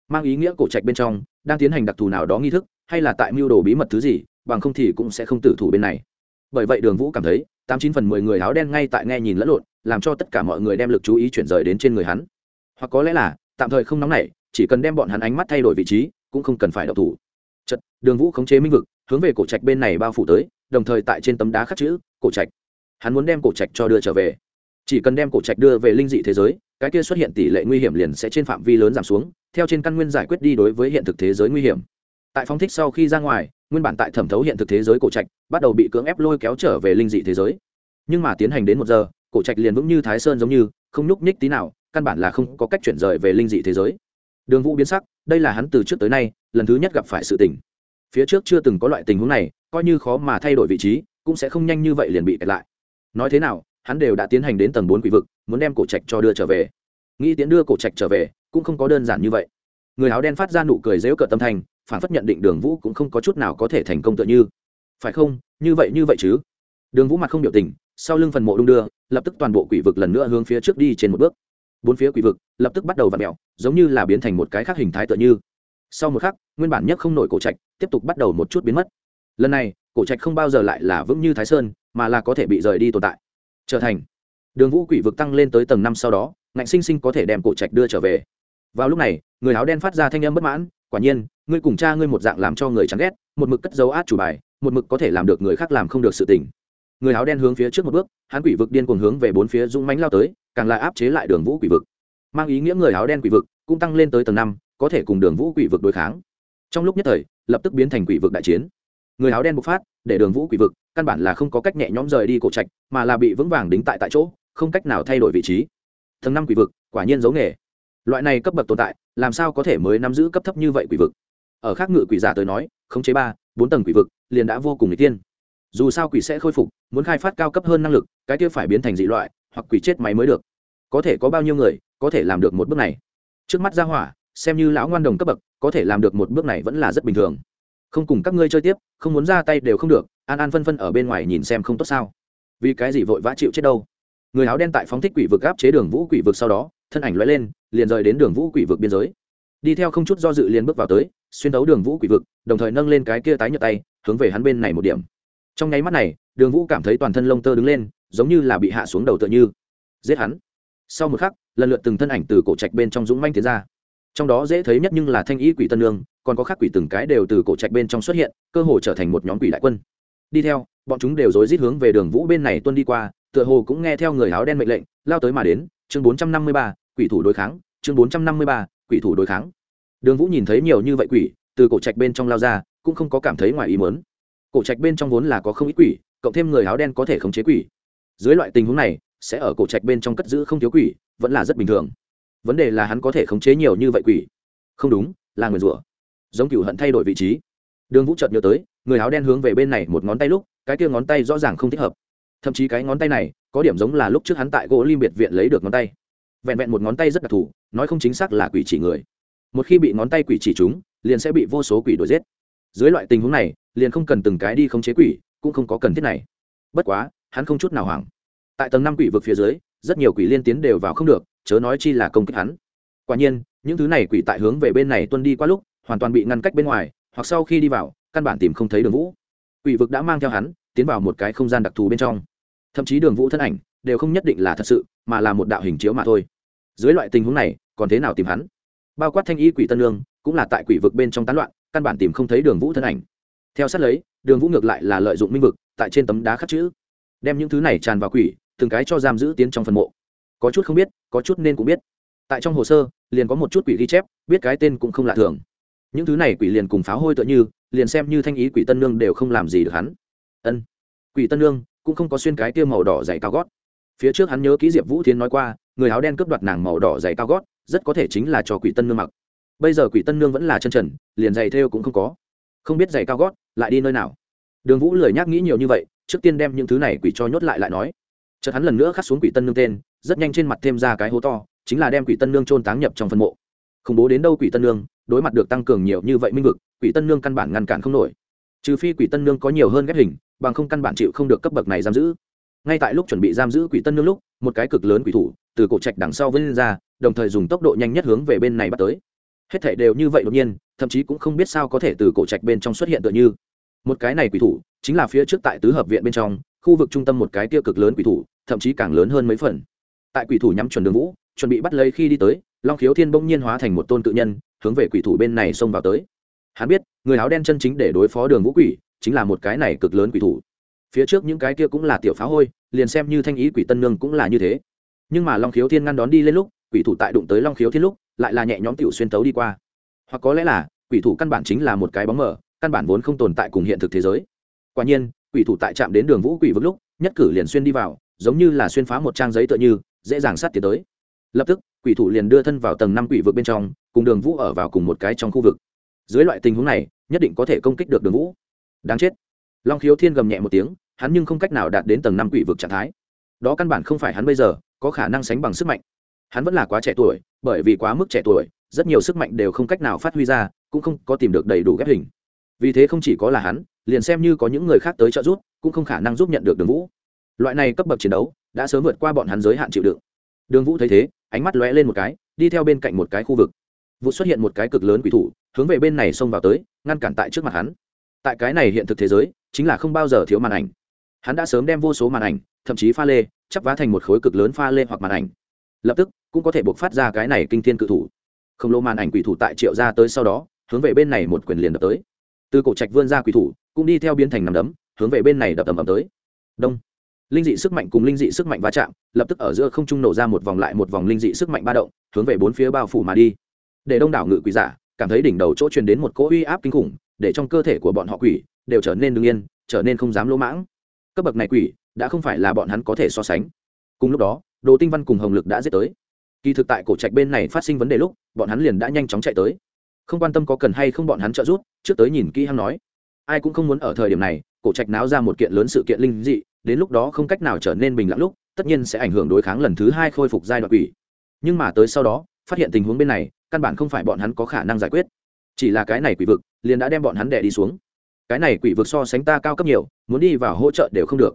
S1: Mang ý nghĩa cổ trạch bên trong, đang tiến hành đặc thù nào đó nghi thức, hay là tại mưu đồ bí mật thứ gì bằng không thì cũng sẽ không tử thủ bên này. Bởi vậy đường vũ cảm thấy, tám chín phần mười người áo đen ngay tại nghe nhìn lẫn lộn, làm cho tất cả mọi người đem lực chú ý chuyển rời đến trên người hắn. Hoặc có lẽ là, tạm thời không nóng nảy, chỉ cần đem bọn hắn ánh mắt thay đổi vị trí, cũng không cần phải đậu thủ. Chật đường vũ khống chế minh vực, hướng về cổ trạch bên này bao phủ tới, đồng thời tại trên tấm đá khắc chữ, cổ trạch. Hắn muốn đem cổ trạch cho đưa trở về. Chỉ cần đem cổ trạch đưa về linh dị thế giới, cái kia xuất hiện tỷ lệ nguy hiểm liền sẽ trên phạm vi lớn giảm xuống, theo trên căn nguyên giải quyết đi đối với hiện thực thế giới nguy hiểm. Tại phóng thích sau khi ra ngoài nguyên bản tại thẩm thấu hiện thực thế giới cổ trạch, bắt đầu bị cưỡng ép lôi kéo trở về linh dị thế giới. Nhưng mà tiến hành đến một giờ, cổ trạch liền vững như thái sơn giống như, không nhúc nhích tí nào, căn bản là không có cách chuyển rời về linh dị thế giới. Đường vũ biến sắc, đây là hắn từ trước tới nay, lần thứ nhất gặp phải sự tình. Phía trước chưa từng có loại tình huống này, coi như khó mà thay đổi vị trí, cũng sẽ không nhanh như vậy liền bị kẹt lại. Nói thế nào, hắn đều đã tiến hành đến tầng bốn quỷ vực, muốn đem cổ trạch cho đưa trở về. Nghĩ tiến đưa cổ trạch trở về, cũng không có đơn giản như vậy. Người áo đen phát ra nụ cười dễu cợt tâm thành phản phất nhận định đường vũ cũng không có chút nào có thể thành công tựa như. Phải không? Như vậy như vậy chứ? Đường vũ mặt không biểu tình, sau lưng phần mộ đung đưa, lập tức toàn bộ quỷ vực lần nữa hướng phía trước đi trên một bước. Bốn phía quỷ vực lập tức bắt đầu v ặ mẹo giống như là biến thành một cái khác hình thái tựa như. Sau một khắc, nguyên bản nhất không nổi cổ trạch tiếp tục bắt đầu một chút biến mất. Lần này, cổ trạch không bao giờ lại là vững như thái sơn, mà là có thể bị rời đi tồn tại, trở thành. Đường vũ quỷ vực tăng lên tới tầng năm sau đó, ngạnh sinh sinh có thể đem cổ trạch đưa trở về. Vào lúc này, người áo đen phát ra thanh âm bất mãn quả nhiên, ngươi cùng cha ngươi một dạng làm cho người chán ghét, một mực cất dấu át chủ bài, một mực có thể làm được người khác làm không được sự tình. Người áo đen hướng phía trước một bước, hắn quỷ vực điên cuồng hướng về bốn phía dũng mánh lao tới, càng lại áp chế lại đường vũ quỷ vực. Mang ý nghĩa người áo đen quỷ vực cũng tăng lên tới tầng năm, có thể cùng đường vũ quỷ vực đối kháng. Trong lúc nhất thời, lập tức biến thành quỷ vực đại chiến. Người áo đen bộc phát, để đường vũ quỷ vực căn bản là không có cách nhẹ nhõm rời đi cổ trạch, mà là bị vững vàng đính tại tại chỗ, không cách nào thay đổi vị trí. Tầng năm quỷ vực, quả nhiên giấu nghề loại này cấp bậc tồn tại, làm sao có thể mới nắm giữ cấp thấp như vậy quỷ vực? Ở khác ngự quỷ giả tới nói, khống chế ba, bốn tầng quỷ vực, liền đã vô cùng n tiên dù sao quỷ sẽ khôi phục, muốn khai phát cao cấp hơn năng lực, cái kia phải biến thành dị loại, hoặc quỷ chết máy mới được. Có thể có bao nhiêu người, có thể làm được một bước này? Trước mắt ra hỏa, xem như lão ngoan đồng cấp bậc, có thể làm được một bước này vẫn là rất bình thường. Không cùng các ngươi chơi tiếp, không muốn ra tay đều không được, an an phân phân ở bên ngoài nhìn xem không tốt sao. Vì cái gì vội vã chịu chết đâu? Người áo đen tại phóng thích quỷ vực áp chế đường vũ quỷ vực sau đó, thân ảnh l lên liền rời đến đường vũ quỷ vực biên giới. Đi theo không chút do dự liền bước vào tới, xuyên đấu đường vũ quỷ vực, đồng thời nâng lên cái kia tái nhợt tay, hướng về hắn bên này một điểm. Trong nháy mắt này, đường vũ cảm thấy toàn thân lông tơ đứng lên, giống như là bị hạ xuống đầu tựa như. Giết hắn. Sau một khắc, lần lượt từng thân ảnh từ cổ trạch bên trong dũng manh tiến ra. Trong đó dễ thấy nhất nhưng là thanh ý quỷ tân lương còn có khác quỷ từng cái đều từ cổ trạch bên trong xuất hiện, cơ hồ trở thành một nhóm quỷ đại quân. Đi theo, bọn chúng đều rối rít hướng về đường vũ bên này tuân đi qua, tựa hồ cũng nghe theo người áo đen mệnh lệnh, lao tới mà đến, chương bốn trăm năm mươi ba quỷ thủ đối kháng, chương bốn trăm năm mươi ba, quỷ thủ đối kháng. Đường vũ nhìn thấy nhiều như vậy quỷ, từ cổ trạch bên trong lao ra, cũng không có cảm thấy ngoài ý mớn cổ trạch bên trong vốn là có không ít quỷ, cộng thêm người áo đen có thể khống chế quỷ. Dưới loại tình huống này, sẽ ở cổ trạch bên trong cất giữ không thiếu quỷ, vẫn là rất bình thường. Vấn đề là hắn có thể khống chế nhiều như vậy quỷ. Không đúng, là người rủa. Giống cựu hận thay đổi vị trí. Đường vũ chợt nhớ tới, người áo đen hướng về bên này một ngón tay lúc, cái kia ngón tay rõ ràng không thích hợp. Thậm chí cái ngón tay này, có điểm giống là lúc trước hắn tại gỗ lim biệt viện lấy được ngón tay vẹn vẹn một ngón tay rất đặc thù, nói không chính xác là quỷ chỉ người. Một khi bị ngón tay quỷ chỉ chúng, liền sẽ bị vô số quỷ đuổi giết. Dưới loại tình huống này, liền không cần từng cái đi khống chế quỷ, cũng không có cần thiết này. Bất quá, hắn không chút nào hoảng. Tại tầng năm quỷ vực phía dưới, rất nhiều quỷ liên tiến đều vào không được, chớ nói chi là công kích hắn. Quả nhiên, những thứ này quỷ tại hướng về bên này tuân đi qua lúc, hoàn toàn bị ngăn cách bên ngoài, hoặc sau khi đi vào, căn bản tìm không thấy đường vũ. Quỷ vực đã mang theo hắn, tiến vào một cái không gian đặc thù bên trong. Thậm chí đường vũ thân ảnh đều không nhất định là thật sự, mà là một đạo hình chiếu mà thôi. Dưới loại tình huống này, còn thế nào tìm hắn? Bao quát thanh y quỷ tân lương, cũng là tại quỷ vực bên trong tán loạn, căn bản tìm không thấy đường vũ thân ảnh. Theo sát lấy, đường vũ ngược lại là lợi dụng minh vực, tại trên tấm đá khắc chữ. Đem những thứ này tràn vào quỷ, từng cái cho giam giữ tiến trong phần mộ. Có chút không biết, có chút nên cũng biết. Tại trong hồ sơ, liền có một chút quỷ ghi chép, biết cái tên cũng không lạ thường. Những thứ này quỷ liền cùng pháo hôi tựa như, liền xem như thanh ý quỷ tân nương đều không làm gì được hắn. Ân, quỷ tân nương cũng không có xuyên cái tiêu màu đỏ dày cao gót phía trước hắn nhớ ký diệp vũ thiến nói qua, người áo đen cướp đoạt nàng màu đỏ dày cao gót, rất có thể chính là cho quỷ tân nương mặc. Bây giờ quỷ tân nương vẫn là chân trần, liền giày thêu cũng không có. Không biết giày cao gót lại đi nơi nào. Đường vũ lười nhác nghĩ nhiều như vậy, trước tiên đem những thứ này quỷ cho nhốt lại lại nói. Chợt hắn lần nữa khắc xuống quỷ tân nương tên, rất nhanh trên mặt thêm ra cái hố to, chính là đem quỷ tân nương trôn táng nhập trong phân mộ. Khủng bố đến đâu quỷ tân nương, đối mặt được tăng cường nhiều như vậy minh vực, quỷ tân nương căn bản ngăn cản không nổi. Trừ phi quỷ tân nương có nhiều hơn ghép hình, bằng không căn bản chịu không được cấp bậc này giam giữ ngay tại lúc chuẩn bị giam giữ quỷ tân nương lúc, một cái cực lớn quỷ thủ từ cổ trạch đằng sau vươn ra, đồng thời dùng tốc độ nhanh nhất hướng về bên này bắt tới. Hết thể đều như vậy đột nhiên, thậm chí cũng không biết sao có thể từ cổ trạch bên trong xuất hiện tựa như. Một cái này quỷ thủ chính là phía trước tại tứ hợp viện bên trong, khu vực trung tâm một cái tiêu cực lớn quỷ thủ, thậm chí càng lớn hơn mấy phần. Tại quỷ thủ nhắm chuẩn đường vũ, chuẩn bị bắt lấy khi đi tới, long khiếu thiên bỗng nhiên hóa thành một tôn cự nhân, hướng về quỷ thủ bên này xông vào tới. Hắn biết, người áo đen chân chính để đối phó đường vũ quỷ chính là một cái này cực lớn quỷ thủ phía trước những cái kia cũng là tiểu phá hôi, liền xem như thanh ý quỷ tân nương cũng là như thế. Nhưng mà long khiếu thiên ngăn đón đi lên lúc, quỷ thủ tại đụng tới long khiếu thiên lúc, lại là nhẹ nhõm tiểu xuyên tấu đi qua. Hoặc có lẽ là, quỷ thủ căn bản chính là một cái bóng mờ, căn bản vốn không tồn tại cùng hiện thực thế giới. Quả nhiên, quỷ thủ tại chạm đến đường vũ quỷ vực lúc, nhất cử liền xuyên đi vào, giống như là xuyên phá một trang giấy tựa như, dễ dàng sát tiến tới. Lập tức, quỷ thủ liền đưa thân vào tầng năm quỷ vực bên trong, cùng đường vũ ở vào cùng một cái trong khu vực. Dưới loại tình huống này, nhất định có thể công kích được đường vũ. Đáng chết. Long khiếu thiên gầm nhẹ một tiếng hắn nhưng không cách nào đạt đến tầng năm quỷ vực trạng thái. Đó căn bản không phải hắn bây giờ, có khả năng sánh bằng sức mạnh. Hắn vẫn là quá trẻ tuổi, bởi vì quá mức trẻ tuổi, rất nhiều sức mạnh đều không cách nào phát huy ra, cũng không có tìm được đầy đủ ghép hình. Vì thế không chỉ có là hắn, liền xem như có những người khác tới trợ giúp, cũng không khả năng giúp nhận được đường vũ. Loại này cấp bậc chiến đấu, đã sớm vượt qua bọn hắn giới hạn chịu đựng. Đường vũ thấy thế, ánh mắt lóe lên một cái, đi theo bên cạnh một cái khu vực. Vụ xuất hiện một cái cực lớn quỷ thủ, hướng về bên này xông vào tới, ngăn cản tại trước mặt hắn. Tại cái này hiện thực thế giới, chính là không bao giờ thiếu màn ảnh hắn đã sớm đem vô số màn ảnh, thậm chí pha lê, chắp vá thành một khối cực lớn pha lê hoặc màn ảnh. Lập tức, cũng có thể buộc phát ra cái này kinh thiên cự thủ. Không lô màn ảnh quỷ thủ tại triệu ra tới sau đó, hướng về bên này một quyền liền đập tới. Từ cổ trạch vươn ra quỷ thủ, cũng đi theo biến thành nằm đấm, hướng về bên này đập tầm ầm tới. Đông. Linh dị sức mạnh cùng linh dị sức mạnh va chạm, lập tức ở giữa không trung nổ ra một vòng lại một vòng linh dị sức mạnh ba động, hướng về bốn phía bao phủ mà đi. Để đông đảo ngự quỷ giả, cảm thấy đỉnh đầu chỗ truyền đến một cỗ uy áp kinh khủng, để trong cơ thể của bọn họ quỷ, đều trở nên đứng yên, trở nên không dám lỗ mãng cấp bậc này quỷ, đã không phải là bọn hắn có thể so sánh. Cùng lúc đó, đồ tinh văn cùng hồng lực đã giết tới. Kỳ thực tại cổ trạch bên này phát sinh vấn đề lúc, bọn hắn liền đã nhanh chóng chạy tới. Không quan tâm có cần hay không bọn hắn trợ giúp, trước tới nhìn kỹ hắn nói. Ai cũng không muốn ở thời điểm này, cổ trạch náo ra một kiện lớn sự kiện linh dị, đến lúc đó không cách nào trở nên bình lặng lúc, tất nhiên sẽ ảnh hưởng đối kháng lần thứ hai khôi phục giai đoạn quỷ. Nhưng mà tới sau đó, phát hiện tình huống bên này, căn bản không phải bọn hắn có khả năng giải quyết. Chỉ là cái này quỷ vực, liền đã đem bọn hắn đẻ đi xuống cái này quỷ vực so sánh ta cao cấp nhiều, muốn đi vào hỗ trợ đều không được.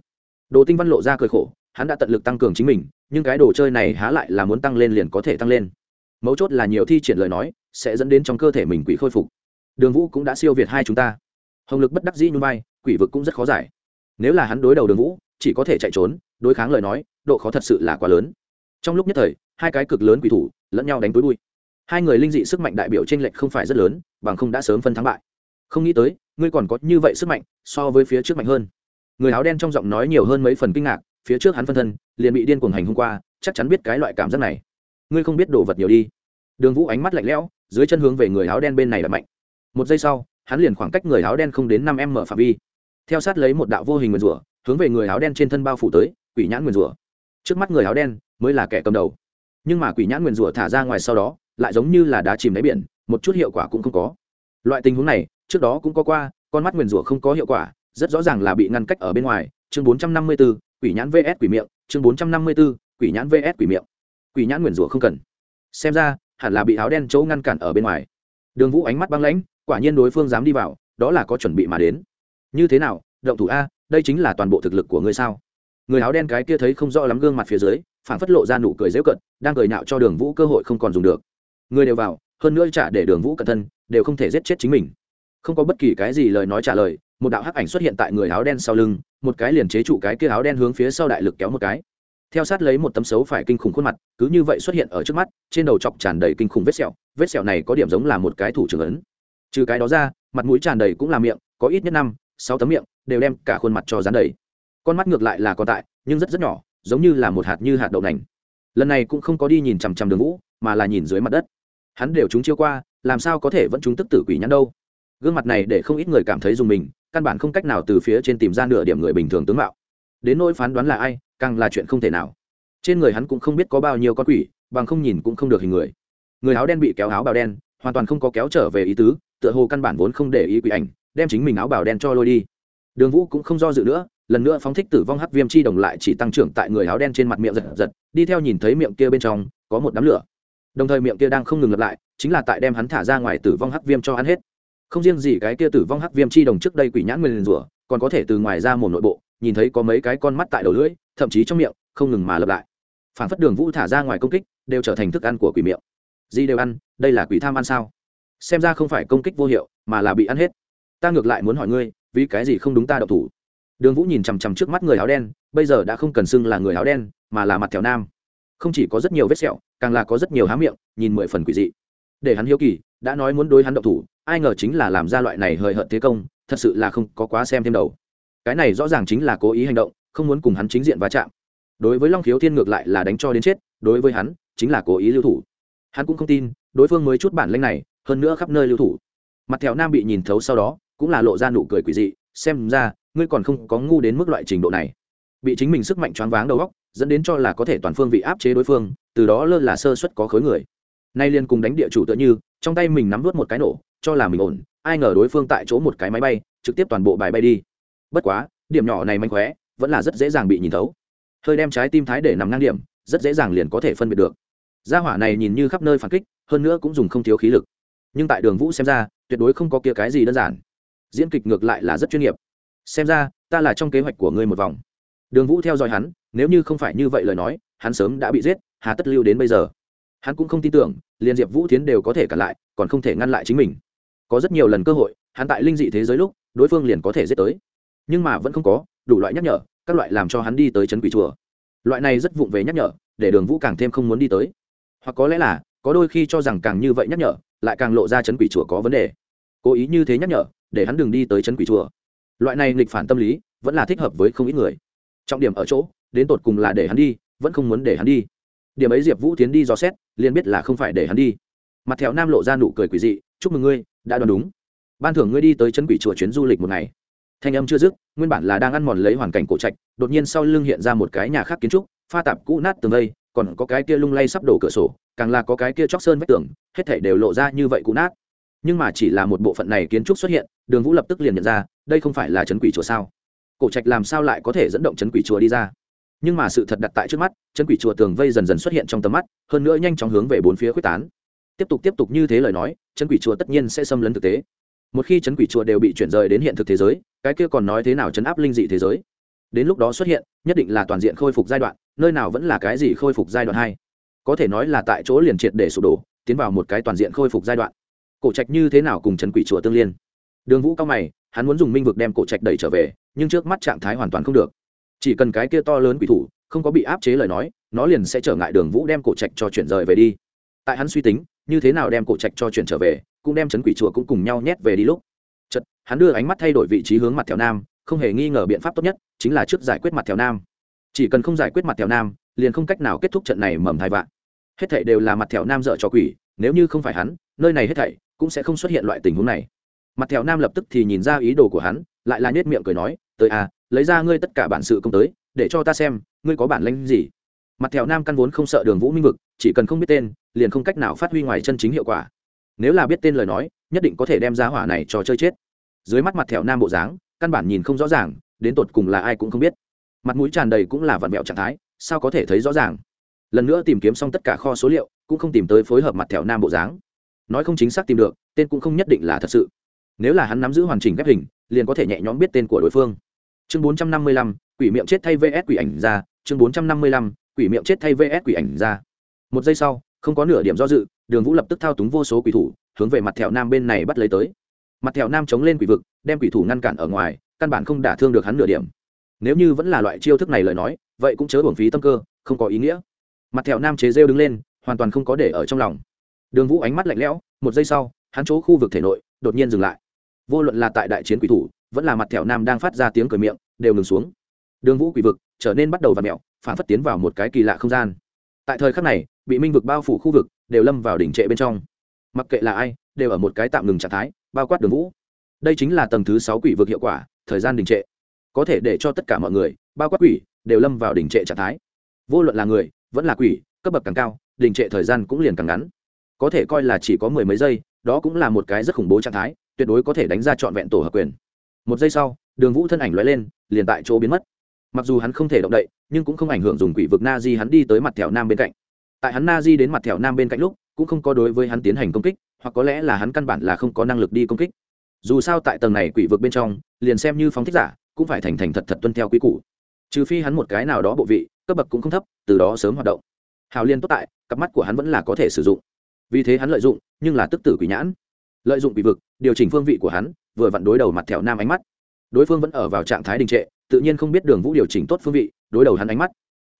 S1: Đồ tinh văn lộ ra cười khổ, hắn đã tận lực tăng cường chính mình, nhưng cái đồ chơi này há lại là muốn tăng lên liền có thể tăng lên. Mấu chốt là nhiều thi triển lời nói, sẽ dẫn đến trong cơ thể mình quỷ khôi phục. Đường vũ cũng đã siêu việt hai chúng ta. Hồng lực bất đắc dĩ nhung vai, quỷ vực cũng rất khó giải. Nếu là hắn đối đầu đường vũ, chỉ có thể chạy trốn, đối kháng lời nói, độ khó thật sự là quá lớn. Trong lúc nhất thời, hai cái cực lớn quỷ thủ lẫn nhau đánh túi bụi. Hai người linh dị sức mạnh đại biểu t r ê n lệch không phải rất lớn, bằng không đã sớm phân thắng bại. Không nghĩ tới ngươi còn có như vậy sức mạnh, so với phía trước mạnh hơn. Người áo đen trong giọng nói nhiều hơn mấy phần kinh ngạc, phía trước hắn phân thân, liền bị điên cuồng hành hôm qua, chắc chắn biết cái loại cảm giác này. Ngươi không biết đồ vật nhiều đi. Đường vũ ánh mắt lạnh lẽo, dưới chân hướng về người áo đen bên này đập mạnh. Một giây sau, hắn liền khoảng cách người áo đen không đến năm m phạm vi. Theo sát lấy một đạo vô hình nguyền rủa, hướng về người áo đen trên thân bao phủ tới, quỷ nhãn nguyền rủa. Trước mắt người áo đen mới là kẻ cầm đầu. Nhưng mà quỷ nhãn nguyền rủa thả ra ngoài sau đó, lại giống như là đá chìm đáy biển, một chút hiệu quả cũng không có. Loại tình huống này trước đó cũng có qua con mắt nguyền rủa không có hiệu quả rất rõ ràng là bị ngăn cách ở bên ngoài. Chương bốn trăm năm mươi 454, quỷ nhãn vs quỷ miệng. Chương bốn trăm năm mươi 454, quỷ nhãn vs quỷ miệng. Quỷ nhãn nguyền rủa không cần. Xem ra hẳn là bị áo đen chỗ ngăn cản ở bên ngoài. Đường vũ ánh mắt băng lãnh quả nhiên đối phương dám đi vào đó là có chuẩn bị mà đến. Như thế nào động thủ a đây chính là toàn bộ thực lực của ngươi sao? Người áo đen cái kia thấy không rõ lắm gương mặt phía dưới phản phất lộ ra nụ cười dễu cận đang cười nạo cho đường vũ cơ hội không còn dùng được. Người đều vào hơn nữa trả để đường vũ cẩn thân đều không thể giết chết chính mình không có bất kỳ cái gì lời nói trả lời, một đạo hắc ảnh xuất hiện tại người áo đen sau lưng, một cái liền chế trụ cái kia áo đen hướng phía sau đại lực kéo một cái. Theo sát lấy một tấm xấu phải kinh khủng khuôn mặt, cứ như vậy xuất hiện ở trước mắt, trên đầu chọc tràn đầy kinh khủng vết sẹo vết sẹo này có điểm giống là một cái thủ trưởng ấn. Trừ cái đó ra, mặt mũi tràn đầy cũng là miệng, có ít nhất năm, sáu tấm miệng, đều đem cả khuôn mặt cho dán đầy. Con mắt ngược lại là còn tại, nhưng rất rất nhỏ, giống như là một hạt như hạt đậu nành. Lần này cũng không có đi nhìn chằm chằm đường vũ, mà là nhìn dưới mặt đất. Hắn đều chúng chiêu qua, làm sao có thể vẫn chúng tức tử quỷ nhắn đâu? Gương mặt này để không ít người cảm thấy dùng mình, căn bản không cách nào từ phía trên tìm ra nửa điểm người bình thường tướng mạo. Đến nỗi phán đoán là ai, càng là chuyện không thể nào. Trên người hắn cũng không biết có bao nhiêu con quỷ, bằng không nhìn cũng không được hình người. Người áo đen bị kéo áo bào đen, hoàn toàn không có kéo trở về ý tứ, tựa hồ căn bản vốn không để ý quỷ ảnh, đem chính mình áo bào đen cho lôi đi. Đường vũ cũng không do dự nữa, lần nữa phóng thích tử vong hắc viêm chi đồng lại chỉ tăng trưởng tại người áo đen trên mặt miệng giật giật, đi theo nhìn thấy miệng kia bên trong, có một đám lửa. Đồng thời miệng kia đang không ngừng lặp lại, chính là tại đem hắn thả ra ngoài tử vong hắc viêm cho hắn hết không riêng gì cái kia tử vong hắc viêm chi đồng trước đây quỷ nhãn nguyên rủa, còn có thể từ ngoài ra mồm nội bộ, nhìn thấy có mấy cái con mắt tại đầu lưỡi, thậm chí trong miệng, không ngừng mà lặp lại. Phản phất đường vũ thả ra ngoài công kích, đều trở thành thức ăn của quỷ miệng. Gì đều ăn, đây là quỷ tham ăn sao? Xem ra không phải công kích vô hiệu, mà là bị ăn hết. Ta ngược lại muốn hỏi ngươi, vì cái gì không đúng ta độc thủ? Đường vũ nhìn chằm chằm trước mắt người áo đen, bây giờ đã không cần xưng là người áo đen, mà là mặt thèo nam. Không chỉ có rất nhiều vết sẹo, càng là có rất nhiều há miệng, nhìn mười phần quỷ dị. Để hắn hiếu kỳ, đã nói muốn đối hắn độc thủ ai ngờ chính là làm ra loại này hời hợt thế công, thật sự là không có quá xem thêm đầu. Cái này rõ ràng chính là cố ý hành động, không muốn cùng hắn chính diện va chạm. Đối với long khiếu thiên ngược lại là đánh cho đến chết, đối với hắn, chính là cố ý lưu thủ. Hắn cũng không tin, đối phương mới chút bản lanh này, hơn nữa khắp nơi lưu thủ. Mặt thẹo nam bị nhìn thấu sau đó, cũng là lộ ra nụ cười quỷ dị, xem ra, ngươi còn không có ngu đến mức loại trình độ này. Bị chính mình sức mạnh choáng váng đầu óc, dẫn đến cho là có thể toàn phương vị áp chế đối phương, từ đó lơ là sơ suất có khối người. Nay liên cùng đánh địa chủ tựa như, trong tay mình nắm vớt một cái nổ cho là mình ổn, ai ngờ đối phương tại chỗ một cái máy bay, trực tiếp toàn bộ bài bay đi. Bất quá, điểm nhỏ này manh khóe, vẫn là rất dễ dàng bị nhìn thấu. Hơi đem trái tim thái để nằm ngang điểm, rất dễ dàng liền có thể phân biệt được. Gia hỏa này nhìn như khắp nơi phản kích, hơn nữa cũng dùng không thiếu khí lực. Nhưng tại đường vũ xem ra, tuyệt đối không có kia cái gì đơn giản. Diễn kịch ngược lại là rất chuyên nghiệp. Xem ra, ta là trong kế hoạch của ngươi một vòng. Đường vũ theo dõi hắn, nếu như không phải như vậy lời nói, hắn sớm đã bị giết, hà tất lưu đến bây giờ. Hắn cũng không tin tưởng, liền diệp vũ tiến đều có thể cản lại, còn không thể ngăn lại chính mình có rất nhiều lần cơ hội, hắn tại linh dị thế giới lúc, đối phương liền có thể giết tới. Nhưng mà vẫn không có, đủ loại nhắc nhở, các loại làm cho hắn đi tới trấn quỷ chùa. Loại này rất vụng về nhắc nhở, để đường vũ càng thêm không muốn đi tới. Hoặc có lẽ là, có đôi khi cho rằng càng như vậy nhắc nhở, lại càng lộ ra trấn quỷ chùa có vấn đề. Cố ý như thế nhắc nhở, để hắn đừng đi tới trấn quỷ chùa. Loại này nghịch phản tâm lý, vẫn là thích hợp với không ít người. Trọng điểm ở chỗ, đến tột cùng là để hắn đi, vẫn không muốn để hắn đi. Điểm ấy diệp vũ tiến đi dò xét, liền biết là không phải để hắn đi mặt thẹo nam lộ ra nụ cười quỷ dị, chúc mừng ngươi, đã đoán đúng. Ban thưởng ngươi đi tới chân quỷ chùa chuyến du lịch một ngày. Thanh âm chưa dứt, nguyên bản là đang ăn mòn lấy hoàn cảnh cổ trạch, đột nhiên sau lưng hiện ra một cái nhà khác kiến trúc, pha tạp cũ nát tường vây, còn có cái kia lung lay sắp đổ cửa sổ, càng là có cái kia chóc sơn vách tường, hết thể đều lộ ra như vậy cũ nát. Nhưng mà chỉ là một bộ phận này kiến trúc xuất hiện, đường vũ lập tức liền nhận ra, đây không phải là trấn quỷ chùa sao? Cổ trạch làm sao lại có thể dẫn động trấn quỷ chùa đi ra? Nhưng mà sự thật đặt tại trước mắt trấn quỷ chùa tường vây dần dần xuất hiện trong tầm mắt, hơn nữa nhanh chóng hướng về bốn phía quyết tán tiếp tục tiếp tục như thế lời nói, chấn quỷ chùa tất nhiên sẽ xâm lấn thực tế. Một khi chấn quỷ chùa đều bị chuyển rời đến hiện thực thế giới, cái kia còn nói thế nào chấn áp linh dị thế giới? Đến lúc đó xuất hiện, nhất định là toàn diện khôi phục giai đoạn, nơi nào vẫn là cái gì khôi phục giai đoạn hai. Có thể nói là tại chỗ liền triệt để sụp đổ, tiến vào một cái toàn diện khôi phục giai đoạn. Cổ trạch như thế nào cùng chấn quỷ chùa tương liên? Đường vũ cao mày, hắn muốn dùng minh vực đem cổ trạch đẩy trở về, nhưng trước mắt trạng thái hoàn toàn không được. Chỉ cần cái kia to lớn quỷ thủ không có bị áp chế lời nói, nó liền sẽ trở ngại đường vũ đem cổ trạch cho chuyển rời về đi. Tại hắn suy tính như thế nào đem cổ trạch cho chuyển trở về, cũng đem chấn quỷ chùa cũng cùng nhau nhét về đi lúc. Chật hắn đưa ánh mắt thay đổi vị trí hướng mặt thèo nam, không hề nghi ngờ biện pháp tốt nhất chính là trước giải quyết mặt thèo nam. Chỉ cần không giải quyết mặt thèo nam, liền không cách nào kết thúc trận này mầm thai vạn. Hết thảy đều là mặt thèo nam dợ cho quỷ, nếu như không phải hắn, nơi này hết thảy cũng sẽ không xuất hiện loại tình huống này. Mặt thèo nam lập tức thì nhìn ra ý đồ của hắn, lại là nhét miệng cười nói, tới à lấy ra ngươi tất cả bản sự công tới, để cho ta xem, ngươi có bản lĩnh gì? Mặt thèo nam căn vốn không sợ đường vũ minh vực chỉ cần không biết tên, liền không cách nào phát huy ngoài chân chính hiệu quả. Nếu là biết tên lời nói, nhất định có thể đem giá hỏa này cho chơi chết. Dưới mắt mặt thẹo nam bộ dáng, căn bản nhìn không rõ ràng, đến tột cùng là ai cũng không biết. Mặt mũi tràn đầy cũng là vặn vẹo trạng thái, sao có thể thấy rõ ràng? Lần nữa tìm kiếm xong tất cả kho số liệu, cũng không tìm tới phối hợp mặt thẹo nam bộ dáng. Nói không chính xác tìm được, tên cũng không nhất định là thật sự. Nếu là hắn nắm giữ hoàn chỉnh ghép hình, liền có thể nhẹ nhõm biết tên của đối phương. Chương bốn trăm năm mươi lăm, quỷ miệng chết thay vs quỷ ảnh ra, chương bốn trăm năm mươi lăm, quỷ miệng chết thay vs quỷ ảnh ra một giây sau, không có nửa điểm do dự, đường vũ lập tức thao túng vô số quỷ thủ, hướng về mặt thẹo nam bên này bắt lấy tới. Mặt thẹo nam chống lên quỷ vực, đem quỷ thủ ngăn cản ở ngoài, căn bản không đả thương được hắn nửa điểm. Nếu như vẫn là loại chiêu thức này lời nói, vậy cũng chớ uổng phí tâm cơ, không có ý nghĩa. Mặt thẹo nam chế rêu đứng lên, hoàn toàn không có để ở trong lòng. Đường vũ ánh mắt lạnh lẽo, một giây sau, hắn chỗ khu vực thể nội đột nhiên dừng lại. Vô luận là tại đại chiến quỷ thủ, vẫn là mặt thẹo nam đang phát ra tiếng cười miệng, đều ngừng xuống. Đường vũ quỷ vực trở nên bắt đầu và mẹo phản phất tiến vào một cái kỳ lạ không gian tại thời khắc này, bị minh vực bao phủ khu vực, đều lâm vào đỉnh trệ bên trong. Mặc kệ là ai, đều ở một cái tạm ngừng trạng thái, bao quát đường vũ. Đây chính là tầng thứ sáu quỷ vực hiệu quả, thời gian đình trệ. Có thể để cho tất cả mọi người, bao quát quỷ, đều lâm vào đình trệ trạng thái. Vô luận là người, vẫn là quỷ, cấp bậc càng cao đình trệ thời gian cũng liền càng ngắn. Có thể coi là chỉ có mười mấy giây, đó cũng là một cái rất khủng bố trạng thái, tuyệt đối có thể đánh ra trọn vẹn tổ hợp quyền. Một giây sau, đường vũ thân ảnh l lên, liền tại chỗ biến mất mặc dù hắn không thể động đậy, nhưng cũng không ảnh hưởng dùng quỷ vực na di hắn đi tới mặt thẻo nam bên cạnh. Tại hắn na di đến mặt thẻo nam bên cạnh lúc, cũng không có đối với hắn tiến hành công kích, hoặc có lẽ là hắn căn bản là không có năng lực đi công kích. Dù sao tại tầng này quỷ vực bên trong, liền xem như phóng thích giả, cũng phải thành thành thật thật tuân theo quy củ. Trừ phi hắn một cái nào đó bộ vị, cấp bậc cũng không thấp, từ đó sớm hoạt động. Hào liên tốt tại, cặp mắt của hắn vẫn là có thể sử dụng. Vì thế hắn lợi dụng, nhưng là tức tử quỷ nhãn. Lợi dụng quỷ vực, điều chỉnh phương vị của hắn, vừa vặn đối đầu mặt thẹo nam ánh mắt. Đối phương vẫn ở vào trạng thái đình trệ tự nhiên không biết đường vũ điều chỉnh tốt phương vị, đối đầu hắn ánh mắt.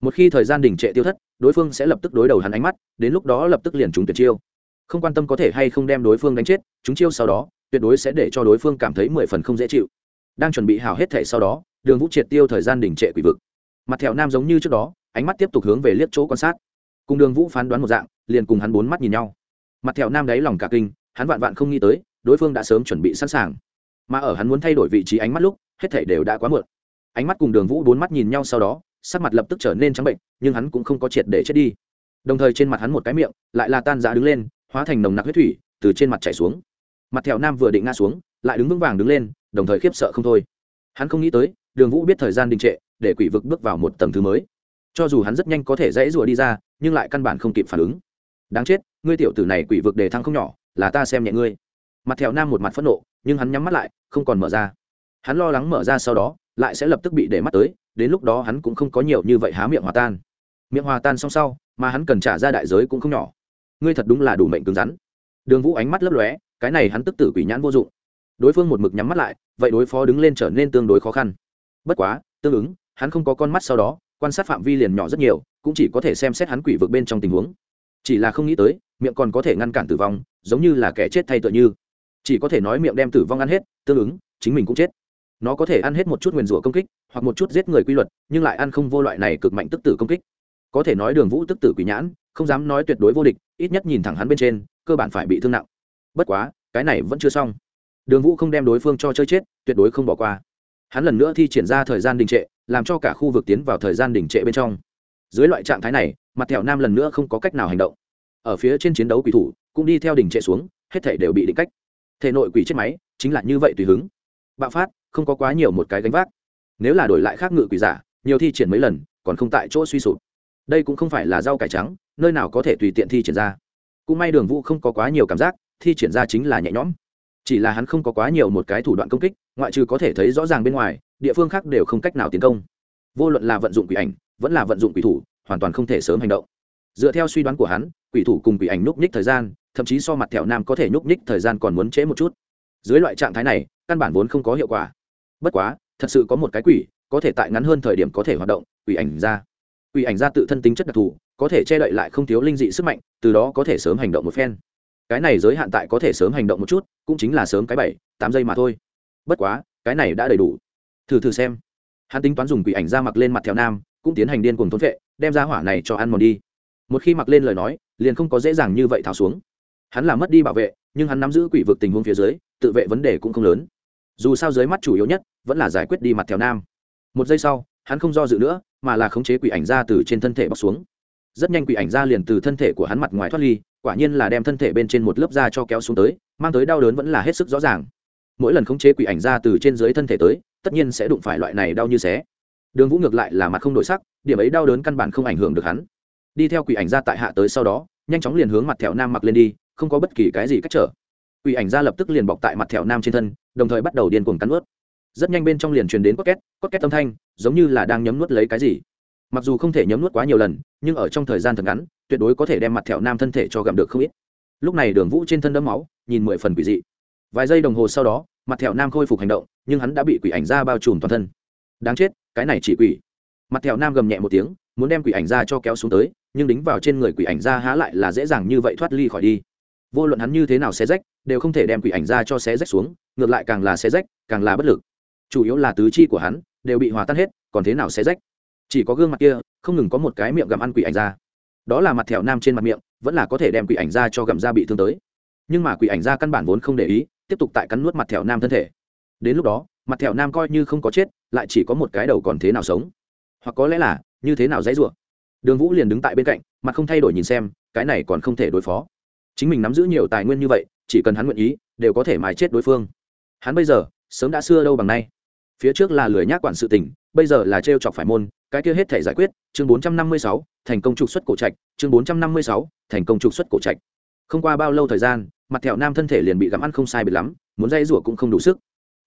S1: Một khi thời gian đình trệ tiêu thất, đối phương sẽ lập tức đối đầu hắn ánh mắt, đến lúc đó lập tức liền trúng tuyệt chiêu. Không quan tâm có thể hay không đem đối phương đánh chết chúng chiêu sau đó, tuyệt đối sẽ để cho đối phương cảm thấy mười phần không dễ chịu. Đang chuẩn bị hào hết thể sau đó, đường vũ triệt tiêu thời gian đình trệ quỷ vực. Mặt thẹo nam giống như trước đó, ánh mắt tiếp tục hướng về liếc chỗ quan sát. Cùng đường vũ phán đoán một dạng, liền cùng hắn bốn mắt nhìn nhau. Mặt thẹo nam đáy lòng cả kinh, hắn vạn vạn không nghĩ tới, đối phương đã sớm chuẩn bị sẵn sàng. Mà ở hắn muốn thay đổi vị trí ánh mắt lúc, hết thể đều đã quá muộn ánh mắt cùng đường vũ bốn mắt nhìn nhau sau đó, sắc mặt lập tức trở nên trắng bệnh, nhưng hắn cũng không có triệt để chết đi. Đồng thời trên mặt hắn một cái miệng lại là tan giá đứng lên, hóa thành nồng nặc huyết thủy từ trên mặt chảy xuống. Mặt thẹo nam vừa định ngã xuống, lại đứng vững vàng đứng lên, đồng thời khiếp sợ không thôi. Hắn không nghĩ tới, đường vũ biết thời gian đình trệ, để quỷ vực bước vào một tầng thứ mới. Cho dù hắn rất nhanh có thể dãy rùa đi ra, nhưng lại căn bản không kịp phản ứng. Đáng chết, ngươi tiểu tử này quỷ vực đề thăng không nhỏ, là ta xem nhẹ ngươi. Mặt thẹo nam một mặt phẫn nộ, nhưng hắn nhắm mắt lại, không còn mở ra. Hắn lo lắng mở ra sau đó lại sẽ lập tức bị để mắt tới, đến lúc đó hắn cũng không có nhiều như vậy há miệng hòa tan. Miệng hòa tan xong sau, mà hắn cần trả ra đại giới cũng không nhỏ. Ngươi thật đúng là đủ mệnh cứng rắn. Đường vũ ánh mắt lấp lóe, cái này hắn tức tử quỷ nhãn vô dụng. Đối phương một mực nhắm mắt lại, vậy đối phó đứng lên trở nên tương đối khó khăn. Bất quá, tương ứng, hắn không có con mắt sau đó, quan sát phạm vi liền nhỏ rất nhiều, cũng chỉ có thể xem xét hắn quỷ vực bên trong tình huống. Chỉ là không nghĩ tới, miệng còn có thể ngăn cản tử vong, giống như là kẻ chết thay tựa như. Chỉ có thể nói miệng đem tử vong ăn hết, tương ứng, chính mình cũng chết nó có thể ăn hết một chút nguyền rủa công kích, hoặc một chút giết người quy luật, nhưng lại ăn không vô loại này cực mạnh tức tử công kích. Có thể nói đường vũ tức tử quỷ nhãn, không dám nói tuyệt đối vô địch, ít nhất nhìn thẳng hắn bên trên, cơ bản phải bị thương nặng. Bất quá, cái này vẫn chưa xong. Đường vũ không đem đối phương cho chơi chết, tuyệt đối không bỏ qua. Hắn lần nữa thi triển ra thời gian đình trệ, làm cho cả khu vực tiến vào thời gian đình trệ bên trong. Dưới loại trạng thái này, mặt thẹo nam lần nữa không có cách nào hành động. Ở phía trên chiến đấu quỷ thủ, cũng đi theo đình trệ xuống, hết thể đều bị định cách. Thể nội quỷ chết máy, chính là như vậy tùy hứng. Bạo phát không có quá nhiều một cái gánh vác. Nếu là đổi lại khác ngự quỷ giả, nhiều thi triển mấy lần, còn không tại chỗ suy sụp. Đây cũng không phải là rau cải trắng, nơi nào có thể tùy tiện thi triển ra. Cũng may đường vũ không có quá nhiều cảm giác, thi triển ra chính là nhẹ nhõm. Chỉ là hắn không có quá nhiều một cái thủ đoạn công kích, ngoại trừ có thể thấy rõ ràng bên ngoài, địa phương khác đều không cách nào tiến công. Vô luận là vận dụng quỷ ảnh, vẫn là vận dụng quỷ thủ, hoàn toàn không thể sớm hành động. Dựa theo suy đoán của hắn, quỷ thủ cùng quỷ ảnh núp nhích thời gian, thậm chí so mặt thẹo nam có thể núp nhích thời gian còn muốn trễ một chút. Dưới loại trạng thái này, căn bản vốn không có hiệu quả bất quá, thật sự có một cái quỷ, có thể tại ngắn hơn thời điểm có thể hoạt động, quỷ ảnh ra. Quỷ ảnh ra tự thân tính chất đặc thù, có thể che đậy lại không thiếu linh dị sức mạnh, từ đó có thể sớm hành động một phen. Cái này giới hạn tại có thể sớm hành động một chút, cũng chính là sớm cái bảy, tám giây mà thôi. Bất quá, cái này đã đầy đủ. Thử thử xem. Hắn tính toán dùng quỷ ảnh ra mặc lên mặt theo nam, cũng tiến hành điên cùng thốn vệ đem ra hỏa này cho ăn mòn đi. Một khi mặc lên lời nói, liền không có dễ dàng như vậy tháo xuống. Hắn là mất đi bảo vệ, nhưng hắn nắm giữ quỷ vực tình huống phía dưới, tự vệ vấn đề cũng không lớn dù sao dưới mắt chủ yếu nhất vẫn là giải quyết đi mặt theo nam. Một giây sau, hắn không do dự nữa, mà là khống chế quỷ ảnh ra từ trên thân thể bóc xuống. Rất nhanh quỷ ảnh ra liền từ thân thể của hắn mặt ngoài thoát ly, quả nhiên là đem thân thể bên trên một lớp da cho kéo xuống tới, mang tới đau đớn vẫn là hết sức rõ ràng. Mỗi lần khống chế quỷ ảnh ra từ trên dưới thân thể tới, tất nhiên sẽ đụng phải loại này đau như xé. Đường vũ ngược lại là mặt không đổi sắc, điểm ấy đau đớn căn bản không ảnh hưởng được hắn. Đi theo quỷ ảnh ra tại hạ tới sau đó, nhanh chóng liền hướng mặt thẹo nam mặc lên đi, không có bất kỳ cái gì cách trở. Quỷ ảnh ra lập tức liền bọc tại mặt thẹo nam trên thân đồng thời bắt đầu điên cuồng cắn nuốt, rất nhanh bên trong liền truyền đến cốt két cốt két âm thanh giống như là đang nhấm nuốt lấy cái gì. Mặc dù không thể nhấm nuốt quá nhiều lần nhưng ở trong thời gian thật ngắn tuyệt đối có thể đem mặt thẹo nam thân thể cho gặm được không ít. Lúc này đường vũ trên thân đấm máu nhìn mười phần quỷ dị. Vài giây đồng hồ sau đó mặt thẹo nam khôi phục hành động nhưng hắn đã bị quỷ ảnh ra bao trùm toàn thân. Đáng chết cái này chỉ quỷ. Mặt thẹo nam gầm nhẹ một tiếng muốn đem quỷ ảnh ra cho kéo xuống tới nhưng đính vào trên người quỷ ảnh ra há lại là dễ dàng như vậy thoát ly khỏi đi. Vô luận hắn như thế nào xé rách đều không thể đem quỷ ảnh ra cho xé rách xuống, ngược lại càng là xé rách, càng là bất lực. Chủ yếu là tứ chi của hắn đều bị hòa tan hết, còn thế nào xé rách? Chỉ có gương mặt kia, không ngừng có một cái miệng gặm ăn quỷ ảnh ra. Đó là mặt thẹo nam trên mặt miệng, vẫn là có thể đem quỷ ảnh ra cho gặm ra bị thương tới. Nhưng mà quỷ ảnh ra căn bản vốn không để ý, tiếp tục tại cắn nuốt mặt thẹo nam thân thể. Đến lúc đó, mặt thẹo nam coi như không có chết, lại chỉ có một cái đầu còn thế nào sống? Hoặc có lẽ là, như thế nào dãy rủa? Đường vũ liền đứng tại bên cạnh, mặt không thay đổi nhìn xem, cái này còn không thể đối phó. Chính mình nắm giữ nhiều tài nguyên như vậy chỉ cần hắn nguyện ý, đều có thể mài chết đối phương. Hắn bây giờ, sớm đã xưa đâu bằng nay. Phía trước là lười nhác quản sự tình, bây giờ là t chọc phải môn, cái kia hết thể giải quyết, chương bốn trăm năm mươi sáu, thành công trục xuất cổ trạch, chương bốn trăm năm mươi sáu, thành công trục xuất cổ trạch. Không qua bao lâu thời gian, mặt thẹo nam thân thể liền bị gặm ăn không sai biệt lắm, muốn dây rủa cũng không đủ sức.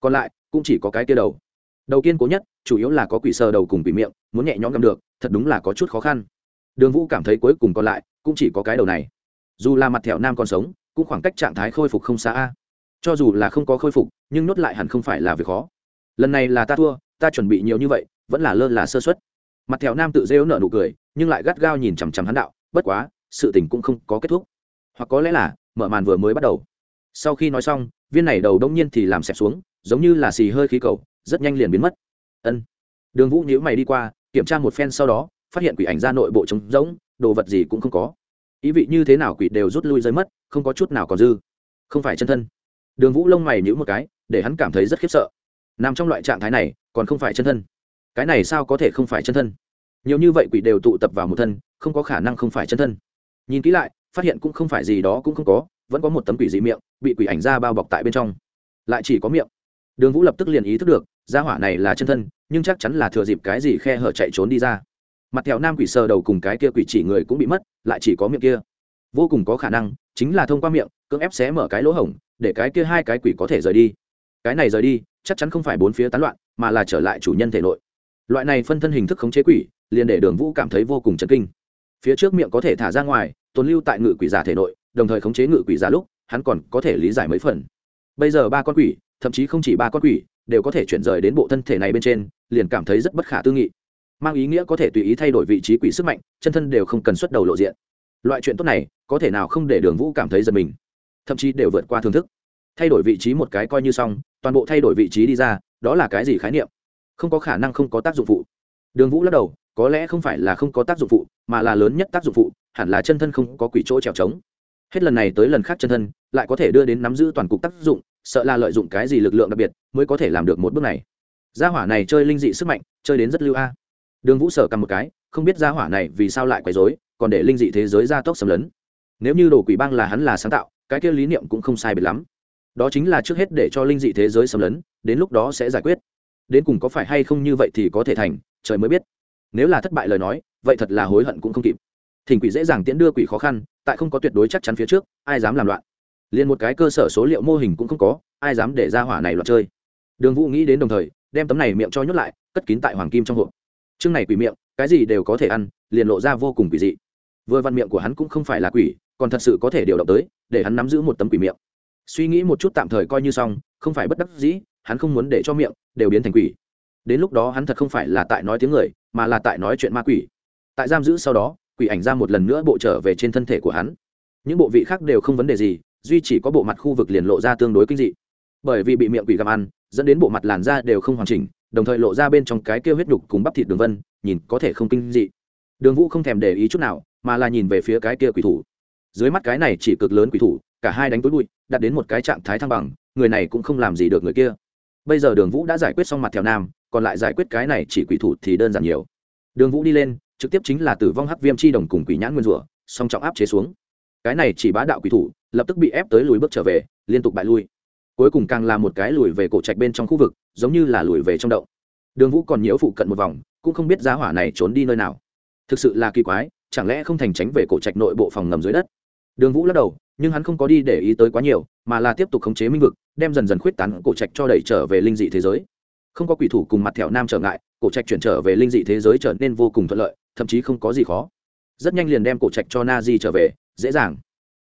S1: Còn lại, cũng chỉ có cái kia đầu. Đầu kiên cố nhất, chủ yếu là có quỷ sờ đầu cùng quỷ miệng, muốn nhẹ nhõm găm được, thật đúng là có chút khó khăn. Đường vũ cảm thấy cuối cùng còn lại, cũng chỉ có cái đầu này. Dù là mặt thẹo nam còn sống cũng khoảng cách trạng thái khôi phục không xa a. Cho dù là không có khôi phục, nhưng nốt lại hẳn không phải là việc khó. Lần này là ta thua, ta chuẩn bị nhiều như vậy, vẫn là lơ là sơ xuất mặt thẹo nam tự rêu nợ nụ cười, nhưng lại gắt gao nhìn chằm chằm hắn đạo, bất quá, sự tình cũng không có kết thúc. Hoặc có lẽ là, mở màn vừa mới bắt đầu. Sau khi nói xong, viên này đầu đông nhiên thì làm xẹp xuống, giống như là xì hơi khí cầu, rất nhanh liền biến mất. Ân. Đường vũ nhíu mày đi qua, kiểm tra một phen sau đó, phát hiện quỷ ảnh ra nội bộ trống rỗng, đồ vật gì cũng không có ý vị như thế nào quỷ đều rút lui rơi mất, không có chút nào còn dư. Không phải chân thân. Đường vũ lông mày nhíu một cái, để hắn cảm thấy rất khiếp sợ. Nằm trong loại trạng thái này, còn không phải chân thân. Cái này sao có thể không phải chân thân? Nhiều như vậy quỷ đều tụ tập vào một thân, không có khả năng không phải chân thân. Nhìn kỹ lại, phát hiện cũng không phải gì đó cũng không có, vẫn có một tấm quỷ dị miệng, bị quỷ ảnh ra bao bọc tại bên trong. Lại chỉ có miệng. Đường vũ lập tức liền ý thức được, gia hỏa này là chân thân, nhưng chắc chắn là thừa dịp cái gì khe hở chạy trốn đi ra mặt theo nam quỷ sờ đầu cùng cái kia quỷ chỉ người cũng bị mất, lại chỉ có miệng kia. Vô cùng có khả năng, chính là thông qua miệng, cưỡng ép xé mở cái lỗ hổng, để cái kia hai cái quỷ có thể rời đi. Cái này rời đi, chắc chắn không phải bốn phía tán loạn, mà là trở lại chủ nhân thể nội. Loại này phân thân hình thức khống chế quỷ, liền để đường vũ cảm thấy vô cùng chấn kinh. Phía trước miệng có thể thả ra ngoài, tồn lưu tại ngự quỷ giả thể nội, đồng thời khống chế ngự quỷ giả lúc, hắn còn có thể lý giải mấy phần. Bây giờ ba con quỷ, thậm chí không chỉ ba con quỷ, đều có thể chuyển rời đến bộ thân thể này bên trên, liền cảm thấy rất bất khả tư nghị mang ý nghĩa có thể tùy ý thay đổi vị trí quỷ sức mạnh, chân thân đều không cần xuất đầu lộ diện. Loại chuyện tốt này, có thể nào không để đường vũ cảm thấy giật mình? Thậm chí đều vượt qua thưởng thức. Thay đổi vị trí một cái coi như xong, toàn bộ thay đổi vị trí đi ra, đó là cái gì khái niệm? Không có khả năng không có tác dụng phụ. Đường vũ lắc đầu, có lẽ không phải là không có tác dụng phụ, mà là lớn nhất tác dụng phụ, hẳn là chân thân không có quỷ chỗ trèo trống. Hết lần này tới lần khác chân thân, lại có thể đưa đến nắm giữ toàn cục tác dụng, sợ là lợi dụng cái gì lực lượng đặc biệt, mới có thể làm được một bước này. Gia hỏa này chơi linh dị sức mạnh, chơi đến rất lưu a đường vũ sở cầm một cái, không biết gia hỏa này vì sao lại quấy dối còn để linh dị thế giới ra tốc xâm lấn. Nếu như đồ quỷ bang là hắn là sáng tạo, cái kia lý niệm cũng không sai biệt lắm. Đó chính là trước hết để cho linh dị thế giới xâm lấn, đến lúc đó sẽ giải quyết. Đến cùng có phải hay không như vậy thì có thể thành, trời mới biết. Nếu là thất bại lời nói, vậy thật là hối hận cũng không kịp. Thỉnh quỷ dễ dàng tiễn đưa quỷ khó khăn, tại không có tuyệt đối chắc chắn phía trước, ai dám làm loạn? Liền một cái cơ sở số liệu mô hình cũng không có, ai dám để ra hỏa này loạn chơi? Đường vũ nghĩ đến đồng thời, đem tấm này miệng cho nhốt lại, cất kín tại hoàng kim trong hộp chương này quỷ miệng, cái gì đều có thể ăn, liền lộ ra vô cùng quỷ dị. Vừa văn miệng của hắn cũng không phải là quỷ, còn thật sự có thể điều động tới, để hắn nắm giữ một tấm quỷ miệng. Suy nghĩ một chút tạm thời coi như xong, không phải bất đắc dĩ, hắn không muốn để cho miệng đều biến thành quỷ. Đến lúc đó hắn thật không phải là tại nói tiếng người, mà là tại nói chuyện ma quỷ. Tại giam giữ sau đó, quỷ ảnh ra một lần nữa bộ trở về trên thân thể của hắn. Những bộ vị khác đều không vấn đề gì, duy chỉ có bộ mặt khu vực liền lộ ra tương đối kinh dị. Bởi vì bị miệng quỷ gặm ăn, dẫn đến bộ mặt làn da đều không hoàn chỉnh đồng thời lộ ra bên trong cái kia huyết đục cùng bắp thịt đường vân, nhìn có thể không kinh dị. Đường vũ không thèm để ý chút nào, mà là nhìn về phía cái kia quỷ thủ. Dưới mắt cái này chỉ cực lớn quỷ thủ, cả hai đánh túi bụi, đặt đến một cái trạng thái thăng bằng, người này cũng không làm gì được người kia. Bây giờ đường vũ đã giải quyết xong mặt theo nam, còn lại giải quyết cái này chỉ quỷ thủ thì đơn giản nhiều. Đường vũ đi lên, trực tiếp chính là tử vong hắc viêm chi đồng cùng quỷ nhãn nguyên rủa, song trọng áp chế xuống. Cái này chỉ bá đạo quỷ thủ, lập tức bị ép tới lùi bước trở về, liên tục bại lui. Cuối cùng càng là một cái lùi về cổ trạch bên trong khu vực giống như là lùi về trong động. Đường vũ còn nhiễu phụ cận một vòng, cũng không biết giá hỏa này trốn đi nơi nào. Thực sự là kỳ quái, chẳng lẽ không thành tránh về cổ trạch nội bộ phòng ngầm dưới đất? Đường vũ lắc đầu, nhưng hắn không có đi để ý tới quá nhiều, mà là tiếp tục khống chế minh vực, đem dần dần khuyết tán cổ trạch cho đẩy trở về linh dị thế giới. Không có quỷ thủ cùng mặt thẹo nam trở ngại, cổ trạch chuyển trở về linh dị thế giới trở nên vô cùng thuận lợi, thậm chí không có gì khó. Rất nhanh liền đem cổ trạch cho na di trở về, dễ dàng.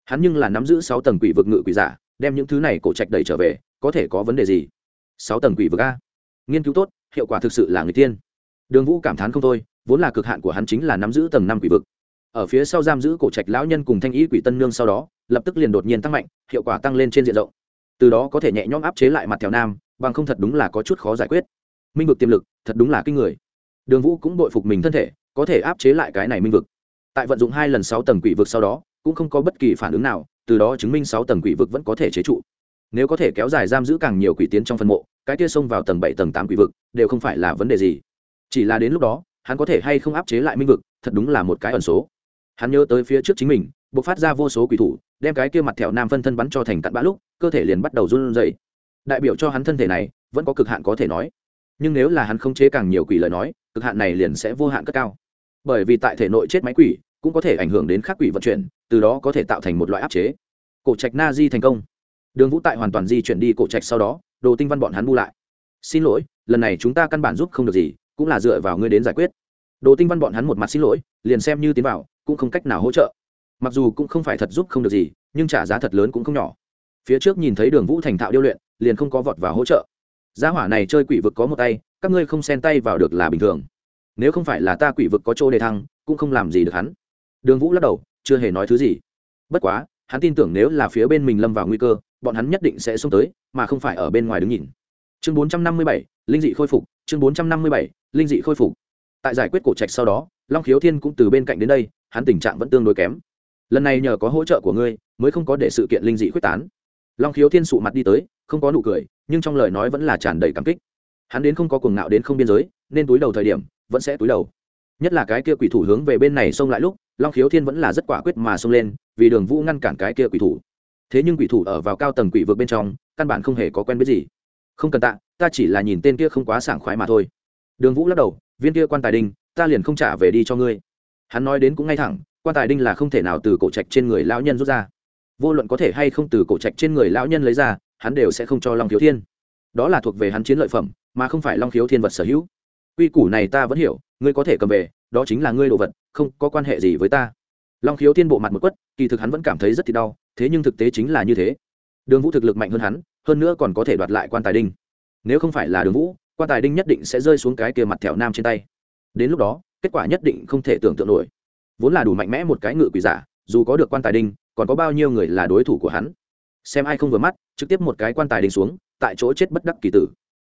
S1: Hắn nhưng là nắm giữ sáu tầng quỷ vực ngự quỷ giả, đem những thứ này cổ trạch đẩy trở về, có thể có vấn đề gì? Sáu tầng quỷ vực a. Nghiên cứu tốt, hiệu quả thực sự là người tiên. Đường vũ cảm thán không thôi, vốn là cực hạn của hắn chính là nắm giữ tầng năm quỷ vực. Ở phía sau giam giữ cổ trạch lão nhân cùng thanh ý quỷ tân nương sau đó, lập tức liền đột nhiên tăng mạnh, hiệu quả tăng lên trên diện rộng. Từ đó có thể nhẹ nhõm áp chế lại mặt thèo nam, bằng không thật đúng là có chút khó giải quyết. Minh vực tiềm lực, thật đúng là kinh người. Đường vũ cũng bội phục mình thân thể, có thể áp chế lại cái này minh vực. Tại vận dụng hai lần sáu tầng quỷ vực sau đó, cũng không có bất kỳ phản ứng nào, từ đó chứng minh sáu tầng quỷ vực vẫn có thể chế trụ nếu có thể kéo dài giam giữ càng nhiều quỷ tiến trong phân mộ, cái kia xông vào tầng bảy, tầng tám quỷ vực đều không phải là vấn đề gì. Chỉ là đến lúc đó, hắn có thể hay không áp chế lại minh vực, thật đúng là một cái ẩn số. Hắn nhớ tới phía trước chính mình b ộ c phát ra vô số quỷ thủ, đem cái kia mặt thẹo nam phân thân bắn cho thành cặn bã lúc, cơ thể liền bắt đầu run r u dậy đại biểu cho hắn thân thể này, vẫn có cực hạn có thể nói. Nhưng nếu là hắn không chế càng nhiều quỷ lời nói, cực hạn này liền sẽ vô hạn cất cao. Bởi vì tại thể nội chết máy quỷ, cũng có thể ảnh hưởng đến khắc quỷ vận chuyển, từ đó có thể tạo thành một loại áp chế. Cổ trạch na di thành công đường vũ tại hoàn toàn di chuyển đi cổ trạch sau đó, đồ tinh văn bọn hắn bu lại. Xin lỗi, lần này chúng ta căn bản giúp không được gì, cũng là dựa vào ngươi đến giải quyết. Đồ tinh văn bọn hắn một mặt xin lỗi, liền xem như tiến vào, cũng không cách nào hỗ trợ. Mặc dù cũng không phải thật giúp không được gì, nhưng trả giá thật lớn cũng không nhỏ. Phía trước nhìn thấy đường vũ thành thạo điêu luyện, liền không có vọt vào hỗ trợ. Giá hỏa này chơi quỷ vực có một tay, các ngươi không xen tay vào được là bình thường. Nếu không phải là ta quỷ vực có chỗ đề thăng, cũng không làm gì được hắn. Đường vũ lắc đầu, chưa hề nói thứ gì. Bất quá, hắn tin tưởng nếu là phía bên mình lâm vào nguy cơ bọn hắn nhất định sẽ xông tới, mà không phải ở bên ngoài đứng nhìn. Chương bốn trăm năm mươi bảy, linh dị khôi phục, chương bốn trăm năm mươi bảy, linh dị khôi phục. Tại giải quyết cổ trạch sau đó, long khiếu thiên cũng từ bên cạnh đến đây, hắn tình trạng vẫn tương đối kém. Lần này nhờ có hỗ trợ của ngươi, mới không có để sự kiện linh dị quyết tán. Long khiếu thiên sụ mặt đi tới, không có nụ cười, nhưng trong lời nói vẫn là tràn đầy cảm kích. Hắn đến không có cuồng ngạo đến không biên giới, nên túi đầu thời điểm, vẫn sẽ túi đầu. Nhất là cái kia quỷ thủ hướng về bên này xông lại lúc, long khiếu thiên vẫn là rất quả quyết mà xông lên, vì đường vũ ngăn cản cái kia quỷ thủ thế nhưng quỷ thủ ở vào cao tầng quỷ vực bên trong, căn bản không hề có quen biết gì. Không cần tạ, ta chỉ là nhìn tên kia không quá sảng khoái mà thôi. Đường vũ lắc đầu, viên kia quan tài đinh, ta liền không trả về đi cho ngươi. Hắn nói đến cũng ngay thẳng, quan tài đinh là không thể nào từ cổ trạch trên người lão nhân rút ra. Vô luận có thể hay không từ cổ trạch trên người lão nhân lấy ra, hắn đều sẽ không cho long khiếu thiên. Đó là thuộc về hắn chiến lợi phẩm, mà không phải long khiếu thiên vật sở hữu. Quy củ này ta vẫn hiểu, ngươi có thể cầm về, đó chính là ngươi đồ vật, không có quan hệ gì với ta. Long khiếu thiên bộ mặt một quất, kỳ thực hắn vẫn cảm thấy rất thì đau thế nhưng thực tế chính là như thế. Đường vũ thực lực mạnh hơn hắn, hơn nữa còn có thể đoạt lại quan tài đinh. Nếu không phải là đường vũ, quan tài đinh nhất định sẽ rơi xuống cái kia mặt thẹo nam trên tay. Đến lúc đó, kết quả nhất định không thể tưởng tượng nổi. Vốn là đủ mạnh mẽ một cái ngự quỷ giả, dù có được quan tài đinh, còn có bao nhiêu người là đối thủ của hắn? Xem ai không vừa mắt, trực tiếp một cái quan tài đinh xuống, tại chỗ chết bất đắc kỳ tử.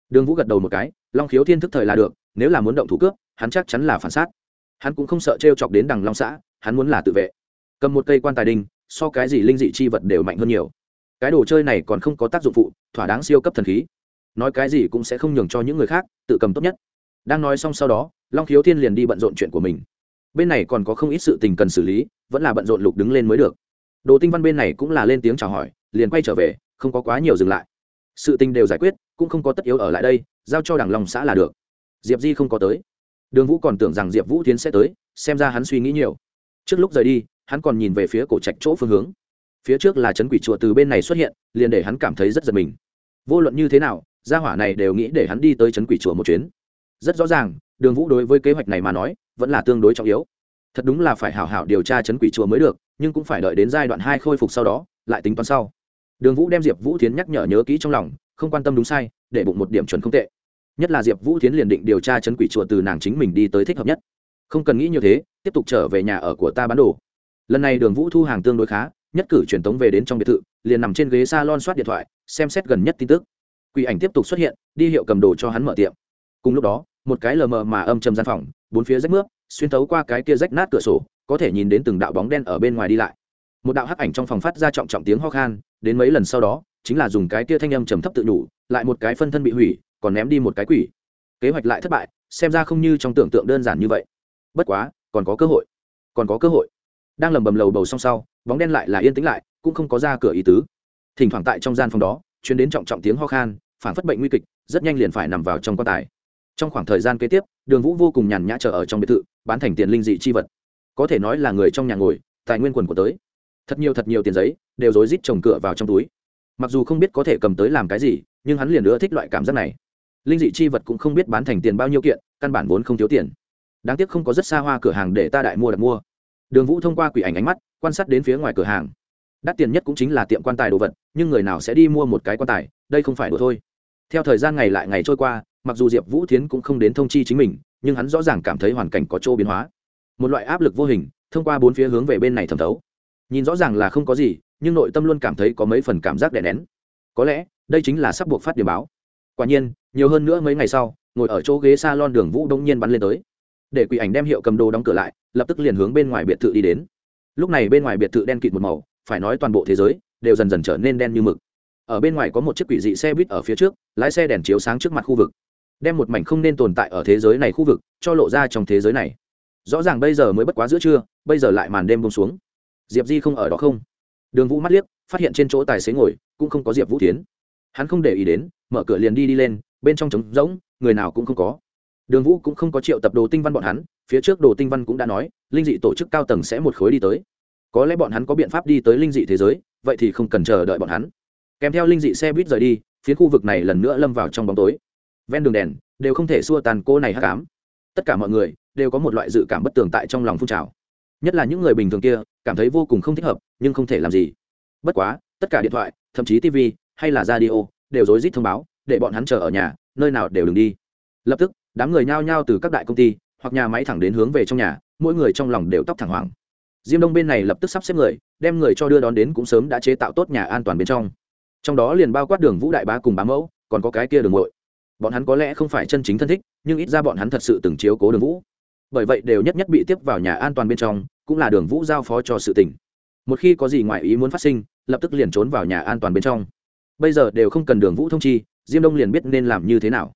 S1: Đường vũ gật đầu một cái, long khiếu thiên thức thời là được, nếu là muốn động thủ cướp, hắn chắc chắn là phản xác hắn cũng không sợ t chọc đến đằng long xã, hắn muốn là tự vệ. Cầm một cây quan tài đinh so cái gì linh dị chi vật đều mạnh hơn nhiều. Cái đồ chơi này còn không có tác dụng phụ, thỏa đáng siêu cấp thần khí. Nói cái gì cũng sẽ không nhường cho những người khác, tự cầm tốt nhất. Đang nói xong sau đó, long khiếu thiên liền đi bận rộn chuyện của mình. Bên này còn có không ít sự tình cần xử lý, vẫn là bận rộn lục đứng lên mới được. Đồ tinh văn bên này cũng là lên tiếng chào hỏi, liền quay trở về, không có quá nhiều dừng lại. Sự tình đều giải quyết, cũng không có tất yếu ở lại đây, giao cho đảng long xã là được. Diệp di không có tới. Đường vũ còn tưởng rằng diệp vũ tiến sẽ tới, xem ra hắn suy nghĩ nhiều. Trước lúc rời đi hắn còn nhìn về phía cổ trạch chỗ phương hướng. Phía trước là trấn quỷ chùa từ bên này xuất hiện, liền để hắn cảm thấy rất giật mình. Vô luận như thế nào, gia hỏa này đều nghĩ để hắn đi tới trấn quỷ chùa một chuyến. Rất rõ ràng, đường vũ đối với kế hoạch này mà nói, vẫn là tương đối trọng yếu. Thật đúng là phải hảo hảo điều tra trấn quỷ chùa mới được, nhưng cũng phải đợi đến giai đoạn hai khôi phục sau đó, lại tính toán sau. Đường vũ đem diệp vũ tiến nhắc nhở nhớ kỹ trong lòng, không quan tâm đúng sai, để bụng một điểm chuẩn không tệ. Nhất là diệp vũ tiến liền định điều tra chấn quỷ chùa từ nàng chính mình đi tới thích hợp nhất. Không cần nghĩ như thế, tiếp tục trở về nhà ở của ta bán đồ lần này đường vũ thu hàng tương đối khá, nhất cử truyền tống về đến trong biệt thự, liền nằm trên ghế s a lon soát điện thoại, xem xét gần nhất tin tức. Quỷ ảnh tiếp tục xuất hiện, đi hiệu cầm đồ cho hắn mở tiệm. Cùng lúc đó, một cái lờ mờ mà âm chầm gian phòng, bốn phía rách nước xuyên tấu qua cái kia rách nát cửa sổ, có thể nhìn đến từng đạo bóng đen ở bên ngoài đi lại. Một đạo hắc ảnh trong phòng phát ra trọng trọng tiếng ho khan, đến mấy lần sau đó, chính là dùng cái kia thanh âm trầm thấp tự nhủ, lại một cái phân thân bị hủy, còn ném đi một cái quỷ. Kế hoạch lại thất bại, xem ra không như trong tưởng tượng đơn giản như vậy. Bất quá, còn có cơ hội. Còn có cơ hội đang lầm bầm lầu bầu song sau, bóng đen lại là yên tĩnh lại, cũng không có ra cửa ý tứ. Thỉnh thoảng tại trong gian phòng đó chuyến đến trọng trọng tiếng ho khan, phản phất bệnh nguy kịch, rất nhanh liền phải nằm vào trong quan tài. Trong khoảng thời gian kế tiếp, đường vũ vô cùng nhàn nhã chờ ở trong biệt thự, bán thành tiền linh dị chi vật. Có thể nói là người trong nhà ngồi, tài nguyên quần của tới. Thật nhiều thật nhiều tiền giấy, đều rối rít trồng cửa vào trong túi. Mặc dù không biết có thể cầm tới làm cái gì, nhưng hắn liền nữa thích loại cảm giác này. Linh dị chi vật cũng không biết bán thành tiền bao nhiêu kiện, căn bản vốn không thiếu tiền. Đáng tiếc không có rất xa hoa cửa hàng để ta đại mua đặt mua đường vũ thông qua quỷ ảnh ánh mắt, quan sát đến phía ngoài cửa hàng. Đắt tiền nhất cũng chính là tiệm quan tài đồ vật, nhưng người nào sẽ đi mua một cái quan tài, đây không phải đồ thôi. Theo thời gian ngày lại ngày trôi qua, mặc dù diệp vũ thiến cũng không đến thông chi chính mình, nhưng hắn rõ ràng cảm thấy hoàn cảnh có chỗ biến hóa. Một loại áp lực vô hình, thông qua bốn phía hướng về bên này thẩm thấu. Nhìn rõ ràng là không có gì, nhưng nội tâm luôn cảm thấy có mấy phần cảm giác đè nén. Có lẽ, đây chính là sắp buộc phát điểm báo. Quả nhiên, nhiều hơn nữa mấy ngày sau, ngồi ở chỗ ghế s a lon đường vũ đông nhiên bắn lên tới. Để quỷ ảnh đem hiệu cầm đồ đóng cửa lại lập tức liền hướng bên ngoài biệt thự đi đến. Lúc này bên ngoài biệt thự đen kịt một màu, phải nói toàn bộ thế giới đều dần dần trở nên đen như mực. Ở bên ngoài có một chiếc quỷ dị xe buýt ở phía trước, lái xe đèn chiếu sáng trước mặt khu vực. Đem một mảnh không nên tồn tại ở thế giới này khu vực cho lộ ra trong thế giới này. Rõ ràng bây giờ mới bất quá giữa trưa, bây giờ lại màn đêm bông xuống. Diệp di không ở đó không? Đường vũ mắt liếc, phát hiện trên chỗ tài xế ngồi, cũng không có diệp vũ tiến hắn không để ý đến, mở cửa liền đi đi lên, bên trong trống rỗng, người nào cũng không có đường vũ cũng không có triệu tập đồ tinh văn bọn hắn, phía trước đồ tinh văn cũng đã nói, linh dị tổ chức cao tầng sẽ một khối đi tới. Có lẽ bọn hắn có biện pháp đi tới linh dị thế giới, vậy thì không cần chờ đợi bọn hắn. Kèm theo linh dị xe buýt rời đi, phía khu vực này lần nữa lâm vào trong bóng tối. Ven đường đèn đều không thể xua tàn cô này hắc ám. Tất cả mọi người đều có một loại dự cảm bất tường tại trong lòng phun trào. Nhất là những người bình thường kia, cảm thấy vô cùng không thích hợp, nhưng không thể làm gì. Bất quá, tất cả điện thoại, thậm chí tv hay là radio, đều rối rít thông báo, để bọn hắn chờ ở nhà, nơi nào đều đừng đi. Lập tức đám người nhao nhao từ các đại công ty hoặc nhà máy thẳng đến hướng về trong nhà, mỗi người trong lòng đều tóc thẳng hoàng diêm đông bên này lập tức sắp xếp người, đem người cho đưa đón đến cũng sớm đã chế tạo tốt nhà an toàn bên trong. Trong đó liền bao quát đường vũ đại bá cùng bá mẫu, còn có cái kia đường ngội bọn hắn có lẽ không phải chân chính thân thích, nhưng ít ra bọn hắn thật sự từng chiếu cố đường vũ. Bởi vậy đều nhất nhất bị tiếp vào nhà an toàn bên trong, cũng là đường vũ giao phó cho sự tỉnh một khi có gì ngoài ý muốn phát sinh, lập tức liền trốn vào nhà an toàn bên trong. Bây giờ đều không cần đường vũ thông chi, diêm đông liền biết nên làm như thế nào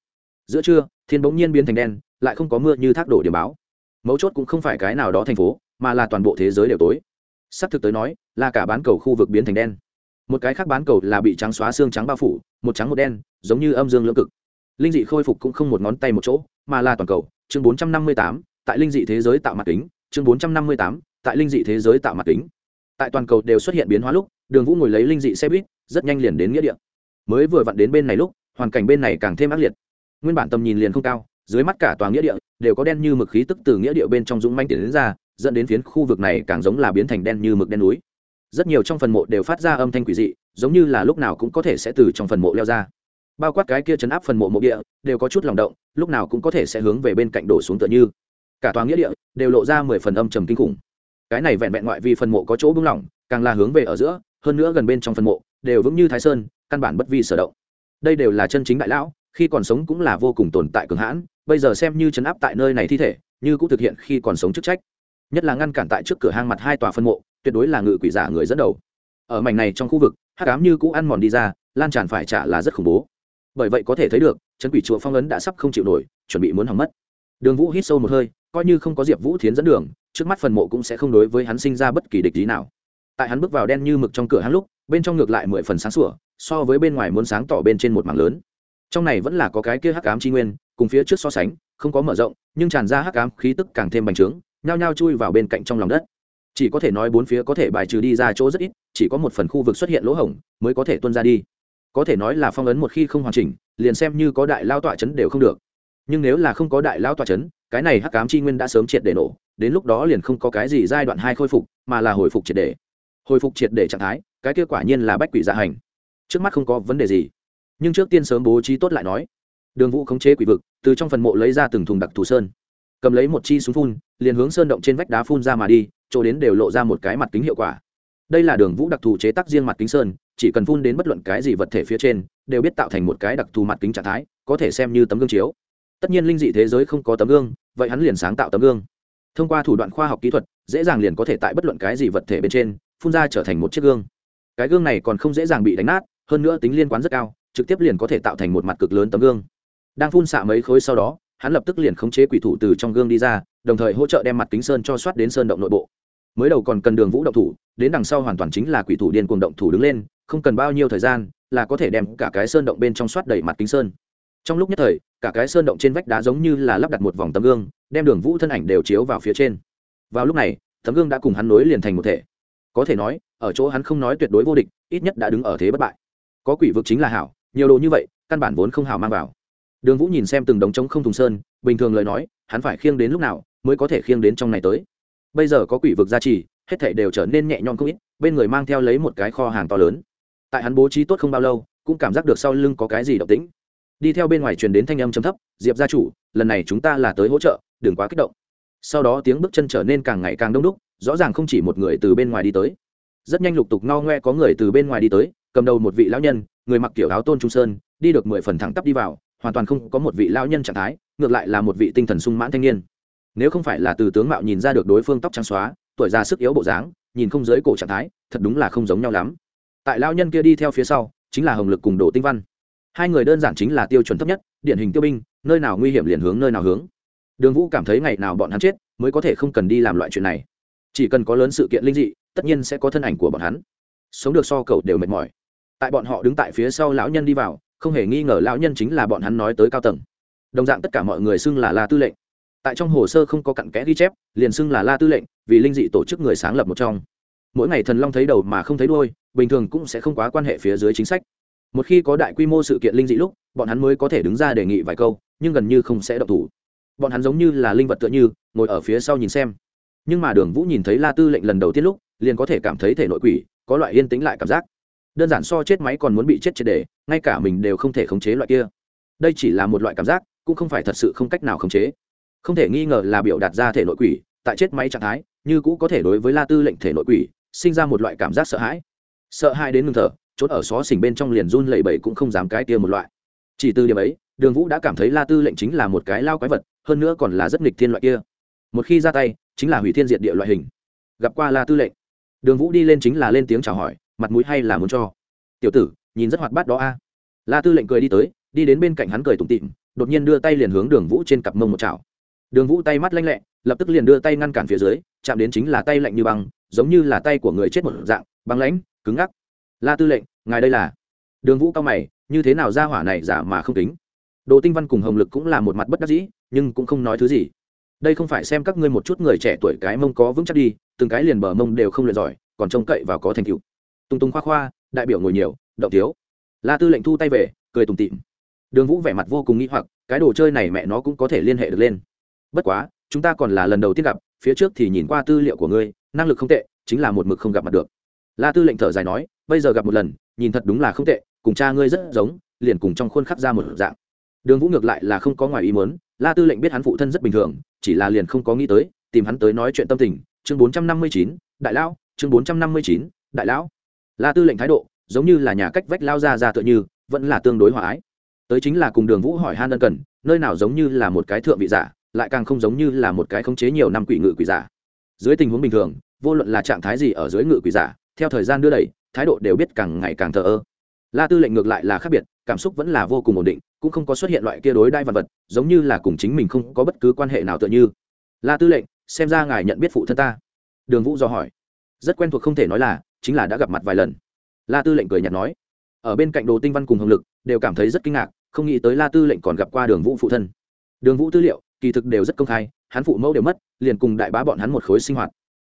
S1: giữa trưa, thiên bỗng nhiên biến thành đen, lại không có mưa như thác đổ điểm báo. Mấu chốt cũng không phải cái nào đó thành phố, mà là toàn bộ thế giới đều tối. Sắp thực tới nói, là cả bán cầu khu vực biến thành đen. Một cái khác bán cầu là bị trắng xóa xương trắng bao phủ, một trắng một đen, giống như âm dương lưỡng cực. Linh dị khôi phục cũng không một ngón tay một chỗ, mà là toàn cầu. Chương bốn trăm năm mươi tám, tại linh dị thế giới tạo mặt kính. Chương bốn trăm năm mươi tám, tại linh dị thế giới tạo mặt kính. Tại toàn cầu đều xuất hiện biến hóa lúc, đường vũ ngồi lấy linh dị xe buýt, rất nhanh liền đến nghĩa địa. Mới vừa vặn đến bên này lúc, hoàn cảnh bên này càng thêm ác liệt nguyên bản tầm nhìn liền không cao, dưới mắt cả toàn nghĩa địa đều có đen như mực khí tức từ nghĩa địa bên trong dũng manh tiến đến ra, dẫn đến phiến khu vực này càng giống là biến thành đen như mực đen núi. Rất nhiều trong phần mộ đều phát ra âm thanh quỷ dị, giống như là lúc nào cũng có thể sẽ từ trong phần mộ leo ra. Bao quát cái kia chấn áp phần mộ mộ địa, đều có chút lòng động, lúc nào cũng có thể sẽ hướng về bên cạnh đổ xuống tựa như. Cả toàn nghĩa địa đều lộ ra mười phần âm trầm kinh khủng. Cái này vẹn vẹn ngoại vì phần mộ có chỗ bưng lỏng, càng là hướng về ở giữa, hơn nữa gần bên trong phần mộ, đều vững như thái sơn, căn bản bất vi sở động. Đây đều là chân chính đại lão khi còn sống cũng là vô cùng tồn tại cường hãn, bây giờ xem như chấn áp tại nơi này thi thể, như cũng thực hiện khi còn sống chức trách. Nhất là ngăn cản tại trước cửa hang mặt hai tòa phân mộ, tuyệt đối là ngự quỷ giả người dẫn đầu. Ở mảnh này trong khu vực hát cám như cũ ăn mòn đi ra, lan tràn phải trả là rất khủng bố. Bởi vậy có thể thấy được, chấn quỷ chùa phong ấn đã sắp không chịu nổi, chuẩn bị muốn hỏng mất. Đường vũ hít sâu một hơi, coi như không có diệp vũ thiến dẫn đường, trước mắt phần mộ cũng sẽ không đối với hắn sinh ra bất kỳ địch ý nào. Tại hắn bước vào đen như mực trong cửa hang lúc, bên trong ngược lại mười phần sáng sủa, so với bên ngoài muốn sáng tỏ bên trên một mảng lớn trong này vẫn là có cái kia hắc ám chi nguyên, cùng phía trước so sánh, không có mở rộng, nhưng tràn ra hắc ám khí tức càng thêm bành trướng, nhao nhao chui vào bên cạnh trong lòng đất. Chỉ có thể nói bốn phía có thể bài trừ đi ra chỗ rất ít, chỉ có một phần khu vực xuất hiện lỗ hổng mới có thể tuân ra đi. Có thể nói là phong ấn một khi không hoàn chỉnh, liền xem như có đại lao tọa chấn đều không được. Nhưng nếu là không có đại lao tọa chấn, cái này hắc ám chi nguyên đã sớm triệt để nổ, đến lúc đó liền không có cái gì giai đoạn hai khôi phục, mà là hồi phục triệt để. Hồi phục triệt để trạng thái, cái kết quả nhiên là bách quỷ dạ hành. Trước mắt không có vấn đề gì nhưng trước tiên sớm bố trí tốt lại nói. Đường vũ khống chế quỷ vực, từ trong phần mộ lấy ra từng thùng đặc thù sơn. Cầm lấy một chi súng phun, liền hướng sơn động trên vách đá phun ra mà đi, chỗ đến đều lộ ra một cái mặt kính hiệu quả. Đây là đường vũ đặc thù chế tác riêng mặt kính sơn, chỉ cần phun đến bất luận cái gì vật thể phía trên, đều biết tạo thành một cái đặc thù mặt kính trạng thái, có thể xem như tấm gương chiếu. Tất nhiên linh dị thế giới không có tấm gương, vậy hắn liền sáng tạo tấm gương. Thông qua thủ đoạn khoa học kỹ thuật, dễ dàng liền có thể tại bất luận cái gì vật thể bên trên, phun ra trở thành một chiếc gương. Cái gương này còn không dễ dàng bị đánh nát, hơn nữa tính liên quan rất cao trực tiếp liền có thể tạo thành một mặt cực lớn tấm gương. Đang phun xạ mấy khối sau đó, hắn lập tức liền khống chế quỷ thủ từ trong gương đi ra, đồng thời hỗ trợ đem mặt kính sơn cho soát đến sơn động nội bộ. Mới đầu còn cần đường vũ động thủ, đến đằng sau hoàn toàn chính là quỷ thủ điên cuồng động thủ đứng lên, không cần bao nhiêu thời gian là có thể đem cả cái sơn động bên trong soát đầy mặt kính sơn. Trong lúc nhất thời, cả cái sơn động trên vách đá giống như là lắp đặt một vòng tấm gương, đem đường vũ thân ảnh đều chiếu vào phía trên. Vào lúc này, tấm gương đã cùng hắn nối liền thành một thể. Có thể nói, ở chỗ hắn không nói tuyệt đối vô địch, ít nhất đã đứng ở thế bất bại. Có quỷ vực chính là hảo nhiều đồ như vậy, căn bản vốn không hào mang vào. Đường vũ nhìn xem từng đống trống không thùng sơn, bình thường lời nói, hắn phải khiêng đến lúc nào mới có thể khiêng đến trong này tới. Bây giờ có quỷ vực gia trì, hết thảy đều trở nên nhẹ nhõm không ít, bên người mang theo lấy một cái kho hàng to lớn. Tại hắn bố trí tốt không bao lâu, cũng cảm giác được sau lưng có cái gì động tĩnh. Đi theo bên ngoài truyền đến thanh âm trầm thấp, diệp gia chủ, lần này chúng ta là tới hỗ trợ, đừng quá kích động. Sau đó tiếng bước chân trở nên càng ngày càng đông đúc, rõ ràng không chỉ một người từ bên ngoài đi tới. Rất nhanh lục tục ngao ngoe có người từ bên ngoài đi tới, cầm đầu một vị lão nhân người mặc kiểu áo tôn trung sơn, đi được mười phần thẳng tắp đi vào, hoàn toàn không có một vị lão nhân trạng thái, ngược lại là một vị tinh thần sung mãn thanh niên. Nếu không phải là từ tướng mạo nhìn ra được đối phương tóc trắng xóa, tuổi già sức yếu bộ dáng, nhìn không dưới cổ trạng thái, thật đúng là không giống nhau lắm. Tại lão nhân kia đi theo phía sau, chính là hồng lực cùng đồ tinh văn. Hai người đơn giản chính là tiêu chuẩn thấp nhất, điển hình tiêu binh, nơi nào nguy hiểm liền hướng nơi nào hướng. Đường vũ cảm thấy ngày nào bọn hắn chết, mới có thể không cần đi làm loại chuyện này. Chỉ cần có lớn sự kiện linh dị, tất nhiên sẽ có thân ảnh của bọn hắn. Sống được so cầu đều mệt mỏi tại bọn họ đứng tại phía sau lão nhân đi vào, không hề nghi ngờ lão nhân chính là bọn hắn nói tới cao tầng. Đồng dạng tất cả mọi người xưng là la tư lệnh. Tại trong hồ sơ không có cặn kẽ ghi chép, liền xưng là la tư lệnh, vì linh dị tổ chức người sáng lập một trong. Mỗi ngày thần long thấy đầu mà không thấy đôi bình thường cũng sẽ không quá quan hệ phía dưới chính sách. Một khi có đại quy mô sự kiện linh dị lúc, bọn hắn mới có thể đứng ra đề nghị vài câu, nhưng gần như không sẽ độc thủ. Bọn hắn giống như là linh vật tựa như, ngồi ở phía sau nhìn xem. Nhưng mà đường vũ nhìn thấy la tư lệnh lần đầu tiên lúc, liền có thể cảm thấy thể nội quỷ, có loại yên tĩnh lại cảm giác đơn giản so chết máy còn muốn bị chết triệt đề ngay cả mình đều không thể khống chế loại kia. Đây chỉ là một loại cảm giác, cũng không phải thật sự không cách nào khống chế. Không thể nghi ngờ là biểu đạt ra thể nội quỷ, tại chết máy trạng thái, như cũ có thể đối với la tư lệnh thể nội quỷ, sinh ra một loại cảm giác sợ hãi. Sợ hãi đến ngưng thở trốn ở xó xỉnh bên trong liền run lẩy bẩy cũng không dám cái kia một loại. Chỉ từ điểm ấy, đường vũ đã cảm thấy la tư lệnh chính là một cái lao quái vật, hơn nữa còn là rất nghịch thiên loại kia. Một khi ra tay, chính là hủy thiên diệt địa loại hình. Gặp qua la tư lệnh, đường vũ đi lên chính là lên tiếng chào hỏi mặt mũi hay là muốn cho? Tiểu tử, nhìn rất hoạt bát đó a. La tư lệnh cười đi tới, đi đến bên cạnh hắn cười tủm tịm đột nhiên đưa tay liền hướng đường vũ trên cặp mông một chảo. Đường vũ tay mắt lanh lẹ, lập tức liền đưa tay ngăn cản phía dưới, chạm đến chính là tay lạnh như băng, giống như là tay của người chết một dạng, băng lãnh, cứng ngắc. La tư lệnh, ngài đây là? Đường vũ cao mày, như thế nào ra hỏa này giả mà không tính đồ tinh văn cùng hồng lực cũng là một mặt bất đắc dĩ, nhưng cũng không nói thứ gì. Đây không phải xem các ngươi một chút người trẻ tuổi cái mông có vững chắc đi, từng cái liền bờ mông đều không luyện giỏi, còn trông cậy và có thành tựu tung tung khoa khoa, đại biểu ngồi nhiều, động thiếu. La tư lệnh thu tay về, cười tùng tịm đường vũ vẻ mặt vô cùng nghĩ hoặc, cái đồ chơi này mẹ nó cũng có thể liên hệ được lên. Bất quá, chúng ta còn là lần đầu tiên gặp, phía trước thì nhìn qua tư liệu của ngươi, năng lực không tệ, chính là một mực không gặp mặt được. La tư lệnh thở dài nói, bây giờ gặp một lần, nhìn thật đúng là không tệ, cùng cha ngươi rất giống, liền cùng trong khuôn khắc ra một dạng. Đường vũ ngược lại là không có ngoài ý muốn, la tư lệnh biết hắn phụ thân rất bình thường, chỉ là liền không có nghĩ tới, tìm hắn tới nói chuyện tâm tình. Chương bốn trăm năm mươi chín, đại lão, chương bốn trăm năm mươi chín, đại lão la tư lệnh thái độ, giống như là nhà cách vách lao ra ra tựa như, vẫn là tương đối hòa ái. Tới chính là cùng đường vũ hỏi han ân cần, nơi nào giống như là một cái thượng vị giả, lại càng không giống như là một cái khống chế nhiều năm quỷ ngự quỷ giả. Dưới tình huống bình thường, vô luận là trạng thái gì ở dưới ngự quỷ giả, theo thời gian đưa đẩy, thái độ đều biết càng ngày càng thờ ơ. La tư lệnh ngược lại là khác biệt, cảm xúc vẫn là vô cùng ổn định, cũng không có xuất hiện loại kia đối đai vật vật, giống như là cùng chính mình không có bất cứ quan hệ nào tựa như. La tư lệnh, xem ra ngài nhận biết phụ thân ta. Đường vũ do hỏi. Rất quen thuộc không thể nói là chính là đã gặp mặt vài lần. La tư lệnh cười nhạt nói. Ở bên cạnh đồ tinh văn cùng hồng lực, đều cảm thấy rất kinh ngạc, không nghĩ tới la tư lệnh còn gặp qua đường vũ phụ thân. Đường vũ tư liệu, kỳ thực đều rất công khai, hắn phụ mẫu đều mất, liền cùng đại bá bọn hắn một khối sinh hoạt.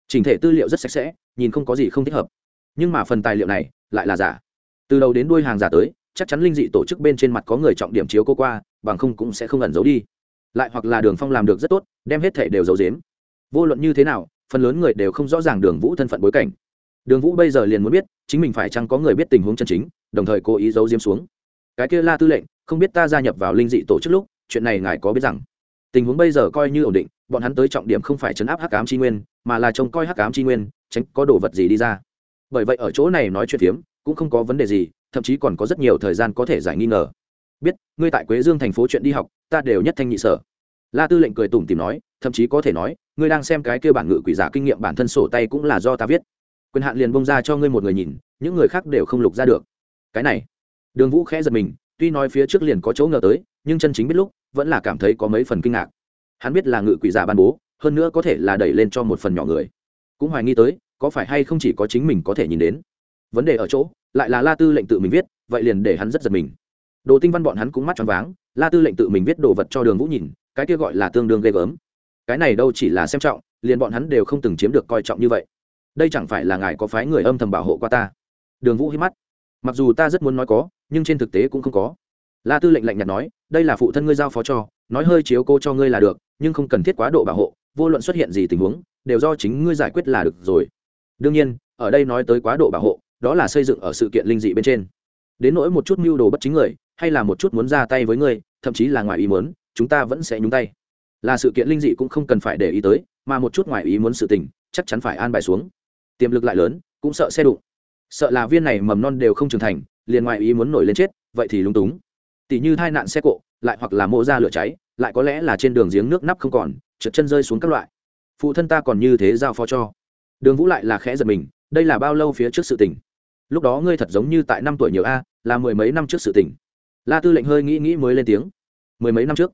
S1: Trình thể tư liệu rất sạch sẽ, nhìn không có gì không thích hợp. Nhưng mà phần tài liệu này, lại là giả. Từ đầu đến đuôi hàng giả tới, chắc chắn linh dị tổ chức bên trên mặt có người trọng điểm chiếu cô qua, bằng không cũng sẽ không ẩn giấu đi. Lại hoặc là đường phong làm được rất tốt, đem hết thể đều giấu giếm. Vô luận như thế nào, phần lớn người đều không rõ ràng đường vũ thân phận bối cảnh đường vũ bây giờ liền muốn biết, chính mình phải chăng có người biết tình huống chân chính, đồng thời cố ý giấu diếm xuống. Cái kia la tư lệnh, không biết ta gia nhập vào linh dị tổ chức lúc, chuyện này ngài có biết rằng? Tình huống bây giờ coi như ổn định, bọn hắn tới trọng điểm không phải chấn áp hắc cám tri nguyên, mà là trông coi hắc cám tri nguyên, tránh có đồ vật gì đi ra. Bởi vậy ở chỗ này nói chuyện phiếm, cũng không có vấn đề gì, thậm chí còn có rất nhiều thời gian có thể giải nghi ngờ. Biết, ngươi tại quế dương thành phố chuyện đi học, ta đều nhất thanh nhị sở. La tư lệnh cười tủm tìm nói, thậm chí có thể nói, ngươi đang xem cái kia bản ngự quỷ giả kinh nghiệm bản thân sổ tay cũng là do ta viết quyền hạn liền bông ra cho ngươi một người nhìn, những người khác đều không lục ra được. Cái này, đường vũ khẽ giật mình, tuy nói phía trước liền có chỗ ngờ tới, nhưng chân chính biết lúc, vẫn là cảm thấy có mấy phần kinh ngạc. Hắn biết là ngự quỷ giả ban bố, hơn nữa có thể là đẩy lên cho một phần nhỏ người. Cũng hoài nghi tới, có phải hay không chỉ có chính mình có thể nhìn đến. Vấn đề ở chỗ, lại là la tư lệnh tự mình viết, vậy liền để hắn rất giật mình. Đồ tinh văn bọn hắn cũng mắt choáng váng, la tư lệnh tự mình viết đồ vật cho đường vũ nhìn, cái kia gọi là tương đương ghê gớm. Cái này đâu chỉ là xem trọng, liền bọn hắn đều không từng chiếm được coi trọng như vậy đây chẳng phải là ngài có phái người âm thầm bảo hộ qua ta? Đường vũ hít mắt. Mặc dù ta rất muốn nói có, nhưng trên thực tế cũng không có. La tư lệnh lạnh nhạt nói, đây là phụ thân ngươi giao phó cho, nói hơi chiếu cô cho ngươi là được, nhưng không cần thiết quá độ bảo hộ, vô luận xuất hiện gì tình huống, đều do chính ngươi giải quyết là được rồi. Đương nhiên, ở đây nói tới quá độ bảo hộ, đó là xây dựng ở sự kiện linh dị bên trên. Đến nỗi một chút mưu đồ bất chính người, hay là một chút muốn ra tay với ngươi, thậm chí là ngoài ý muốn, chúng ta vẫn sẽ nhúng tay. Là sự kiện linh dị cũng không cần phải để ý tới, mà một chút ngoài ý muốn sự tình, chắc chắn phải an bài xuống tiềm lực lại lớn, cũng sợ xe đụng. Sợ là viên này mầm non đều không trưởng thành, liền ngoại ý muốn nổi lên chết, vậy thì lúng túng. Tỷ như tai nạn xe cộ, lại hoặc là mộ ra lửa cháy, lại có lẽ là trên đường giếng nước nắp không còn, trượt chân rơi xuống các loại. Phụ thân ta còn như thế giao phó cho. Đường vũ lại là khẽ giật mình, đây là bao lâu phía trước sự tình? Lúc đó ngươi thật giống như tại năm tuổi nhiều a, là mười mấy năm trước sự tình. La tư lệnh hơi nghĩ nghĩ mới lên tiếng. Mười mấy năm trước.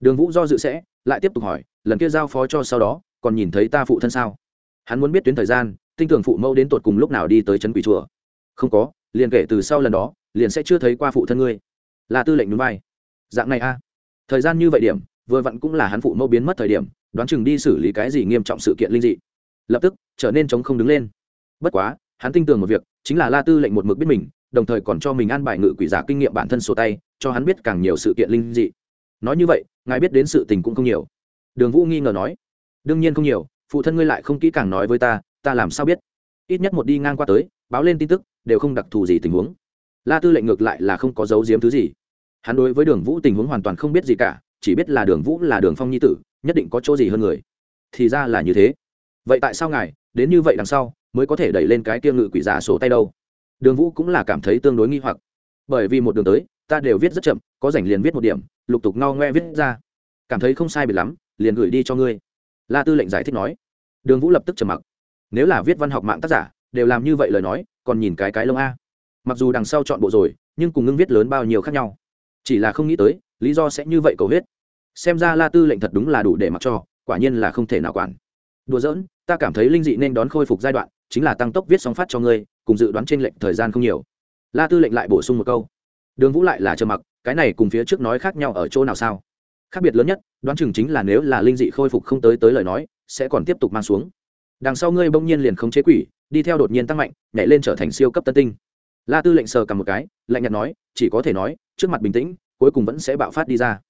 S1: Đường vũ do dự sẽ, lại tiếp tục hỏi, lần kia giao phó cho sau đó, còn nhìn thấy ta phụ thân sao? Hắn muốn biết tuyến thời gian tinh tưởng phụ mẫu đến tột cùng lúc nào đi tới trấn quỷ chùa? Không có, liền kể từ sau lần đó, liền sẽ chưa thấy qua phụ thân ngươi. Là tư lệnh núi vai. Dạng này a. Thời gian như vậy điểm, vừa vặn cũng là hắn phụ mẫu biến mất thời điểm, đoán chừng đi xử lý cái gì nghiêm trọng sự kiện linh dị. Lập tức, trở nên chống không đứng lên. Bất quá, hắn tin tưởng một việc, chính là la tư lệnh một mực biết mình, đồng thời còn cho mình an bài ngự quỷ giả kinh nghiệm bản thân sổ tay, cho hắn biết càng nhiều sự kiện linh dị. Nói như vậy, ngài biết đến sự tình cũng không nhiều. Đường vũ nghi ngờ nói, đương nhiên không nhiều, phụ thân ngươi lại không kỹ càng nói với ta ta làm sao biết? Ít nhất một đi ngang qua tới, báo lên tin tức, đều không đặc thù gì tình huống. La tư lệnh ngược lại là không có giấu giếm thứ gì. Hắn đối với đường vũ tình huống hoàn toàn không biết gì cả, chỉ biết là đường vũ là đường phong nhi tử, nhất định có chỗ gì hơn người. Thì ra là như thế. Vậy tại sao ngài, đến như vậy đằng sau, mới có thể đẩy lên cái tiêu ngự quỷ giả sổ tay đâu? Đường vũ cũng là cảm thấy tương đối nghi hoặc. Bởi vì một đường tới, ta đều viết rất chậm, có rảnh liền viết một điểm, lục tục no ngoe viết ra. Cảm thấy không sai biệt lắm, liền gửi đi cho ngươi. La tư lệnh giải thích nói. Đường vũ lập tức trầm mặc nếu là viết văn học mạng tác giả, đều làm như vậy lời nói, còn nhìn cái cái lông a. Mặc dù đằng sau chọn bộ rồi, nhưng cùng ngưng viết lớn bao nhiêu khác nhau. Chỉ là không nghĩ tới, lý do sẽ như vậy cầu hết. Xem ra la tư lệnh thật đúng là đủ để mặc cho, quả nhiên là không thể nào quản. Đùa giỡn, ta cảm thấy linh dị nên đón khôi phục giai đoạn, chính là tăng tốc viết sóng phát cho ngươi, cùng dự đoán trên lệnh thời gian không nhiều. La tư lệnh lại bổ sung một câu. Đường vũ lại là trơ mặc, cái này cùng phía trước nói khác nhau ở chỗ nào sao? Khác biệt lớn nhất, đoán chừng chính là nếu là linh dị khôi phục không tới tới lời nói, sẽ còn tiếp tục mang xuống đằng sau ngươi bỗng nhiên liền khống chế quỷ, đi theo đột nhiên tăng mạnh, nhảy lên trở thành siêu cấp tân tinh. La tư lệnh sờ cầm một cái, lạnh nhạt nói, chỉ có thể nói, trước mặt bình tĩnh, cuối cùng vẫn sẽ bạo phát đi ra.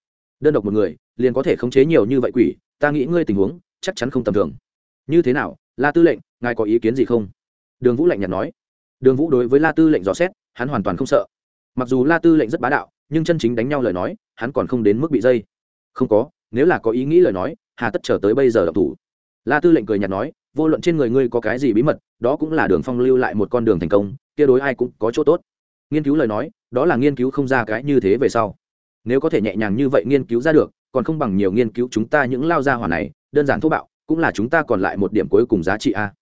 S1: Đơn độc một người, liền có thể khống chế nhiều như vậy quỷ, ta nghĩ ngươi tình huống, chắc chắn không tầm thường. Như thế nào, la tư lệnh, ngài có ý kiến gì không? Đường vũ lạnh nhạt nói. Đường vũ đối với la tư lệnh dò xét, hắn hoàn toàn không sợ. Mặc dù la tư lệnh rất bá đạo, nhưng chân chính đánh nhau lời nói, hắn còn không đến mức bị dây. Không có, nếu là có ý nghĩ lời nói, hà tất chờ tới bây giờ đọc thủ. La tư lệnh cười nhạt nói vô luận trên người ngươi có cái gì bí mật, đó cũng là đường phong lưu lại một con đường thành công, kia đối ai cũng có chỗ tốt. Nghiên cứu lời nói, đó là nghiên cứu không ra cái như thế về sau. Nếu có thể nhẹ nhàng như vậy nghiên cứu ra được, còn không bằng nhiều nghiên cứu chúng ta những lao gia hỏa này, đơn giản thô bạo, cũng là chúng ta còn lại một điểm cuối cùng giá trị a.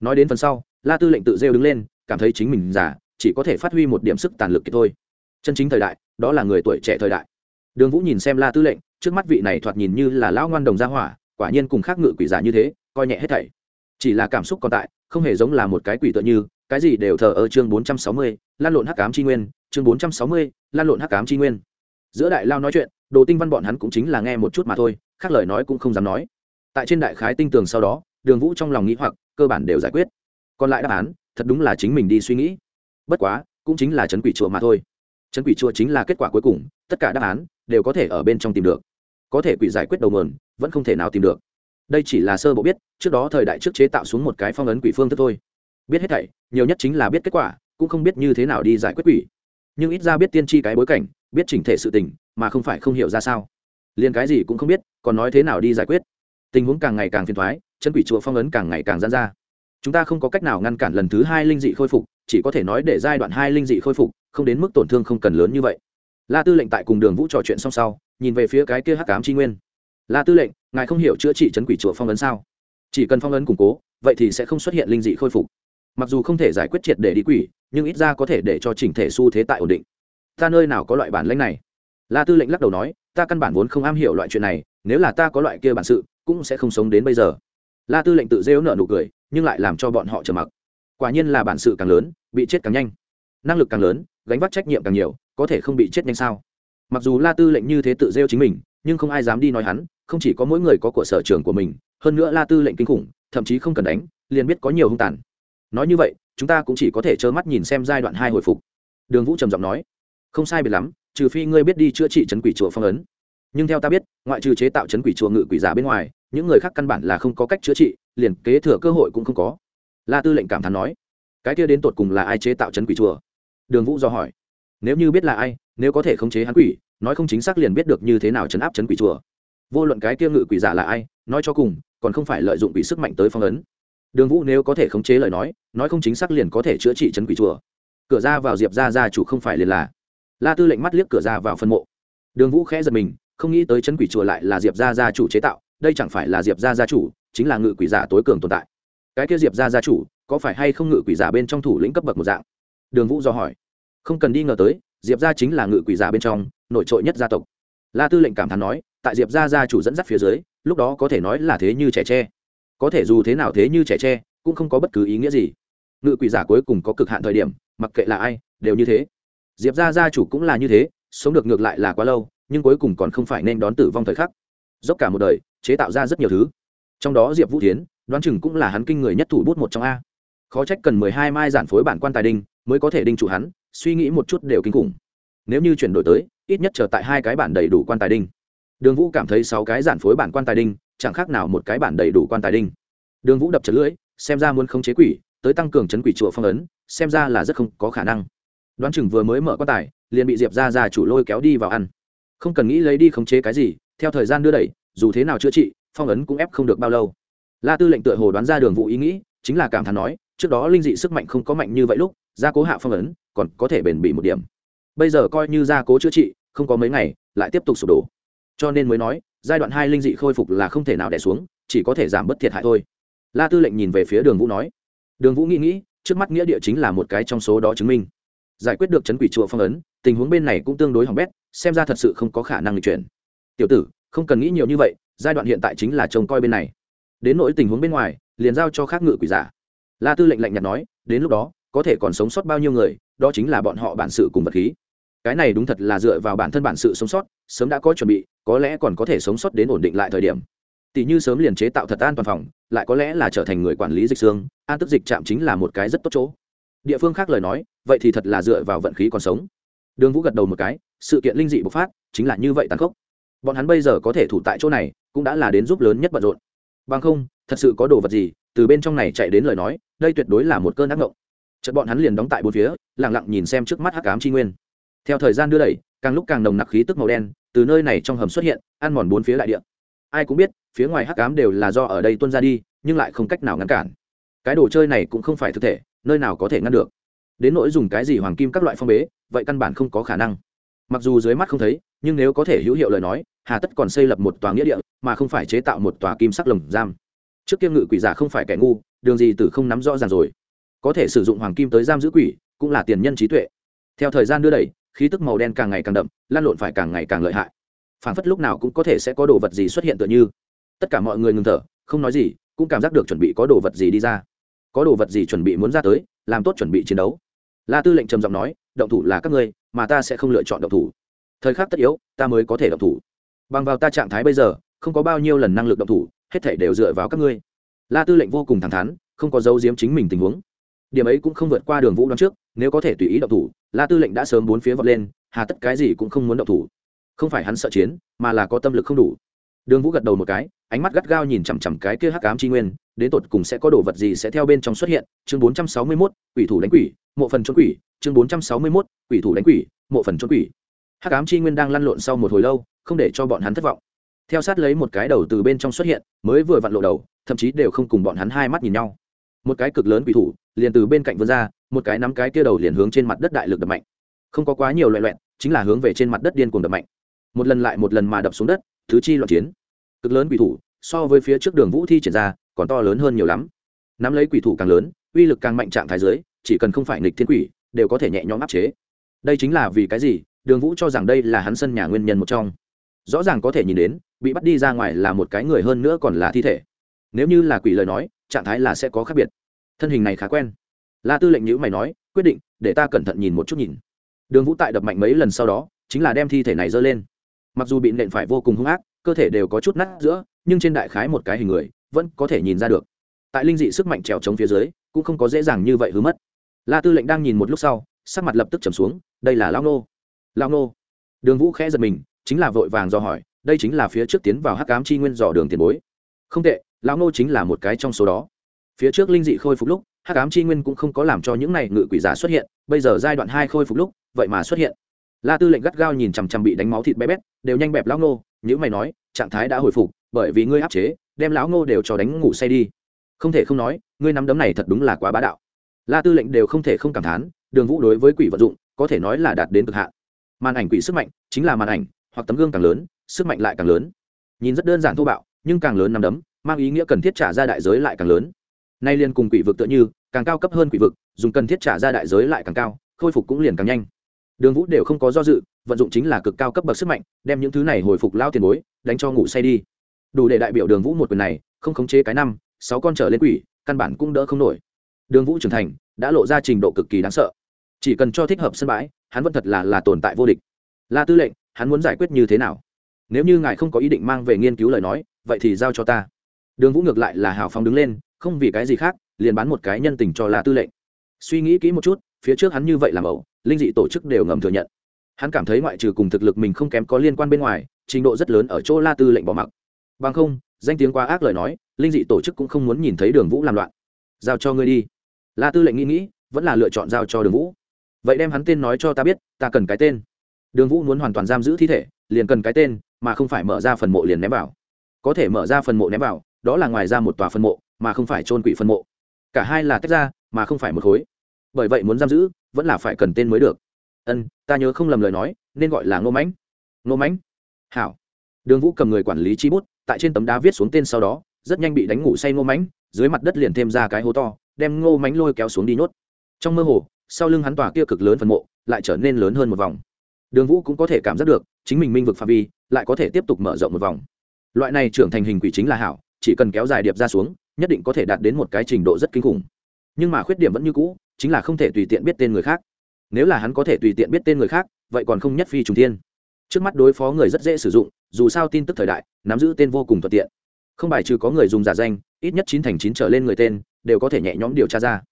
S1: Nói đến phần sau, la tư lệnh tự rêu đứng lên, cảm thấy chính mình già, chỉ có thể phát huy một điểm sức tàn lực kia thôi. Chân chính thời đại, đó là người tuổi trẻ thời đại. Đường vũ nhìn xem la tư lệnh, trước mắt vị này thoạt nhìn như là lão ngoan đồng gia hỏa, quả nhiên cùng khác ngự quỷ giả như thế, coi nhẹ hết thảy chỉ là cảm xúc còn tại, không hề giống là một cái quỷ tựa như, cái gì đều thờ ở chương bốn trăm sáu mươi, lan lộn hắc ám tri nguyên, chương bốn trăm sáu mươi, lan lộn hắc ám tri nguyên. Giữa đại lao nói chuyện, đồ tinh văn bọn hắn cũng chính là nghe một chút mà thôi, khác lời nói cũng không dám nói. Tại trên đại khái tinh tường sau đó, đường vũ trong lòng nghĩ hoặc, cơ bản đều giải quyết. Còn lại đáp án, thật đúng là chính mình đi suy nghĩ. Bất quá, cũng chính là chấn quỷ chùa mà thôi. Chấn quỷ chùa chính là kết quả cuối cùng, tất cả đáp án đều có thể ở bên trong tìm được. Có thể quỷ giải quyết đầu mườn vẫn không thể nào tìm được đây chỉ là sơ bộ biết, trước đó thời đại trước chế tạo xuống một cái phong ấn quỷ phương thức thôi. Biết hết thảy, nhiều nhất chính là biết kết quả, cũng không biết như thế nào đi giải quyết quỷ. Nhưng ít ra biết tiên tri cái bối cảnh, biết chỉnh thể sự tình, mà không phải không hiểu ra sao. Liền cái gì cũng không biết, còn nói thế nào đi giải quyết. Tình huống càng ngày càng phiền thoái, chân quỷ chùa phong ấn càng ngày càng gian ra. Chúng ta không có cách nào ngăn cản lần thứ hai linh dị khôi phục, chỉ có thể nói để giai đoạn hai linh dị khôi phục, không đến mức tổn thương không cần lớn như vậy. La tư lệnh tại cùng đường vũ trò chuyện xong sau, nhìn về phía cái kia hắc cám tri nguyên la tư lệnh, ngài không hiểu chữa trị chấn quỷ chùa phong ấn sao? Chỉ cần phong ấn củng cố, vậy thì sẽ không xuất hiện linh dị khôi phục. Mặc dù không thể giải quyết triệt để đi quỷ, nhưng ít ra có thể để cho chỉnh thể xu thế tại ổn định. Ta nơi nào có loại bản lãnh này? La tư lệnh lắc đầu nói, ta căn bản vốn không am hiểu loại chuyện này, nếu là ta có loại kia bản sự, cũng sẽ không sống đến bây giờ. La tư lệnh tự rêu nợ nụ cười, nhưng lại làm cho bọn họ trầm mặc. Quả nhiên là bản sự càng lớn, bị chết càng nhanh. Năng lực càng lớn, gánh vác trách nhiệm càng nhiều, có thể không bị chết nhanh sao? Mặc dù la tư lệnh như thế tự rêu chính mình nhưng không ai dám đi nói hắn, không chỉ có mỗi người có của sở trường của mình, hơn nữa la tư lệnh kinh khủng, thậm chí không cần đánh, liền biết có nhiều hung tàn. Nói như vậy, chúng ta cũng chỉ có thể trơ mắt nhìn xem giai đoạn hai hồi phục. Đường vũ trầm giọng nói, không sai biệt lắm, trừ phi ngươi biết đi chữa trị chấn quỷ chùa phong ấn. Nhưng theo ta biết, ngoại trừ chế tạo chấn quỷ chùa ngự quỷ giả bên ngoài, những người khác căn bản là không có cách chữa trị, liền kế thừa cơ hội cũng không có. La tư lệnh cảm thán nói, cái kia đến tột cùng là ai chế tạo chấn quỷ chùa? Đường vũ do hỏi, nếu như biết là ai, nếu có thể khống chế hắn quỷ nói không chính xác liền biết được như thế nào chấn áp chấn quỷ chùa. Vô luận cái kia ngự quỷ giả là ai, nói cho cùng, còn không phải lợi dụng quỷ sức mạnh tới phong ấn. Đường vũ nếu có thể khống chế lời nói nói không chính xác liền có thể chữa trị chấn quỷ chùa. Cửa ra vào diệp ra ra chủ không phải liền là. La tư lệnh mắt liếc cửa ra vào phân mộ. Đường vũ khẽ giật mình, không nghĩ tới chấn quỷ chùa lại là diệp ra gia chủ chế tạo, đây chẳng phải là diệp ra gia chủ, chính là ngự quỷ giả tối cường tồn tại. Cái kia diệp ra gia chủ, có phải hay không ngự quỷ giả bên trong thủ lĩnh cấp bậc một dạng? Đường vũ do hỏi. Không cần đi ngờ tới, diệp ra chính là ngự quỷ giả bên trong nổi trội nhất gia tộc. La tư lệnh cảm thán nói, tại diệp gia gia chủ dẫn dắt phía dưới, lúc đó có thể nói là thế như trẻ tre. Có thể dù thế nào thế như trẻ tre, cũng không có bất cứ ý nghĩa gì. Ngự quỷ giả cuối cùng có cực hạn thời điểm, mặc kệ là ai, đều như thế. Diệp gia gia chủ cũng là như thế, sống được ngược lại là quá lâu, nhưng cuối cùng còn không phải nên đón tử vong thời khắc. Dốc cả một đời, chế tạo ra rất nhiều thứ. Trong đó diệp vũ tiến đoán chừng cũng là hắn kinh người nhất thủ bút một trong a. Khó trách cần mười hai mai giản phối bản quan tài đinh, mới có thể đinh chủ hắn, suy nghĩ một chút đều kinh khủng nếu như chuyển đổi tới, ít nhất chờ tại hai cái bản đầy đủ quan tài đinh. Đường vũ cảm thấy sáu cái giản phối bản quan tài đinh, chẳng khác nào một cái bản đầy đủ quan tài đinh. Đường vũ đập chật lưỡi, xem ra muốn khống chế quỷ, tới tăng cường chấn quỷ chùa phong ấn, xem ra là rất không có khả năng. Đoán chừng vừa mới mở quan tài, liền bị diệp ra ra chủ lôi kéo đi vào ăn. Không cần nghĩ lấy đi khống chế cái gì, theo thời gian đưa đẩy, dù thế nào chữa trị, phong ấn cũng ép không được bao lâu. La tư lệnh tựa hồ đoán ra đường Vũ ý nghĩ, chính là cảm thán nói, trước đó linh dị sức mạnh không có mạnh như vậy lúc, gia cố hạ phong ấn, còn có thể bền bỉ một điểm bây giờ coi như gia cố chữa trị, không có mấy ngày, lại tiếp tục sụp đổ. Cho nên mới nói, giai đoạn hai linh dị khôi phục là không thể nào đẻ xuống, chỉ có thể giảm bớt thiệt hại thôi. La tư lệnh nhìn về phía đường vũ nói, đường vũ nghĩ nghĩ, trước mắt nghĩa địa chính là một cái trong số đó chứng minh. Giải quyết được chấn quỷ chùa phong ấn, tình huống bên này cũng tương đối hỏng bét, xem ra thật sự không có khả năng lịch chuyển. Tiểu tử, không cần nghĩ nhiều như vậy, giai đoạn hiện tại chính là trông coi bên này. Đến nỗi tình huống bên ngoài, liền giao cho khác ngự quỷ giả. La tư lệnh lạnh nhạt nói, đến lúc đó, có thể còn sống sót bao nhiêu người, đó chính là bọn họ bản sự cùng vật khí cái này đúng thật là dựa vào bản thân bản sự sống sót, sớm đã có chuẩn bị, có lẽ còn có thể sống sót đến ổn định lại thời điểm. Tỷ như sớm liền chế tạo thật an toàn phòng, lại có lẽ là trở thành người quản lý dịch xương, an tức dịch chạm chính là một cái rất tốt chỗ. Địa phương khác lời nói, vậy thì thật là dựa vào vận khí còn sống. Đường vũ gật đầu một cái, sự kiện linh dị bộc phát, chính là như vậy tàn khốc. Bọn hắn bây giờ có thể thủ tại chỗ này, cũng đã là đến giúp lớn nhất bận rộn. Bằng không, thật sự có đồ vật gì, từ bên trong này chạy đến lời nói, đây tuyệt đối là một cơn ác ngộng chợt bọn hắn liền đóng tại bốn phía lẳng lặng nhìn xem trước mắt hắc ám tri nguyên theo thời gian đưa đẩy, càng lúc càng nồng nặc khí tức màu đen từ nơi này trong hầm xuất hiện, ăn mòn bốn phía đại địa. Ai cũng biết, phía ngoài hắc ám đều là do ở đây tuân ra đi, nhưng lại không cách nào ngăn cản. Cái đồ chơi này cũng không phải thực thể, nơi nào có thể ngăn được. Đến nỗi dùng cái gì hoàng kim các loại phong bế, vậy căn bản không có khả năng. Mặc dù dưới mắt không thấy, nhưng nếu có thể hữu hiệu lời nói, hà tất còn xây lập một tòa nghĩa địa, mà không phải chế tạo một tòa kim sắc lồng giam. Trước kia ngự quỷ giả không phải kẻ ngu, đường gì từ không nắm rõ ràng rồi. Có thể sử dụng hoàng kim tới giam giữ quỷ, cũng là tiền nhân trí tuệ. Theo thời gian đưa đẩy khí tức màu đen càng ngày càng đậm, lan lộn phải càng ngày càng lợi hại. Phản phất lúc nào cũng có thể sẽ có đồ vật gì xuất hiện tựa như. Tất cả mọi người ngừng thở, không nói gì, cũng cảm giác được chuẩn bị có đồ vật gì đi ra. Có đồ vật gì chuẩn bị muốn ra tới, làm tốt chuẩn bị chiến đấu. La tư lệnh trầm giọng nói, động thủ là các ngươi, mà ta sẽ không lựa chọn động thủ. Thời khắc tất yếu, ta mới có thể động thủ. Bằng vào ta trạng thái bây giờ, không có bao nhiêu lần năng lực động thủ, hết thể đều dựa vào các ngươi. La tư lệnh vô cùng thẳng thắn, không có dấu diếm chính mình tình huống. Điểm ấy cũng không vượt qua đường vũ đoán trước, nếu có thể tùy ý động thủ la tư lệnh đã sớm bốn phía vọt lên, hà tất cái gì cũng không muốn động thủ. Không phải hắn sợ chiến, mà là có tâm lực không đủ. Đường vũ gật đầu một cái, ánh mắt gắt gao nhìn chằm chằm cái kia hắc ám tri nguyên, đến tột cùng sẽ có đồ vật gì sẽ theo bên trong xuất hiện. Chương bốn trăm sáu mươi mốt, quỷ thủ đánh quỷ, mộ phần trốn quỷ. Chương bốn trăm sáu mươi mốt, quỷ thủ đánh quỷ, mộ phần trốn quỷ. Hắc ám tri nguyên đang lăn lộn sau một hồi lâu, không để cho bọn hắn thất vọng. Theo sát lấy một cái đầu từ bên trong xuất hiện, mới vừa vặn lộ đầu, thậm chí đều không cùng bọn hắn hai mắt nhìn nhau một cái cực lớn quỷ thủ, liền từ bên cạnh vươn ra, một cái nắm cái kia đầu liền hướng trên mặt đất đại lực đập mạnh. Không có quá nhiều loại loẹn, chính là hướng về trên mặt đất điên cuồng đập mạnh. Một lần lại một lần mà đập xuống đất, thứ chi loạn chiến. Cực lớn quỷ thủ, so với phía trước đường vũ thi triển ra, còn to lớn hơn nhiều lắm. Nắm lấy quỷ thủ càng lớn, uy lực càng mạnh trạng thái giới chỉ cần không phải nghịch thiên quỷ, đều có thể nhẹ nhõm áp chế. Đây chính là vì cái gì? Đường vũ cho rằng đây là hắn sân nhà nguyên nhân một trong. Rõ ràng có thể nhìn đến, bị bắt đi ra ngoài là một cái người hơn nữa còn là thi thể. Nếu như là quỷ lời nói trạng thái là sẽ có khác biệt. Thân hình này khá quen. La tư lệnh nhữ mày nói, quyết định, để ta cẩn thận nhìn một chút nhìn. Đường vũ tại đập mạnh mấy lần sau đó, chính là đem thi thể này dơ lên. Mặc dù bị nện phải vô cùng hung ác, cơ thể đều có chút nát giữa, nhưng trên đại khái một cái hình người, vẫn có thể nhìn ra được. Tại linh dị sức mạnh trèo chống phía dưới, cũng không có dễ dàng như vậy hứa mất. La tư lệnh đang nhìn một lúc sau, sắc mặt lập tức trầm xuống, đây là lao nô. Lao nô? Đường vũ khẽ giật mình, chính là vội vàng do hỏi, đây chính là phía trước tiến vào hắc cám chi nguyên dò đường tiền bối. Không tệ lão nô chính là một cái trong số đó. Phía trước linh dị khôi phục lúc, hắc ám chi nguyên cũng không có làm cho những này ngự quỷ giả xuất hiện, bây giờ giai đoạn hai khôi phục lúc, vậy mà xuất hiện. La tư lệnh gắt gao nhìn chằm chằm bị đánh máu thịt bé bét, đều nhanh bẹp lão nô những mày nói, trạng thái đã hồi phục, bởi vì ngươi áp chế, đem lão nô đều cho đánh ngủ say đi. Không thể không nói, ngươi nắm đấm này thật đúng là quá bá đạo. La tư lệnh đều không thể không cảm thán, đường vũ đối với quỷ vận dụng, có thể nói là đạt đến cực hạn. Màn ảnh quỷ sức mạnh, chính là màn ảnh, hoặc tấm gương càng lớn, sức mạnh lại càng lớn. Nhìn rất đơn giản thô bạo, nhưng càng lớn nắm đấm mang ý nghĩa cần thiết trả ra đại giới lại càng lớn. Nay liên cùng quỷ vực tựa như, càng cao cấp hơn quỷ vực, dùng cần thiết trả ra đại giới lại càng cao, khôi phục cũng liền càng nhanh. Đường vũ đều không có do dự, vận dụng chính là cực cao cấp bậc sức mạnh, đem những thứ này hồi phục lao tiền bối, đánh cho ngủ say đi. Đủ để đại biểu đường vũ một quyền này, không khống chế cái năm, sáu con trở lên quỷ, căn bản cũng đỡ không nổi. Đường vũ trưởng thành, đã lộ ra trình độ cực kỳ đáng sợ. Chỉ cần cho thích hợp sân bãi, hắn vẫn thật là là tồn tại vô địch. La tư lệnh, hắn muốn giải quyết như thế nào? Nếu như ngài không có ý định mang về nghiên cứu lời nói, vậy thì giao cho ta đường vũ ngược lại là hào phóng đứng lên, không vì cái gì khác, liền bán một cái nhân tình cho la tư lệnh. Suy nghĩ kỹ một chút, phía trước hắn như vậy làm ẩu, linh dị tổ chức đều ngầm thừa nhận. Hắn cảm thấy ngoại trừ cùng thực lực mình không kém có liên quan bên ngoài, trình độ rất lớn ở chỗ la tư lệnh bỏ mặc. Bằng không, danh tiếng quá ác lời nói, linh dị tổ chức cũng không muốn nhìn thấy đường vũ làm loạn. Giao cho ngươi đi. La tư lệnh nghĩ nghĩ, vẫn là lựa chọn giao cho đường vũ. Vậy đem hắn tên nói cho ta biết, ta cần cái tên. Đường vũ muốn hoàn toàn giam giữ thi thể, liền cần cái tên, mà không phải mở ra phần mộ liền ném vào. Có thể mở ra phần mộ ném vào đó là ngoài ra một tòa phân mộ, mà không phải trôn quỷ phân mộ. Cả hai là tách ra, mà không phải một khối. Bởi vậy muốn giam giữ, vẫn là phải cần tên mới được. Ân, ta nhớ không lầm lời nói, nên gọi là ngô mãnh. Ngô mãnh? Hảo. Đường vũ cầm người quản lý chi bút, tại trên tấm đá viết xuống tên sau đó, rất nhanh bị đánh ngủ say ngô mãnh, dưới mặt đất liền thêm ra cái hố to, đem ngô mãnh lôi kéo xuống đi nhốt. Trong mơ hồ, sau lưng hắn tòa kia cực lớn phần mộ, lại trở nên lớn hơn một vòng. Đường vũ cũng có thể cảm giác được, chính mình minh vực phạm vi, lại có thể tiếp tục mở rộng một vòng. Loại này trưởng thành hình quỷ chính là hảo chỉ cần kéo dài điệp ra xuống, nhất định có thể đạt đến một cái trình độ rất kinh khủng. Nhưng mà khuyết điểm vẫn như cũ, chính là không thể tùy tiện biết tên người khác. Nếu là hắn có thể tùy tiện biết tên người khác, vậy còn không nhất phi trùng thiên. Trước mắt đối phó người rất dễ sử dụng, dù sao tin tức thời đại, nắm giữ tên vô cùng thuận tiện. Không bài trừ có người dùng giả danh, ít nhất chín thành chín trở lên người tên, đều có thể nhẹ nhõm điều tra ra.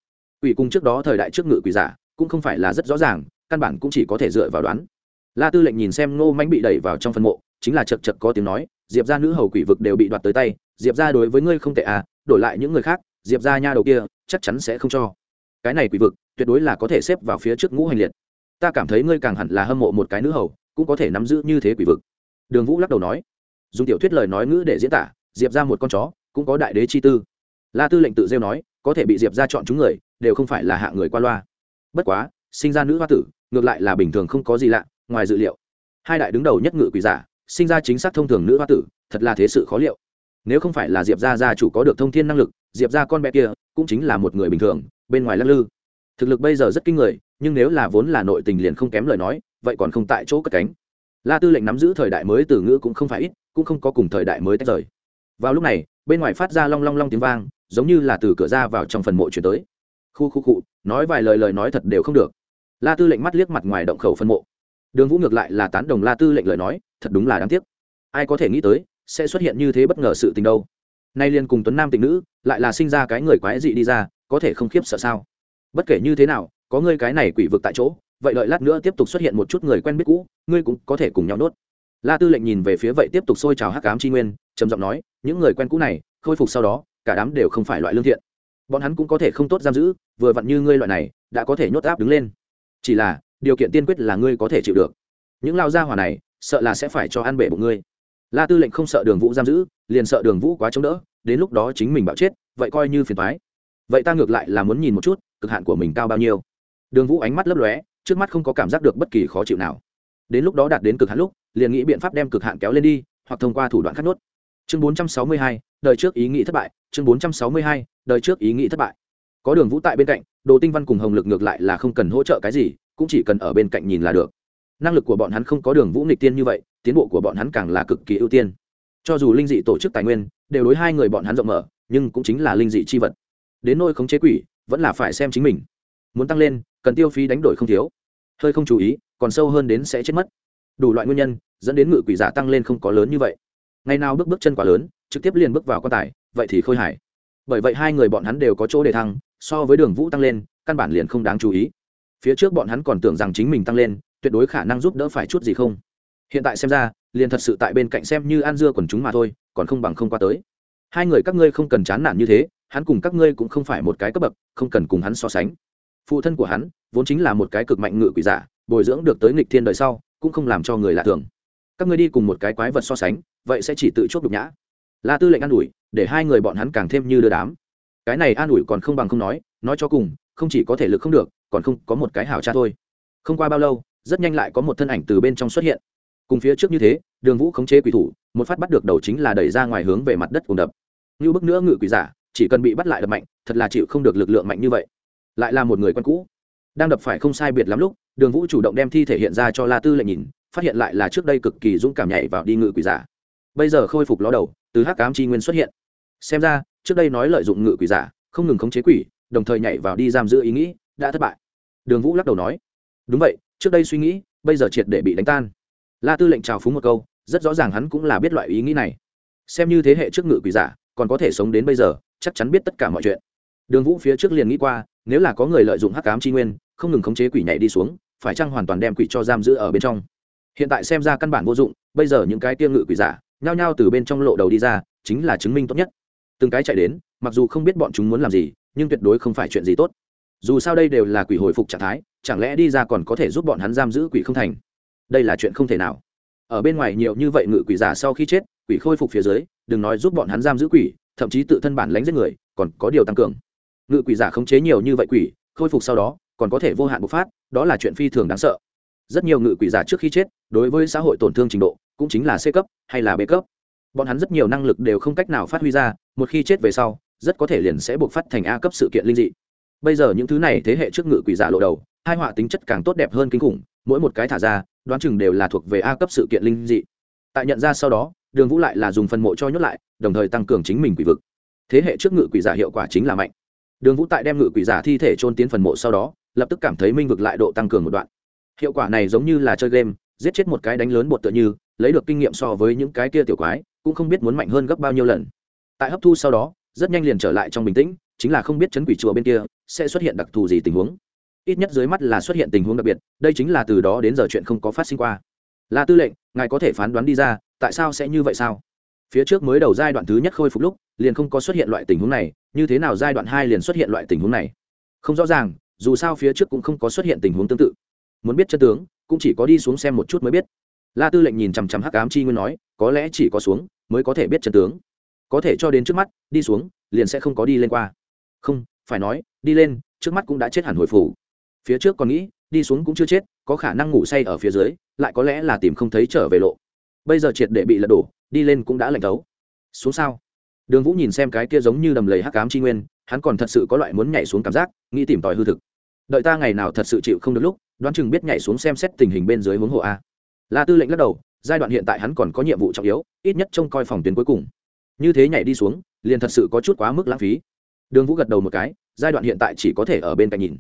S1: Quỷ cung trước đó thời đại trước ngự quỷ giả, cũng không phải là rất rõ ràng, căn bản cũng chỉ có thể dựa vào đoán. La tư lệnh nhìn xem ngô mánh bị đẩy vào trong phân mộ, chính là chật chật có tiếng nói diệp ra nữ hầu quỷ vực đều bị đoạt tới tay, diệp ra đối với ngươi không tệ à đổi lại những người khác, diệp ra nha đầu kia, chắc chắn sẽ không cho. Cái này quỷ vực, tuyệt đối là có thể xếp vào phía trước ngũ hành liệt. Ta cảm thấy ngươi càng hẳn là hâm mộ một cái nữ hầu, cũng có thể nắm giữ như thế quỷ vực. Đường vũ lắc đầu nói. Dùng tiểu thuyết lời nói ngữ để diễn tả, diệp ra một con chó, cũng có đại đế chi tư. La tư lệnh tự rêu nói, có thể bị diệp ra chọn chúng người, đều không phải là hạ người qua loa. Bất quá, sinh ra nữ hoa tử, ngược lại là bình thường không có gì lạ, ngoài dự liệu. Hai đại đứng đầu nhất ngự quỷ giả sinh ra chính xác thông thường nữ hoa tử, thật là thế sự khó liệu. Nếu không phải là diệp gia gia chủ có được thông thiên năng lực, diệp gia con bé kia cũng chính là một người bình thường, bên ngoài lắc lư. Thực lực bây giờ rất kinh người, nhưng nếu là vốn là nội tình liền không kém lời nói, vậy còn không tại chỗ cất cánh. La tư lệnh nắm giữ thời đại mới từ ngữ cũng không phải ít, cũng không có cùng thời đại mới tách rời. Vào lúc này, bên ngoài phát ra long long long tiếng vang, giống như là từ cửa ra vào trong phần mộ chuyển tới. Khu khu cụ nói vài lời lời nói thật đều không được. La tư lệnh mắt liếc mặt ngoài động khẩu phân mộ đường vũ ngược lại là tán đồng la tư lệnh lời nói, thật đúng là đáng tiếc. Ai có thể nghĩ tới, sẽ xuất hiện như thế bất ngờ sự tình đâu. Nay liên cùng tuấn nam tình nữ, lại là sinh ra cái người quái dị đi ra, có thể không khiếp sợ sao? Bất kể như thế nào, có ngươi cái này quỷ vực tại chỗ, vậy đợi lát nữa tiếp tục xuất hiện một chút người quen biết cũ, ngươi cũng có thể cùng nhau nốt. La tư lệnh nhìn về phía vậy tiếp tục xôi trào hắc cám tri nguyên, trầm giọng nói, những người quen cũ này, khôi phục sau đó, cả đám đều không phải loại lương thiện. Bọn hắn cũng có thể không tốt giam giữ, vừa vặn như ngươi loại này, đã có thể nhốt áp đứng lên. Chỉ là điều kiện tiên quyết là ngươi có thể chịu được. Những lao gia hỏa này sợ là sẽ phải cho ăn bể bụng ngươi. La tư lệnh không sợ đường vũ giam giữ liền sợ đường vũ quá chống đỡ đến lúc đó chính mình bạo chết vậy coi như phiền thoái vậy ta ngược lại là muốn nhìn một chút cực hạn của mình cao bao nhiêu. Đường vũ ánh mắt lấp lóe trước mắt không có cảm giác được bất kỳ khó chịu nào. Đến lúc đó đạt đến cực hạn lúc liền nghĩ biện pháp đem cực hạn kéo lên đi hoặc thông qua thủ đoạn khắc nốt. Chương 462, đời trước ý nghĩ thất bại. Chương 462, đời trước ý nghĩ thất bại. Có đường vũ tại bên cạnh đồ tinh văn cùng hồng lực ngược lại là không cần hỗ trợ cái gì cũng chỉ cần ở bên cạnh nhìn là được. Năng lực của bọn hắn không có đường vũ nghịch tiên như vậy, tiến bộ của bọn hắn càng là cực kỳ ưu tiên. Cho dù linh dị tổ chức tài nguyên, đều đối hai người bọn hắn rộng mở, nhưng cũng chính là linh dị chi vật. Đến nôi khống chế quỷ, vẫn là phải xem chính mình. Muốn tăng lên, cần tiêu phí đánh đổi không thiếu. Hơi không chú ý, còn sâu hơn đến sẽ chết mất. Đủ loại nguyên nhân, dẫn đến ngự quỷ giả tăng lên không có lớn như vậy. Ngày nào bước bước chân quá lớn, trực tiếp liền bước vào quan tài, vậy thì khôi hài. Bởi vậy hai người bọn hắn đều có chỗ để thăng, so với đường vũ tăng lên, căn bản liền không đáng chú ý phía trước bọn hắn còn tưởng rằng chính mình tăng lên, tuyệt đối khả năng giúp đỡ phải chút gì không. Hiện tại xem ra, liền thật sự tại bên cạnh xem như ăn dưa quần chúng mà thôi, còn không bằng không qua tới. Hai người các ngươi không cần chán nản như thế, hắn cùng các ngươi cũng không phải một cái cấp bậc, không cần cùng hắn so sánh. Phụ thân của hắn, vốn chính là một cái cực mạnh ngự quỷ giả, bồi dưỡng được tới nghịch thiên đời sau, cũng không làm cho người lạ thường. Các ngươi đi cùng một cái quái vật so sánh, vậy sẽ chỉ tự chốt đục nhã. La tư lệnh an ủi, để hai người bọn hắn càng thêm như đưa đám. Cái này an ủi còn không bằng không nói nói cho cùng, không chỉ có thể lực không được còn không có một cái hảo cha thôi. Không qua bao lâu, rất nhanh lại có một thân ảnh từ bên trong xuất hiện. Cùng phía trước như thế, đường vũ khống chế quỷ thủ, một phát bắt được đầu chính là đẩy ra ngoài hướng về mặt đất cùng đập. Như bức nữa ngự quỷ giả, chỉ cần bị bắt lại đập mạnh, thật là chịu không được lực lượng mạnh như vậy. Lại là một người quen cũ. Đang đập phải không sai biệt lắm lúc, đường vũ chủ động đem thi thể hiện ra cho la tư lệnh nhìn, phát hiện lại là trước đây cực kỳ dũng cảm nhảy vào đi ngự quỷ giả. Bây giờ khôi phục ló đầu, từ hắc cám chi nguyên xuất hiện. Xem ra, trước đây nói lợi dụng ngự quỷ giả, không ngừng khống chế quỷ, đồng thời nhảy vào đi giam giữ ý nghĩ đã thất bại. Đường vũ lắc đầu nói, đúng vậy, trước đây suy nghĩ, bây giờ triệt để bị đánh tan. La tư lệnh trào phúng một câu, rất rõ ràng hắn cũng là biết loại ý nghĩ này. Xem như thế hệ trước ngự quỷ giả, còn có thể sống đến bây giờ, chắc chắn biết tất cả mọi chuyện. Đường vũ phía trước liền nghĩ qua, nếu là có người lợi dụng hắc cám tri nguyên, không ngừng khống chế quỷ nhảy đi xuống, phải chăng hoàn toàn đem quỷ cho giam giữ ở bên trong? Hiện tại xem ra căn bản vô dụng, bây giờ những cái tiêm ngự quỷ giả, nhao nhao từ bên trong lộ đầu đi ra, chính là chứng minh tốt nhất. Từng cái chạy đến, mặc dù không biết bọn chúng muốn làm gì, nhưng tuyệt đối không phải chuyện gì tốt dù sao đây đều là quỷ hồi phục trạng thái, chẳng lẽ đi ra còn có thể giúp bọn hắn giam giữ quỷ không thành? Đây là chuyện không thể nào. Ở bên ngoài nhiều như vậy ngự quỷ giả sau khi chết, quỷ khôi phục phía dưới, đừng nói giúp bọn hắn giam giữ quỷ, thậm chí tự thân bản lánh giết người, còn có điều tăng cường. Ngự quỷ giả khống chế nhiều như vậy quỷ, khôi phục sau đó, còn có thể vô hạn bộc phát, đó là chuyện phi thường đáng sợ. Rất nhiều ngự quỷ giả trước khi chết, đối với xã hội tổn thương trình độ, cũng chính là c cấp hay là b cấp. Bọn hắn rất nhiều năng lực đều không cách nào phát huy ra, một khi chết về sau, rất có thể liền sẽ buộc phát thành a cấp sự kiện linh dị bây giờ những thứ này thế hệ trước ngự quỷ giả lộ đầu, hai họa tính chất càng tốt đẹp hơn kinh khủng, mỗi một cái thả ra, đoán chừng đều là thuộc về a cấp sự kiện linh dị. Tại nhận ra sau đó, đường vũ lại là dùng phần mộ cho nhốt lại, đồng thời tăng cường chính mình quỷ vực. Thế hệ trước ngự quỷ giả hiệu quả chính là mạnh. Đường vũ tại đem ngự quỷ giả thi thể trôn tiến phần mộ sau đó, lập tức cảm thấy minh vực lại độ tăng cường một đoạn. Hiệu quả này giống như là chơi game, giết chết một cái đánh lớn bột tựa như, lấy được kinh nghiệm so với những cái kia tiểu quái, cũng không biết muốn mạnh hơn gấp bao nhiêu lần. Tại hấp thu sau đó, rất nhanh liền trở lại trong bình tĩnh chính là không biết chấn quỷ chùa bên kia sẽ xuất hiện đặc thù gì tình huống. Ít nhất dưới mắt là xuất hiện tình huống đặc biệt, đây chính là từ đó đến giờ chuyện không có phát sinh qua. Là tư lệnh, ngài có thể phán đoán đi ra, tại sao sẽ như vậy sao? Phía trước mới đầu giai đoạn thứ nhất khôi phục lúc, liền không có xuất hiện loại tình huống này, như thế nào giai đoạn hai liền xuất hiện loại tình huống này? Không rõ ràng, dù sao phía trước cũng không có xuất hiện tình huống tương tự. Muốn biết chân tướng, cũng chỉ có đi xuống xem một chút mới biết. La tư lệnh nhìn chằm chằm hắc ám chi nguyên nói, có lẽ chỉ có xuống, mới có thể biết chân tướng. Có thể cho đến trước mắt, đi xuống, liền sẽ không có đi lên qua không, phải nói, đi lên, trước mắt cũng đã chết hẳn hồi phủ. Phía trước còn nghĩ, đi xuống cũng chưa chết, có khả năng ngủ say ở phía dưới, lại có lẽ là tìm không thấy trở về lộ. Bây giờ triệt để bị lật đổ, đi lên cũng đã lạnh thấu. Xuống sao? Đường vũ nhìn xem cái kia giống như đầm lầy hắc cám tri nguyên, hắn còn thật sự có loại muốn nhảy xuống cảm giác, nghĩ tìm tòi hư thực. Đợi ta ngày nào thật sự chịu không được lúc, đoán chừng biết nhảy xuống xem xét tình hình bên dưới huống hộ a. La tư lệnh lắc đầu, giai đoạn hiện tại hắn còn có nhiệm vụ trọng yếu, ít nhất trông coi phòng tuyến cuối cùng. Như thế nhảy đi xuống, liền thật sự có chút quá mức lãng phí đường vũ gật đầu một cái, giai đoạn hiện tại chỉ có thể ở bên cạnh nhìn.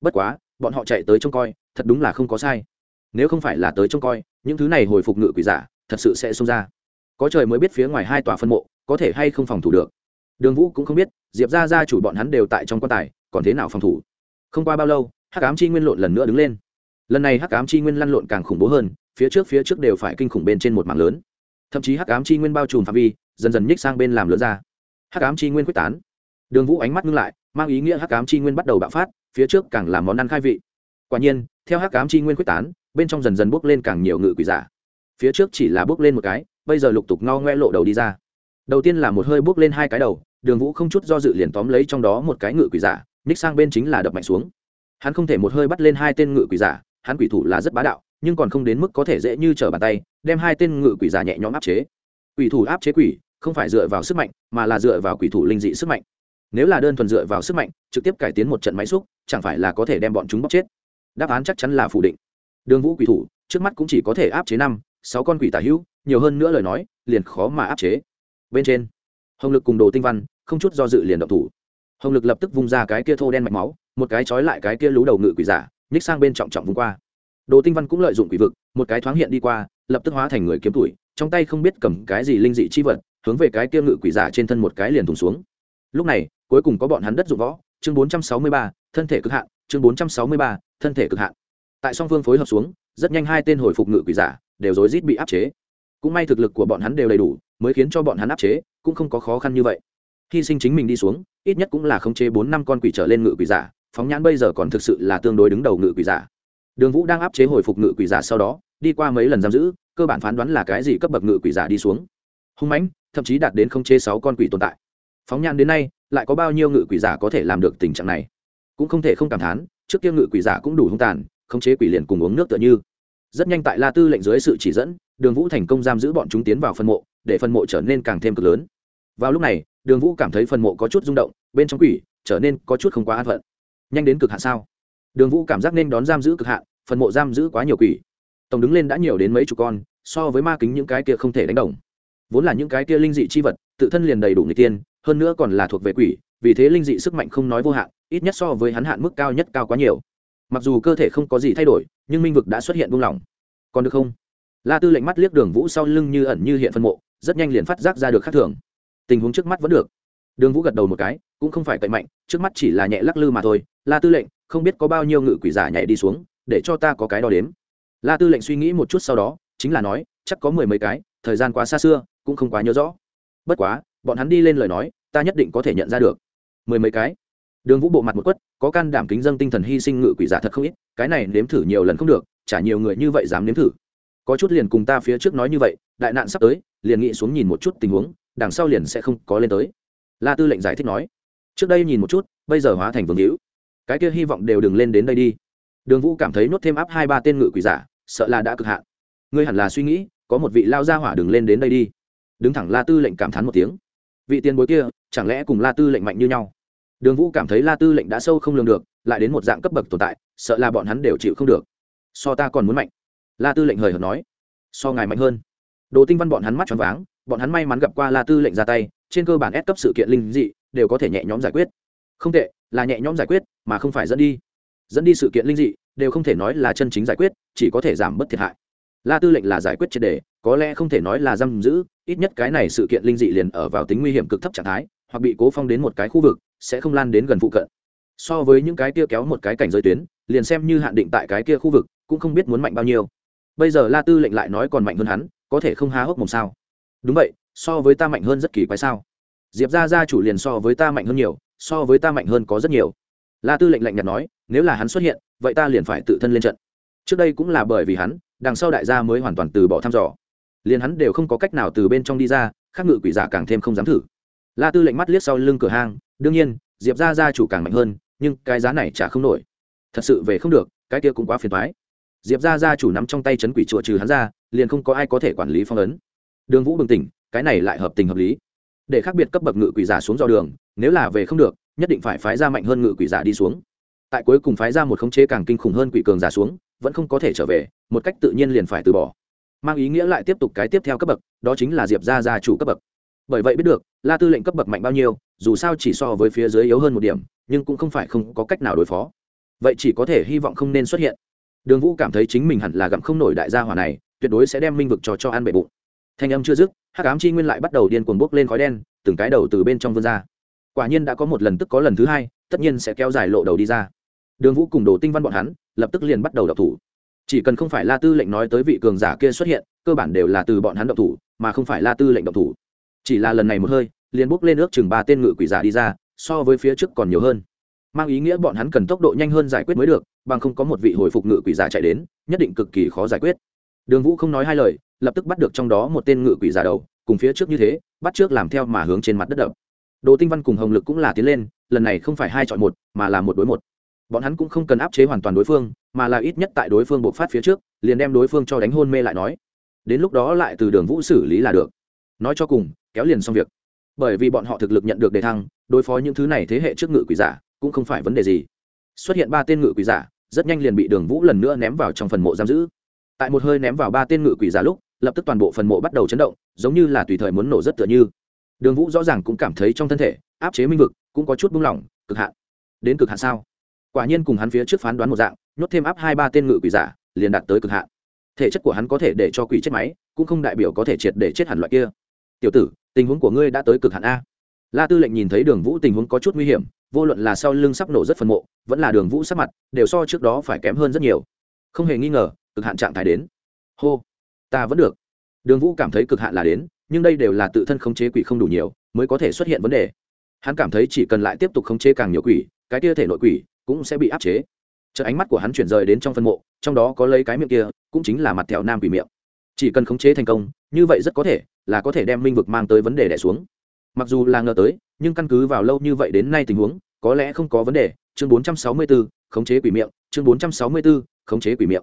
S1: Bất quá, bọn họ chạy tới trông coi, thật đúng là không có sai. Nếu không phải là tới trông coi, những thứ này hồi phục ngự quỷ giả, thật sự sẽ xông ra. Có trời mới biết phía ngoài hai tòa phân mộ, có thể hay không phòng thủ được. Đường vũ cũng không biết, diệp ra ra chủ bọn hắn đều tại trong quan tài, còn thế nào phòng thủ? Không qua bao lâu, hắc ám chi nguyên lộn lần nữa đứng lên. Lần này hắc ám chi nguyên lăn lộn càng khủng bố hơn, phía trước phía trước đều phải kinh khủng bên trên một mảng lớn. Thậm chí hắc ám chi nguyên bao trùm phạm vi, dần dần nhích sang bên làm lớn ra. Hắc ám chi nguyên quyết tán đường vũ ánh mắt ngưng lại, mang ý nghĩa hắc Cám chi nguyên bắt đầu bạo phát, phía trước càng làm món ăn khai vị. Quả nhiên, theo hắc Cám chi nguyên quyết tán, bên trong dần dần bốc lên càng nhiều ngự quỷ giả. Phía trước chỉ là bốc lên một cái, bây giờ lục tục no ngoe lộ đầu đi ra. Đầu tiên là một hơi bốc lên hai cái đầu, đường vũ không chút do dự liền tóm lấy trong đó một cái ngự quỷ giả, ních sang bên chính là đập mạnh xuống. Hắn không thể một hơi bắt lên hai tên ngự quỷ giả, hắn quỷ thủ là rất bá đạo, nhưng còn không đến mức có thể dễ như trở bàn tay, đem hai tên ngự quỷ giả nhẹ nhõm áp chế. Quỷ thủ áp chế quỷ, không phải dựa vào sức mạnh, mà là dựa vào quỷ thủ linh dị sức mạnh nếu là đơn thuần dựa vào sức mạnh, trực tiếp cải tiến một trận máy xúc, chẳng phải là có thể đem bọn chúng bóc chết? Đáp án chắc chắn là phủ định. Đường vũ quỷ thủ, trước mắt cũng chỉ có thể áp chế năm, sáu con quỷ tả hữu, nhiều hơn nữa lời nói, liền khó mà áp chế. Bên trên, hồng lực cùng đồ tinh văn, không chút do dự liền động thủ. Hồng lực lập tức vung ra cái kia thô đen mạch máu, một cái trói lại cái kia lú đầu ngự quỷ giả, nhích sang bên trọng trọng vung qua. Đồ tinh văn cũng lợi dụng quỷ vực, một cái thoáng hiện đi qua, lập tức hóa thành người kiếm tuổi trong tay không biết cầm cái gì linh dị chi vật, hướng về cái kia ngự quỷ giả trên thân một cái liền thùng xuống. Lúc này cuối cùng có bọn hắn đất dụng võ chương 463, thân thể cực hạn chương 463, thân thể cực hạn. Tại song phương phối hợp xuống rất nhanh hai tên hồi phục ngự quỷ giả đều rối rít bị áp chế. Cũng may thực lực của bọn hắn đều đầy đủ mới khiến cho bọn hắn áp chế cũng không có khó khăn như vậy. Hy sinh chính mình đi xuống ít nhất cũng là khống chế bốn năm con quỷ trở lên ngự quỷ giả phóng nhãn bây giờ còn thực sự là tương đối đứng đầu ngự quỷ giả. Đường vũ đang áp chế hồi phục ngự quỷ giả sau đó đi qua mấy lần giam giữ cơ bản phán đoán là cái gì cấp bậc ngự quỷ giả đi xuống. Hung mãnh thậm chí đạt đến khống chế sáu con quỷ tồn tại. Phóng nhãn đến nay lại có bao nhiêu ngự quỷ giả có thể làm được tình trạng này? Cũng không thể không cảm thán, trước kia ngự quỷ giả cũng đủ hung tàn, khống chế quỷ liền cùng uống nước tựa như. Rất nhanh tại la tư lệnh dưới sự chỉ dẫn, đường vũ thành công giam giữ bọn chúng tiến vào phân mộ, để phân mộ trở nên càng thêm cực lớn. Vào lúc này, đường vũ cảm thấy phân mộ có chút rung động, bên trong quỷ trở nên có chút không quá an phận. Nhanh đến cực hạn sao? Đường vũ cảm giác nên đón giam giữ cực hạn, phân mộ giam giữ quá nhiều quỷ. Tổng đứng lên đã nhiều đến mấy chục con, so với ma kính những cái kia không thể đánh đồng. Vốn là những cái kia linh dị chi vật, tự thân liền đầy đủ người tiên hơn nữa còn là thuộc về quỷ, vì thế linh dị sức mạnh không nói vô hạn, ít nhất so với hắn hạn mức cao nhất cao quá nhiều. Mặc dù cơ thể không có gì thay đổi, nhưng minh vực đã xuất hiện buông lỏng. Còn được không? La tư lệnh mắt liếc đường vũ sau lưng như ẩn như hiện phân mộ, rất nhanh liền phát giác ra được khác thường. Tình huống trước mắt vẫn được. Đường vũ gật đầu một cái, cũng không phải cậy mạnh, trước mắt chỉ là nhẹ lắc lư mà thôi. La tư lệnh, không biết có bao nhiêu ngự quỷ giả nhảy đi xuống, để cho ta có cái đo đếm. La tư lệnh suy nghĩ một chút sau đó, chính là nói, chắc có mười mấy cái, thời gian quá xa xưa, cũng không quá nhớ rõ. Bất quá bọn hắn đi lên lời nói, ta nhất định có thể nhận ra được. Mười mấy cái. Đường vũ bộ mặt một quất, có can đảm kính dâng tinh thần hy sinh ngự quỷ giả thật không ít, cái này nếm thử nhiều lần không được, chả nhiều người như vậy dám nếm thử. Có chút liền cùng ta phía trước nói như vậy, đại nạn sắp tới, liền nghĩ xuống nhìn một chút tình huống, đằng sau liền sẽ không có lên tới. La tư lệnh giải thích nói, trước đây nhìn một chút, bây giờ hóa thành vương hữu. Cái kia hy vọng đều đừng lên đến đây đi. Đường vũ cảm thấy nốt thêm áp hai ba tên ngự quỷ giả, sợ là đã cực hạn. Ngươi hẳn là suy nghĩ, có một vị lao gia hỏa đừng lên đến đây đi. Đứng thẳng la tư lệnh cảm thán một tiếng vị tiền bối kia, chẳng lẽ cùng la tư lệnh mạnh như nhau? Đường vũ cảm thấy la tư lệnh đã sâu không lường được, lại đến một dạng cấp bậc tồn tại, sợ là bọn hắn đều chịu không được. So ta còn muốn mạnh. La tư lệnh hời hợt nói. So ngài mạnh hơn. Đồ tinh văn bọn hắn mắt tròn váng, bọn hắn may mắn gặp qua la tư lệnh ra tay, trên cơ bản ép cấp sự kiện linh dị, đều có thể nhẹ nhõm giải quyết. Không tệ, là nhẹ nhõm giải quyết, mà không phải dẫn đi. Dẫn đi sự kiện linh dị, đều không thể nói là chân chính giải quyết, chỉ có thể giảm bớt thiệt hại. La tư lệnh là giải quyết triệt đề có lẽ không thể nói là giam giữ, ít nhất cái này sự kiện linh dị liền ở vào tính nguy hiểm cực thấp trạng thái, hoặc bị cố phong đến một cái khu vực, sẽ không lan đến gần phụ cận. So với những cái kia kéo một cái cảnh giới tuyến, liền xem như hạn định tại cái kia khu vực, cũng không biết muốn mạnh bao nhiêu. Bây giờ la tư lệnh lại nói còn mạnh hơn hắn, có thể không há hốc mồm sao? Đúng vậy, so với ta mạnh hơn rất kỳ quái sao? Diệp ra gia chủ liền so với ta mạnh hơn nhiều, so với ta mạnh hơn có rất nhiều. La tư lệnh lạnh nhạt nói, nếu là hắn xuất hiện, vậy ta liền phải tự thân lên trận. Trước đây cũng là bởi vì hắn, đằng sau đại gia mới hoàn toàn từ bỏ thăm dò liền hắn đều không có cách nào từ bên trong đi ra, khác ngự quỷ giả càng thêm không dám thử. La tư lệnh mắt liếc sau lưng cửa hang, đương nhiên, diệp ra gia chủ càng mạnh hơn, nhưng cái giá này trả không nổi. Thật sự về không được, cái kia cũng quá phiền thoái diệp ra gia chủ nắm trong tay chấn quỷ chùa trừ hắn ra, liền không có ai có thể quản lý phong ấn. Đường vũ bừng tỉnh, cái này lại hợp tình hợp lý. Để khác biệt cấp bậc ngự quỷ giả xuống dò đường, nếu là về không được, nhất định phải phái ra mạnh hơn ngự quỷ giả đi xuống. Tại cuối cùng phái ra một khống chế càng kinh khủng hơn quỷ cường giả xuống, vẫn không có thể trở về, một cách tự nhiên liền phải từ bỏ mang ý nghĩa lại tiếp tục cái tiếp theo cấp bậc, đó chính là diệp gia gia chủ cấp bậc. Bởi vậy biết được, la tư lệnh cấp bậc mạnh bao nhiêu, dù sao chỉ so với phía dưới yếu hơn một điểm, nhưng cũng không phải không có cách nào đối phó. Vậy chỉ có thể hy vọng không nên xuất hiện. Đường vũ cảm thấy chính mình hẳn là gặm không nổi đại gia hỏa này, tuyệt đối sẽ đem minh vực cho cho ăn bệ bụng. Thanh âm chưa dứt, hắc ám chi nguyên lại bắt đầu điên cuồng bốc lên khói đen, từng cái đầu từ bên trong vươn ra. Quả nhiên đã có một lần tức có lần thứ hai, tất nhiên sẽ kéo dài lộ đầu đi ra. Đường vũ cùng đồ tinh văn bọn hắn, lập tức liền bắt đầu đập thủ chỉ cần không phải la tư lệnh nói tới vị cường giả kia xuất hiện, cơ bản đều là từ bọn hắn động thủ, mà không phải la tư lệnh động thủ. Chỉ là lần này một hơi, liền bốc lên ước chừng ba tên ngự quỷ giả đi ra, so với phía trước còn nhiều hơn. Mang ý nghĩa bọn hắn cần tốc độ nhanh hơn giải quyết mới được, bằng không có một vị hồi phục ngự quỷ giả chạy đến, nhất định cực kỳ khó giải quyết. Đường vũ không nói hai lời, lập tức bắt được trong đó một tên ngự quỷ giả đầu, cùng phía trước như thế, bắt trước làm theo mà hướng trên mặt đất đập. Đồ tinh văn cùng hồng lực cũng là tiến lên, lần này không phải hai chọn một, mà là một đối một bọn hắn cũng không cần áp chế hoàn toàn đối phương, mà là ít nhất tại đối phương bộc phát phía trước, liền đem đối phương cho đánh hôn mê lại nói. Đến lúc đó lại từ đường vũ xử lý là được. Nói cho cùng, kéo liền xong việc. Bởi vì bọn họ thực lực nhận được đề thăng, đối phó những thứ này thế hệ trước ngự quỷ giả cũng không phải vấn đề gì. Xuất hiện ba tên ngự quỷ giả, rất nhanh liền bị đường vũ lần nữa ném vào trong phần mộ giam giữ. Tại một hơi ném vào ba tên ngự quỷ giả lúc, lập tức toàn bộ phần mộ bắt đầu chấn động, giống như là tùy thời muốn nổ rất tựa như. Đường vũ rõ ràng cũng cảm thấy trong thân thể, áp chế minh vực, cũng có chút buông lỏng, cực hạn. Đến cực hạn sao? Quả nhiên cùng hắn phía trước phán đoán một dạng, nhốt thêm áp hai ba tên ngự quỷ giả, liền đạt tới cực hạn. Thể chất của hắn có thể để cho quỷ chết máy, cũng không đại biểu có thể triệt để chết hẳn loại kia. Tiểu tử, tình huống của ngươi đã tới cực hạn a. La tư lệnh nhìn thấy đường vũ tình huống có chút nguy hiểm, vô luận là sau lưng sắp nổ rất phần mộ, vẫn là đường vũ sắp mặt, đều so trước đó phải kém hơn rất nhiều. Không hề nghi ngờ, cực hạn trạng thái đến. Hô, ta vẫn được. Đường vũ cảm thấy cực hạn là đến, nhưng đây đều là tự thân khống chế quỷ không đủ nhiều, mới có thể xuất hiện vấn đề. Hắn cảm thấy chỉ cần lại tiếp tục khống chế càng nhiều quỷ, cái kia thể nội quỷ cũng sẽ bị áp chế. Chợ ánh mắt của hắn chuyển rời đến trong phân mộ trong đó có lấy cái miệng kia cũng chính là mặt thẹo nam quỷ miệng. Chỉ cần khống chế thành công như vậy rất có thể là có thể đem minh vực mang tới vấn đề đẻ xuống. Mặc dù là ngờ tới nhưng căn cứ vào lâu như vậy đến nay tình huống có lẽ không có vấn đề. Chương 464, khống chế quỷ miệng. Chương 464, khống chế quỷ miệng.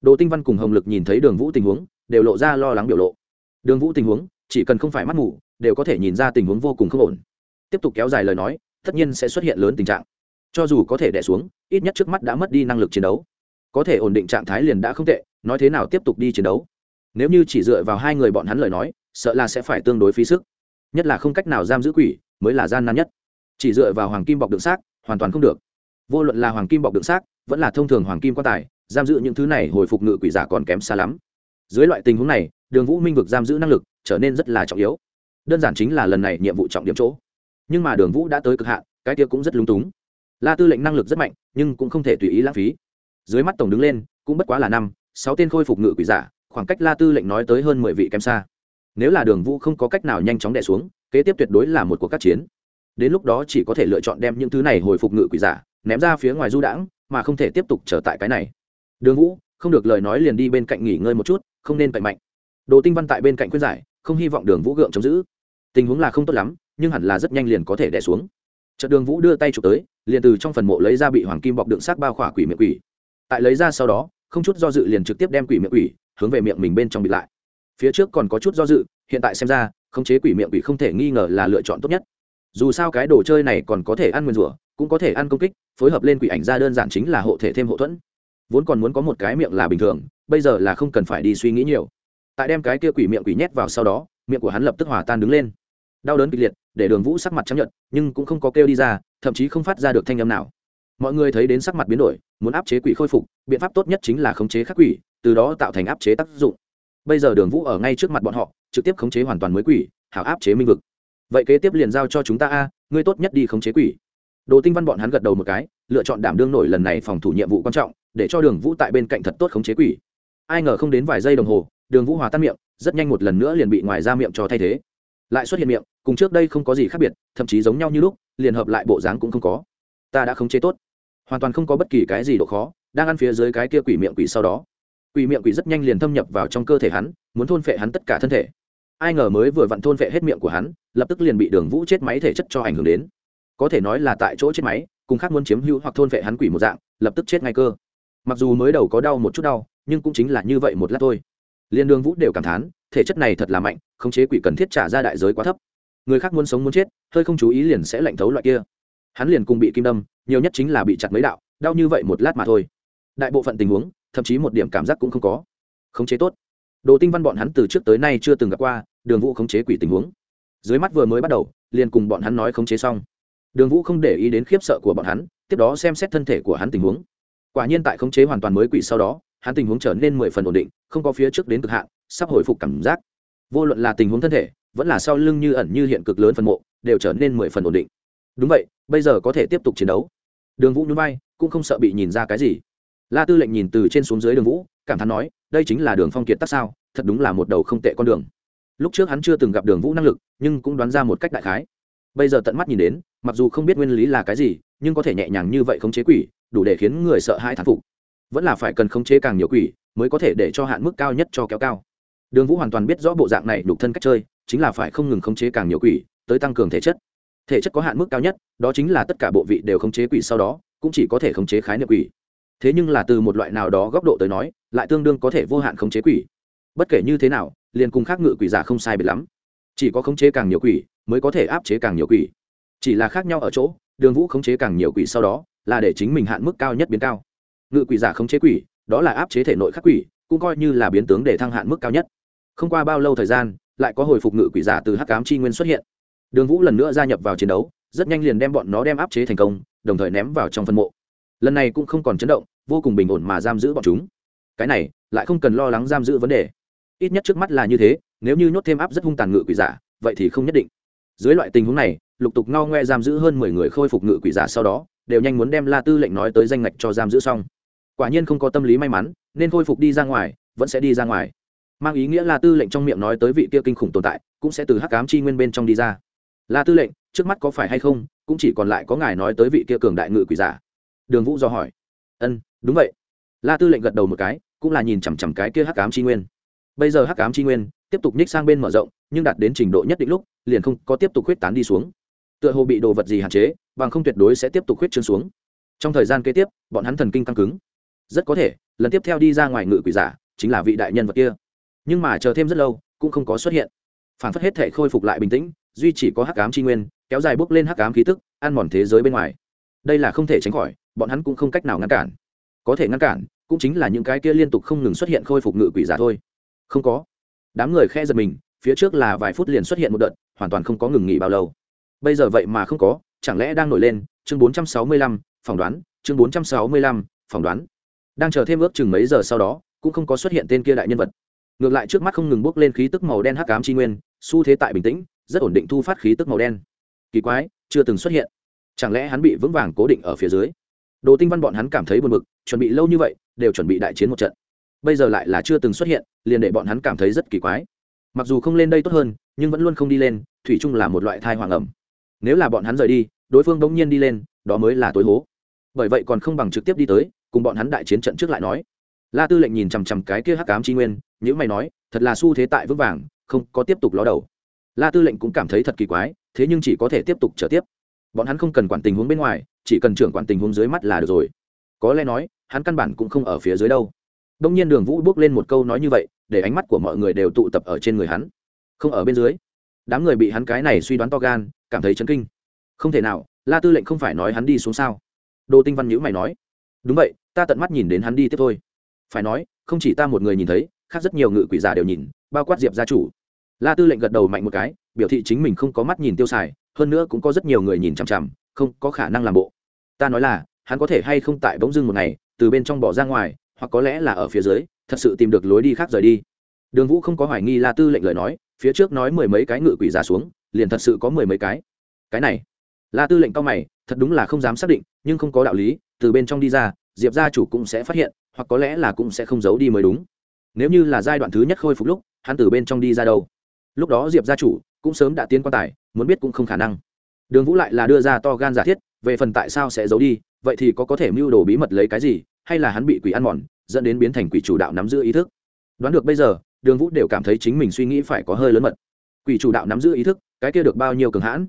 S1: Đồ tinh văn cùng hồng lực nhìn thấy đường vũ tình huống đều lộ ra lo lắng biểu lộ. Đường vũ tình huống chỉ cần không phải mắt ngủ, đều có thể nhìn ra tình huống vô cùng không ổn. Tiếp tục kéo dài lời nói tất nhiên sẽ xuất hiện lớn tình trạng cho dù có thể đẻ xuống, ít nhất trước mắt đã mất đi năng lực chiến đấu. Có thể ổn định trạng thái liền đã không tệ, nói thế nào tiếp tục đi chiến đấu? Nếu như chỉ dựa vào hai người bọn hắn lời nói, sợ là sẽ phải tương đối phí sức. Nhất là không cách nào giam giữ quỷ, mới là gian nan nhất. Chỉ dựa vào hoàng kim bọc đựng xác, hoàn toàn không được. Vô luận là hoàng kim bọc đựng xác, vẫn là thông thường hoàng kim quan tài, giam giữ những thứ này hồi phục ngự quỷ giả còn kém xa lắm. Dưới loại tình huống này, đường vũ minh vực giam giữ năng lực trở nên rất là trọng yếu. Đơn giản chính là lần này nhiệm vụ trọng điểm chỗ. Nhưng mà đường vũ đã tới cực hạn, cái kia cũng rất lúng túng la tư lệnh năng lực rất mạnh, nhưng cũng không thể tùy ý lãng phí. Dưới mắt tổng đứng lên, cũng bất quá là năm, sáu tên khôi phục ngự quỷ giả, khoảng cách la tư lệnh nói tới hơn mười vị kém xa. Nếu là đường vũ không có cách nào nhanh chóng đẻ xuống, kế tiếp tuyệt đối là một cuộc các chiến. Đến lúc đó chỉ có thể lựa chọn đem những thứ này hồi phục ngự quỷ giả, ném ra phía ngoài du đãng, mà không thể tiếp tục trở tại cái này. Đường vũ, không được lời nói liền đi bên cạnh nghỉ ngơi một chút, không nên cậy mạnh. Đồ tinh văn tại bên cạnh khuyên giải, không hy vọng đường vũ gượng chống giữ. Tình huống là không tốt lắm, nhưng hẳn là rất nhanh liền có thể đẻ xuống. Trận đường vũ đưa tay chụp tới liền từ trong phần mộ lấy ra bị hoàng kim bọc đựng xác bao khỏa quỷ miệng quỷ. Tại lấy ra sau đó, không chút do dự liền trực tiếp đem quỷ miệng quỷ hướng về miệng mình bên trong bịt lại. Phía trước còn có chút do dự, hiện tại xem ra, khống chế quỷ miệng quỷ không thể nghi ngờ là lựa chọn tốt nhất. Dù sao cái đồ chơi này còn có thể ăn nguyên rủa, cũng có thể ăn công kích, phối hợp lên quỷ ảnh ra đơn giản chính là hộ thể thêm hộ thuẫn. Vốn còn muốn có một cái miệng là bình thường, bây giờ là không cần phải đi suy nghĩ nhiều. Tại đem cái kia quỷ miệng quỷ nhét vào sau đó, miệng của hắn lập tức hòa tan đứng lên. Đau đớn kịch liệt, để đường vũ sắc mặt chấp nhận nhưng cũng không có kêu đi ra thậm chí không phát ra được thanh âm nào. Mọi người thấy đến sắc mặt biến đổi, muốn áp chế quỷ khôi phục, biện pháp tốt nhất chính là khống chế khắc quỷ, từ đó tạo thành áp chế tác dụng. Bây giờ đường vũ ở ngay trước mặt bọn họ, trực tiếp khống chế hoàn toàn mới quỷ, hảo áp chế minh vực. Vậy kế tiếp liền giao cho chúng ta a, ngươi tốt nhất đi khống chế quỷ. Đồ tinh văn bọn hắn gật đầu một cái, lựa chọn đảm đương nổi lần này phòng thủ nhiệm vụ quan trọng, để cho đường vũ tại bên cạnh thật tốt khống chế quỷ. Ai ngờ không đến vài giây đồng hồ, đường vũ hòa tan miệng, rất nhanh một lần nữa liền bị ngoài ra miệng cho thay thế lại xuất hiện miệng, cùng trước đây không có gì khác biệt, thậm chí giống nhau như lúc, liền hợp lại bộ dáng cũng không có. Ta đã khống chế tốt. Hoàn toàn không có bất kỳ cái gì độ khó, đang ăn phía dưới cái kia quỷ miệng quỷ sau đó. Quỷ miệng quỷ rất nhanh liền thâm nhập vào trong cơ thể hắn, muốn thôn phệ hắn tất cả thân thể. Ai ngờ mới vừa vặn thôn phệ hết miệng của hắn, lập tức liền bị đường vũ chết máy thể chất cho ảnh hưởng đến. Có thể nói là tại chỗ chết máy, cùng khác muốn chiếm hữu hoặc thôn phệ hắn quỷ một dạng, lập tức chết ngay cơ. Mặc dù mới đầu có đau một chút đau, nhưng cũng chính là như vậy một lát thôi. Liên đường vũ đều cảm thán, thể chất này thật là mạnh khống chế quỷ cần thiết trả ra đại giới quá thấp. Người khác muốn sống muốn chết, hơi không chú ý liền sẽ lạnh thấu loại kia. Hắn liền cùng bị kim đâm, nhiều nhất chính là bị chặt mấy đạo, đau như vậy một lát mà thôi. Đại bộ phận tình huống, thậm chí một điểm cảm giác cũng không có. Khống chế tốt. Đồ tinh văn bọn hắn từ trước tới nay chưa từng gặp qua, đường vũ khống chế quỷ tình huống. Dưới mắt vừa mới bắt đầu, liền cùng bọn hắn nói khống chế xong. Đường vũ không để ý đến khiếp sợ của bọn hắn, tiếp đó xem xét thân thể của hắn tình huống. Quả nhiên tại khống chế hoàn toàn mới quỷ sau đó, hắn tình huống trở nên mười phần ổn định, không có phía trước đến cực hạn, sắp hồi phục cảm giác vô luận là tình huống thân thể, vẫn là sau lưng như ẩn như hiện cực lớn phần mộ, đều trở nên mười phần ổn định. Đúng vậy, bây giờ có thể tiếp tục chiến đấu. Đường vũ núi bay cũng không sợ bị nhìn ra cái gì. La tư lệnh nhìn từ trên xuống dưới đường vũ, cảm thán nói, đây chính là đường phong kiệt tắc sao, thật đúng là một đầu không tệ con đường. Lúc trước hắn chưa từng gặp đường vũ năng lực, nhưng cũng đoán ra một cách đại khái. Bây giờ tận mắt nhìn đến, mặc dù không biết nguyên lý là cái gì, nhưng có thể nhẹ nhàng như vậy khống chế quỷ, đủ để khiến người sợ hãi thán phục. Vẫn là phải cần khống chế càng nhiều quỷ, mới có thể để cho hạn mức cao nhất cho kéo cao đường vũ hoàn toàn biết rõ bộ dạng này đục thân cách chơi, chính là phải không ngừng khống chế càng nhiều quỷ, tới tăng cường thể chất. Thể chất có hạn mức cao nhất, đó chính là tất cả bộ vị đều khống chế quỷ sau đó, cũng chỉ có thể khống chế khái niệm quỷ. Thế nhưng là từ một loại nào đó góc độ tới nói, lại tương đương có thể vô hạn khống chế quỷ. Bất kể như thế nào, liền cùng khác ngự quỷ giả không sai biệt lắm. Chỉ có khống chế càng nhiều quỷ, mới có thể áp chế càng nhiều quỷ. Chỉ là khác nhau ở chỗ, đường vũ khống chế càng nhiều quỷ sau đó, là để chính mình hạn mức cao nhất biến cao. Ngự quỷ giả khống chế quỷ, đó là áp chế thể nội khắc quỷ, cũng coi như là biến tướng để thăng hạn mức cao nhất không qua bao lâu thời gian, lại có hồi phục ngự quỷ giả từ hắc cám chi nguyên xuất hiện. Đường vũ lần nữa gia nhập vào chiến đấu, rất nhanh liền đem bọn nó đem áp chế thành công, đồng thời ném vào trong phân mộ. Lần này cũng không còn chấn động, vô cùng bình ổn mà giam giữ bọn chúng. Cái này, lại không cần lo lắng giam giữ vấn đề. Ít nhất trước mắt là như thế, nếu như nhốt thêm áp rất hung tàn ngự quỷ giả, vậy thì không nhất định. Dưới loại tình huống này, lục tục ngao ngoe giam giữ hơn mười người khôi phục ngự quỷ giả sau đó, đều nhanh muốn đem la tư lệnh nói tới danh ngạch cho giam giữ xong. Quả nhiên không có tâm lý may mắn, nên khôi phục đi ra ngoài, vẫn sẽ đi ra ngoài mang ý nghĩa là tư lệnh trong miệng nói tới vị kia kinh khủng tồn tại, cũng sẽ từ hắc cám chi nguyên bên trong đi ra. Là tư lệnh, trước mắt có phải hay không, cũng chỉ còn lại có ngài nói tới vị kia cường đại ngự quỷ giả. Đường vũ do hỏi. Ân, đúng vậy. La tư lệnh gật đầu một cái, cũng là nhìn chằm chằm cái kia hắc cám chi nguyên. Bây giờ hắc cám chi nguyên tiếp tục nhích sang bên mở rộng, nhưng đạt đến trình độ nhất định lúc, liền không có tiếp tục khuyết tán đi xuống. Tựa hồ bị đồ vật gì hạn chế, bằng không tuyệt đối sẽ tiếp tục khuyết trương xuống. Trong thời gian kế tiếp, bọn hắn thần kinh căng cứng. Rất có thể, lần tiếp theo đi ra ngoài ngự quỷ giả, chính là vị đại nhân vật kia nhưng mà chờ thêm rất lâu, cũng không có xuất hiện. Phản phất hết thể khôi phục lại bình tĩnh, duy chỉ có hắc ám tri nguyên, kéo dài bốc lên hắc ám khí tức, ăn mòn thế giới bên ngoài. Đây là không thể tránh khỏi, bọn hắn cũng không cách nào ngăn cản. Có thể ngăn cản, cũng chính là những cái kia liên tục không ngừng xuất hiện khôi phục ngự quỷ giả thôi. Không có. Đám người khe giật mình, phía trước là vài phút liền xuất hiện một đợt, hoàn toàn không có ngừng nghỉ bao lâu. Bây giờ vậy mà không có, chẳng lẽ đang nổi lên, chương bốn trăm sáu mươi lăm, phỏng đoán, chương bốn trăm sáu mươi lăm, phỏng đoán. Đang chờ thêm ước chừng mấy giờ sau đó, cũng không có xuất hiện tên kia đại nhân vật ngược lại trước mắt không ngừng bốc lên khí tức màu đen hắc ám chi nguyên, xu thế tại bình tĩnh, rất ổn định thu phát khí tức màu đen. Kỳ quái, chưa từng xuất hiện. Chẳng lẽ hắn bị vững vàng cố định ở phía dưới? Đồ tinh văn bọn hắn cảm thấy buồn bực, chuẩn bị lâu như vậy, đều chuẩn bị đại chiến một trận. Bây giờ lại là chưa từng xuất hiện, liền để bọn hắn cảm thấy rất kỳ quái. Mặc dù không lên đây tốt hơn, nhưng vẫn luôn không đi lên, thủy chung là một loại thai hoàng ẩm. Nếu là bọn hắn rời đi, đối phương bỗng nhiên đi lên, đó mới là tối hố. Bởi vậy còn không bằng trực tiếp đi tới, cùng bọn hắn đại chiến trận trước lại nói. La tư lệnh nhìn chằm chằm cái kia hắc cám tri nguyên những mày nói, thật là xu thế tại vững vàng, không có tiếp tục ló đầu. La tư lệnh cũng cảm thấy thật kỳ quái, thế nhưng chỉ có thể tiếp tục trở tiếp. Bọn hắn không cần quản tình huống bên ngoài, chỉ cần trưởng quản tình huống dưới mắt là được rồi. Có lẽ nói, hắn căn bản cũng không ở phía dưới đâu. Đông nhiên đường vũ bước lên một câu nói như vậy, để ánh mắt của mọi người đều tụ tập ở trên người hắn. Không ở bên dưới. Đám người bị hắn cái này suy đoán to gan, cảm thấy chấn kinh. Không thể nào, la tư lệnh không phải nói hắn đi xuống sao? Đô tinh văn nhữ mày nói. Đúng vậy, ta tận mắt nhìn đến hắn đi tiếp thôi. Phải nói, không chỉ ta một người nhìn thấy khác rất nhiều ngự quỷ giả đều nhìn, bao quát diệp gia chủ. La tư lệnh gật đầu mạnh một cái, biểu thị chính mình không có mắt nhìn tiêu xài, hơn nữa cũng có rất nhiều người nhìn chằm chằm, không có khả năng làm bộ. Ta nói là, hắn có thể hay không tại bỗng dưng một ngày, từ bên trong bỏ ra ngoài, hoặc có lẽ là ở phía dưới, thật sự tìm được lối đi khác rời đi. Đường vũ không có hoài nghi la tư lệnh lời nói, phía trước nói mười mấy cái ngự quỷ giả xuống, liền thật sự có mười mấy cái. Cái này, la tư lệnh cao mày, thật đúng là không dám xác định, nhưng không có đạo lý, từ bên trong đi ra, diệp gia chủ cũng sẽ phát hiện, hoặc có lẽ là cũng sẽ không giấu đi mới đúng nếu như là giai đoạn thứ nhất khôi phục lúc, hắn từ bên trong đi ra đâu? Lúc đó diệp gia chủ cũng sớm đã tiến quan tài, muốn biết cũng không khả năng. Đường vũ lại là đưa ra to gan giả thiết, về phần tại sao sẽ giấu đi, vậy thì có có thể mưu đồ bí mật lấy cái gì, hay là hắn bị quỷ ăn mòn, dẫn đến biến thành quỷ chủ đạo nắm giữ ý thức? Đoán được bây giờ, đường vũ đều cảm thấy chính mình suy nghĩ phải có hơi lớn mật. Quỷ chủ đạo nắm giữ ý thức, cái kia được bao nhiêu cường hãn?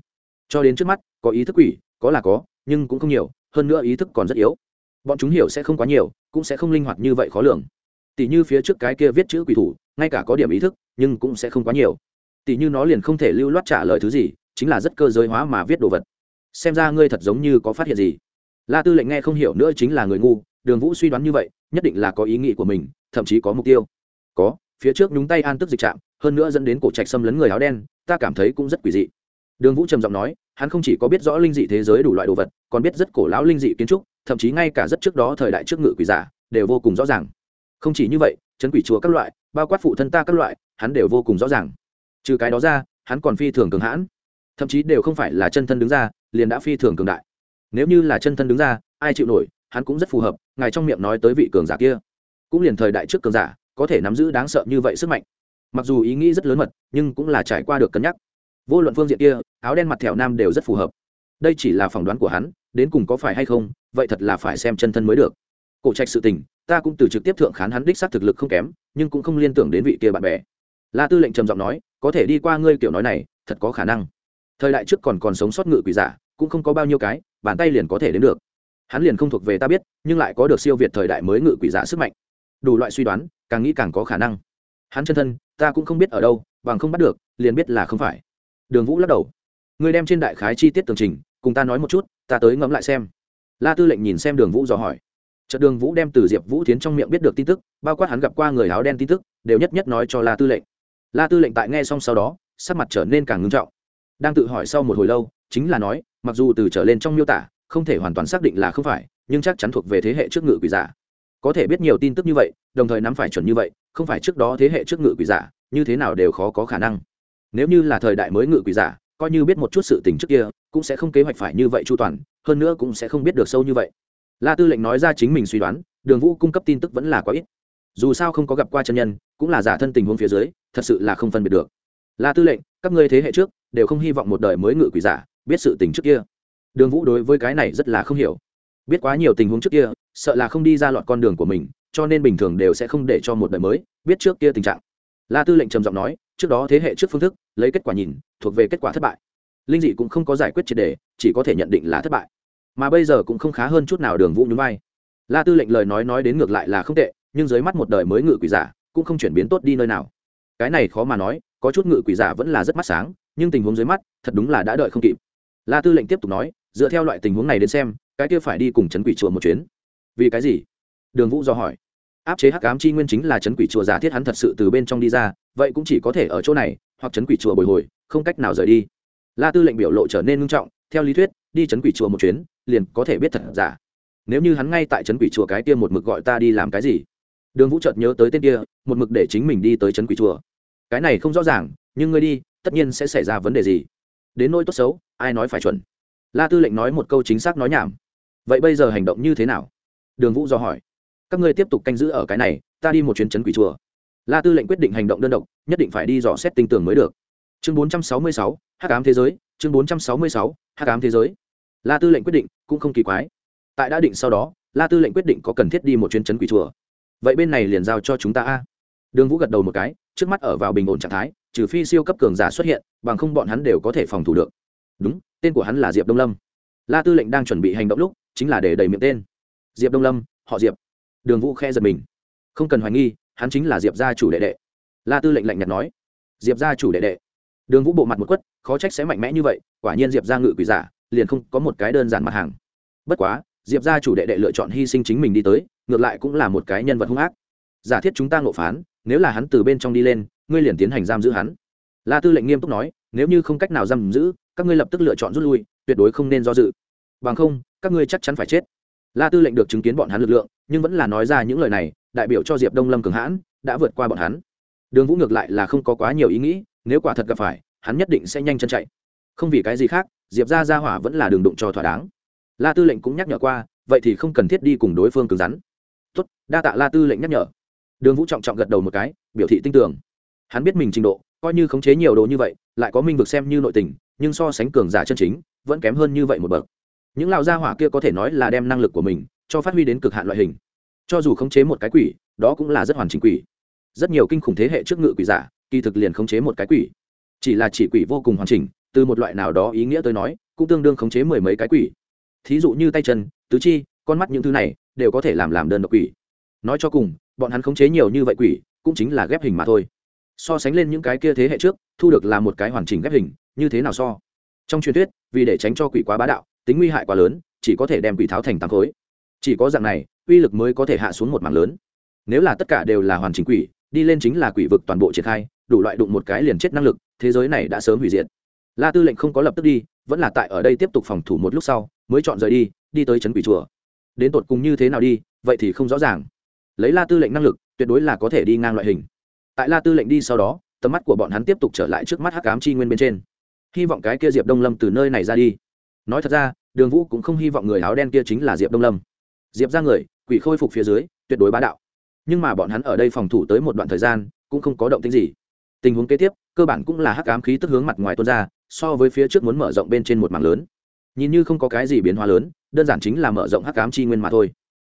S1: Cho đến trước mắt, có ý thức quỷ, có là có, nhưng cũng không nhiều, hơn nữa ý thức còn rất yếu. Bọn chúng hiểu sẽ không quá nhiều, cũng sẽ không linh hoạt như vậy khó lường tỷ như phía trước cái kia viết chữ quỷ thủ, ngay cả có điểm ý thức, nhưng cũng sẽ không quá nhiều. Tỷ như nó liền không thể lưu loát trả lời thứ gì, chính là rất cơ giới hóa mà viết đồ vật. Xem ra ngươi thật giống như có phát hiện gì. La tư lệnh nghe không hiểu nữa chính là người ngu, đường vũ suy đoán như vậy, nhất định là có ý nghĩ của mình, thậm chí có mục tiêu. Có, phía trước nhúng tay an tức dịch trạm, hơn nữa dẫn đến cổ trạch xâm lấn người áo đen, ta cảm thấy cũng rất quỷ dị. Đường vũ trầm giọng nói, hắn không chỉ có biết rõ linh dị thế giới đủ loại đồ vật, còn biết rất cổ lão linh dị kiến trúc, thậm chí ngay cả rất trước đó thời đại trước ngự quỷ giả, đều vô cùng rõ ràng không chỉ như vậy, chấn quỷ chùa các loại, bao quát phụ thân ta các loại, hắn đều vô cùng rõ ràng. Trừ cái đó ra, hắn còn phi thường cường hãn. Thậm chí đều không phải là chân thân đứng ra, liền đã phi thường cường đại. Nếu như là chân thân đứng ra, ai chịu nổi, hắn cũng rất phù hợp, ngài trong miệng nói tới vị cường giả kia. Cũng liền thời đại trước cường giả, có thể nắm giữ đáng sợ như vậy sức mạnh. Mặc dù ý nghĩ rất lớn mật, nhưng cũng là trải qua được cân nhắc. Vô luận phương diện kia, áo đen mặt thẹo nam đều rất phù hợp. Đây chỉ là phỏng đoán của hắn, đến cùng có phải hay không, vậy thật là phải xem chân thân mới được cổ trạch sự tình, ta cũng từ trực tiếp thượng khán hắn đích xác thực lực không kém, nhưng cũng không liên tưởng đến vị kia bạn bè. La tư lệnh trầm giọng nói, có thể đi qua ngươi kiểu nói này, thật có khả năng. Thời đại trước còn còn sống sót ngự quỷ giả, cũng không có bao nhiêu cái, bàn tay liền có thể đến được. Hắn liền không thuộc về ta biết, nhưng lại có được siêu việt thời đại mới ngự quỷ giả sức mạnh. Đủ loại suy đoán, càng nghĩ càng có khả năng. Hắn chân thân, ta cũng không biết ở đâu, bằng không bắt được, liền biết là không phải. Đường vũ lắc đầu. Ngươi đem trên đại khái chi tiết tường trình, cùng ta nói một chút, ta tới ngẫm lại xem. La tư lệnh nhìn xem đường vũ dò hỏi trận đường vũ đem từ diệp vũ tiến trong miệng biết được tin tức, bao quát hắn gặp qua người áo đen tin tức, đều nhất nhất nói cho la tư lệnh. La tư lệnh tại nghe xong sau đó, sắc mặt trở nên càng ngưng trọng. Đang tự hỏi sau một hồi lâu, chính là nói, mặc dù từ trở lên trong miêu tả, không thể hoàn toàn xác định là không phải, nhưng chắc chắn thuộc về thế hệ trước ngự quỷ giả. Có thể biết nhiều tin tức như vậy, đồng thời nắm phải chuẩn như vậy, không phải trước đó thế hệ trước ngự quỷ giả, như thế nào đều khó có khả năng. Nếu như là thời đại mới ngự quỷ giả, coi như biết một chút sự tình trước kia, cũng sẽ không kế hoạch phải như vậy chu toàn, hơn nữa cũng sẽ không biết được sâu như vậy la tư lệnh nói ra chính mình suy đoán, đường vũ cung cấp tin tức vẫn là quá ít. Dù sao không có gặp qua chân nhân, cũng là giả thân tình huống phía dưới, thật sự là không phân biệt được. La tư lệnh, các ngươi thế hệ trước, đều không hy vọng một đời mới ngự quỷ giả, biết sự tình trước kia. Đường vũ đối với cái này rất là không hiểu. Biết quá nhiều tình huống trước kia, sợ là không đi ra lọt con đường của mình, cho nên bình thường đều sẽ không để cho một đời mới, biết trước kia tình trạng. La tư lệnh trầm giọng nói, trước đó thế hệ trước phương thức, lấy kết quả nhìn, thuộc về kết quả thất bại. Linh dị cũng không có giải quyết triệt đề, chỉ có thể nhận định là thất bại mà bây giờ cũng không khá hơn chút nào đường vũ nhún vai. La tư lệnh lời nói nói đến ngược lại là không tệ, nhưng dưới mắt một đời mới ngự quỷ giả, cũng không chuyển biến tốt đi nơi nào. Cái này khó mà nói, có chút ngự quỷ giả vẫn là rất mắt sáng, nhưng tình huống dưới mắt, thật đúng là đã đợi không kịp. La tư lệnh tiếp tục nói, dựa theo loại tình huống này đến xem, cái kia phải đi cùng chấn quỷ chùa một chuyến. Vì cái gì? Đường vũ do hỏi. Áp chế hắc ám chi nguyên chính là chấn quỷ chùa giả thiết hắn thật sự từ bên trong đi ra, vậy cũng chỉ có thể ở chỗ này, hoặc chấn quỷ chùa bồi hồi, không cách nào rời đi. La tư lệnh biểu lộ trở nên nghiêm trọng, theo lý thuyết, đi chấn quỷ chùa một chuyến liền có thể biết thật giả. Nếu như hắn ngay tại chấn quỷ chùa cái kia một mực gọi ta đi làm cái gì? Đường vũ chợt nhớ tới tên kia một mực để chính mình đi tới chấn quỷ chùa. Cái này không rõ ràng nhưng ngươi đi tất nhiên sẽ xảy ra vấn đề gì? Đến nỗi tốt xấu ai nói phải chuẩn? La tư lệnh nói một câu chính xác nói nhảm. Vậy bây giờ hành động như thế nào? Đường vũ do hỏi. Các ngươi tiếp tục canh giữ ở cái này ta đi một chuyến chấn quỷ chùa. La tư lệnh quyết định hành động đơn độc nhất định phải đi dò xét tinh tường mới được. Chương 466, hắc ám thế giới chương 466, hắc ám thế giới la tư lệnh quyết định cũng không kỳ quái. Tại đã định sau đó, la tư lệnh quyết định có cần thiết đi một chuyến chấn quỷ chùa. Vậy bên này liền giao cho chúng ta a. Đường vũ gật đầu một cái, trước mắt ở vào bình ổn trạng thái, trừ phi siêu cấp cường giả xuất hiện, bằng không bọn hắn đều có thể phòng thủ được. Đúng, tên của hắn là diệp đông lâm. La tư lệnh đang chuẩn bị hành động lúc, chính là để đầy miệng tên. Diệp đông lâm, họ diệp. Đường vũ khe giật mình. Không cần hoài nghi, hắn chính là diệp gia chủ đệ đệ. La tư lệnh lạnh nhạt nói. Diệp gia chủ đệ đệ. Đường vũ bộ mặt một quất, khó trách sẽ mạnh mẽ như vậy, quả nhiên diệp gia ngự quỷ giả liền không có một cái đơn giản mặt hàng. Bất quá, diệp gia chủ đệ đệ lựa chọn hy sinh chính mình đi tới, ngược lại cũng là một cái nhân vật hung ác. Giả thiết chúng ta ngộ phán, nếu là hắn từ bên trong đi lên, ngươi liền tiến hành giam giữ hắn. La tư lệnh nghiêm túc nói, nếu như không cách nào giam giữ, các ngươi lập tức lựa chọn rút lui, tuyệt đối không nên do dự. Bằng không, các ngươi chắc chắn phải chết. La tư lệnh được chứng kiến bọn hắn lực lượng, nhưng vẫn là nói ra những lời này, đại biểu cho diệp đông lâm cường hãn, đã vượt qua bọn hắn. Đường vũ ngược lại là không có quá nhiều ý nghĩ, nếu quả thật gặp phải, hắn nhất định sẽ nhanh chân chạy. Không vì cái gì khác diệp ra ra hỏa vẫn là đường đụng cho thỏa đáng. La tư lệnh cũng nhắc nhở qua, vậy thì không cần thiết đi cùng đối phương cứng rắn. Tốt, đa tạ la tư lệnh nhắc nhở. Đường vũ trọng trọng gật đầu một cái, biểu thị tin tưởng. Hắn biết mình trình độ, coi như khống chế nhiều đồ như vậy, lại có minh vực xem như nội tình, nhưng so sánh cường giả chân chính, vẫn kém hơn như vậy một bậc. Những lão gia hỏa kia có thể nói là đem năng lực của mình cho phát huy đến cực hạn loại hình. Cho dù khống chế một cái quỷ, đó cũng là rất hoàn chỉnh quỷ. Rất nhiều kinh khủng thế hệ trước ngự quỷ giả, kỳ thực liền khống chế một cái quỷ. Chỉ là chỉ quỷ vô cùng hoàn chỉnh từ một loại nào đó ý nghĩa tôi nói, cũng tương đương khống chế mười mấy cái quỷ. Thí dụ như tay chân, tứ chi, con mắt những thứ này, đều có thể làm làm đơn độc quỷ. Nói cho cùng, bọn hắn khống chế nhiều như vậy quỷ, cũng chính là ghép hình mà thôi. So sánh lên những cái kia thế hệ trước, thu được là một cái hoàn chỉnh ghép hình, như thế nào so? Trong truyền thuyết, vì để tránh cho quỷ quá bá đạo, tính nguy hại quá lớn, chỉ có thể đem quỷ tháo thành tám khối. Chỉ có dạng này, uy lực mới có thể hạ xuống một mảng lớn. Nếu là tất cả đều là hoàn chỉnh quỷ, đi lên chính là quỷ vực toàn bộ triển khai, đủ loại đụng một cái liền chết năng lực, thế giới này đã sớm hủy diệt la tư lệnh không có lập tức đi, vẫn là tại ở đây tiếp tục phòng thủ một lúc sau, mới chọn rời đi đi tới trấn quỷ chùa. Đến tột cùng như thế nào đi, vậy thì không rõ ràng. Lấy la tư lệnh năng lực, tuyệt đối là có thể đi ngang loại hình. Tại la tư lệnh đi sau đó, tầm mắt của bọn hắn tiếp tục trở lại trước mắt hắc cám chi nguyên bên trên. Hy vọng cái kia diệp đông lâm từ nơi này ra đi. Nói thật ra, đường vũ cũng không hy vọng người áo đen kia chính là diệp đông lâm. Diệp ra người, quỷ khôi phục phía dưới, tuyệt đối bá đạo. Nhưng mà bọn hắn ở đây phòng thủ tới một đoạn thời gian, cũng không có động tính gì. Tình huống kế tiếp, cơ bản cũng là hắc ám khí tức hướng mặt ngoài tuôn ra so với phía trước muốn mở rộng bên trên một mảng lớn. Nhìn như không có cái gì biến hóa lớn, đơn giản chính là mở rộng hắc ám chi nguyên mà thôi.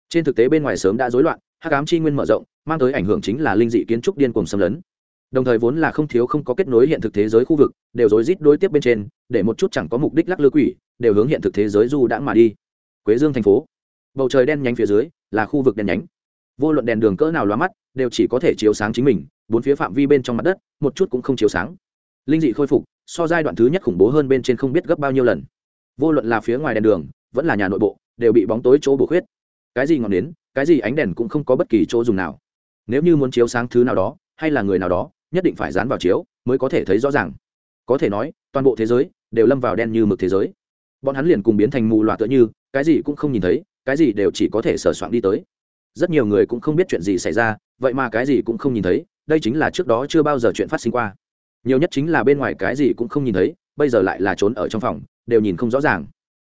S1: Trên thực tế bên ngoài sớm đã rối loạn, hắc ám chi nguyên mở rộng, mang tới ảnh hưởng chính là linh dị kiến trúc điên cuồng xâm lấn. Đồng thời vốn là không thiếu không có kết nối hiện thực thế giới khu vực, đều rối rít đối tiếp bên trên, để một chút chẳng có mục đích lắc lư quỷ, đều hướng hiện thực thế giới du đãng mà đi. Quế dương thành phố. Bầu trời đen nhánh phía dưới, là khu vực đen nhánh. Vô luận đèn đường cỡ nào lóa mắt, đều chỉ có thể chiếu sáng chính mình, bốn phía phạm vi bên trong mặt đất, một chút cũng không chiếu sáng. Linh dị khôi phục so giai đoạn thứ nhất khủng bố hơn bên trên không biết gấp bao nhiêu lần. Vô luận là phía ngoài đèn đường, vẫn là nhà nội bộ, đều bị bóng tối chỗ bổ khuyết. Cái gì ngọn nến, cái gì ánh đèn cũng không có bất kỳ chỗ dùng nào. Nếu như muốn chiếu sáng thứ nào đó, hay là người nào đó, nhất định phải dán vào chiếu mới có thể thấy rõ ràng. Có thể nói, toàn bộ thế giới đều lâm vào đen như mực thế giới. Bọn hắn liền cùng biến thành mù loà tựa như, cái gì cũng không nhìn thấy, cái gì đều chỉ có thể sờ soạn đi tới. Rất nhiều người cũng không biết chuyện gì xảy ra, vậy mà cái gì cũng không nhìn thấy, đây chính là trước đó chưa bao giờ chuyện phát sinh qua nhiều nhất chính là bên ngoài cái gì cũng không nhìn thấy, bây giờ lại là trốn ở trong phòng, đều nhìn không rõ ràng.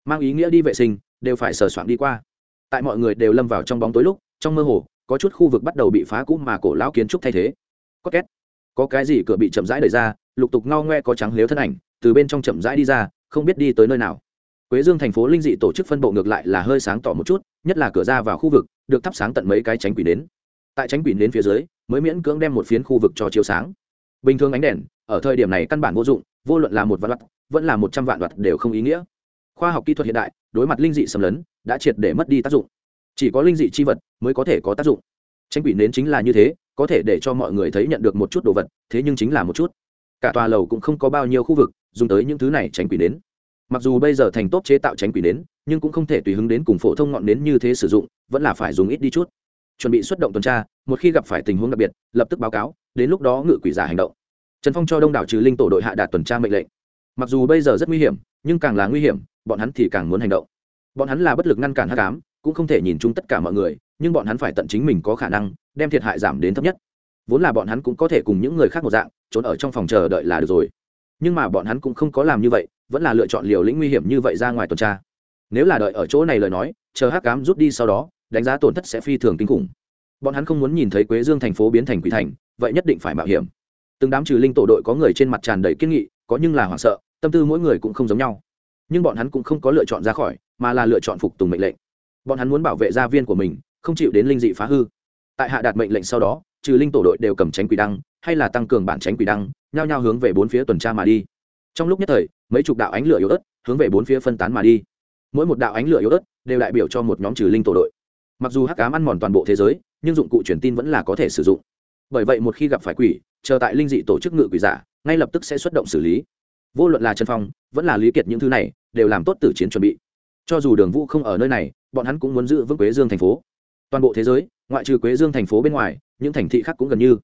S1: Mang ý nghĩa đi vệ sinh, đều phải sờ soạn đi qua. Tại mọi người đều lâm vào trong bóng tối lúc, trong mơ hồ, có chút khu vực bắt đầu bị phá cũ mà cổ lão kiến trúc thay thế. Có két. Có cái gì cửa bị chậm rãi đẩy ra, lục tục ngao ngoe có trắng lếu thân ảnh, từ bên trong chậm rãi đi ra, không biết đi tới nơi nào. Quế dương thành phố linh dị tổ chức phân bộ ngược lại là hơi sáng tỏ một chút, nhất là cửa ra vào khu vực, được thắp sáng tận mấy cái tránh quỷ đến tại tránh quỷ đến phía dưới, mới miễn cưỡng đem một phiến khu vực cho chiếu sáng bình thường ánh đèn, ở thời điểm này căn bản vô dụng, vô luận là một vạn watt vẫn là một trăm vạn watt đều không ý nghĩa. Khoa học kỹ thuật hiện đại, đối mặt linh dị xâm lấn, đã triệt để mất đi tác dụng. Chỉ có linh dị chi vật mới có thể có tác dụng. Tranh quỷ nến chính là như thế, có thể để cho mọi người thấy nhận được một chút đồ vật, thế nhưng chính là một chút. Cả tòa lầu cũng không có bao nhiêu khu vực dùng tới những thứ này tránh quỷ nến. Mặc dù bây giờ thành tốt chế tạo tránh quỷ nến, nhưng cũng không thể tùy hứng đến cùng phổ thông ngọn nến như thế sử dụng, vẫn là phải dùng ít đi chút chuẩn bị xuất động tuần tra, một khi gặp phải tình huống đặc biệt, lập tức báo cáo, đến lúc đó ngự quỷ giả hành động. Trần phong cho đông đảo trừ linh tổ đội hạ đạt tuần tra mệnh lệnh. Mặc dù bây giờ rất nguy hiểm, nhưng càng là nguy hiểm, bọn hắn thì càng muốn hành động. Bọn hắn là bất lực ngăn cản hắc ám, cũng không thể nhìn chung tất cả mọi người, nhưng bọn hắn phải tận chính mình có khả năng, đem thiệt hại giảm đến thấp nhất. Vốn là bọn hắn cũng có thể cùng những người khác một dạng, trốn ở trong phòng chờ đợi là được rồi. Nhưng mà bọn hắn cũng không có làm như vậy, vẫn là lựa chọn liều lĩnh nguy hiểm như vậy ra ngoài tuần tra. Nếu là đợi ở chỗ này lời nói, chờ hắc cám rút đi sau đó đánh giá tổn thất sẽ phi thường kinh khủng. Bọn hắn không muốn nhìn thấy quế dương thành phố biến thành quỷ thành, vậy nhất định phải mạo hiểm. Từng đám trừ linh tổ đội có người trên mặt tràn đầy kiên nghị, có nhưng là hoảng sợ, tâm tư mỗi người cũng không giống nhau. Nhưng bọn hắn cũng không có lựa chọn ra khỏi, mà là lựa chọn phục tùng mệnh lệnh. Bọn hắn muốn bảo vệ gia viên của mình, không chịu đến linh dị phá hư. Tại hạ đạt mệnh lệnh sau đó, trừ linh tổ đội đều cầm tránh quỷ đăng, hay là tăng cường bản tránh quỷ đăng, nhao nhao hướng về bốn phía tuần tra mà đi. Trong lúc nhất thời, mấy chục đạo ánh lửa yếu ớt hướng về bốn phía phân tán mà đi. Mỗi một đạo ánh lửa yếu ớt đều đại biểu cho một nhóm trừ linh tổ đội mặc dù hắc cám ăn mòn toàn bộ thế giới, nhưng dụng cụ truyền tin vẫn là có thể sử dụng. Bởi vậy một khi gặp phải quỷ, chờ tại linh dị tổ chức ngự quỷ giả, ngay lập tức sẽ xuất động xử lý. Vô luận là trần phong, vẫn là lý kiệt những thứ này, đều làm tốt tử chiến chuẩn bị. Cho dù đường vũ không ở nơi này, bọn hắn cũng muốn giữ vững quế dương thành phố. Toàn bộ thế giới, ngoại trừ quế dương thành phố bên ngoài, những thành thị khác cũng gần như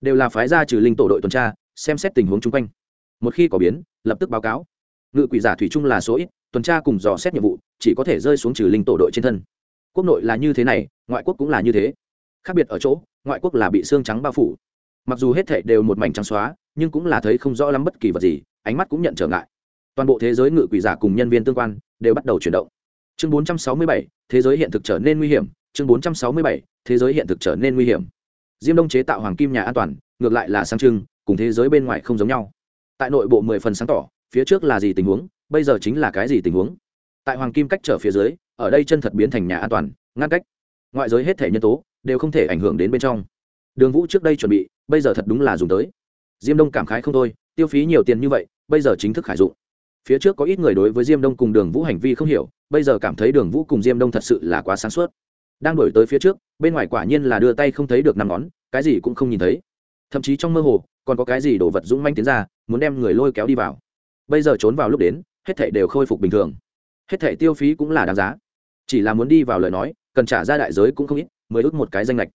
S1: đều là phái ra trừ linh tổ đội tuần tra, xem xét tình huống chung quanh. Một khi có biến, lập tức báo cáo. Ngự quỷ giả thủy chung là số ít, tuần tra cùng dò xét nhiệm vụ, chỉ có thể rơi xuống trừ linh tổ đội trên thân quốc nội là như thế này ngoại quốc cũng là như thế. Khác biệt ở chỗ ngoại quốc là bị xương trắng bao phủ. Mặc dù hết thệ đều một mảnh trắng xóa nhưng cũng là thấy không rõ lắm bất kỳ vật gì ánh mắt cũng nhận trở ngại. Toàn bộ thế giới ngự quỷ giả cùng nhân viên tương quan đều bắt đầu chuyển động. Chương 467, thế giới hiện thực trở nên nguy hiểm. Chương 467, thế giới hiện thực trở nên nguy hiểm. Diêm đông chế tạo hoàng kim nhà an toàn ngược lại là sáng trưng cùng thế giới bên ngoài không giống nhau. Tại nội bộ mười phần sáng tỏ phía trước là gì tình huống bây giờ chính là cái gì tình huống? Tại hoàng kim cách trở phía dưới, ở đây chân thật biến thành nhà an toàn, ngăn cách. Ngoại giới hết thể nhân tố đều không thể ảnh hưởng đến bên trong. Đường vũ trước đây chuẩn bị, bây giờ thật đúng là dùng tới. Diêm đông cảm khái không thôi, tiêu phí nhiều tiền như vậy, bây giờ chính thức khải dụng. Phía trước có ít người đối với diêm đông cùng đường vũ hành vi không hiểu, bây giờ cảm thấy đường vũ cùng diêm đông thật sự là quá sáng suốt. Đang đổi tới phía trước, bên ngoài quả nhiên là đưa tay không thấy được năm ngón, cái gì cũng không nhìn thấy. Thậm chí trong mơ hồ, còn có cái gì đổ vật dũng manh tiến ra, muốn đem người lôi kéo đi vào. Bây giờ trốn vào lúc đến, hết thảy đều khôi phục bình thường hết thẻ tiêu phí cũng là đáng giá. Chỉ là muốn đi vào lời nói, cần trả ra đại giới cũng không ít, mới ước một cái danh lệch.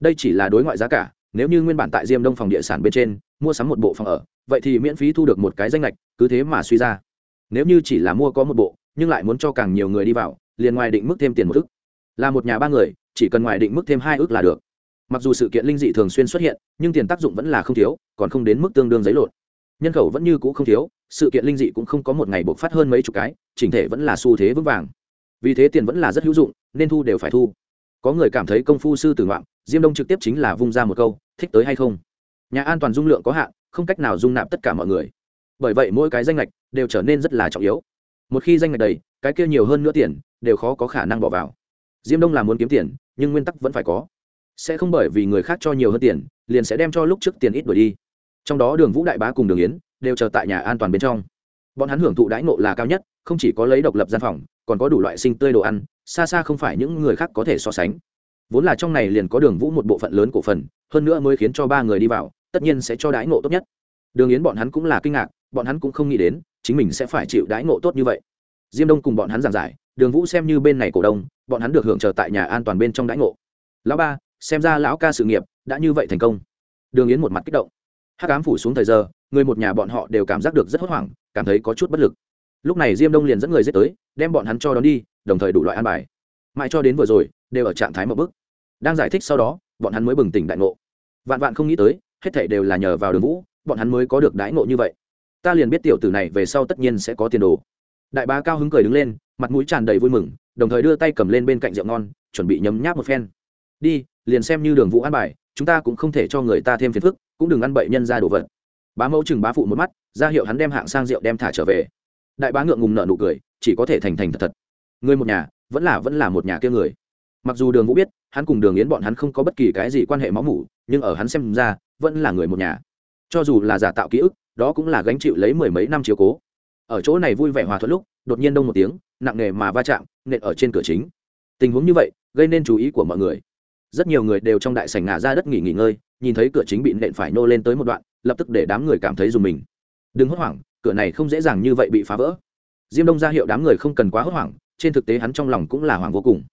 S1: Đây chỉ là đối ngoại giá cả, nếu như nguyên bản tại diêm đông phòng địa sản bên trên, mua sắm một bộ phòng ở, vậy thì miễn phí thu được một cái danh lệch, cứ thế mà suy ra. Nếu như chỉ là mua có một bộ, nhưng lại muốn cho càng nhiều người đi vào, liền ngoài định mức thêm tiền một ức. Là một nhà ba người, chỉ cần ngoài định mức thêm hai ức là được. Mặc dù sự kiện linh dị thường xuyên xuất hiện, nhưng tiền tác dụng vẫn là không thiếu, còn không đến mức tương đương giấy lộn nhân khẩu vẫn như cũ không thiếu, sự kiện linh dị cũng không có một ngày bộc phát hơn mấy chục cái, chỉnh thể vẫn là xu thế vững vàng. Vì thế tiền vẫn là rất hữu dụng, nên thu đều phải thu. Có người cảm thấy công phu sư tử ngoạm diêm đông trực tiếp chính là vung ra một câu, thích tới hay không? Nhà an toàn dung lượng có hạn, không cách nào dung nạp tất cả mọi người. Bởi vậy mỗi cái danh lệch đều trở nên rất là trọng yếu. Một khi danh lệch đầy, cái kia nhiều hơn nữa tiền, đều khó có khả năng bỏ vào. Diêm đông là muốn kiếm tiền, nhưng nguyên tắc vẫn phải có. Sẽ không bởi vì người khác cho nhiều hơn tiền, liền sẽ đem cho lúc trước tiền ít đổi đi trong đó đường vũ đại bá cùng đường yến đều chờ tại nhà an toàn bên trong. Bọn hắn hưởng thụ đãi ngộ là cao nhất, không chỉ có lấy độc lập gian phòng, còn có đủ loại sinh tươi đồ ăn, xa xa không phải những người khác có thể so sánh. Vốn là trong này liền có đường vũ một bộ phận lớn cổ phần, hơn nữa mới khiến cho ba người đi vào, tất nhiên sẽ cho đãi ngộ tốt nhất. Đường yến bọn hắn cũng là kinh ngạc, bọn hắn cũng không nghĩ đến, chính mình sẽ phải chịu đãi ngộ tốt như vậy. Diêm đông cùng bọn hắn giảng giải, đường vũ xem như bên này cổ đông, bọn hắn được hưởng chờ tại nhà an toàn bên trong đãi ngộ. Lão ba, xem ra lão ca sự nghiệp đã như vậy thành công. Đường yến một mặt kích động hắc ám phủ xuống thời giờ, người một nhà bọn họ đều cảm giác được rất hốt hoảng, cảm thấy có chút bất lực. Lúc này diêm đông liền dẫn người giết tới, đem bọn hắn cho đón đi, đồng thời đủ loại an bài. Mãi cho đến vừa rồi, đều ở trạng thái một bức. Đang giải thích sau đó, bọn hắn mới bừng tỉnh đại ngộ. Vạn vạn không nghĩ tới, hết thảy đều là nhờ vào đường vũ, bọn hắn mới có được đãi ngộ như vậy. Ta liền biết tiểu tử này về sau tất nhiên sẽ có tiền đồ. Đại bá cao hứng cười đứng lên, mặt mũi tràn đầy vui mừng, đồng thời đưa tay cầm lên bên cạnh rượu ngon, chuẩn bị nhấm nháp một phen. Đi, liền xem như đường vũ an bài, chúng ta cũng không thể cho người ta thêm phiền phức cũng đừng ăn bậy nhân ra đồ vật. Bá mẫu chừng bá phụ một mắt, ra hiệu hắn đem hạng sang rượu đem thả trở về. Đại bá ngượng ngùng nợ nụ cười, chỉ có thể thành thành thật thật. Người một nhà, vẫn là vẫn là một nhà kia người. Mặc dù đường vũ biết, hắn cùng đường yến bọn hắn không có bất kỳ cái gì quan hệ máu mủ, nhưng ở hắn xem ra, vẫn là người một nhà. Cho dù là giả tạo ký ức, đó cũng là gánh chịu lấy mười mấy năm chiếu cố. Ở chỗ này vui vẻ hòa thuận lúc, đột nhiên đông một tiếng, nặng nề mà va chạm, nện ở trên cửa chính. Tình huống như vậy, gây nên chú ý của mọi người. Rất nhiều người đều trong đại sảnh ngả ra đất nghỉ nghỉ ngơi nhìn thấy cửa chính bị nện phải nô lên tới một đoạn, lập tức để đám người cảm thấy dùng mình. Đừng hốt hoảng, cửa này không dễ dàng như vậy bị phá vỡ. Diêm đông ra hiệu đám người không cần quá hốt hoảng, trên thực tế hắn trong lòng cũng là hoảng vô cùng.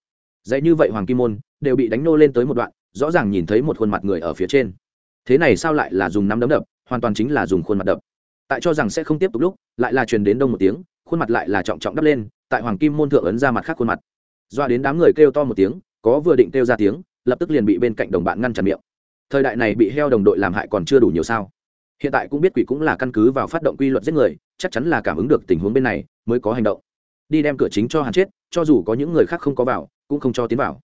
S1: Dạy như vậy hoàng kim môn, đều bị đánh nô lên tới một đoạn, rõ ràng nhìn thấy một khuôn mặt người ở phía trên. Thế này sao lại là dùng nắm đấm đập, hoàn toàn chính là dùng khuôn mặt đập. Tại cho rằng sẽ không tiếp tục lúc, lại là truyền đến đông một tiếng, khuôn mặt lại là trọng trọng đắp lên, tại hoàng kim môn thượng ấn ra mặt khác khuôn mặt. Doa đến đám người kêu to một tiếng, có vừa định kêu ra tiếng, lập tức liền bị bên cạnh đồng bạn ngăn chặn miệng thời đại này bị heo đồng đội làm hại còn chưa đủ nhiều sao. Hiện tại cũng biết quỷ cũng là căn cứ vào phát động quy luật giết người, chắc chắn là cảm ứng được tình huống bên này mới có hành động. Đi đem cửa chính cho hắn chết, cho dù có những người khác không có vào, cũng không cho tiến vào.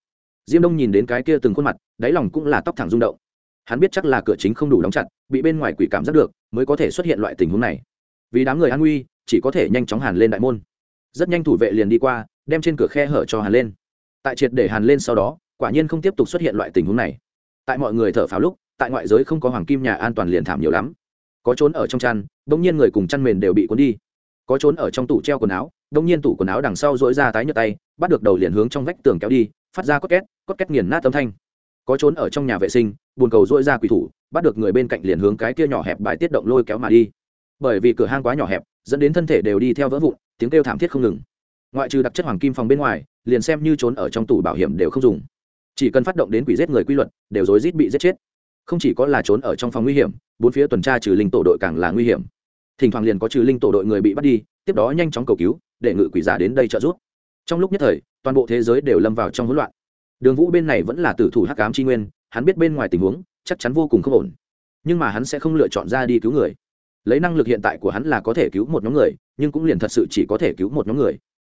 S1: Diêm đông nhìn đến cái kia từng khuôn mặt, đáy lòng cũng là tóc thẳng rung động. Hắn biết chắc là cửa chính không đủ đóng chặt, bị bên ngoài quỷ cảm giác được, mới có thể xuất hiện loại tình huống này. Vì đám người an nguy, chỉ có thể nhanh chóng hàn lên đại môn. Rất nhanh thủ vệ liền đi qua, đem trên cửa khe hở cho hàn lên. Tại triệt để hàn lên sau đó, quả nhiên không tiếp tục xuất hiện loại tình huống này tại mọi người thở pháo lúc, tại ngoại giới không có hoàng kim nhà an toàn liền thảm nhiều lắm. Có trốn ở trong chăn đông nhiên người cùng chăn mền đều bị cuốn đi. Có trốn ở trong tủ treo quần áo đông nhiên tủ quần áo đằng sau dỗi ra tái nhợt tay, bắt được đầu liền hướng trong vách tường kéo đi, phát ra cốt két cốt két nghiền nát âm thanh. Có trốn ở trong nhà vệ sinh, buồn cầu dỗi ra quỷ thủ, bắt được người bên cạnh liền hướng cái kia nhỏ hẹp bài tiết động lôi kéo mà đi. Bởi vì cửa hang quá nhỏ hẹp, dẫn đến thân thể đều đi theo vỡ vụn, tiếng kêu thảm thiết không ngừng. Ngoại trừ đặc chất hoàng kim phòng bên ngoài, liền xem như trốn ở trong tủ bảo hiểm đều không dùng chỉ cần phát động đến quỷ giết người quy luật, đều rối rít bị giết chết. Không chỉ có là trốn ở trong phòng nguy hiểm, bốn phía tuần tra trừ linh tổ đội càng là nguy hiểm. Thỉnh thoảng liền có trừ linh tổ đội người bị bắt đi, tiếp đó nhanh chóng cầu cứu, để ngự quỷ giả đến đây trợ giúp. Trong lúc nhất thời, toàn bộ thế giới đều lâm vào trong hỗn loạn. Đường vũ bên này vẫn là tử thủ hắc ám tri nguyên, hắn biết bên ngoài tình huống, chắc chắn vô cùng không ổn. Nhưng mà hắn sẽ không lựa chọn ra đi cứu người. Lấy năng lực hiện tại của hắn là có thể cứu một nhóm người, nhưng cũng liền thật sự chỉ có thể cứu một nhóm người.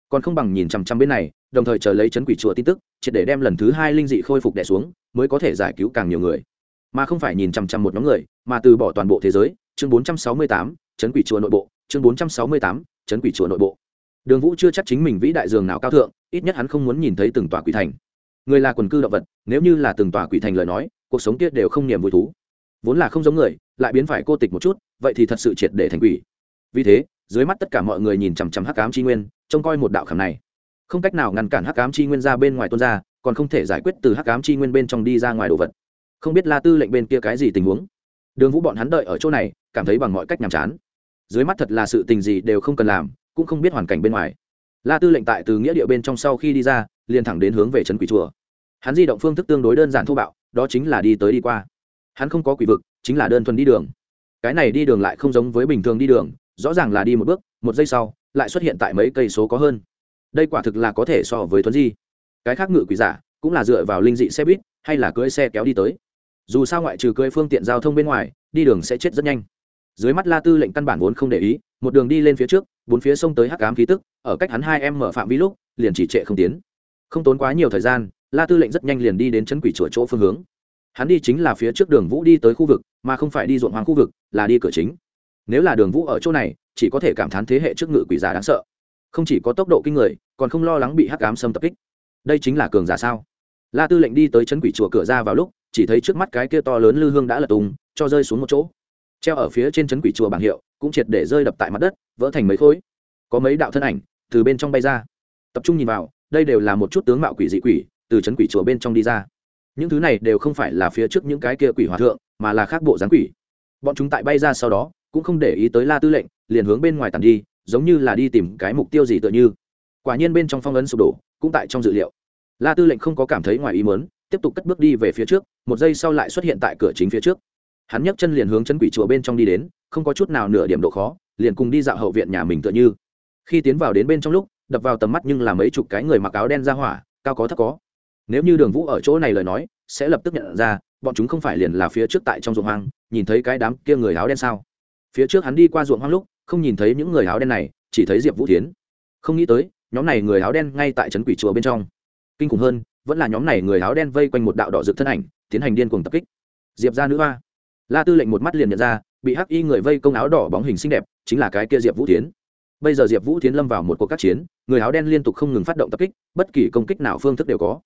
S1: Còn không bằng nhìn chằm chằm bên này đồng thời chờ lấy chấn quỷ chùa tin tức triệt để đem lần thứ hai linh dị khôi phục đẻ xuống mới có thể giải cứu càng nhiều người. Mà không phải nhìn chằm chằm một nhóm người mà từ bỏ toàn bộ thế giới chương 468, chấn quỷ chùa nội bộ chương 468, chấn quỷ chùa nội bộ. Đường vũ chưa chắc chính mình vĩ đại dường nào cao thượng ít nhất hắn không muốn nhìn thấy từng tòa quỷ thành. Người là quần cư động vật nếu như là từng tòa quỷ thành lời nói cuộc sống kia đều không niềm vui thú. Vốn là không giống người lại biến phải cô tịch một chút vậy thì thật sự triệt để thành quỷ. Vì thế dưới mắt tất cả mọi người nhìn chằm chằm hắc ám chi nguyên trông coi một đạo khảm này không cách nào ngăn cản hắc ám chi nguyên ra bên ngoài tuôn ra, còn không thể giải quyết từ hắc ám chi nguyên bên trong đi ra ngoài đồ vật. Không biết la tư lệnh bên kia cái gì tình huống. Đường vũ bọn hắn đợi ở chỗ này, cảm thấy bằng mọi cách nhàm chán. Dưới mắt thật là sự tình gì đều không cần làm, cũng không biết hoàn cảnh bên ngoài. La tư lệnh tại từ nghĩa địa bên trong sau khi đi ra, liền thẳng đến hướng về trấn quỷ chùa. Hắn di động phương thức tương đối đơn giản thô bạo, đó chính là đi tới đi qua. Hắn không có quỷ vực, chính là đơn thuần đi đường. Cái này đi đường lại không giống với bình thường đi đường, rõ ràng là đi một bước, một giây sau, lại xuất hiện tại mấy cây số có hơn đây quả thực là có thể so với thuấn di. Cái khác ngự quỷ giả cũng là dựa vào linh dị xe buýt hay là cưỡi xe kéo đi tới. Dù sao ngoại trừ cưỡi phương tiện giao thông bên ngoài, đi đường sẽ chết rất nhanh. Dưới mắt la tư lệnh căn bản vốn không để ý, một đường đi lên phía trước, bốn phía sông tới hắc ám khí tức, ở cách hắn hai em mở phạm vi lúc, liền chỉ trệ không tiến. Không tốn quá nhiều thời gian, la tư lệnh rất nhanh liền đi đến chân quỷ chùa chỗ phương hướng. Hắn đi chính là phía trước đường vũ đi tới khu vực, mà không phải đi ruộng hoàng khu vực, là đi cửa chính. Nếu là đường vũ ở chỗ này, chỉ có thể cảm thán thế hệ trước ngự quỷ giả đáng sợ không chỉ có tốc độ kinh người, còn không lo lắng bị hắc ám xâm tập kích. Đây chính là cường giả sao? La tư lệnh đi tới chân quỷ chùa cửa ra vào lúc, chỉ thấy trước mắt cái kia to lớn lư hương đã lật tung cho rơi xuống một chỗ. Treo ở phía trên chân quỷ chùa bảng hiệu, cũng triệt để rơi đập tại mặt đất, vỡ thành mấy khối. Có mấy đạo thân ảnh từ bên trong bay ra. Tập trung nhìn vào, đây đều là một chút tướng mạo quỷ dị quỷ, từ chân quỷ chùa bên trong đi ra. Những thứ này đều không phải là phía trước những cái kia quỷ hòa thượng, mà là khác bộ gián quỷ. Bọn chúng tại bay ra sau đó, cũng không để ý tới la tư lệnh, liền hướng bên ngoài tàn đi giống như là đi tìm cái mục tiêu gì tựa như. Quả nhiên bên trong phong ấn sụp đổ, cũng tại trong dự liệu. La tư lệnh không có cảm thấy ngoài ý mớn tiếp tục cất bước đi về phía trước, một giây sau lại xuất hiện tại cửa chính phía trước. Hắn nhấc chân liền hướng chân quỷ chùa bên trong đi đến, không có chút nào nửa điểm độ khó, liền cùng đi dạo hậu viện nhà mình tựa như. Khi tiến vào đến bên trong lúc, đập vào tầm mắt nhưng là mấy chục cái người mặc áo đen ra hỏa, cao có thấp có. Nếu như đường vũ ở chỗ này lời nói, sẽ lập tức nhận ra, bọn chúng không phải liền là phía trước tại trong ruộng hoang, nhìn thấy cái đám kia người áo đen sao? Phía trước hắn đi qua ruộng hoang lúc không nhìn thấy những người áo đen này, chỉ thấy diệp vũ tiến không nghĩ tới, nhóm này người áo đen ngay tại trấn quỷ chùa bên trong. Kinh khủng hơn, vẫn là nhóm này người áo đen vây quanh một đạo đỏ rực thân ảnh, tiến hành điên cuồng tập kích. Diệp ra nữ hoa. La tư lệnh một mắt liền nhận ra, bị hắc y người vây công áo đỏ bóng hình xinh đẹp, chính là cái kia diệp vũ tiến bây giờ diệp vũ tiến lâm vào một cuộc các chiến, người áo đen liên tục không ngừng phát động tập kích, bất kỳ công kích nào phương thức đều có.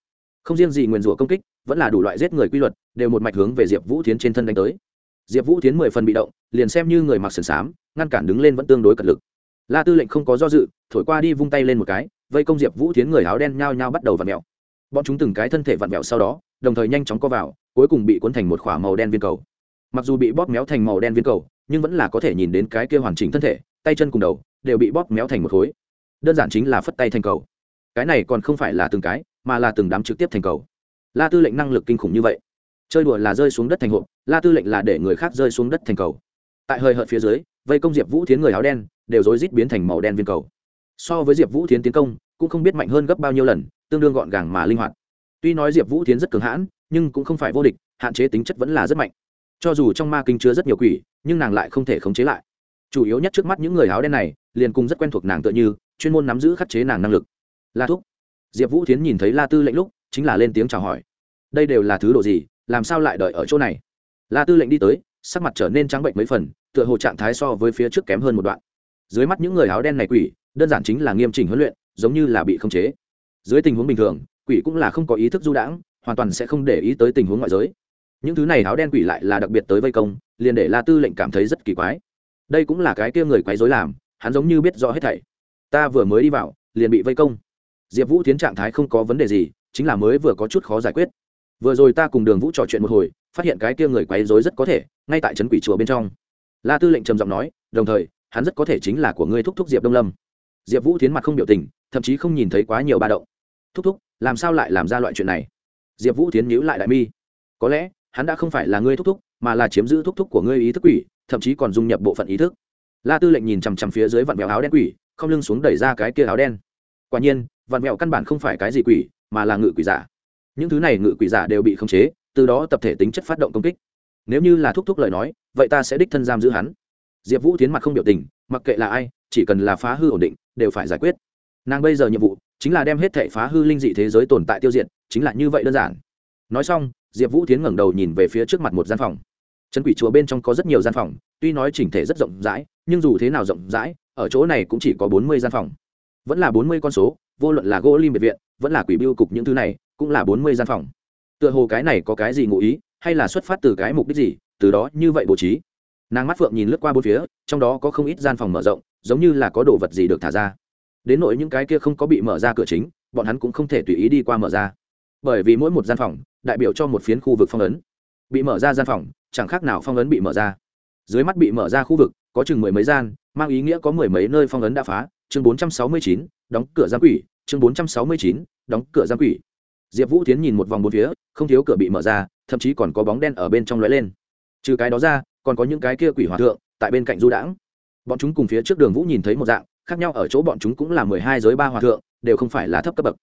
S1: Không riêng gì nguyền rủa công kích, vẫn là đủ loại giết người quy luật, đều một mạch hướng về diệp vũ tiến trên thân đánh tới. Diệp vũ tiến mười phần bị động, liền xem như người mặc sườn xám ngăn cản đứng lên vẫn tương đối cật lực. La tư lệnh không có do dự, thổi qua đi vung tay lên một cái, vây công diệp vũ tiến người áo đen nhao nhao bắt đầu vặn mẹo bọn chúng từng cái thân thể vặn mẹo sau đó, đồng thời nhanh chóng co vào, cuối cùng bị cuốn thành một k h ỏ a màu đen viên cầu. Mặc dù bị bóp méo thành màu đen viên cầu, nhưng vẫn là có thể nhìn đến cái kia hoàn chỉnh thân thể, tay chân cùng đầu, đều bị bóp méo thành một khối. Đơn giản chính là phất tay thành cầu. Cái này còn không phải là từng cái, mà là từng đám trực tiếp thành cầu. La tư lệnh năng lực kinh khủng như vậy. Chơi đùa là rơi xuống đất thành hộp, la tư lệnh là để người khác rơi xuống đất thành cầu. Tại hơi hợt phía dưới vây công diệp vũ thiến người áo đen, đều rối rít biến thành màu đen viên cầu. So với diệp vũ thiến tiến công, cũng không biết mạnh hơn gấp bao nhiêu lần, tương đương gọn gàng mà linh hoạt. Tuy nói diệp vũ thiến rất cường hãn, nhưng cũng không phải vô địch, hạn chế tính chất vẫn là rất mạnh. Cho dù trong ma kinh chứa rất nhiều quỷ, nhưng nàng lại không thể khống chế lại. Chủ yếu nhất trước mắt những người áo đen này, liền cùng rất quen thuộc nàng tựa như, chuyên môn nắm giữ khắc chế nàng năng lực. La thúc. Diệp vũ Thiến nhìn thấy la tư lệnh lúc, chính là lên tiếng chào hỏi. Đây đều là thứ đồ gì, làm sao lại đợi ở chỗ này? La tư lệnh đi tới, sắc mặt trở nên trắng bệnh mấy phần tựa hồ trạng thái so với phía trước kém hơn một đoạn. Dưới mắt những người áo đen này quỷ, đơn giản chính là nghiêm chỉnh huấn luyện, giống như là bị khống chế. Dưới tình huống bình thường, quỷ cũng là không có ý thức du đãng, hoàn toàn sẽ không để ý tới tình huống ngoại giới. Những thứ này áo đen quỷ lại là đặc biệt tới vây công, liền để la tư lệnh cảm thấy rất kỳ quái. Đây cũng là cái kia người quấy dối làm, hắn giống như biết rõ hết thảy. Ta vừa mới đi vào, liền bị vây công. Diệp vũ tiến trạng thái không có vấn đề gì, chính là mới vừa có chút khó giải quyết. Vừa rồi ta cùng đường vũ trò chuyện một hồi, phát hiện cái kia người quấy dối rất có thể, ngay tại trấn quỷ chùa bên trong la tư lệnh trầm giọng nói, đồng thời, hắn rất có thể chính là của ngươi thúc thúc diệp đông lâm. Diệp vũ tiến mặt không biểu tình, thậm chí không nhìn thấy quá nhiều ba động. Thúc thúc, làm sao lại làm ra loại chuyện này? Diệp vũ tiến nhíu lại đại mi. Có lẽ, hắn đã không phải là ngươi thúc thúc, mà là chiếm giữ thúc thúc của ngươi ý thức quỷ, thậm chí còn dung nhập bộ phận ý thức. La tư lệnh nhìn chằm chằm phía dưới vặn mèo áo đen quỷ, không lưng xuống đẩy ra cái kia áo đen. Quả nhiên, vặn mèo căn bản không phải cái gì quỷ, mà là ngự quỷ giả. Những thứ này ngự quỷ giả đều bị khống chế, từ đó tập thể tính chất phát động công kích nếu như là thúc thúc lời nói, vậy ta sẽ đích thân giam giữ hắn. Diệp vũ tiến mặt không biểu tình, mặc kệ là ai, chỉ cần là phá hư ổn định, đều phải giải quyết. Nàng bây giờ nhiệm vụ, chính là đem hết thể phá hư linh dị thế giới tồn tại tiêu diệt, chính là như vậy đơn giản. Nói xong, diệp vũ tiến ngẩng đầu nhìn về phía trước mặt một gian phòng. Trấn quỷ chùa bên trong có rất nhiều gian phòng, tuy nói chỉnh thể rất rộng rãi, nhưng dù thế nào rộng rãi, ở chỗ này cũng chỉ có bốn mươi gian phòng. Vẫn là bốn mươi con số, vô luận là gỗ lim biệt viện, vẫn là quỷ biêu cục những thứ này, cũng là bốn mươi gian phòng. Tựa hồ cái này có cái gì ngụ ý hay là xuất phát từ cái mục đích gì, từ đó như vậy bố trí. Nàng mắt phượng nhìn lướt qua bốn phía, trong đó có không ít gian phòng mở rộng, giống như là có đồ vật gì được thả ra. Đến nỗi những cái kia không có bị mở ra cửa chính, bọn hắn cũng không thể tùy ý đi qua mở ra. Bởi vì mỗi một gian phòng, đại biểu cho một phiến khu vực phong ấn. Bị mở ra gian phòng, chẳng khác nào phong ấn bị mở ra. Dưới mắt bị mở ra khu vực, có chừng mười mấy gian, mang ý nghĩa có mười mấy nơi phong ấn đã phá. Chương bốn trăm sáu mươi chín, đóng cửa giam quỷ. Chương bốn trăm sáu mươi chín, đóng cửa giam quỷ. Diệp vũ tiến nhìn một vòng bốn phía, không thiếu cửa bị mở ra thậm chí còn có bóng đen ở bên trong lóe lên. Trừ cái đó ra, còn có những cái kia quỷ hòa thượng tại bên cạnh du đãng. Bọn chúng cùng phía trước đường vũ nhìn thấy một dạng, khác nhau ở chỗ bọn chúng cũng là mười hai giới ba hòa thượng, đều không phải là thấp cấp bậc.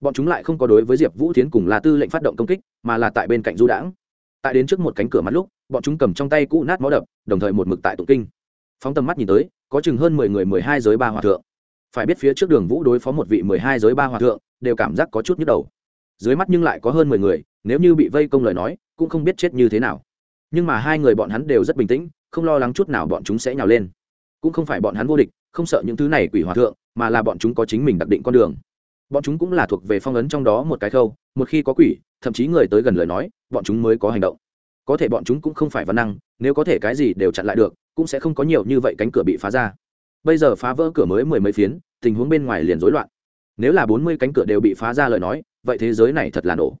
S1: Bọn chúng lại không có đối với diệp vũ tiến cùng là tư lệnh phát động công kích, mà là tại bên cạnh du đãng. Tại đến trước một cánh cửa mắt lúc, bọn chúng cầm trong tay cũ nát máu đập, đồng thời một mực tại tụng kinh. Phóng tầm mắt nhìn tới, có chừng hơn mười người mười hai giới ba hòa thượng. Phải biết phía trước đường vũ đối phó một vị mười hai giới ba hòa thượng, đều cảm giác có chút nhức đầu. Dưới mắt nhưng lại có hơn mười người nếu như bị vây công lời nói, cũng không biết chết như thế nào. Nhưng mà hai người bọn hắn đều rất bình tĩnh, không lo lắng chút nào bọn chúng sẽ nhào lên. Cũng không phải bọn hắn vô địch, không sợ những thứ này quỷ hòa thượng, mà là bọn chúng có chính mình đặc định con đường. Bọn chúng cũng là thuộc về phong ấn trong đó một cái khâu, một khi có quỷ, thậm chí người tới gần lời nói, bọn chúng mới có hành động. Có thể bọn chúng cũng không phải văn năng, nếu có thể cái gì đều chặn lại được, cũng sẽ không có nhiều như vậy cánh cửa bị phá ra. Bây giờ phá vỡ cửa mới mười mấy phiến, tình huống bên ngoài liền rối loạn. Nếu là bốn mươi cánh cửa đều bị phá ra lời nói, vậy thế giới này thật là nổ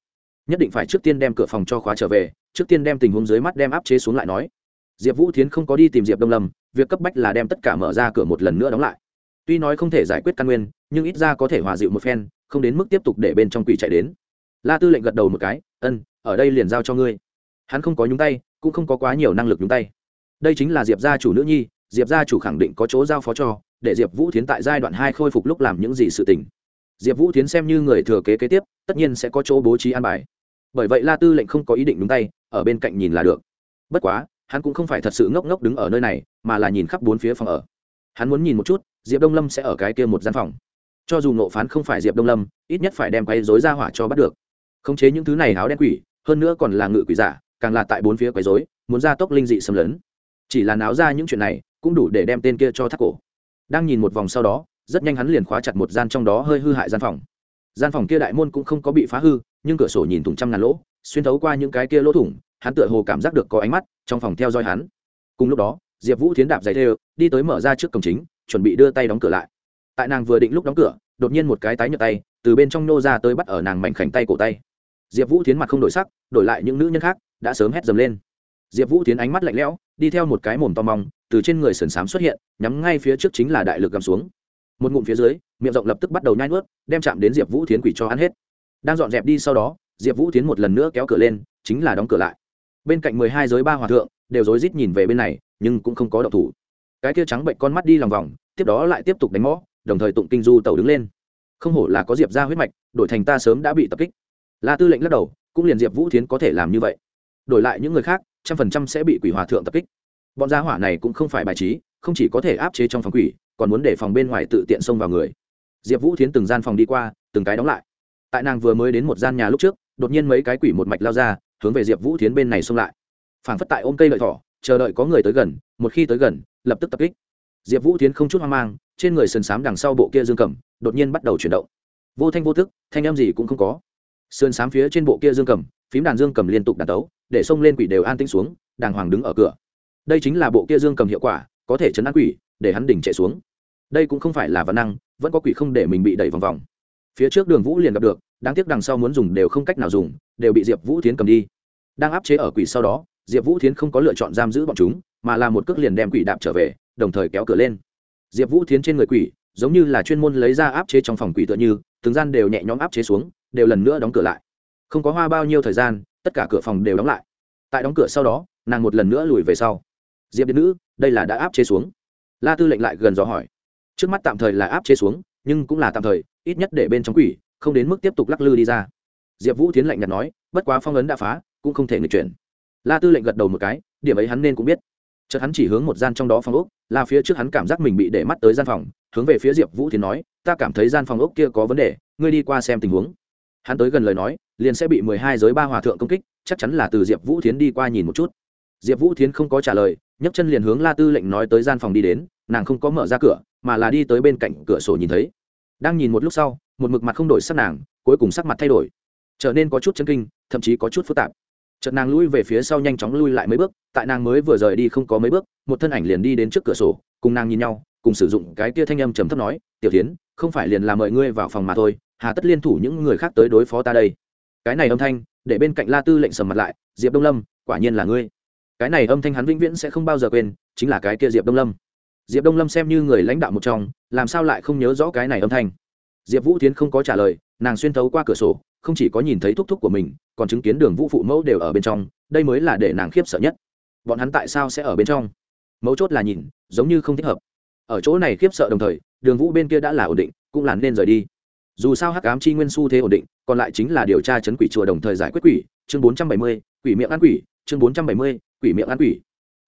S1: nhất định phải trước tiên đem cửa phòng cho khóa trở về, trước tiên đem tình huống dưới mắt đem áp chế xuống lại nói. Diệp vũ thiến không có đi tìm diệp đông lâm, việc cấp bách là đem tất cả mở ra cửa một lần nữa đóng lại. Tuy nói không thể giải quyết căn nguyên, nhưng ít ra có thể hòa dịu một phen, không đến mức tiếp tục để bên trong quỷ chạy đến. La tư lệnh gật đầu một cái, ân, ở đây liền giao cho ngươi. Hắn không có nhúng tay, cũng không có quá nhiều năng lực nhúng tay. Đây chính là diệp gia chủ nữ nhi, diệp gia chủ khẳng định có chỗ giao phó cho, để diệp vũ Thiến tại giai đoạn hai khôi phục lúc làm những gì sự tình. Diệp vũ Thiến xem như người thừa kế kế tiếp, tất nhiên sẽ có chỗ bố trí an bài bởi vậy la tư lệnh không có ý định đúng tay, ở bên cạnh nhìn là được. Bất quá, hắn cũng không phải thật sự ngốc ngốc đứng ở nơi này, mà là nhìn khắp bốn phía phòng ở. Hắn muốn nhìn một chút, diệp đông lâm sẽ ở cái kia một gian phòng. Cho dù nộ phán không phải diệp đông lâm, ít nhất phải đem quay dối ra hỏa cho bắt được. Khống chế những thứ này háo đen quỷ, hơn nữa còn là ngự quỷ giả, càng là tại bốn phía quấy dối muốn ra tốc linh dị xâm lấn. Chỉ là náo ra những chuyện này, cũng đủ để đem tên kia cho thắt cổ. Đang nhìn một vòng sau đó, rất nhanh hắn liền khóa chặt một gian trong đó hơi hư hại gian phòng. Gian phòng kia đại môn cũng không có bị phá hư nhưng cửa sổ nhìn thủng trăm ngàn lỗ, xuyên thấu qua những cái kia lỗ thủng, hắn tựa hồ cảm giác được có ánh mắt trong phòng theo dõi hắn. Cùng lúc đó, diệp vũ tiến đạp giày thêu đi tới mở ra trước cổng chính, chuẩn bị đưa tay đóng cửa lại. Tại nàng vừa định lúc đóng cửa, đột nhiên một cái tái nhợt tay, từ bên trong nô ra tới bắt ở nàng mảnh khảnh tay cổ tay. Diệp vũ tiến mặt không đổi sắc, đổi lại những nữ nhân khác, đã sớm hét dầm lên. Diệp vũ tiến ánh mắt lạnh lẽo, đi theo một cái mồm to mong, từ trên người sườn xám xuất hiện, nhắm ngay phía trước chính là đại lực gầm xuống. Một ngụm phía dưới, miệng rộng lập tức bắt đầu nhai nuốt, đem chạm đến diệp vũ tiến quỷ cho ăn hết đang dọn dẹp đi sau đó, diệp vũ tiến một lần nữa kéo cửa lên, chính là đóng cửa lại. Bên cạnh mười hai giới ba hòa thượng, đều rối rít nhìn về bên này, nhưng cũng không có động thủ. Cái kia trắng bệnh con mắt đi lòng vòng, tiếp đó lại tiếp tục đánh mõ, đồng thời tụng kinh du tàu đứng lên. Không hổ là có diệp ra huyết mạch, đổi thành ta sớm đã bị tập kích. La tư lệnh lắc đầu, cũng liền diệp vũ thiến có thể làm như vậy. Đổi lại những người khác, trăm phần trăm sẽ bị quỷ hòa thượng tập kích. Bọn gia hỏa này cũng không phải bài trí, không chỉ có thể áp chế trong phòng quỷ, còn muốn để phòng bên ngoài tự tiện xông vào người. Diệp vũ thiến từng gian phòng đi qua, từng cái đóng lại tại nàng vừa mới đến một gian nhà lúc trước, đột nhiên mấy cái quỷ một mạch lao ra, hướng về diệp vũ thiến bên này xông lại. Phảng phất tại ôm cây lợi thỏ, chờ đợi có người tới gần, một khi tới gần, lập tức tập kích. Diệp vũ thiến không chút hoang mang, trên người sườn xám đằng sau bộ kia dương cầm, đột nhiên bắt đầu chuyển động. Vô thanh vô thức thanh âm gì cũng không có. Sườn xám phía trên bộ kia dương cầm, phím đàn dương cầm liên tục đàn tấu, để xông lên quỷ đều an tĩnh xuống, đàng hoàng đứng ở cửa. Đây chính là bộ kia dương cầm hiệu quả, có thể chấn an quỷ, để hắn đỉnh chạy xuống. Đây cũng không phải là văn năng, vẫn có quỷ không để mình bị đẩy vòng vòng phía trước đường vũ liền gặp được, đáng tiếc đằng sau muốn dùng đều không cách nào dùng, đều bị diệp vũ tiến cầm đi. Đang áp chế ở quỷ sau đó, diệp vũ thiến không có lựa chọn giam giữ bọn chúng, mà là một cước liền đem quỷ đạp trở về, đồng thời kéo cửa lên. Diệp vũ thiến trên người quỷ, giống như là chuyên môn lấy ra áp chế trong phòng quỷ tựa như, từng gian đều nhẹ nhõm áp chế xuống, đều lần nữa đóng cửa lại. Không có hoa bao nhiêu thời gian, tất cả cửa phòng đều đóng lại. Tại đóng cửa sau đó, nàng một lần nữa lùi về sau. Diệp điện nữ, đây là đã áp chế xuống. La tư lệnh lại gần dò hỏi. Trước mắt tạm thời là áp chế xuống nhưng cũng là tạm thời, ít nhất để bên trong quỷ, không đến mức tiếp tục lắc lư đi ra. Diệp vũ tiến lạnh nhạt nói, bất quá phong ấn đã phá, cũng không thể người chuyển. La tư lệnh gật đầu một cái, điểm ấy hắn nên cũng biết. Chợt hắn chỉ hướng một gian trong đó phòng ốc, là phía trước hắn cảm giác mình bị để mắt tới gian phòng, hướng về phía diệp vũ tiến nói, ta cảm thấy gian phòng ốc kia có vấn đề, ngươi đi qua xem tình huống. Hắn tới gần lời nói, liền sẽ bị mười hai giới ba hòa thượng công kích, chắc chắn là từ diệp vũ tiến đi qua nhìn một chút. Diệp vũ tiến không có trả lời, nhấc chân liền hướng la tư lệnh nói tới gian phòng đi đến, nàng không có mở ra cửa, mà là đi tới bên cạnh cửa sổ nhìn thấy đang nhìn một lúc sau, một mực mặt không đổi sắc nàng, cuối cùng sắc mặt thay đổi. Trở nên có chút chân kinh, thậm chí có chút phức tạp. Chợt nàng lui về phía sau nhanh chóng lui lại mấy bước, tại nàng mới vừa rời đi không có mấy bước, một thân ảnh liền đi đến trước cửa sổ, cùng nàng nhìn nhau, cùng sử dụng cái kia thanh âm trầm thấp nói, tiểu tiến không phải liền là mời ngươi vào phòng mà thôi, hà tất liên thủ những người khác tới đối phó ta đây. Cái này âm thanh, để bên cạnh la tư lệnh sầm mặt lại, diệp đông lâm, quả nhiên là ngươi. Cái này âm thanh hắn vĩnh viễn sẽ không bao giờ quên, chính là cái kia diệp đông lâm diệp đông lâm xem như người lãnh đạo một trong, làm sao lại không nhớ rõ cái này âm thanh? Diệp vũ tiến không có trả lời, nàng xuyên thấu qua cửa sổ, không chỉ có nhìn thấy thúc thúc của mình, còn chứng kiến đường vũ phụ mẫu đều ở bên trong, đây mới là để nàng khiếp sợ nhất. Bọn hắn tại sao sẽ ở bên trong? Mấu chốt là nhìn, giống như không thích hợp. Ở chỗ này khiếp sợ đồng thời, đường vũ bên kia đã là ổn định, cũng là nên rời đi. Dù sao hắc ám chi nguyên su thế ổn định, còn lại chính là điều tra chấn quỷ chùa đồng thời giải quyết quỷ, chương bốn trăm bảy mươi, quỷ miệng ăn quỷ, chương bốn trăm bảy mươi, quỷ miệng ăn quỷ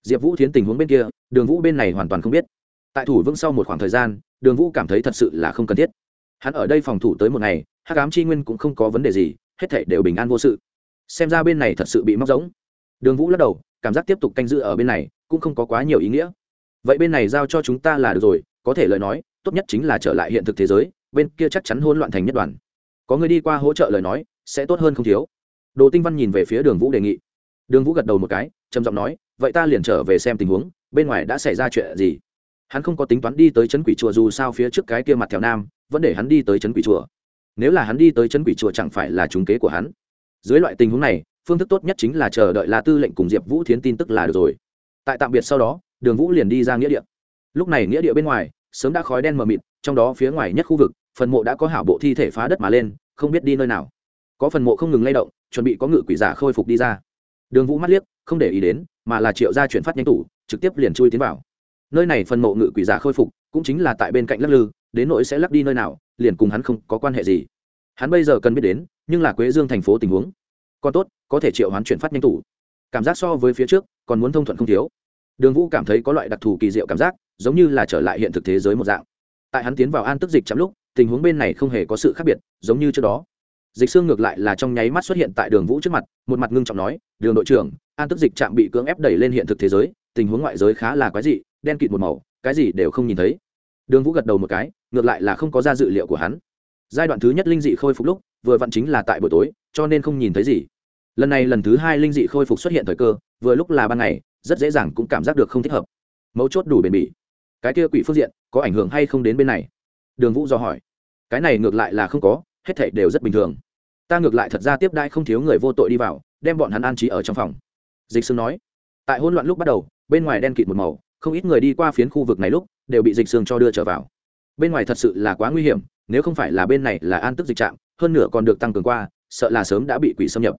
S1: diệp vũ thiến tình huống bên kia, đường vũ bên này hoàn toàn không biết. Tại thủ vững sau một khoảng thời gian, đường vũ cảm thấy thật sự là không cần thiết. Hắn ở đây phòng thủ tới một ngày, hắc ám chi nguyên cũng không có vấn đề gì, hết thể đều bình an vô sự. Xem ra bên này thật sự bị móc giống đường vũ lắc đầu, cảm giác tiếp tục canh giữ ở bên này cũng không có quá nhiều ý nghĩa. Vậy bên này giao cho chúng ta là được rồi, có thể lời nói, tốt nhất chính là trở lại hiện thực thế giới, bên kia chắc chắn hôn loạn thành nhất đoàn. Có người đi qua hỗ trợ lời nói, sẽ tốt hơn không thiếu. Đồ tinh văn nhìn về phía đường vũ đề nghị. Đường vũ gật đầu một cái, trầm giọng nói vậy ta liền trở về xem tình huống, bên ngoài đã xảy ra chuyện gì? Hắn không có tính toán đi tới c quỷ chùa dù sao phía trước cái kia mặt theo nam, vẫn để hắn đi tới c quỷ chùa. Nếu là hắn đi tới c quỷ chùa chẳng phải là trúng kế của hắn. Dưới loại tình huống này, phương thức tốt nhất chính là chờ đợi la tư lệnh cùng diệp vũ thiến tin tức là được rồi. Tại tạm biệt sau đó, đường vũ liền đi ra nghĩa địa. Lúc này nghĩa địa bên ngoài, sớm đã khói đen mờ mịt, trong đó phía ngoài nhất khu vực, phần mộ đã có hảo bộ thi thể phá đất mà lên, không biết đi nơi nào. Có phần mộ không ngừng lay động, chuẩn bị có ngự quỷ giả khôi phục đi ra. Đường vũ mắt liếc, không để ý đến mà là triệu gia chuyển phát nhanh tủ, trực tiếp liền chui tiến vào. Nơi này phần mộ ngự quỷ giả khôi phục, cũng chính là tại bên cạnh lắc lư, đến nỗi sẽ lắc đi nơi nào, liền cùng hắn không có quan hệ gì. Hắn bây giờ cần biết đến, nhưng là quế dương thành phố tình huống. Còn tốt, có thể triệu hoán chuyển phát nhanh tủ. Cảm giác so với phía trước, còn muốn thông thuận không thiếu. Đường vũ cảm thấy có loại đặc thù kỳ diệu cảm giác, giống như là trở lại hiện thực thế giới một dạng. Tại hắn tiến vào an tức dịch chậm lúc, tình huống bên này không hề có sự khác biệt, giống như trước đó dịch xương ngược lại là trong nháy mắt xuất hiện tại đường vũ trước mặt, một mặt ngưng trọng nói, đường đội trưởng, an tức dịch trạm bị cưỡng ép đẩy lên hiện thực thế giới, tình huống ngoại giới khá là quái dị, đen kịt một màu, cái gì đều không nhìn thấy. Đường vũ gật đầu một cái, ngược lại là không có ra dự liệu của hắn. Giai đoạn thứ nhất linh dị khôi phục lúc, vừa vặn chính là tại buổi tối, cho nên không nhìn thấy gì. Lần này lần thứ hai linh dị khôi phục xuất hiện thời cơ, vừa lúc là ban ngày, rất dễ dàng cũng cảm giác được không thích hợp. Mấu chốt đủ bền bỉ. Cái kia quỷ phương diện, có ảnh hưởng hay không đến bên này? Đường vũ do hỏi. Cái này ngược lại là không có hết thảy đều rất bình thường. Ta ngược lại thật ra tiếp đai không thiếu người vô tội đi vào, đem bọn hắn an trí ở trong phòng. Dịch sương nói. Tại hỗn loạn lúc bắt đầu, bên ngoài đen kịt một màu, không ít người đi qua phiến khu vực này lúc, đều bị dịch sương cho đưa trở vào. Bên ngoài thật sự là quá nguy hiểm, nếu không phải là bên này là an tức dịch trạm, hơn nữa còn được tăng cường qua, sợ là sớm đã bị quỷ xâm nhập.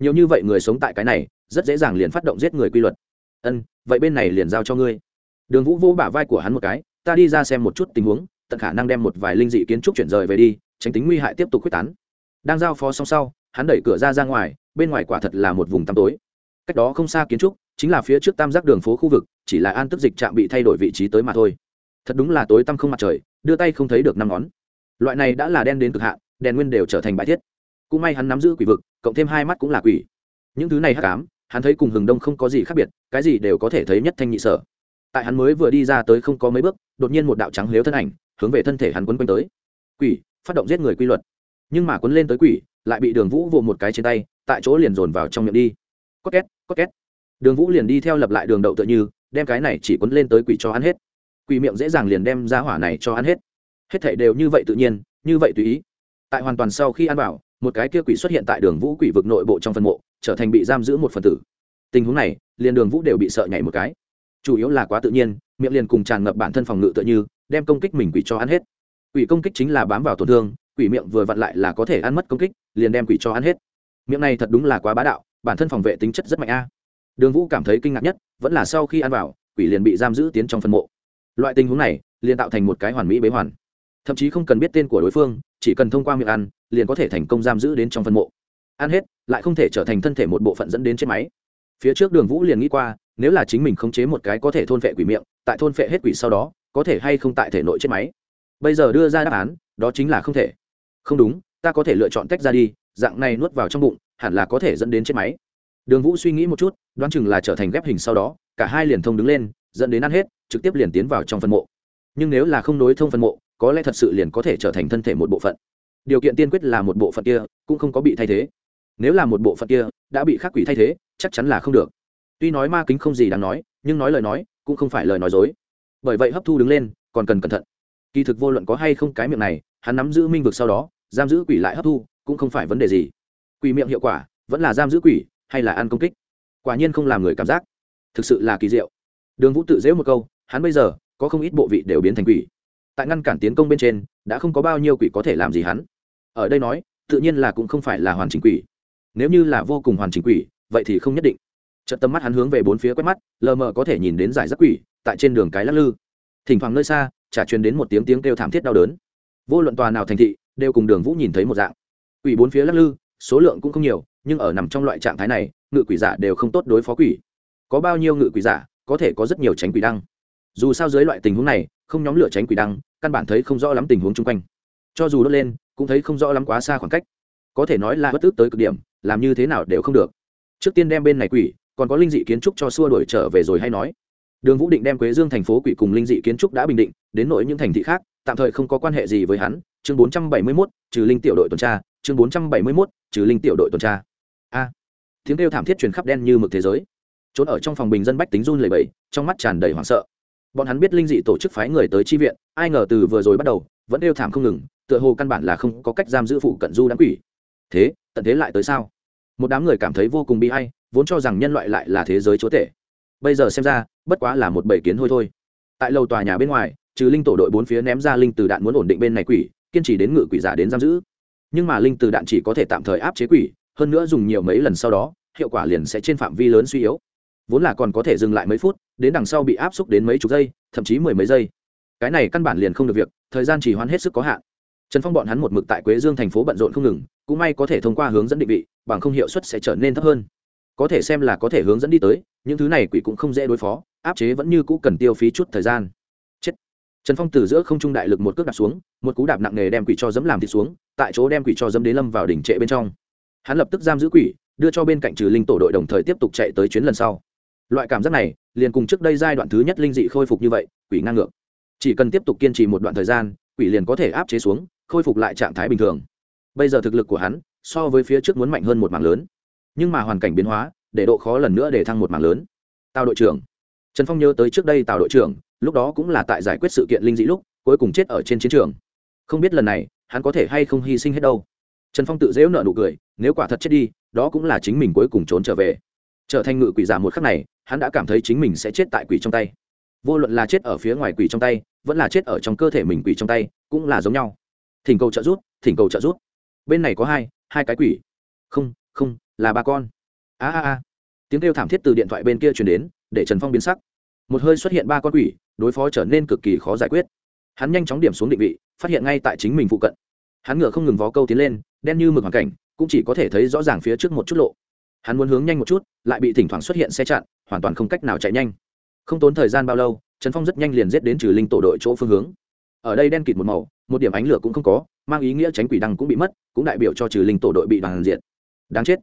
S1: Nhiều như vậy người sống tại cái này, rất dễ dàng liền phát động giết người quy luật. Ân, vậy bên này liền giao cho ngươi. Đường vũ vô bả vai của hắn một cái, ta đi ra xem một chút tình huống, tận khả năng đem một vài linh dị kiến trúc chuyển rời về đi tránh tính nguy hại tiếp tục quyết tán. Đang giao phó xong sau, hắn đẩy cửa ra ra ngoài, bên ngoài quả thật là một vùng tăm tối. Cách đó không xa kiến trúc, chính là phía trước tam giác đường phố khu vực, chỉ là an tức dịch trạm bị thay đổi vị trí tới mà thôi. Thật đúng là tối tăm không mặt trời, đưa tay không thấy được năm ngón. Loại này đã là đen đến cực hạn, đèn nguyên đều trở thành bãi thiết. Cũng may hắn nắm giữ quỷ vực, cộng thêm hai mắt cũng là quỷ. Những thứ này hắc ám, hắn thấy cùng hừng đông không có gì khác biệt, cái gì đều có thể thấy nhất thanh nhị sở. Tại hắn mới vừa đi ra tới không có mấy bước, đột nhiên một đạo trắng lếu thân ảnh, hướng về thân thể hắn quấn quanh tới. Quỷ phát động giết người quy luật. Nhưng mà quấn lên tới quỷ, lại bị đường vũ vô một cái trên tay, tại chỗ liền dồn vào trong miệng đi. Có két có két. Đường vũ liền đi theo lập lại đường đậu tựa như, đem cái này chỉ quấn lên tới quỷ cho ăn hết. Quỷ miệng dễ dàng liền đem ra hỏa này cho ăn hết. Hết thể đều như vậy tự nhiên, như vậy tùy ý. Tại hoàn toàn sau khi ăn vào, một cái kia quỷ xuất hiện tại đường vũ quỷ vực nội bộ trong phân mộ, trở thành bị giam giữ một phần tử. Tình huống này, liền đường vũ đều bị sợ nhảy một cái. Chủ yếu là quá tự nhiên, miệng liền cùng tràn ngập bản thân phòng ngự tựa như, đem công kích mình quỷ cho ăn hết quỷ công kích chính là bám vào tổn thương, quỷ miệng vừa vặn lại là có thể ăn mất công kích, liền đem quỷ cho ăn hết. Miệng này thật đúng là quá bá đạo, bản thân phòng vệ tính chất rất mạnh a. Đường vũ cảm thấy kinh ngạc nhất, vẫn là sau khi ăn vào, quỷ liền bị giam giữ tiến trong phân mộ. Loại tình huống này, liền tạo thành một cái hoàn mỹ bế hoàn. Thậm chí không cần biết tên của đối phương, chỉ cần thông qua miệng ăn, liền có thể thành công giam giữ đến trong phân mộ. Ăn hết, lại không thể trở thành thân thể một bộ phận dẫn đến chết máy. Phía trước đường vũ liền nghĩ qua, nếu là chính mình khống chế một cái có thể thôn vệ quỷ miệng, tại thôn vệ hết quỷ sau đó, có thể hay không tại thể nội chết máy bây giờ đưa ra đáp án, đó chính là không thể. Không đúng, ta có thể lựa chọn tách ra đi, dạng này nuốt vào trong bụng, hẳn là có thể dẫn đến chết máy. Đường vũ suy nghĩ một chút, đoán chừng là trở thành ghép hình sau đó, cả hai liền thông đứng lên, dẫn đến ăn hết, trực tiếp liền tiến vào trong phân mộ. Nhưng nếu là không nối thông phân mộ, có lẽ thật sự liền có thể trở thành thân thể một bộ phận. Điều kiện tiên quyết là một bộ phận kia, cũng không có bị thay thế. Nếu là một bộ phận kia, đã bị khắc quỷ thay thế, chắc chắn là không được. Tuy nói ma kính không gì đáng nói, nhưng nói lời nói, cũng không phải lời nói dối. Bởi vậy hấp thu đứng lên, còn cần cẩn thận kỳ thực vô luận có hay không cái miệng này, hắn nắm giữ minh vực sau đó, giam giữ quỷ lại hấp thu, cũng không phải vấn đề gì. Quỷ miệng hiệu quả, vẫn là giam giữ quỷ, hay là ăn công kích. Quả nhiên không làm người cảm giác. Thực sự là kỳ diệu. Đường vũ tự dễu một câu, hắn bây giờ, có không ít bộ vị đều biến thành quỷ. Tại ngăn cản tiến công bên trên, đã không có bao nhiêu quỷ có thể làm gì hắn. Ở đây nói, tự nhiên là cũng không phải là hoàn chỉnh quỷ. Nếu như là vô cùng hoàn chỉnh quỷ, vậy thì không nhất định. Trận tầm mắt hắn hướng về bốn phía quét mắt, lờ mờ có thể nhìn đến giải rác quỷ, tại trên đường cái lắc lư. Thỉnh thoảng nơi xa chả truyền đến một tiếng tiếng kêu thảm thiết đau đớn. Vô luận tòa nào thành thị, đều cùng đường vũ nhìn thấy một dạng. Quỷ bốn phía lắc lư, số lượng cũng không nhiều, nhưng ở nằm trong loại trạng thái này, ngự quỷ giả đều không tốt đối phó quỷ. Có bao nhiêu ngự quỷ giả, có thể có rất nhiều tránh quỷ đăng. Dù sao dưới loại tình huống này, không nhóm lửa tránh quỷ đăng, căn bản thấy không rõ lắm tình huống chung quanh. Cho dù đốt lên, cũng thấy không rõ lắm quá xa khoảng cách. Có thể nói là bất tức tới cực điểm, làm như thế nào đều không được. Trước tiên đem bên này quỷ, còn có linh dị kiến trúc cho xua đuổi trở về rồi hay nói đường vũ định đem quế dương thành phố quỷ cùng linh dị kiến trúc đã bình định đến nỗi những thành thị khác tạm thời không có quan hệ gì với hắn. Chương bốn trăm bảy mươi mốt trừ linh tiểu đội tuần tra. Chương bốn trăm bảy mươi mốt trừ linh tiểu đội tuần tra. A. Tiếng kêu thảm thiết truyền khắp đen như mực thế giới. Trốn ở trong phòng bình dân bách tính run lầy bẩy, trong mắt tràn đầy hoảng sợ. Bọn hắn biết linh dị tổ chức phái người tới chi viện ai ngờ từ vừa rồi bắt đầu vẫn kêu thảm không ngừng tựa hồ căn bản là không có cách giam giữ phụ cận du đáng quỷ. Thế tận thế lại tới sao? Một đám người cảm thấy vô cùng bi hay vốn cho rằng nhân loại lại là thế giới chúa tể bây giờ xem ra, bất quá là một bầy kiến thôi thôi. Tại lầu tòa nhà bên ngoài, trừ linh tổ đội bốn phía ném ra linh từ đạn muốn ổn định bên này quỷ, kiên trì đến ngự quỷ giả đến giam giữ. Nhưng mà linh từ đạn chỉ có thể tạm thời áp chế quỷ, hơn nữa dùng nhiều mấy lần sau đó, hiệu quả liền sẽ trên phạm vi lớn suy yếu. Vốn là còn có thể dừng lại mấy phút, đến đằng sau bị áp xúc đến mấy chục giây, thậm chí mười mấy giây. Cái này căn bản liền không được việc, thời gian chỉ hoãn hết sức có hạn. Trần phong bọn hắn một mực tại quế dương thành phố bận rộn không ngừng, cũng may có thể thông qua hướng dẫn định vị, bằng không hiệu suất sẽ trở nên thấp hơn có thể xem là có thể hướng dẫn đi tới, những thứ này quỷ cũng không dễ đối phó, áp chế vẫn như cũ cần tiêu phí chút thời gian. Chết. Trần phong từ giữa không trung đại lực một cước đạp xuống, một cú đạp nặng nề đem quỷ cho dẫm làm thịt xuống, tại chỗ đem quỷ cho dẫm đến lâm vào đỉnh trệ bên trong. Hắn lập tức giam giữ quỷ, đưa cho bên cạnh trừ linh tổ đội đồng thời tiếp tục chạy tới chuyến lần sau. Loại cảm giác này, liền cùng trước đây giai đoạn thứ nhất linh dị khôi phục như vậy, quỷ ngang ngược. Chỉ cần tiếp tục kiên trì một đoạn thời gian, quỷ liền có thể áp chế xuống, khôi phục lại trạng thái bình thường. Bây giờ thực lực của hắn, so với phía trước muốn mạnh hơn một mảng lớn nhưng mà hoàn cảnh biến hóa, để độ khó lần nữa để thăng một mảng lớn. Tào đội trưởng. Trần phong nhớ tới trước đây tào đội trưởng, lúc đó cũng là tại giải quyết sự kiện linh dị lúc, cuối cùng chết ở trên chiến trường. Không biết lần này, hắn có thể hay không hy sinh hết đâu. Trần phong tự dễu nợ nụ cười, nếu quả thật chết đi, đó cũng là chính mình cuối cùng trốn trở về. Trở thành ngự quỷ giả một khắc này, hắn đã cảm thấy chính mình sẽ chết tại quỷ trong tay. Vô luận là chết ở phía ngoài quỷ trong tay, vẫn là chết ở trong cơ thể mình quỷ trong tay, cũng là giống nhau. Thỉnh cầu trợ giúp, thỉnh cầu trợ giúp. Bên này có hai hai cái quỷ. Không không là ba con. A a a. Tiếng kêu thảm thiết từ điện thoại bên kia truyền đến, để trần phong biến sắc. Một hơi xuất hiện ba con quỷ, đối phó trở nên cực kỳ khó giải quyết. Hắn nhanh chóng điểm xuống định vị, phát hiện ngay tại chính mình phụ cận. Hắn ngựa không ngừng vó câu tiến lên, đen như mực hoàn cảnh, cũng chỉ có thể thấy rõ ràng phía trước một chút lộ. Hắn muốn hướng nhanh một chút, lại bị thỉnh thoảng xuất hiện xe chặn, hoàn toàn không cách nào chạy nhanh. Không tốn thời gian bao lâu, trần phong rất nhanh liền giết đến trừ linh tổ đội chỗ phương hướng. Ở đây đen kịt một màu, một điểm ánh lửa cũng không có, mang ý nghĩa tránh quỷ đăng cũng bị mất, cũng đại biểu cho trừ linh tổ đội bị đoàn diện đáng chết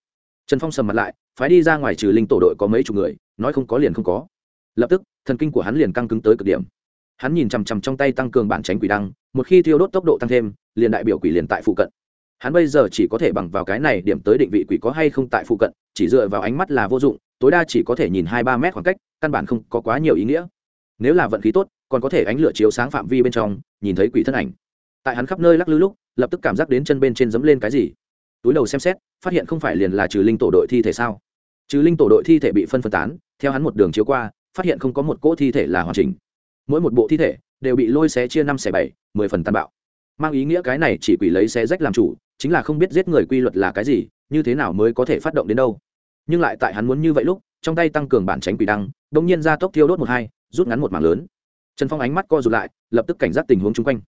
S1: trần phong sầm mặt lại, phái đi ra ngoài trừ linh tổ đội có mấy chục người, nói không có liền không có. Lập tức, thần kinh của hắn liền căng cứng tới cực điểm. Hắn nhìn chằm chằm trong tay tăng cường bản tránh quỷ đăng, một khi thiêu đốt tốc độ tăng thêm, liền đại biểu quỷ liền tại phụ cận. Hắn bây giờ chỉ có thể bằng vào cái này điểm tới định vị quỷ có hay không tại phụ cận, chỉ dựa vào ánh mắt là vô dụng, tối đa chỉ có thể nhìn hai ba mét khoảng cách, căn bản không có quá nhiều ý nghĩa. Nếu là vận khí tốt, còn có thể ánh lửa chiếu sáng phạm vi bên trong, nhìn thấy quỷ thân ảnh. Tại hắn khắp nơi lắc lư lúc, lập tức cảm giác đến chân bên trên dẫm lên cái gì túi đầu xem xét, phát hiện không phải liền là trừ linh tổ đội thi thể sao? Trừ linh tổ đội thi thể bị phân phân tán, theo hắn một đường chiếu qua, phát hiện không có một cỗ thi thể là hoàn chỉnh. Mỗi một bộ thi thể đều bị lôi xé chia năm xẻ bảy, mười phần tàn bạo. Mang ý nghĩa cái này chỉ quỷ lấy xé rách làm chủ, chính là không biết giết người quy luật là cái gì, như thế nào mới có thể phát động đến đâu. Nhưng lại tại hắn muốn như vậy lúc, trong tay tăng cường bản tránh quỷ đăng đ ỗ n g nhiên ra tốc thiêu đốt một hai, rút ngắn một mảng lớn. Trần phong ánh mắt co rụt lại, lập tức cảnh giác tình huống chung quanh.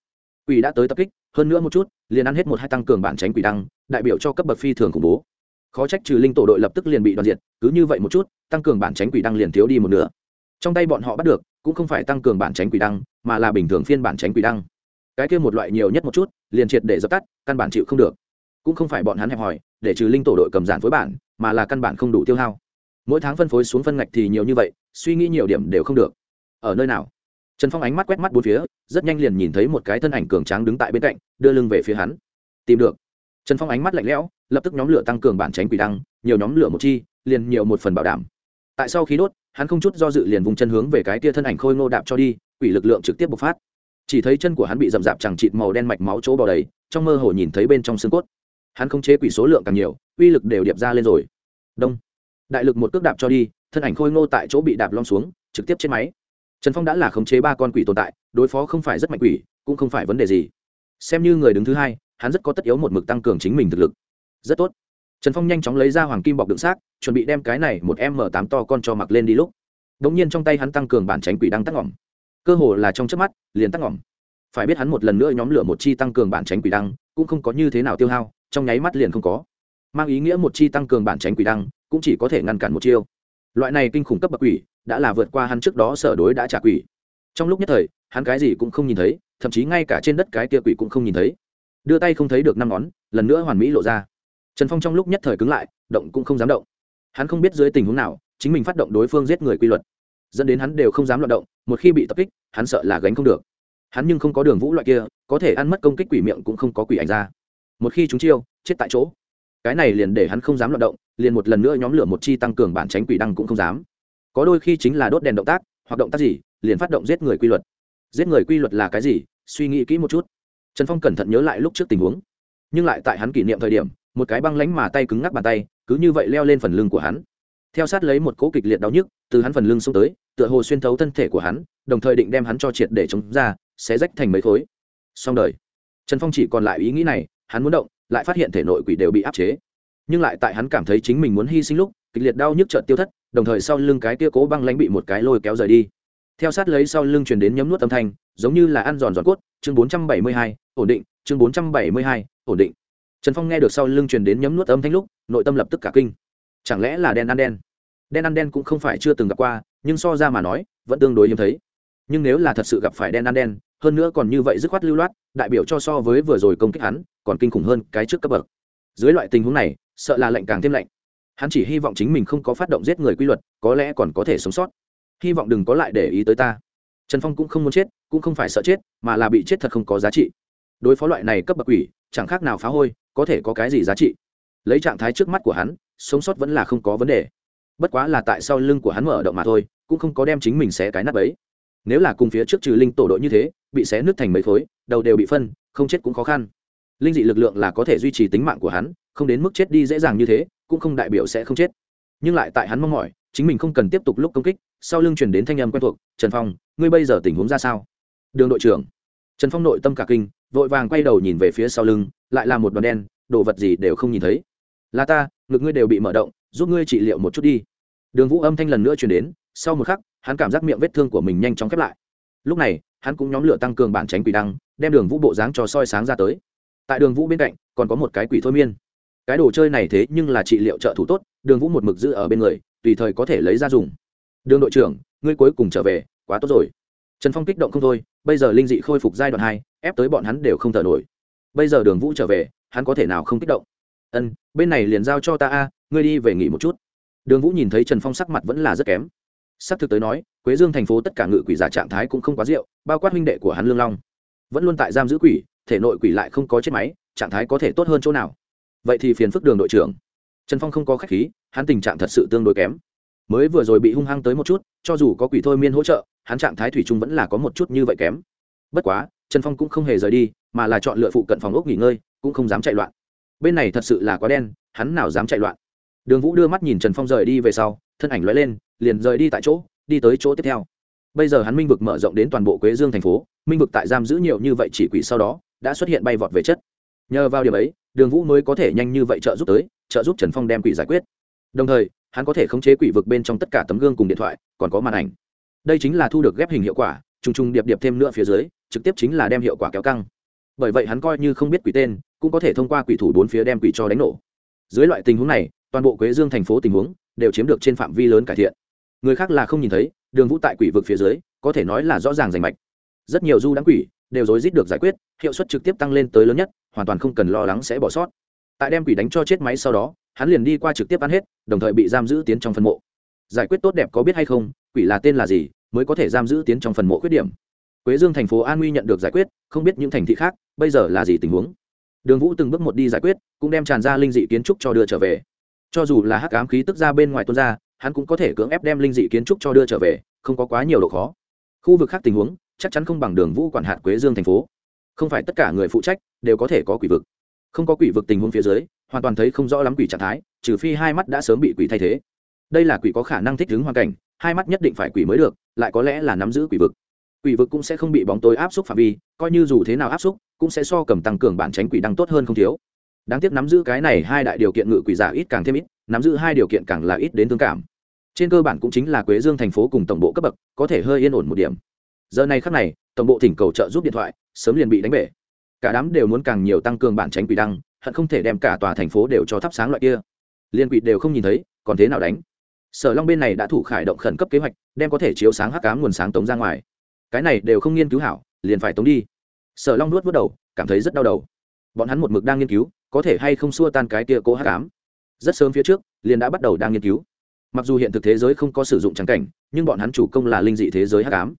S1: Quỷ đã tới tập kích hơn nữa một chút, liền ăn hết một hai tăng cường bản tránh quỷ đăng, đại biểu cho cấp bậc phi thường khủng bố. Khó trách trừ linh tổ đội lập tức liền bị đoàn diệt, cứ như vậy một chút, tăng cường bản tránh quỷ đăng liền thiếu đi một nửa. Trong tay bọn họ bắt được, cũng không phải tăng cường bản tránh quỷ đăng, mà là bình thường phiên bản tránh quỷ đăng. Cái kia một loại nhiều nhất một chút, liền triệt để dập tắt, căn bản chịu không được. Cũng không phải bọn hắn hẹp hòi, để trừ linh tổ đội cầm giản phối bản, mà là căn bản không đủ tiêu hao. Mỗi tháng phân phối xuống phân ngạch thì nhiều như vậy, suy nghĩ nhiều điểm đều không được. Ở nơi nào? Trần phong ánh mắt quét mắt bốn phía, rất nhanh liền nhìn thấy một cái thân ảnh cường tráng đứng tại bên cạnh, đưa lưng về phía hắn. Tìm được. Trần phong ánh mắt lạnh lẽo, lập tức nhóm lửa tăng cường bản tránh quỷ đăng, nhiều nhóm lửa một chi, liền nhiều một phần bảo đảm. Tại sau khi đốt, hắn không chút do dự liền vùng chân hướng về cái tia thân ảnh khôi ngô đạp cho đi, quỷ lực lượng trực tiếp bộc phát. Chỉ thấy chân của hắn bị rậm rạp chẳng chịt màu đen mạch máu chỗ bò đầy, trong mơ hồ nhìn thấy bên trong xương cốt. Hắn không chế quỷ số lượng càng nhiều, uy lực đều điệp ra lên rồi. Đông. Đại lực một cước đạp cho đi, thân ảnh khôi ngô tại chỗ bị đạp lom xuống, trực tiếp trên máy trần phong đã là khống chế ba con quỷ tồn tại, đối phó không phải rất mạnh quỷ, cũng không phải vấn đề gì. Xem như người đứng thứ hai, hắn rất có tất yếu một mực tăng cường chính mình thực lực. Rất tốt. Trần phong nhanh chóng lấy ra hoàng kim bọc đựng xác, chuẩn bị đem cái này một m tám to con cho mặc lên đi lúc. Đ ỗ n g nhiên trong tay hắn tăng cường bản tránh quỷ đang tắt ngỏm. Cơ hồ là trong chớp mắt, liền tắt ngỏm. Phải biết hắn một lần nữa nhóm lửa một chi tăng cường bản tránh quỷ đăng, cũng không có như thế nào tiêu hao, trong nháy mắt liền không có. Mang ý nghĩa một chi tăng cường bản tránh quỷ đăng, cũng chỉ có thể ngăn cản một chiêu. Loại này kinh khủng cấp bậc quỷ đã là vượt qua hắn trước đó sở đối đã trả quỷ. Trong lúc nhất thời, hắn cái gì cũng không nhìn thấy, thậm chí ngay cả trên đất cái kia quỷ cũng không nhìn thấy. Đưa tay không thấy được năm ngón, lần nữa hoàn mỹ lộ ra. Trần phong trong lúc nhất thời cứng lại, động cũng không dám động. Hắn không biết dưới tình huống nào, chính mình phát động đối phương giết người quy luật, dẫn đến hắn đều không dám loạt động, một khi bị tập kích, hắn sợ là gánh không được. Hắn nhưng không có đường vũ loại kia, có thể ăn mất công kích quỷ miệng cũng không có quỷ ảnh ra. Một khi chúng chiêu, chết tại chỗ. Cái này liền để hắn không dám loạt động, liền một lần nữa nhóm lửa một chi tăng cường bản tránh quỷ đăng cũng không dám có đôi khi chính là đốt đèn động tác, hoặc động tác gì, liền phát động giết người quy luật. Giết người quy luật là cái gì? Suy nghĩ kỹ một chút. Trần phong cẩn thận nhớ lại lúc trước tình huống. Nhưng lại tại hắn kỷ niệm thời điểm, một cái băng lánh mà tay cứng ngắc bàn tay, cứ như vậy leo lên phần lưng của hắn. Theo sát lấy một cỗ kịch liệt đau nhức, từ hắn phần lưng xuống tới, tựa hồ xuyên thấu thân thể của hắn, đồng thời định đem hắn cho triệt để chống ra, sẽ rách thành mấy khối. Xong đời. Trần phong chỉ còn lại ý nghĩ này, hắn muốn động, lại phát hiện thể nội quỷ đều bị áp chế. Nhưng lại tại hắn cảm thấy chính mình muốn hy sinh lúc, kịch liệt đau nhức trợt tiêu thất đồng thời sau lưng cái kia cố băng lãnh bị một cái lôi kéo rời đi. Theo sát lấy sau lưng truyền đến nhấm nuốt âm thanh, giống như là ăn giòn giòn cốt, chương bốn trăm bảy mươi hai, ổn định, chương bốn trăm bảy mươi hai, ổn định. Trần phong nghe được sau lưng truyền đến nhấm nuốt âm thanh lúc, nội tâm lập tức cả kinh. Chẳng lẽ là đen ăn đen? Đen ăn đen cũng không phải chưa từng gặp qua, nhưng so ra mà nói, vẫn tương đối hiếm thấy. Nhưng nếu là thật sự gặp phải đen ăn đen, hơn nữa còn như vậy dứt khoát lưu loát, đại biểu cho so với vừa rồi công kích hắn, còn kinh khủng hơn cái trước cấp bậc. Dưới loại tình huống này, sợ là lệnh càng thêm lạnh hắn chỉ hy vọng chính mình không có phát động giết người quy luật, có lẽ còn có thể sống sót. Hy vọng đừng có lại để ý tới ta. Trần phong cũng không muốn chết, cũng không phải sợ chết, mà là bị chết thật không có giá trị. Đối phó loại này cấp bậc quỷ, chẳng khác nào phá hôi, có thể có cái gì giá trị? Lấy trạng thái trước mắt của hắn, sống sót vẫn là không có vấn đề. Bất quá là tại sau lưng của hắn mở động mà thôi, cũng không có đem chính mình xé cái nắp ấy. Nếu là cùng phía trước trừ linh tổ đội như thế, bị xé nứt thành mấy khối, đầu đều bị phân, không chết cũng khó khăn. Linh dị lực lượng là có thể duy trì tính mạng của hắn, không đến mức chết đi dễ dàng như thế cũng không đại biểu sẽ không chết. Nhưng lại tại hắn mong mỏi, chính mình không cần tiếp tục lúc công kích, sau lưng chuyển đến thanh âm quen thuộc, trần phong, ngươi bây giờ tình huống ra sao? Đường đội trưởng. Trần phong nội tâm cả kinh, vội vàng quay đầu nhìn về phía sau lưng, lại là một đoàn đen, đồ vật gì đều không nhìn thấy. Là ta, ngực ngươi đều bị mở động, giúp ngươi trị liệu một chút đi. Đường vũ âm thanh lần nữa chuyển đến, sau một khắc, hắn cảm giác miệng vết thương của mình nhanh chóng khép lại. Lúc này, hắn cũng nhóm lửa tăng cường bản tránh quỷ đăng, đem đường vũ bộ dáng cho soi sáng ra tới. Tại đường vũ bên cạnh, còn có một cái quỷ thôi miên cái đồ chơi này thế nhưng là trị liệu trợ thủ tốt, đường vũ một mực giữ ở bên người, tùy thời có thể lấy ra dùng. Đường đội trưởng, ngươi cuối cùng trở về, quá tốt rồi. Trần phong kích động không thôi, bây giờ linh dị khôi phục giai đoạn hai, ép tới bọn hắn đều không thở nổi. Bây giờ đường vũ trở về, hắn có thể nào không kích động? Ân, bên này liền giao cho ta a, ngươi đi về nghỉ một chút. Đường vũ nhìn thấy trần phong sắc mặt vẫn là rất kém. S ắ c thực tới nói, quế dương thành phố tất cả ngự quỷ giả trạng thái cũng không quá rượu, bao quát huynh đệ của hắn lương long. Vẫn luôn tại giam giữ quỷ, thể nội quỷ lại không có chết máy, trạng thái có thể tốt hơn chỗ nào? Vậy thì phiền phức đường đội trưởng. Trần phong không có k h á c h khí, hắn tình trạng thật sự tương đối kém. Mới vừa rồi bị hung hăng tới một chút, cho dù có quỷ thôi miên hỗ trợ, hắn trạng thái thủy chung vẫn là có một chút như vậy kém. Bất quá, trần phong cũng không hề rời đi, mà là chọn lựa phụ cận phòng ốc nghỉ ngơi, cũng không dám chạy loạn. Bên này thật sự là quá đen, hắn nào dám chạy loạn. Đường vũ đưa mắt nhìn trần phong rời đi về sau, thân ảnh lóe lên, liền rời đi tại chỗ, đi tới chỗ tiếp theo. Bây giờ hắn minh vực mở rộng đến toàn bộ quế dương thành phố, minh vực tại giam giữ nhiều như vậy chỉ quỷ sau đó, đã xuất hiện bay vọt về chất nhờ vào điểm ấy, đường vũ mới có thể nhanh như vậy trợ giúp tới, trợ giúp trần phong đem quỷ giải quyết. Đồng thời, hắn có thể khống chế quỷ vực bên trong tất cả tấm gương cùng điện thoại, còn có màn ảnh. Đây chính là thu được ghép hình hiệu quả, trùng trùng điệp điệp thêm nữa phía dưới, trực tiếp chính là đem hiệu quả kéo căng. Bởi vậy hắn coi như không biết quỷ tên, cũng có thể thông qua quỷ thủ bốn phía đem quỷ cho đánh nổ. Dưới loại tình huống này, toàn bộ quế dương thành phố tình huống đều chiếm được trên phạm vi lớn cải thiện. Người khác là không nhìn thấy, đường vũ tại quỷ vực phía dưới, có thể nói là rõ ràng rành mạch. Rất nhiều du đáng quỷ đều rối rít được giải quyết, hiệu suất trực tiếp tăng lên tới lớn nhất hoàn toàn không cần lo lắng sẽ bỏ sót. Tại đem quỷ đánh cho chết máy sau đó, hắn liền đi qua trực tiếp ăn hết, đồng thời bị giam giữ tiến trong phần mộ. Giải quyết tốt đẹp có biết hay không, quỷ là tên là gì, mới có thể giam giữ tiến trong phần mộ khuyết điểm. Quế dương thành phố an nguy nhận được giải quyết, không biết những thành thị khác, bây giờ là gì tình huống. Đường vũ từng bước một đi giải quyết, cũng đem tràn ra linh dị kiến trúc cho đưa trở về. Cho dù là hắc ám khí tức ra bên ngoài tuôn ra, hắn cũng có thể cưỡng ép đem linh dị kiến trúc cho đưa trở về, không có quá nhiều độ khó. Khu vực khác tình huống, chắc chắn không bằng đường vũ quản hạt quế dương thành phố không phải tất cả người phụ trách đều có thể có quỷ vực. Không có quỷ vực tình huống phía dưới, hoàn toàn thấy không rõ lắm quỷ trạng thái, trừ phi hai mắt đã sớm bị quỷ thay thế. Đây là quỷ có khả năng thích ứng hoàn cảnh, hai mắt nhất định phải quỷ mới được, lại có lẽ là nắm giữ quỷ vực. Quỷ vực cũng sẽ không bị bóng tối áp xúc phạm vi, coi như dù thế nào áp xúc, cũng sẽ so cầm tăng cường bản tránh quỷ đăng tốt hơn không thiếu. Đáng tiếc nắm giữ cái này hai đại điều kiện ngự quỷ giả ít càng thêm ít, nắm giữ hai điều kiện càng là ít đến thương cảm. Trên cơ bản cũng chính là quế dương thành phố cùng tổng bộ cấp bậc, có thể hơi yên ổn một điểm. Giờ này khắc này, tổng bộ thỉnh cầu trợ giúp điện thoại sớm liền bị đánh bể. Cả đám đều muốn càng nhiều tăng cường bản tránh quỷ đăng, hận không thể đem cả tòa thành phố đều cho thắp sáng loại kia. Liên quỷ đều không nhìn thấy, còn thế nào đánh? Sở long bên này đã thủ khải động khẩn cấp kế hoạch, đem có thể chiếu sáng hắc cám nguồn sáng tống ra ngoài. Cái này đều không nghiên cứu hảo, liền phải tống đi. Sở long nuốt vớt đầu, cảm thấy rất đau đầu. Bọn hắn một mực đang nghiên cứu, có thể hay không xua tan cái kia cố hắc ám. Rất sớm phía trước, liền đã bắt đầu đang nghiên cứu. Mặc dù hiện thực thế giới không có sử dụng trắng cảnh, nhưng bọn hắn chủ công là linh dị thế giới hắc ám.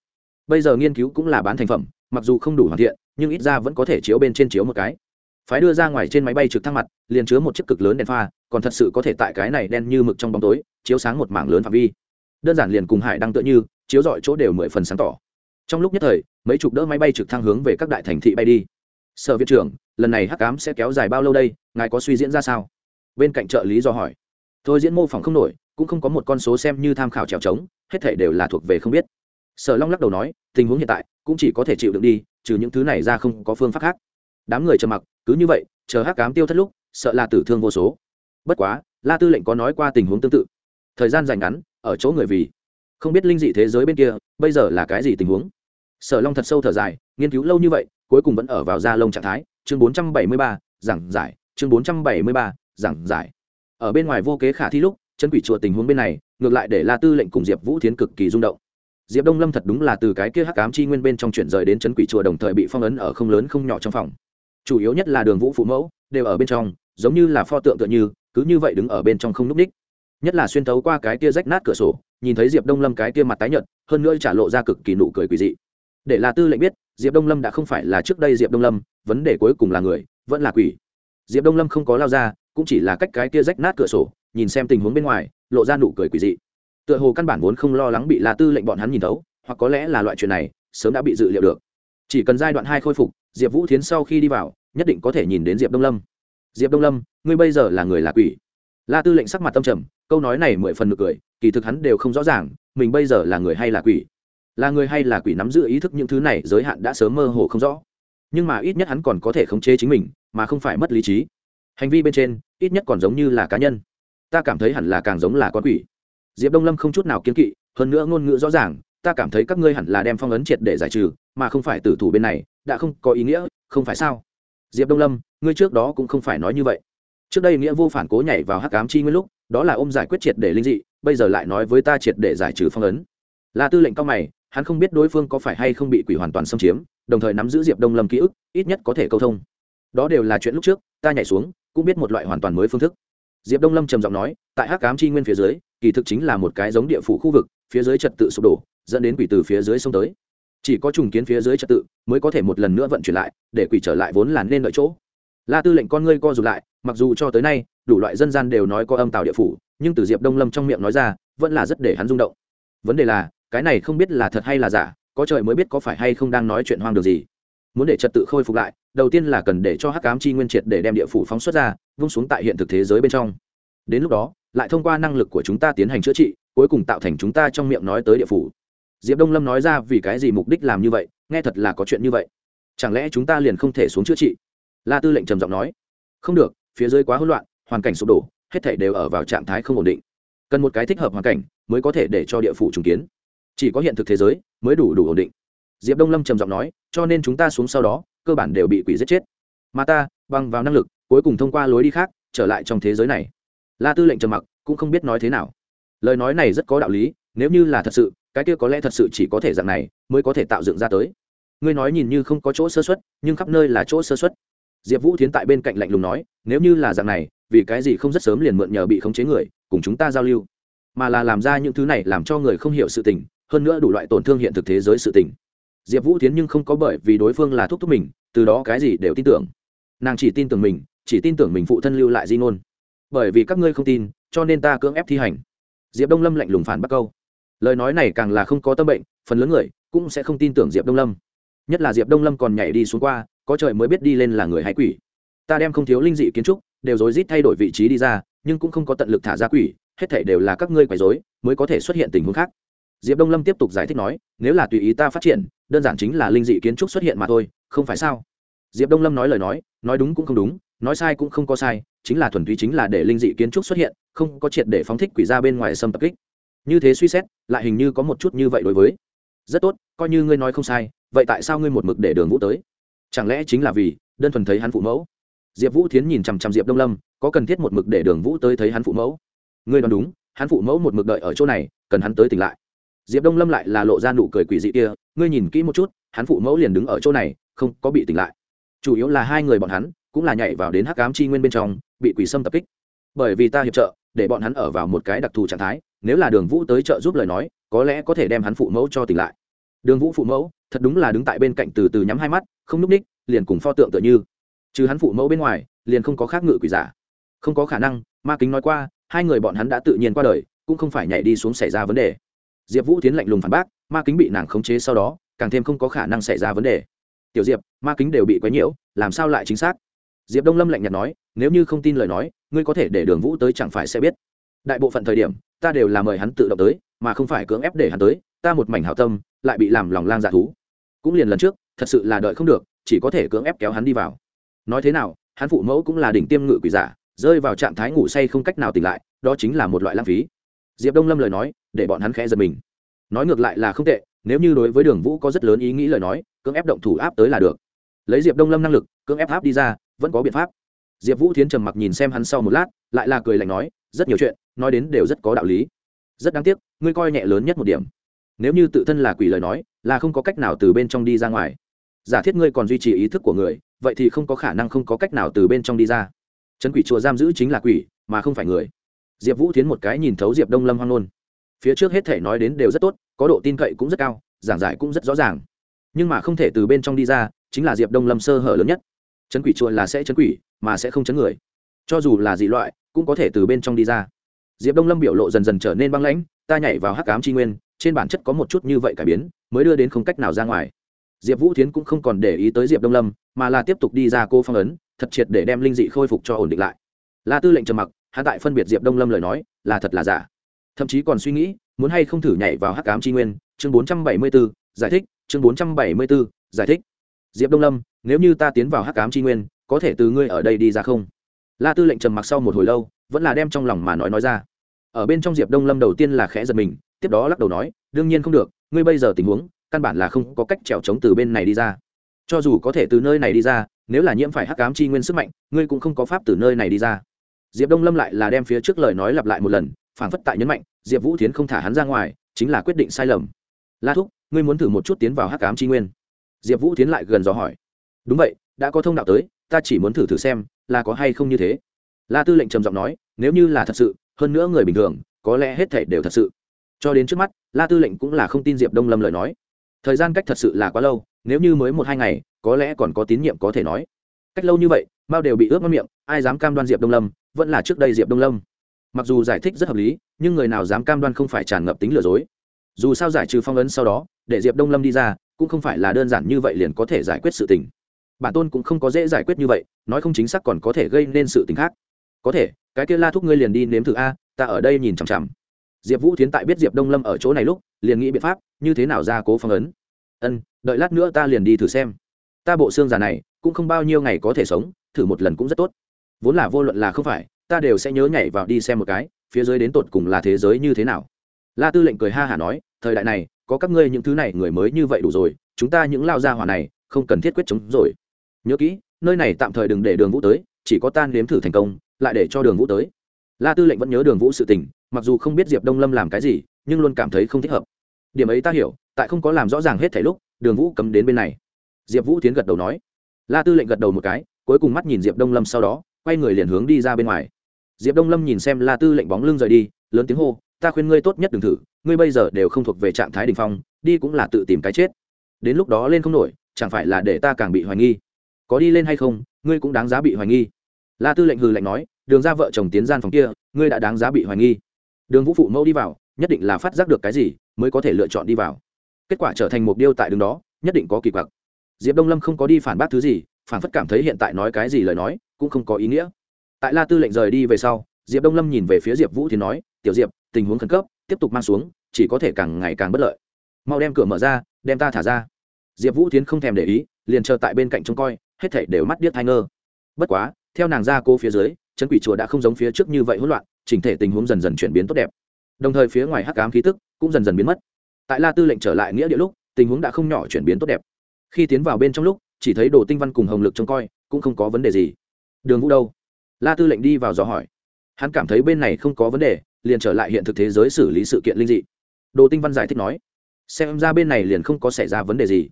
S1: Bây giờ nghiên cứu cũng là bán thành phẩm mặc dù không đủ hoàn thiện, nhưng ít ra vẫn có thể chiếu bên trên chiếu một cái. Phái đưa ra ngoài trên máy bay trực thăng mặt, liền chứa một chiếc cực lớn đèn pha, còn thật sự có thể tại cái này đen như mực trong bóng tối, chiếu sáng một mảng lớn phạm vi. Đơn giản liền cùng hải đăng tựa như, chiếu dọi chỗ đều mười phần sáng tỏ. Trong lúc nhất thời, mấy chục đỡ máy bay trực thăng hướng về các đại thành thị bay đi. Sở viện trưởng, lần này hắc cám sẽ kéo dài bao lâu đây, ngài có suy diễn ra sao? Bên cạnh trợ lý do hỏi. Thôi diễn mô phỏng không nổi, cũng không có một con số xem như tham khảo trèo trống, hết thể đều là thuộc về không biết. Sở long lắc đầu nói, tình huống hiện tại cũng chỉ có thể chịu đựng đi trừ những thứ này ra không có phương pháp khác. Đám người trầm mặc cứ như vậy chờ hắc cám tiêu thất lúc sợ là tử thương vô số. Bất quá la tư lệnh có nói qua tình huống tương tự. Thời gian dành ngắn ở chỗ người vì. Không biết linh dị thế giới bên kia bây giờ là cái gì tình huống? Sở long thật sâu thở dài nghiên cứu lâu như vậy cuối cùng vẫn ở vào da lông trạng thái. Chương 473, giảng giải. Chương 473, giảng giải. Ở bên ngoài vô kế khả thi lúc chân quỷ chùa tình huống bên này ngược lại để la tư lệnh cùng diệp vũ thiến cực kỳ rung động diệp đông lâm thật đúng là từ cái kia hắc ám chi nguyên bên trong chuyển rời đến chân quỷ chùa đồng thời bị phong ấn ở không lớn không nhỏ trong phòng. Chủ yếu nhất là đường vũ phụ mẫu, đều ở bên trong, giống như là pho tượng tựa như, cứ như vậy đứng ở bên trong không núp ních. Nhất là xuyên thấu qua cái kia rách nát cửa sổ, nhìn thấy diệp đông lâm cái kia mặt tái nhợt, hơn nữa trả lộ ra cực kỳ nụ cười quỳ dị. Để là tư lệnh biết, diệp đông lâm đã không phải là trước đây diệp đông lâm, vấn đề cuối cùng là người, vẫn là quỷ. Diệp đông lâm không có lao ra, cũng chỉ là cách cái kia rách nát cửa sổ, nhìn xem tình huống bên ngoài, lộ ra nụ cười quỷ dị tựa hồ căn bản vốn không lo lắng bị La tư lệnh bọn hắn nhìn thấu, hoặc có lẽ là loại chuyện này sớm đã bị dự liệu được. Chỉ cần giai đoạn hai khôi phục, diệp vũ thiến sau khi đi vào, nhất định có thể nhìn đến diệp đông lâm. Diệp đông lâm, ngươi bây giờ là người là quỷ? La tư lệnh sắc mặt tâm trầm, câu nói này mười phần nực cười, kỳ thực hắn đều không rõ ràng, mình bây giờ là người hay là quỷ? Là người hay là quỷ nắm giữ ý thức những thứ này, giới hạn đã sớm mơ hồ không rõ. Nhưng mà ít nhất hắn còn có thể khống chế chính mình, mà không phải mất lý trí. Hành vi bên trên, ít nhất còn giống như là cá nhân. Ta cảm thấy hẳn là càng giống là con quỷ diệp đông lâm không chút nào kiến kỵ, hơn nữa ngôn ngữ rõ ràng, ta cảm thấy các ngươi hẳn là đem phong ấn triệt để giải trừ, mà không phải tử thủ bên này, đã không có ý nghĩa, không phải sao? Diệp đông lâm, ngươi trước đó cũng không phải nói như vậy. Trước đây nghĩa vô phản cố nhảy vào hắc Ám chi nguyên lúc, đó là ôm giải quyết triệt để linh dị, bây giờ lại nói với ta triệt để giải trừ phong ấn. Là tư lệnh cao mày, hắn không biết đối phương có phải hay không bị quỷ hoàn toàn xâm chiếm, đồng thời nắm giữ diệp đông lâm ký ức, ít nhất có thể câu thông. Đó đều là chuyện lúc trước, ta nhảy xuống, cũng biết một loại hoàn toàn mới phương thức. Diệp đông lâm trầm giọng nói, tại hắc Ám chi nguyên phía dưới kỳ thực chính là một cái giống địa phủ khu vực, phía dưới trật tự sụp đổ, dẫn đến quỷ từ phía dưới sông tới. Chỉ có trùng kiến phía dưới trật tự mới có thể một lần nữa vận chuyển lại, để quỷ trở lại vốn là nên đợi chỗ. La tư lệnh con ngươi co rụt lại, mặc dù cho tới nay, đủ loại dân gian đều nói có âm tào địa phủ, nhưng từ diệp đông lâm trong miệng nói ra, vẫn là rất để hắn rung động. Vấn đề là, cái này không biết là thật hay là giả, có trời mới biết có phải hay không đang nói chuyện hoang đường gì. Muốn để trật tự khôi phục lại, đầu tiên là cần để cho hắc cám chi nguyên triệt để đem địa phủ phóng xuất ra, vung xuống tại hiện thực thế giới bên trong đến lúc đó, lại thông qua năng lực của chúng ta tiến hành chữa trị, cuối cùng tạo thành chúng ta trong miệng nói tới địa phủ. Diệp đông lâm nói ra vì cái gì mục đích làm như vậy, nghe thật là có chuyện như vậy. Chẳng lẽ chúng ta liền không thể xuống chữa trị? La tư lệnh trầm giọng nói. Không được, phía dưới quá hỗn loạn, hoàn cảnh sụp đổ, hết thể đều ở vào trạng thái không ổn định. Cần một cái thích hợp hoàn cảnh mới có thể để cho địa phủ trùng kiến. Chỉ có hiện thực thế giới mới đủ đủ ổn định. Diệp đông lâm trầm giọng nói, cho nên chúng ta xuống sau đó, cơ bản đều bị quỷ giết chết. Mà ta, bằng vào năng lực, cuối cùng thông qua lối đi khác, trở lại trong thế giới này la tư lệnh trầm mặc, cũng không biết nói thế nào. Lời nói này rất có đạo lý, nếu như là thật sự, cái kia có lẽ thật sự chỉ có thể dạng này, mới có thể tạo dựng ra tới. Ngươi nói nhìn như không có chỗ sơ xuất nhưng khắp nơi là chỗ sơ xuất diệp vũ tiến tại bên cạnh lạnh lùng nói, nếu như là dạng này, vì cái gì không rất sớm liền mượn nhờ bị khống chế người, cùng chúng ta giao lưu? Mà là làm ra những thứ này làm cho người không hiểu sự tình, hơn nữa đủ loại tổn thương hiện thực thế giới sự tình. Diệp vũ tiến nhưng không có bởi vì đối phương là thúc thúc mình, từ đó cái gì đều tin tưởng. Nàng chỉ tin tưởng mình, chỉ tin tưởng mình phụ thân lưu lại di ngôn bởi vì các ngươi không tin, cho nên ta cưỡng ép thi hành. Diệp đông lâm lạnh lùng phản bác câu. Lời nói này càng là không có tâm bệnh, phần lớn người cũng sẽ không tin tưởng diệp đông lâm. Nhất là diệp đông lâm còn nhảy đi xuống qua, có trời mới biết đi lên là người hay quỷ. Ta đem không thiếu linh dị kiến trúc đều rối rít thay đổi vị trí đi ra, nhưng cũng không có tận lực thả ra quỷ, hết thể đều là các ngươi quấy rối, mới có thể xuất hiện tình huống khác. Diệp đông lâm tiếp tục giải thích nói, nếu là tùy ý ta phát triển, đơn giản chính là linh dị kiến trúc xuất hiện mà thôi, không phải sao? Diệp đông lâm nói lời nói nói đúng cũng không đúng, nói sai cũng không có sai chính là thuần túy chính là để linh dị kiến trúc xuất hiện, không có triệt để phóng thích quỷ ra bên ngoài xâm tập kích. Như thế suy xét, lại hình như có một chút như vậy đối với. Rất tốt, coi như ngươi nói không sai, vậy tại sao ngươi một mực để đường vũ tới? Chẳng lẽ chính là vì, đơn thuần thấy hắn phụ mẫu? Diệp vũ thiến nhìn chằm chằm diệp đông lâm, có cần thiết một mực để đường vũ tới thấy hắn phụ mẫu? Ngươi đoán đúng, hắn phụ mẫu một mực đợi ở chỗ này, cần hắn tới tỉnh lại. Diệp đông lâm lại là lộ ra nụ cười quỷ dị kia, ngươi nhìn kỹ một chút, hắn phụ mẫu liền đứng ở chỗ này, không có bị tỉnh lại. Chủ yếu là hai người bọn hắn cũng là nhảy vào đến hắc ám chi nguyên bên trong, bị quỷ xâm tập kích. Bởi vì ta hiệp trợ, để bọn hắn ở vào một cái đặc thù trạng thái, nếu là đường vũ tới trợ giúp lời nói, có lẽ có thể đem hắn phụ mẫu cho tỉnh lại. Đường vũ phụ mẫu, thật đúng là đứng tại bên cạnh từ từ nhắm hai mắt, không núp ních, liền cùng pho tượng tựa như. Chứ hắn phụ mẫu bên ngoài, liền không có khác ngự quỷ giả. Không có khả năng, ma kính nói qua, hai người bọn hắn đã tự nhiên qua đời, cũng không phải nhảy đi xuống xảy ra vấn đề. Diệp vũ tiến lạnh lùng phản bác, ma kính bị nàng khống chế sau đó, càng thêm không có khả năng xảy ra vấn đề. Tiểu diệp, ma kính đều bị quấy nhiễu, làm sao lại chính xác? Diệp đông lâm lạnh nhạt nói, nếu như không tin lời nói, ngươi có thể để đường vũ tới chẳng phải sẽ biết. Đại bộ phận thời điểm, ta đều là mời hắn tự động tới, mà không phải cưỡng ép để hắn tới, ta một mảnh hảo tâm, lại bị làm lòng lang dạ thú. Cũng liền lần trước, thật sự là đợi không được, chỉ có thể cưỡng ép kéo hắn đi vào. Nói thế nào, hắn phụ mẫu cũng là đỉnh tiêm ngự quỷ giả, rơi vào trạng thái ngủ say không cách nào tỉnh lại, đó chính là một loại lãng phí. Diệp đông lâm lời nói, để bọn hắn khẽ giật mình. Nói ngược lại là không tệ, nếu như đối với đường vũ có rất lớn ý nghĩ lời nói, cưỡng ép động thủ áp tới là được. Lấy diệp đông lâm năng lực, cưỡng ép áp đi ra vẫn có biện pháp. Diệp vũ thiến trầm mặc nhìn xem hắn sau một lát, lại là cười lạnh nói, rất nhiều chuyện, nói đến đều rất có đạo lý. Rất đáng tiếc, ngươi coi nhẹ lớn nhất một điểm. Nếu như tự thân là quỷ lời nói, là không có cách nào từ bên trong đi ra ngoài. Giả thiết ngươi còn duy trì ý thức của người, vậy thì không có khả năng không có cách nào từ bên trong đi ra. Trấn quỷ chùa giam giữ chính là quỷ, mà không phải người. Diệp vũ tiến một cái nhìn thấu diệp đông lâm hoang nôn phía trước hết thể nói đến đều rất tốt, có độ tin cậy cũng rất cao, giảng giải cũng rất rõ ràng. Nhưng mà không thể từ bên trong đi ra, chính là diệp đông lâm sơ hở lớn nhất chấn quỷ chùa là sẽ chấn quỷ, mà sẽ không chấn người. Cho dù là dị loại, cũng có thể từ bên trong đi ra. Diệp đông lâm biểu lộ dần dần trở nên băng lãnh, ta nhảy vào hắc cám tri nguyên, trên bản chất có một chút như vậy cải biến, mới đưa đến không cách nào ra ngoài. Diệp vũ tiến cũng không còn để ý tới diệp đông lâm, mà là tiếp tục đi ra cô phong ấn, thật triệt để đem linh dị khôi phục cho ổn định lại. La tư lệnh trầm mặc hạ tại phân biệt diệp đông lâm lời nói, là thật là giả. Thậm chí còn suy nghĩ, muốn hay không thử nhảy vào hắc cám tri nguyên, chương bốn trăm bảy mươi b ố giải thích, chương bốn trăm bảy mươi b ố giải thích diệp đông lâm, nếu như ta tiến vào hắc cám tri nguyên, có thể từ ngươi ở đây đi ra không? La tư lệnh trầm mặc sau một hồi lâu, vẫn là đem trong lòng mà nói nói ra. Ở bên trong diệp đông lâm đầu tiên là khẽ giật mình, tiếp đó lắc đầu nói, đương nhiên không được, ngươi bây giờ tình huống, căn bản là không có cách trèo trống từ bên này đi ra. Cho dù có thể từ nơi này đi ra, nếu là nhiễm phải hắc cám chi nguyên sức mạnh, ngươi cũng không có pháp từ nơi này đi ra. Diệp đông lâm lại là đem phía trước lời nói lặp lại một lần phản phất tại nhấn mạnh, diệp vũ tiến không thả hắn ra ngoài, chính là quyết định sai lầm. La thúc, ngươi muốn thử một chút tiến vào hắc ám tri nguyên diệp vũ tiến lại gần dò hỏi. Đúng vậy, đã có thông đạo tới, ta chỉ muốn thử thử xem, là có hay không như thế. La tư lệnh trầm giọng nói, nếu như là thật sự, hơn nữa người bình thường, có lẽ hết thể đều thật sự. Cho đến trước mắt, la tư lệnh cũng là không tin diệp đông lâm lời nói. Thời gian cách thật sự là quá lâu, nếu như mới một hai ngày, có lẽ còn có tín nhiệm có thể nói. Cách lâu như vậy, mao đều bị ướt mất miệng, ai dám cam đoan diệp đông lâm, vẫn là trước đây diệp đông lâm. Mặc dù giải thích rất hợp lý, nhưng người nào dám cam đoan không phải tràn ngập tính lừa dối dù sao giải trừ phong ấn sau đó, để diệp đông lâm đi ra, cũng không phải là đơn giản như vậy liền có thể giải quyết sự tình. Bản tôn cũng không có dễ giải quyết như vậy, nói không chính xác còn có thể gây nên sự tình khác. Có thể, cái kia la thúc ngươi liền đi nếm thử a, ta ở đây nhìn chằm chằm. Diệp vũ tiến tại biết diệp đông lâm ở chỗ này lúc, liền nghĩ biện pháp, như thế nào ra cố phong ấn. Ân, đợi lát nữa ta liền đi thử xem. Ta bộ xương già này, cũng không bao nhiêu ngày có thể sống, thử một lần cũng rất tốt. Vốn là vô luận là không phải, ta đều sẽ nhớ nhảy vào đi xem một cái, phía dưới đến tột cùng là thế giới như thế nào la tư lệnh cười ha hả nói, thời đại này, có các ngươi những thứ này người mới như vậy đủ rồi, chúng ta những lao gia hỏa này, không cần thiết quyết chống rồi. Nhớ kỹ, nơi này tạm thời đừng để đường vũ tới, chỉ có tan nếm thử thành công, lại để cho đường vũ tới. La tư lệnh vẫn nhớ đường vũ sự tình, mặc dù không biết diệp đông lâm làm cái gì, nhưng luôn cảm thấy không thích hợp. Điểm ấy ta hiểu, tại không có làm rõ ràng hết thảy lúc, đường vũ cấm đến bên này. Diệp vũ tiến gật đầu nói. La tư lệnh gật đầu một cái, cuối cùng mắt nhìn diệp đông lâm sau đó, quay người liền hướng đi ra bên ngoài. Diệp đông lâm nhìn xem la tư lệnh bóng lưng rời đi, lớn tiếng hô ta khuyên ngươi tốt nhất đừng thử, ngươi bây giờ đều không thuộc về trạng thái đình phong, đi cũng là tự tìm cái chết. Đến lúc đó lên không nổi, chẳng phải là để ta càng bị hoài nghi. Có đi lên hay không, ngươi cũng đáng giá bị hoài nghi. La tư lệnh hừ lệnh nói, đường ra vợ chồng tiến gian phòng kia, ngươi đã đáng giá bị hoài nghi. Đường vũ phụ mẫu đi vào, nhất định là phát giác được cái gì, mới có thể lựa chọn đi vào. Kết quả trở thành mục điêu tại đường đó, nhất định có kỳ quặc. Diệp đông lâm không có đi phản bác thứ gì, phản phất cảm thấy hiện tại nói cái gì lời nói, cũng không có ý nghĩa. Tại la tư lệnh rời đi về sau, diệp đông lâm nhìn về phía diệp vũ thì nói, tiểu diệp tình huống khẩn cấp, tiếp tục mang xuống, chỉ có thể càng ngày càng bất lợi. Mau đem cửa mở ra, đem ta thả ra. Diệp vũ tiến không thèm để ý, liền chờ tại bên cạnh trông coi, hết thảy đều mắt điếc thai ngơ. Bất quá, theo nàng ra cô phía dưới, chân quỷ chùa đã không giống phía trước như vậy hỗn loạn, chỉnh thể tình huống dần dần chuyển biến tốt đẹp. Đồng thời phía ngoài hắc ám khí tức cũng dần dần biến mất. Tại la tư lệnh trở lại nghĩa địa lúc, tình huống đã không nhỏ chuyển biến tốt đẹp. Khi tiến vào bên trong lúc, chỉ thấy đồ tinh văn cùng hồng lực trông coi, cũng không có vấn đề gì. Đường vũ đâu? La tư lệnh đi vào dò hỏi. Hắn cảm thấy bên này không có vấn đề liền trở lại hiện thực thế giới xử lý sự kiện linh dị. Đồ tinh văn giải thích nói, xem ra bên này liền không có xảy ra vấn đề gì.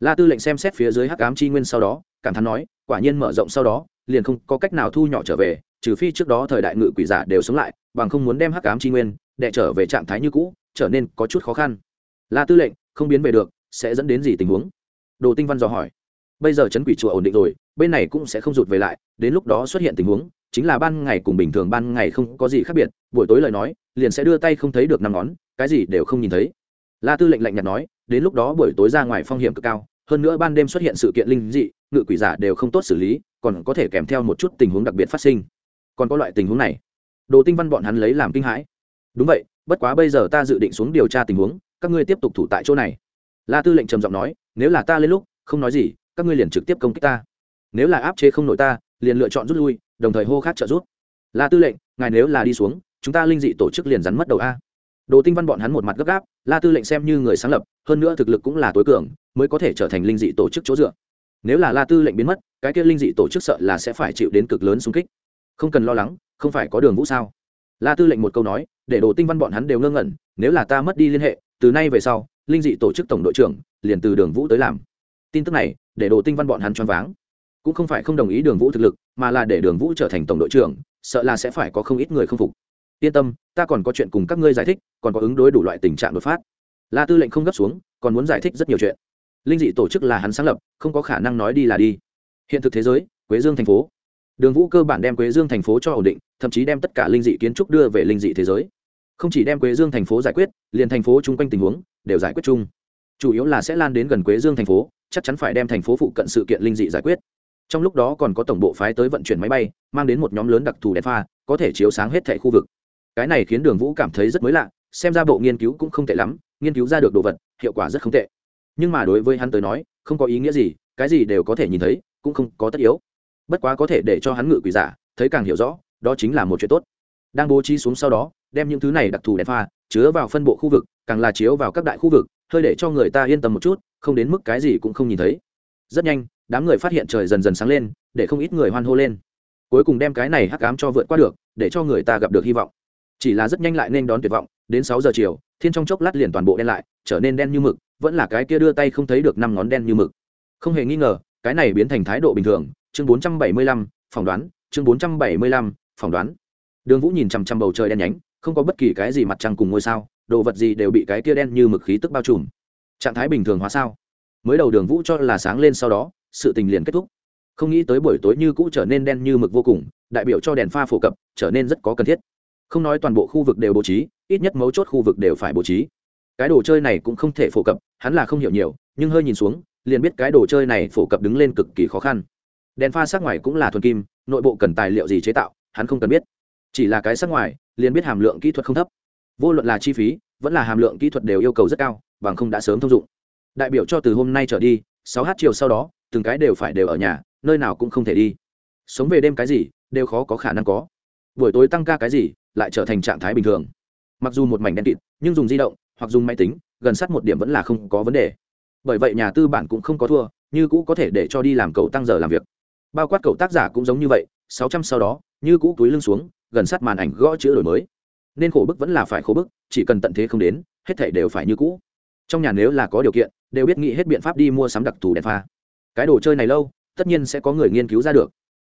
S1: La tư lệnh xem xét phía dưới hắc ám chi nguyên sau đó, cảm thán nói, quả nhiên mở rộng sau đó, liền không có cách nào thu nhỏ trở về, trừ phi trước đó thời đại ngự quỷ giả đều sống lại, bằng không muốn đem hắc ám chi nguyên đệ trở về trạng thái như cũ, trở nên có chút khó khăn. La tư lệnh, không biến về được, sẽ dẫn đến gì tình huống? Đồ tinh văn dò hỏi. Bây giờ chấn quỷ chùa ổn định rồi, bên này cũng sẽ không rụt về lại, đến lúc đó xuất hiện tình huống chính là ban ngày cùng bình thường ban ngày không có gì khác biệt, buổi tối lời nói, liền sẽ đưa tay không thấy được năm ngón, cái gì đều không nhìn thấy. La tư lệnh lạnh nhạt nói, đến lúc đó buổi tối ra ngoài phong hiểm cực cao, hơn nữa ban đêm xuất hiện sự kiện linh dị, ngự quỷ giả đều không tốt xử lý, còn có thể kèm theo một chút tình huống đặc biệt phát sinh. Còn có loại tình huống này, đồ tinh văn bọn hắn lấy làm kinh hãi. Đúng vậy, bất quá bây giờ ta dự định xuống điều tra tình huống, các ngươi tiếp tục thủ tại chỗ này. La tư lệnh trầm giọng nói, nếu là ta lên lúc, không nói gì, các ngươi liền trực tiếp công kích ta. Nếu là áp chế không nổi ta, liền lựa chọn rút lui đồng thời hô khát trợ giúp. la tư lệnh, ngài nếu là đi xuống, chúng ta linh dị tổ chức liền rắn mất đầu a. Đồ tinh văn bọn hắn một mặt gấp gáp, la tư lệnh xem như người sáng lập, hơn nữa thực lực cũng là tối cường, mới có thể trở thành linh dị tổ chức chỗ dựa. Nếu là la tư lệnh biến mất, cái kia linh dị tổ chức sợ là sẽ phải chịu đến cực lớn xung kích. Không cần lo lắng, không phải có đường vũ sao? La tư lệnh một câu nói, để đồ tinh văn bọn hắn đều ngơ ngẩn, nếu là ta mất đi liên hệ, từ nay về sau, linh dị tổ chức tổng đội trưởng liền từ đường vũ tới làm. Tin tức này, để đồ tinh văn bọn hắn choáng váng cũng không phải không đồng ý đường vũ thực lực, mà là để đường vũ trở thành tổng đội trưởng, sợ là sẽ phải có không ít người không phục. Yên tâm, ta còn có chuyện cùng các ngươi giải thích, còn có ứng đối đủ loại tình trạng đột phát. La tư lệnh không gấp xuống, còn muốn giải thích rất nhiều chuyện. Linh dị tổ chức là hắn sáng lập, không có khả năng nói đi là đi. Hiện thực thế giới, quế dương thành phố. Đường vũ cơ bản đem quế dương thành phố cho ổn định, thậm chí đem tất cả linh dị kiến trúc đưa về linh dị thế giới. Không chỉ đem quế dương thành phố giải quyết, liền thành phố chung quanh tình huống đều giải quyết chung. Chủ yếu là sẽ lan đến gần quế dương thành phố, chắc chắn phải đem thành phố phụ cận sự kiện linh dị giải quyết trong lúc đó còn có tổng bộ phái tới vận chuyển máy bay, mang đến một nhóm lớn đặc thù đèn pha, có thể chiếu sáng hết thẻ khu vực. Cái này khiến đường vũ cảm thấy rất mới lạ, xem ra bộ nghiên cứu cũng không tệ lắm, nghiên cứu ra được đồ vật, hiệu quả rất không tệ. Nhưng mà đối với hắn tới nói, không có ý nghĩa gì, cái gì đều có thể nhìn thấy, cũng không có tất yếu. Bất quá có thể để cho hắn ngự quỷ giả, thấy càng hiểu rõ, đó chính là một chuyện tốt. Đang bố trí xuống sau đó, đem những thứ này đặc thù đèn pha chứa vào phân bộ khu vực, càng là chiếu vào các đại khu vực, hơi để cho người ta yên tâm một chút, không đến mức cái gì cũng không nhìn thấy rất nhanh, đám người phát hiện trời dần dần sáng lên, để không ít người hoan hô lên. Cuối cùng đem cái này hắc cám cho vượt qua được, để cho người ta gặp được hy vọng. Chỉ là rất nhanh lại nên đón tuyệt vọng, đến sáu giờ chiều, thiên trong chốc lát liền toàn bộ đen lại, trở nên đen như mực, vẫn là cái kia đưa tay không thấy được năm ngón đen như mực. Không hề nghi ngờ, cái này biến thành thái độ bình thường, chương bốn trăm bảy mươi lăm, phỏng đoán, chương bốn trăm bảy mươi lăm, phỏng đoán. Đường vũ nhìn chằm chằm bầu trời đen nhánh, không có bất kỳ cái gì mặt trăng cùng ngôi sao, đồ vật gì đều bị cái kia đen như mực khí tức bao trùm. Trạng thái bình thường hóa sao? Mới đầu đường vũ cho là sáng lên sau đó, sự tình liền kết thúc. Không nghĩ tới buổi tối như cũ trở nên đen như mực vô cùng, đại biểu cho đèn pha phổ cập trở nên rất có cần thiết. Không nói toàn bộ khu vực đều bố trí, ít nhất mấu chốt khu vực đều phải bố trí. Cái đồ chơi này cũng không thể phổ cập, hắn là không hiểu nhiều, nhưng hơi nhìn xuống, liền biết cái đồ chơi này phổ cập đứng lên cực kỳ khó khăn. Đèn pha sắc ngoài cũng là thuần kim, nội bộ cần tài liệu gì chế tạo, hắn không cần biết. Chỉ là cái sắc ngoài, liền biết hàm lượng kỹ thuật không thấp. Vô luận là chi phí, vẫn là hàm lượng kỹ thuật đều yêu cầu rất cao, bằng không đã sớm thông dụng đại biểu cho từ hôm nay trở đi, sáu h chiều sau đó, từng cái đều phải đều ở nhà, nơi nào cũng không thể đi. Sống về đêm cái gì, đều khó có khả năng có. Buổi tối tăng ca cái gì, lại trở thành trạng thái bình thường. Mặc dù một mảnh đen kịt, nhưng dùng di động, hoặc dùng máy tính, gần sát một điểm vẫn là không có vấn đề. Bởi vậy nhà tư bản cũng không có thua, như cũ có thể để cho đi làm cậu tăng giờ làm việc. Bao quát cậu tác giả cũng giống như vậy, sáu trăm sau đó, như cũ túi lưng xuống, gần sát màn ảnh gõ chữ đổi mới. Nên khổ bức vẫn là phải khổ bức, chỉ cần tận thế không đến, hết thể đều phải như cũ. Trong nhà nếu là có điều kiện đều biết nghĩ hết biện pháp đi mua sắm đặc thù đèn pha. Cái đồ chơi này lâu, tất nhiên sẽ có người nghiên cứu ra được.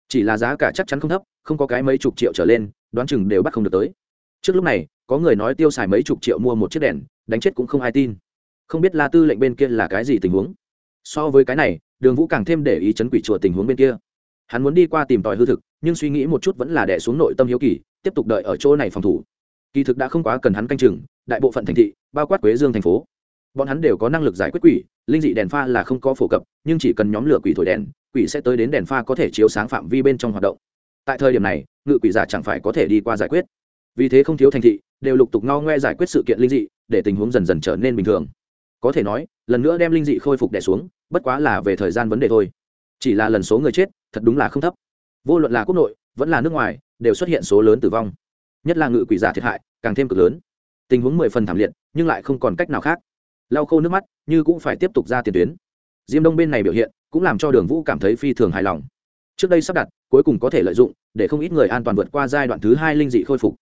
S1: Chỉ là giá cả chắc chắn không thấp, không có cái mấy chục triệu trở lên, đoán chừng đều bắt không được tới. Trước lúc này, có người nói tiêu xài mấy chục triệu mua một chiếc đèn, đánh chết cũng không ai tin. Không biết la tư lệnh bên kia là cái gì tình huống. So với cái này, đường vũ càng thêm để ý chấn quỷ chùa tình huống bên kia. Hắn muốn đi qua tìm tòi hư thực, nhưng suy nghĩ một chút vẫn là đẻ xuống nội tâm hiếu kỳ, tiếp tục đợi ở chỗ này phòng thủ. Kỳ thực đã không quá cần hắn canh chừng, đại bộ phận thành thị, bao quát quế dương thành phố bọn hắn đều có năng lực giải quyết quỷ, linh dị đèn pha là không có phổ cập, nhưng chỉ cần nhóm lửa quỷ thổi đèn, quỷ sẽ tới đến đèn pha có thể chiếu sáng phạm vi bên trong hoạt động. Tại thời điểm này, ngự quỷ giả chẳng phải có thể đi qua giải quyết. Vì thế không thiếu thành thị, đều lục tục ngao ngoe giải quyết sự kiện linh dị, để tình huống dần dần trở nên bình thường. Có thể nói, lần nữa đem linh dị khôi phục đẻ xuống, bất quá là về thời gian vấn đề thôi. Chỉ là lần số người chết, thật đúng là không thấp. Vô luận là quốc nội, vẫn là nước ngoài, đều xuất hiện số lớn tử vong. Nhất là ngự quỷ giả thiệt hại, càng thêm cực lớn. Tình huống mười phần thảm liệt, nhưng lại không còn cách nào khác lau khô nước mắt, như cũng phải tiếp tục ra tiền tuyến. Diêm đông bên này biểu hiện cũng làm cho đường vũ cảm thấy phi thường hài lòng. Trước đây sắp đặt, cuối cùng có thể lợi dụng để không ít người an toàn vượt qua giai đoạn thứ hai linh dị khôi phục.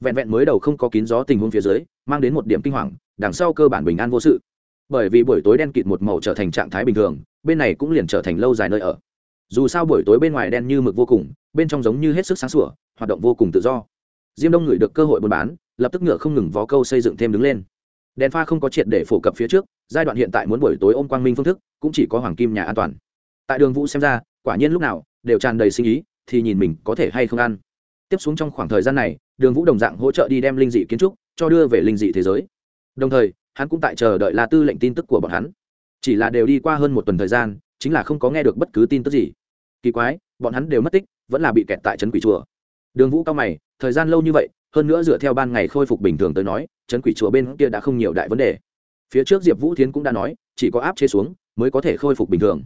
S1: Vẹn vẹn mới đầu không có kín gió tình huống phía dưới, mang đến một điểm kinh hoàng, đằng sau cơ bản bình an vô sự. Bởi vì buổi tối đen kịt một màu trở thành trạng thái bình thường, bên này cũng liền trở thành lâu dài nơi ở. Dù sao buổi tối bên ngoài đen như mực vô cùng, bên trong giống như hết sức sáng sủa, hoạt động vô cùng tự do. Diêm đông ngửi được cơ hội buôn bán, lập tức ngựa không ngừng vó câu xây dựng thêm đứng lên đèn pha không có triệt để phổ cập phía trước, giai đoạn hiện tại muốn buổi tối ôm quang minh phương thức, cũng chỉ có hoàng kim nhà an toàn. Tại đường vũ xem ra, quả nhiên lúc nào đều tràn đầy sinh ý, thì nhìn mình có thể hay không ăn. Tiếp xuống trong khoảng thời gian này, đường vũ đồng dạng hỗ trợ đi đem linh dị kiến trúc cho đưa về linh dị thế giới. Đồng thời, hắn cũng tại chờ đợi la tư lệnh tin tức của bọn hắn. Chỉ là đều đi qua hơn một tuần thời gian, chính là không có nghe được bất cứ tin tức gì. Kỳ quái, bọn hắn đều mất tích, vẫn là bị kẹt tại trấn quỷ chùa. Đường vũ cao mày, thời gian lâu như vậy hơn nữa dựa theo ban ngày khôi phục bình thường tới nói trấn quỷ chùa bên kia đã không nhiều đại vấn đề. Phía trước diệp vũ thiến cũng đã nói, chỉ có áp chế xuống mới có thể khôi phục bình thường.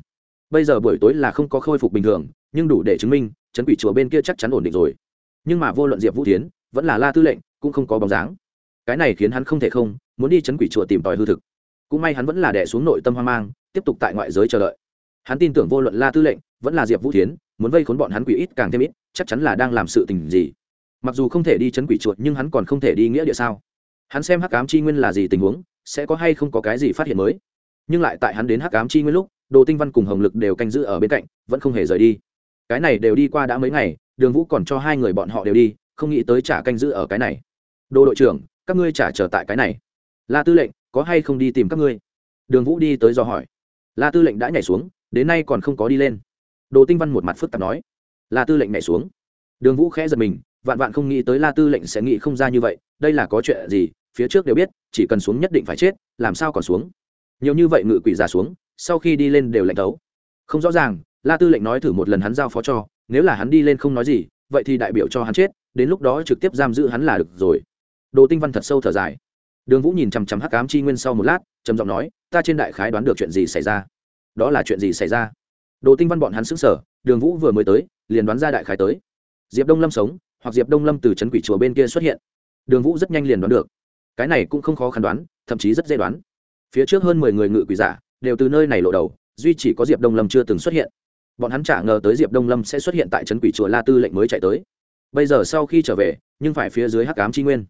S1: Bây giờ buổi tối là không có khôi phục bình thường, nhưng đủ để chứng minh trấn quỷ chùa bên kia chắc chắn ổn định rồi. Nhưng mà vô luận diệp vũ thiến vẫn là la tư lệnh cũng không có bóng dáng. Cái này khiến hắn không thể không muốn đi chấn quỷ chùa tìm tòi hư thực. Cũng may hắn vẫn là đẻ xuống nội tâm hoang mang, tiếp tục tại ngoại giới chờ đợi. Hắn tin tưởng vô luận la tư lệnh vẫn là diệp vũ thiến, muốn vây khốn bọn hắn quỷ ít càng thêm ít, chắc chắn là đang làm sự tình gì mặc dù không thể đi chấn quỷ chuột, nhưng hắn còn không thể đi nghĩa địa sao? Hắn xem hắc ám chi nguyên là gì tình huống, sẽ có hay không có cái gì phát hiện mới? Nhưng lại tại hắn đến hắc ám chi nguyên lúc, đồ tinh văn cùng hồng lực đều canh giữ ở bên cạnh, vẫn không hề rời đi. Cái này đều đi qua đã mấy ngày, đường vũ còn cho hai người bọn họ đều đi, không nghĩ tới trả canh giữ ở cái này. Đồ đội trưởng, các ngươi trả chờ tại cái này. La tư lệnh, có hay không đi tìm các ngươi? Đường vũ đi tới do hỏi. La tư lệnh đã nhảy xuống, đến nay còn không có đi lên. Đồ tinh văn một mặt phức tạp nói. La tư lệnh nhảy xuống. Đường vũ khẽ giật mình vạn vạn không nghĩ tới la tư lệnh sẽ nghĩ không ra như vậy, đây là có chuyện gì, phía trước đều biết, chỉ cần xuống nhất định phải chết, làm sao còn xuống? Nhiều như vậy ngự quỷ giả xuống, sau khi đi lên đều lệnh tấu. Không rõ ràng, la tư lệnh nói thử một lần hắn giao phó cho, nếu là hắn đi lên không nói gì, vậy thì đại biểu cho hắn chết, đến lúc đó trực tiếp giam giữ hắn là được rồi. Đồ tinh văn thật sâu thở dài. Đường vũ nhìn chằm chằm hắc cám chi nguyên sau một lát, trầm giọng nói, ta trên đại khái đoán được chuyện gì xảy ra. Đó là chuyện gì xảy ra? Đồ tinh văn bọn hắn xứng sở đường vũ vừa mới tới, liền đoán ra đại khái tới. Diệp đông lâm sống hoặc diệp đông lâm từ c quỷ chùa bên kia xuất hiện đường vũ rất nhanh liền đoán được cái này cũng không khó khăn đoán thậm chí rất dễ đoán phía trước hơn mười người ngự quỷ giả đều từ nơi này lộ đầu duy chỉ có diệp đông lâm chưa từng xuất hiện bọn hắn chả ngờ tới diệp đông lâm sẽ xuất hiện tại trấn quỷ chùa la tư lệnh mới chạy tới bây giờ sau khi trở về nhưng phải phía dưới hắc cám tri nguyên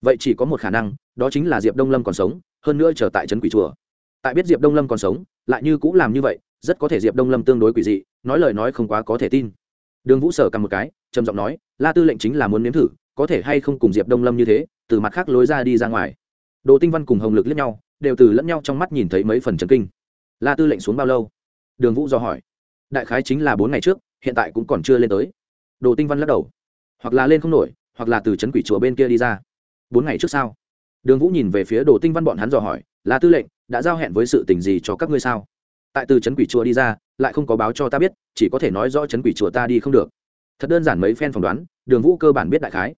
S1: vậy chỉ có một khả năng đó chính là diệp đông lâm còn sống hơn nữa trở tại trấn quỷ chùa tại biết diệp đông lâm còn sống lại như cũng làm như vậy rất có thể diệp đông lâm tương đối quỷ dị nói lời nói không quá có thể tin đường vũ sở cầm một cái, trầm giọng nói, la tư lệnh chính là muốn nếm thử, có thể hay không cùng diệp đông lâm như thế, từ mặt khác lối ra đi ra ngoài. Đồ tinh văn cùng hồng lực lẫn nhau, đều từ lẫn nhau trong mắt nhìn thấy mấy phần trần kinh. La tư lệnh xuống bao lâu? Đường vũ do hỏi. Đại khái chính là bốn ngày trước, hiện tại cũng còn chưa lên tới. Đồ tinh văn lắc đầu. Hoặc là lên không nổi, hoặc là từ trấn quỷ chùa bên kia đi ra. Bốn ngày trước sao? Đường vũ nhìn về phía đồ tinh văn bọn hắn dò hỏi là tư lệnh, đã giao hẹn với sự tình gì cho các ngươi sao? Tại từ trấn quỷ chùa đi ra, lại không có báo cho ta biết chỉ có thể nói rõ chấn quỷ chùa ta đi không được. Thật đơn giản mấy phen phỏng đoán, đường vũ cơ bản biết đại khái.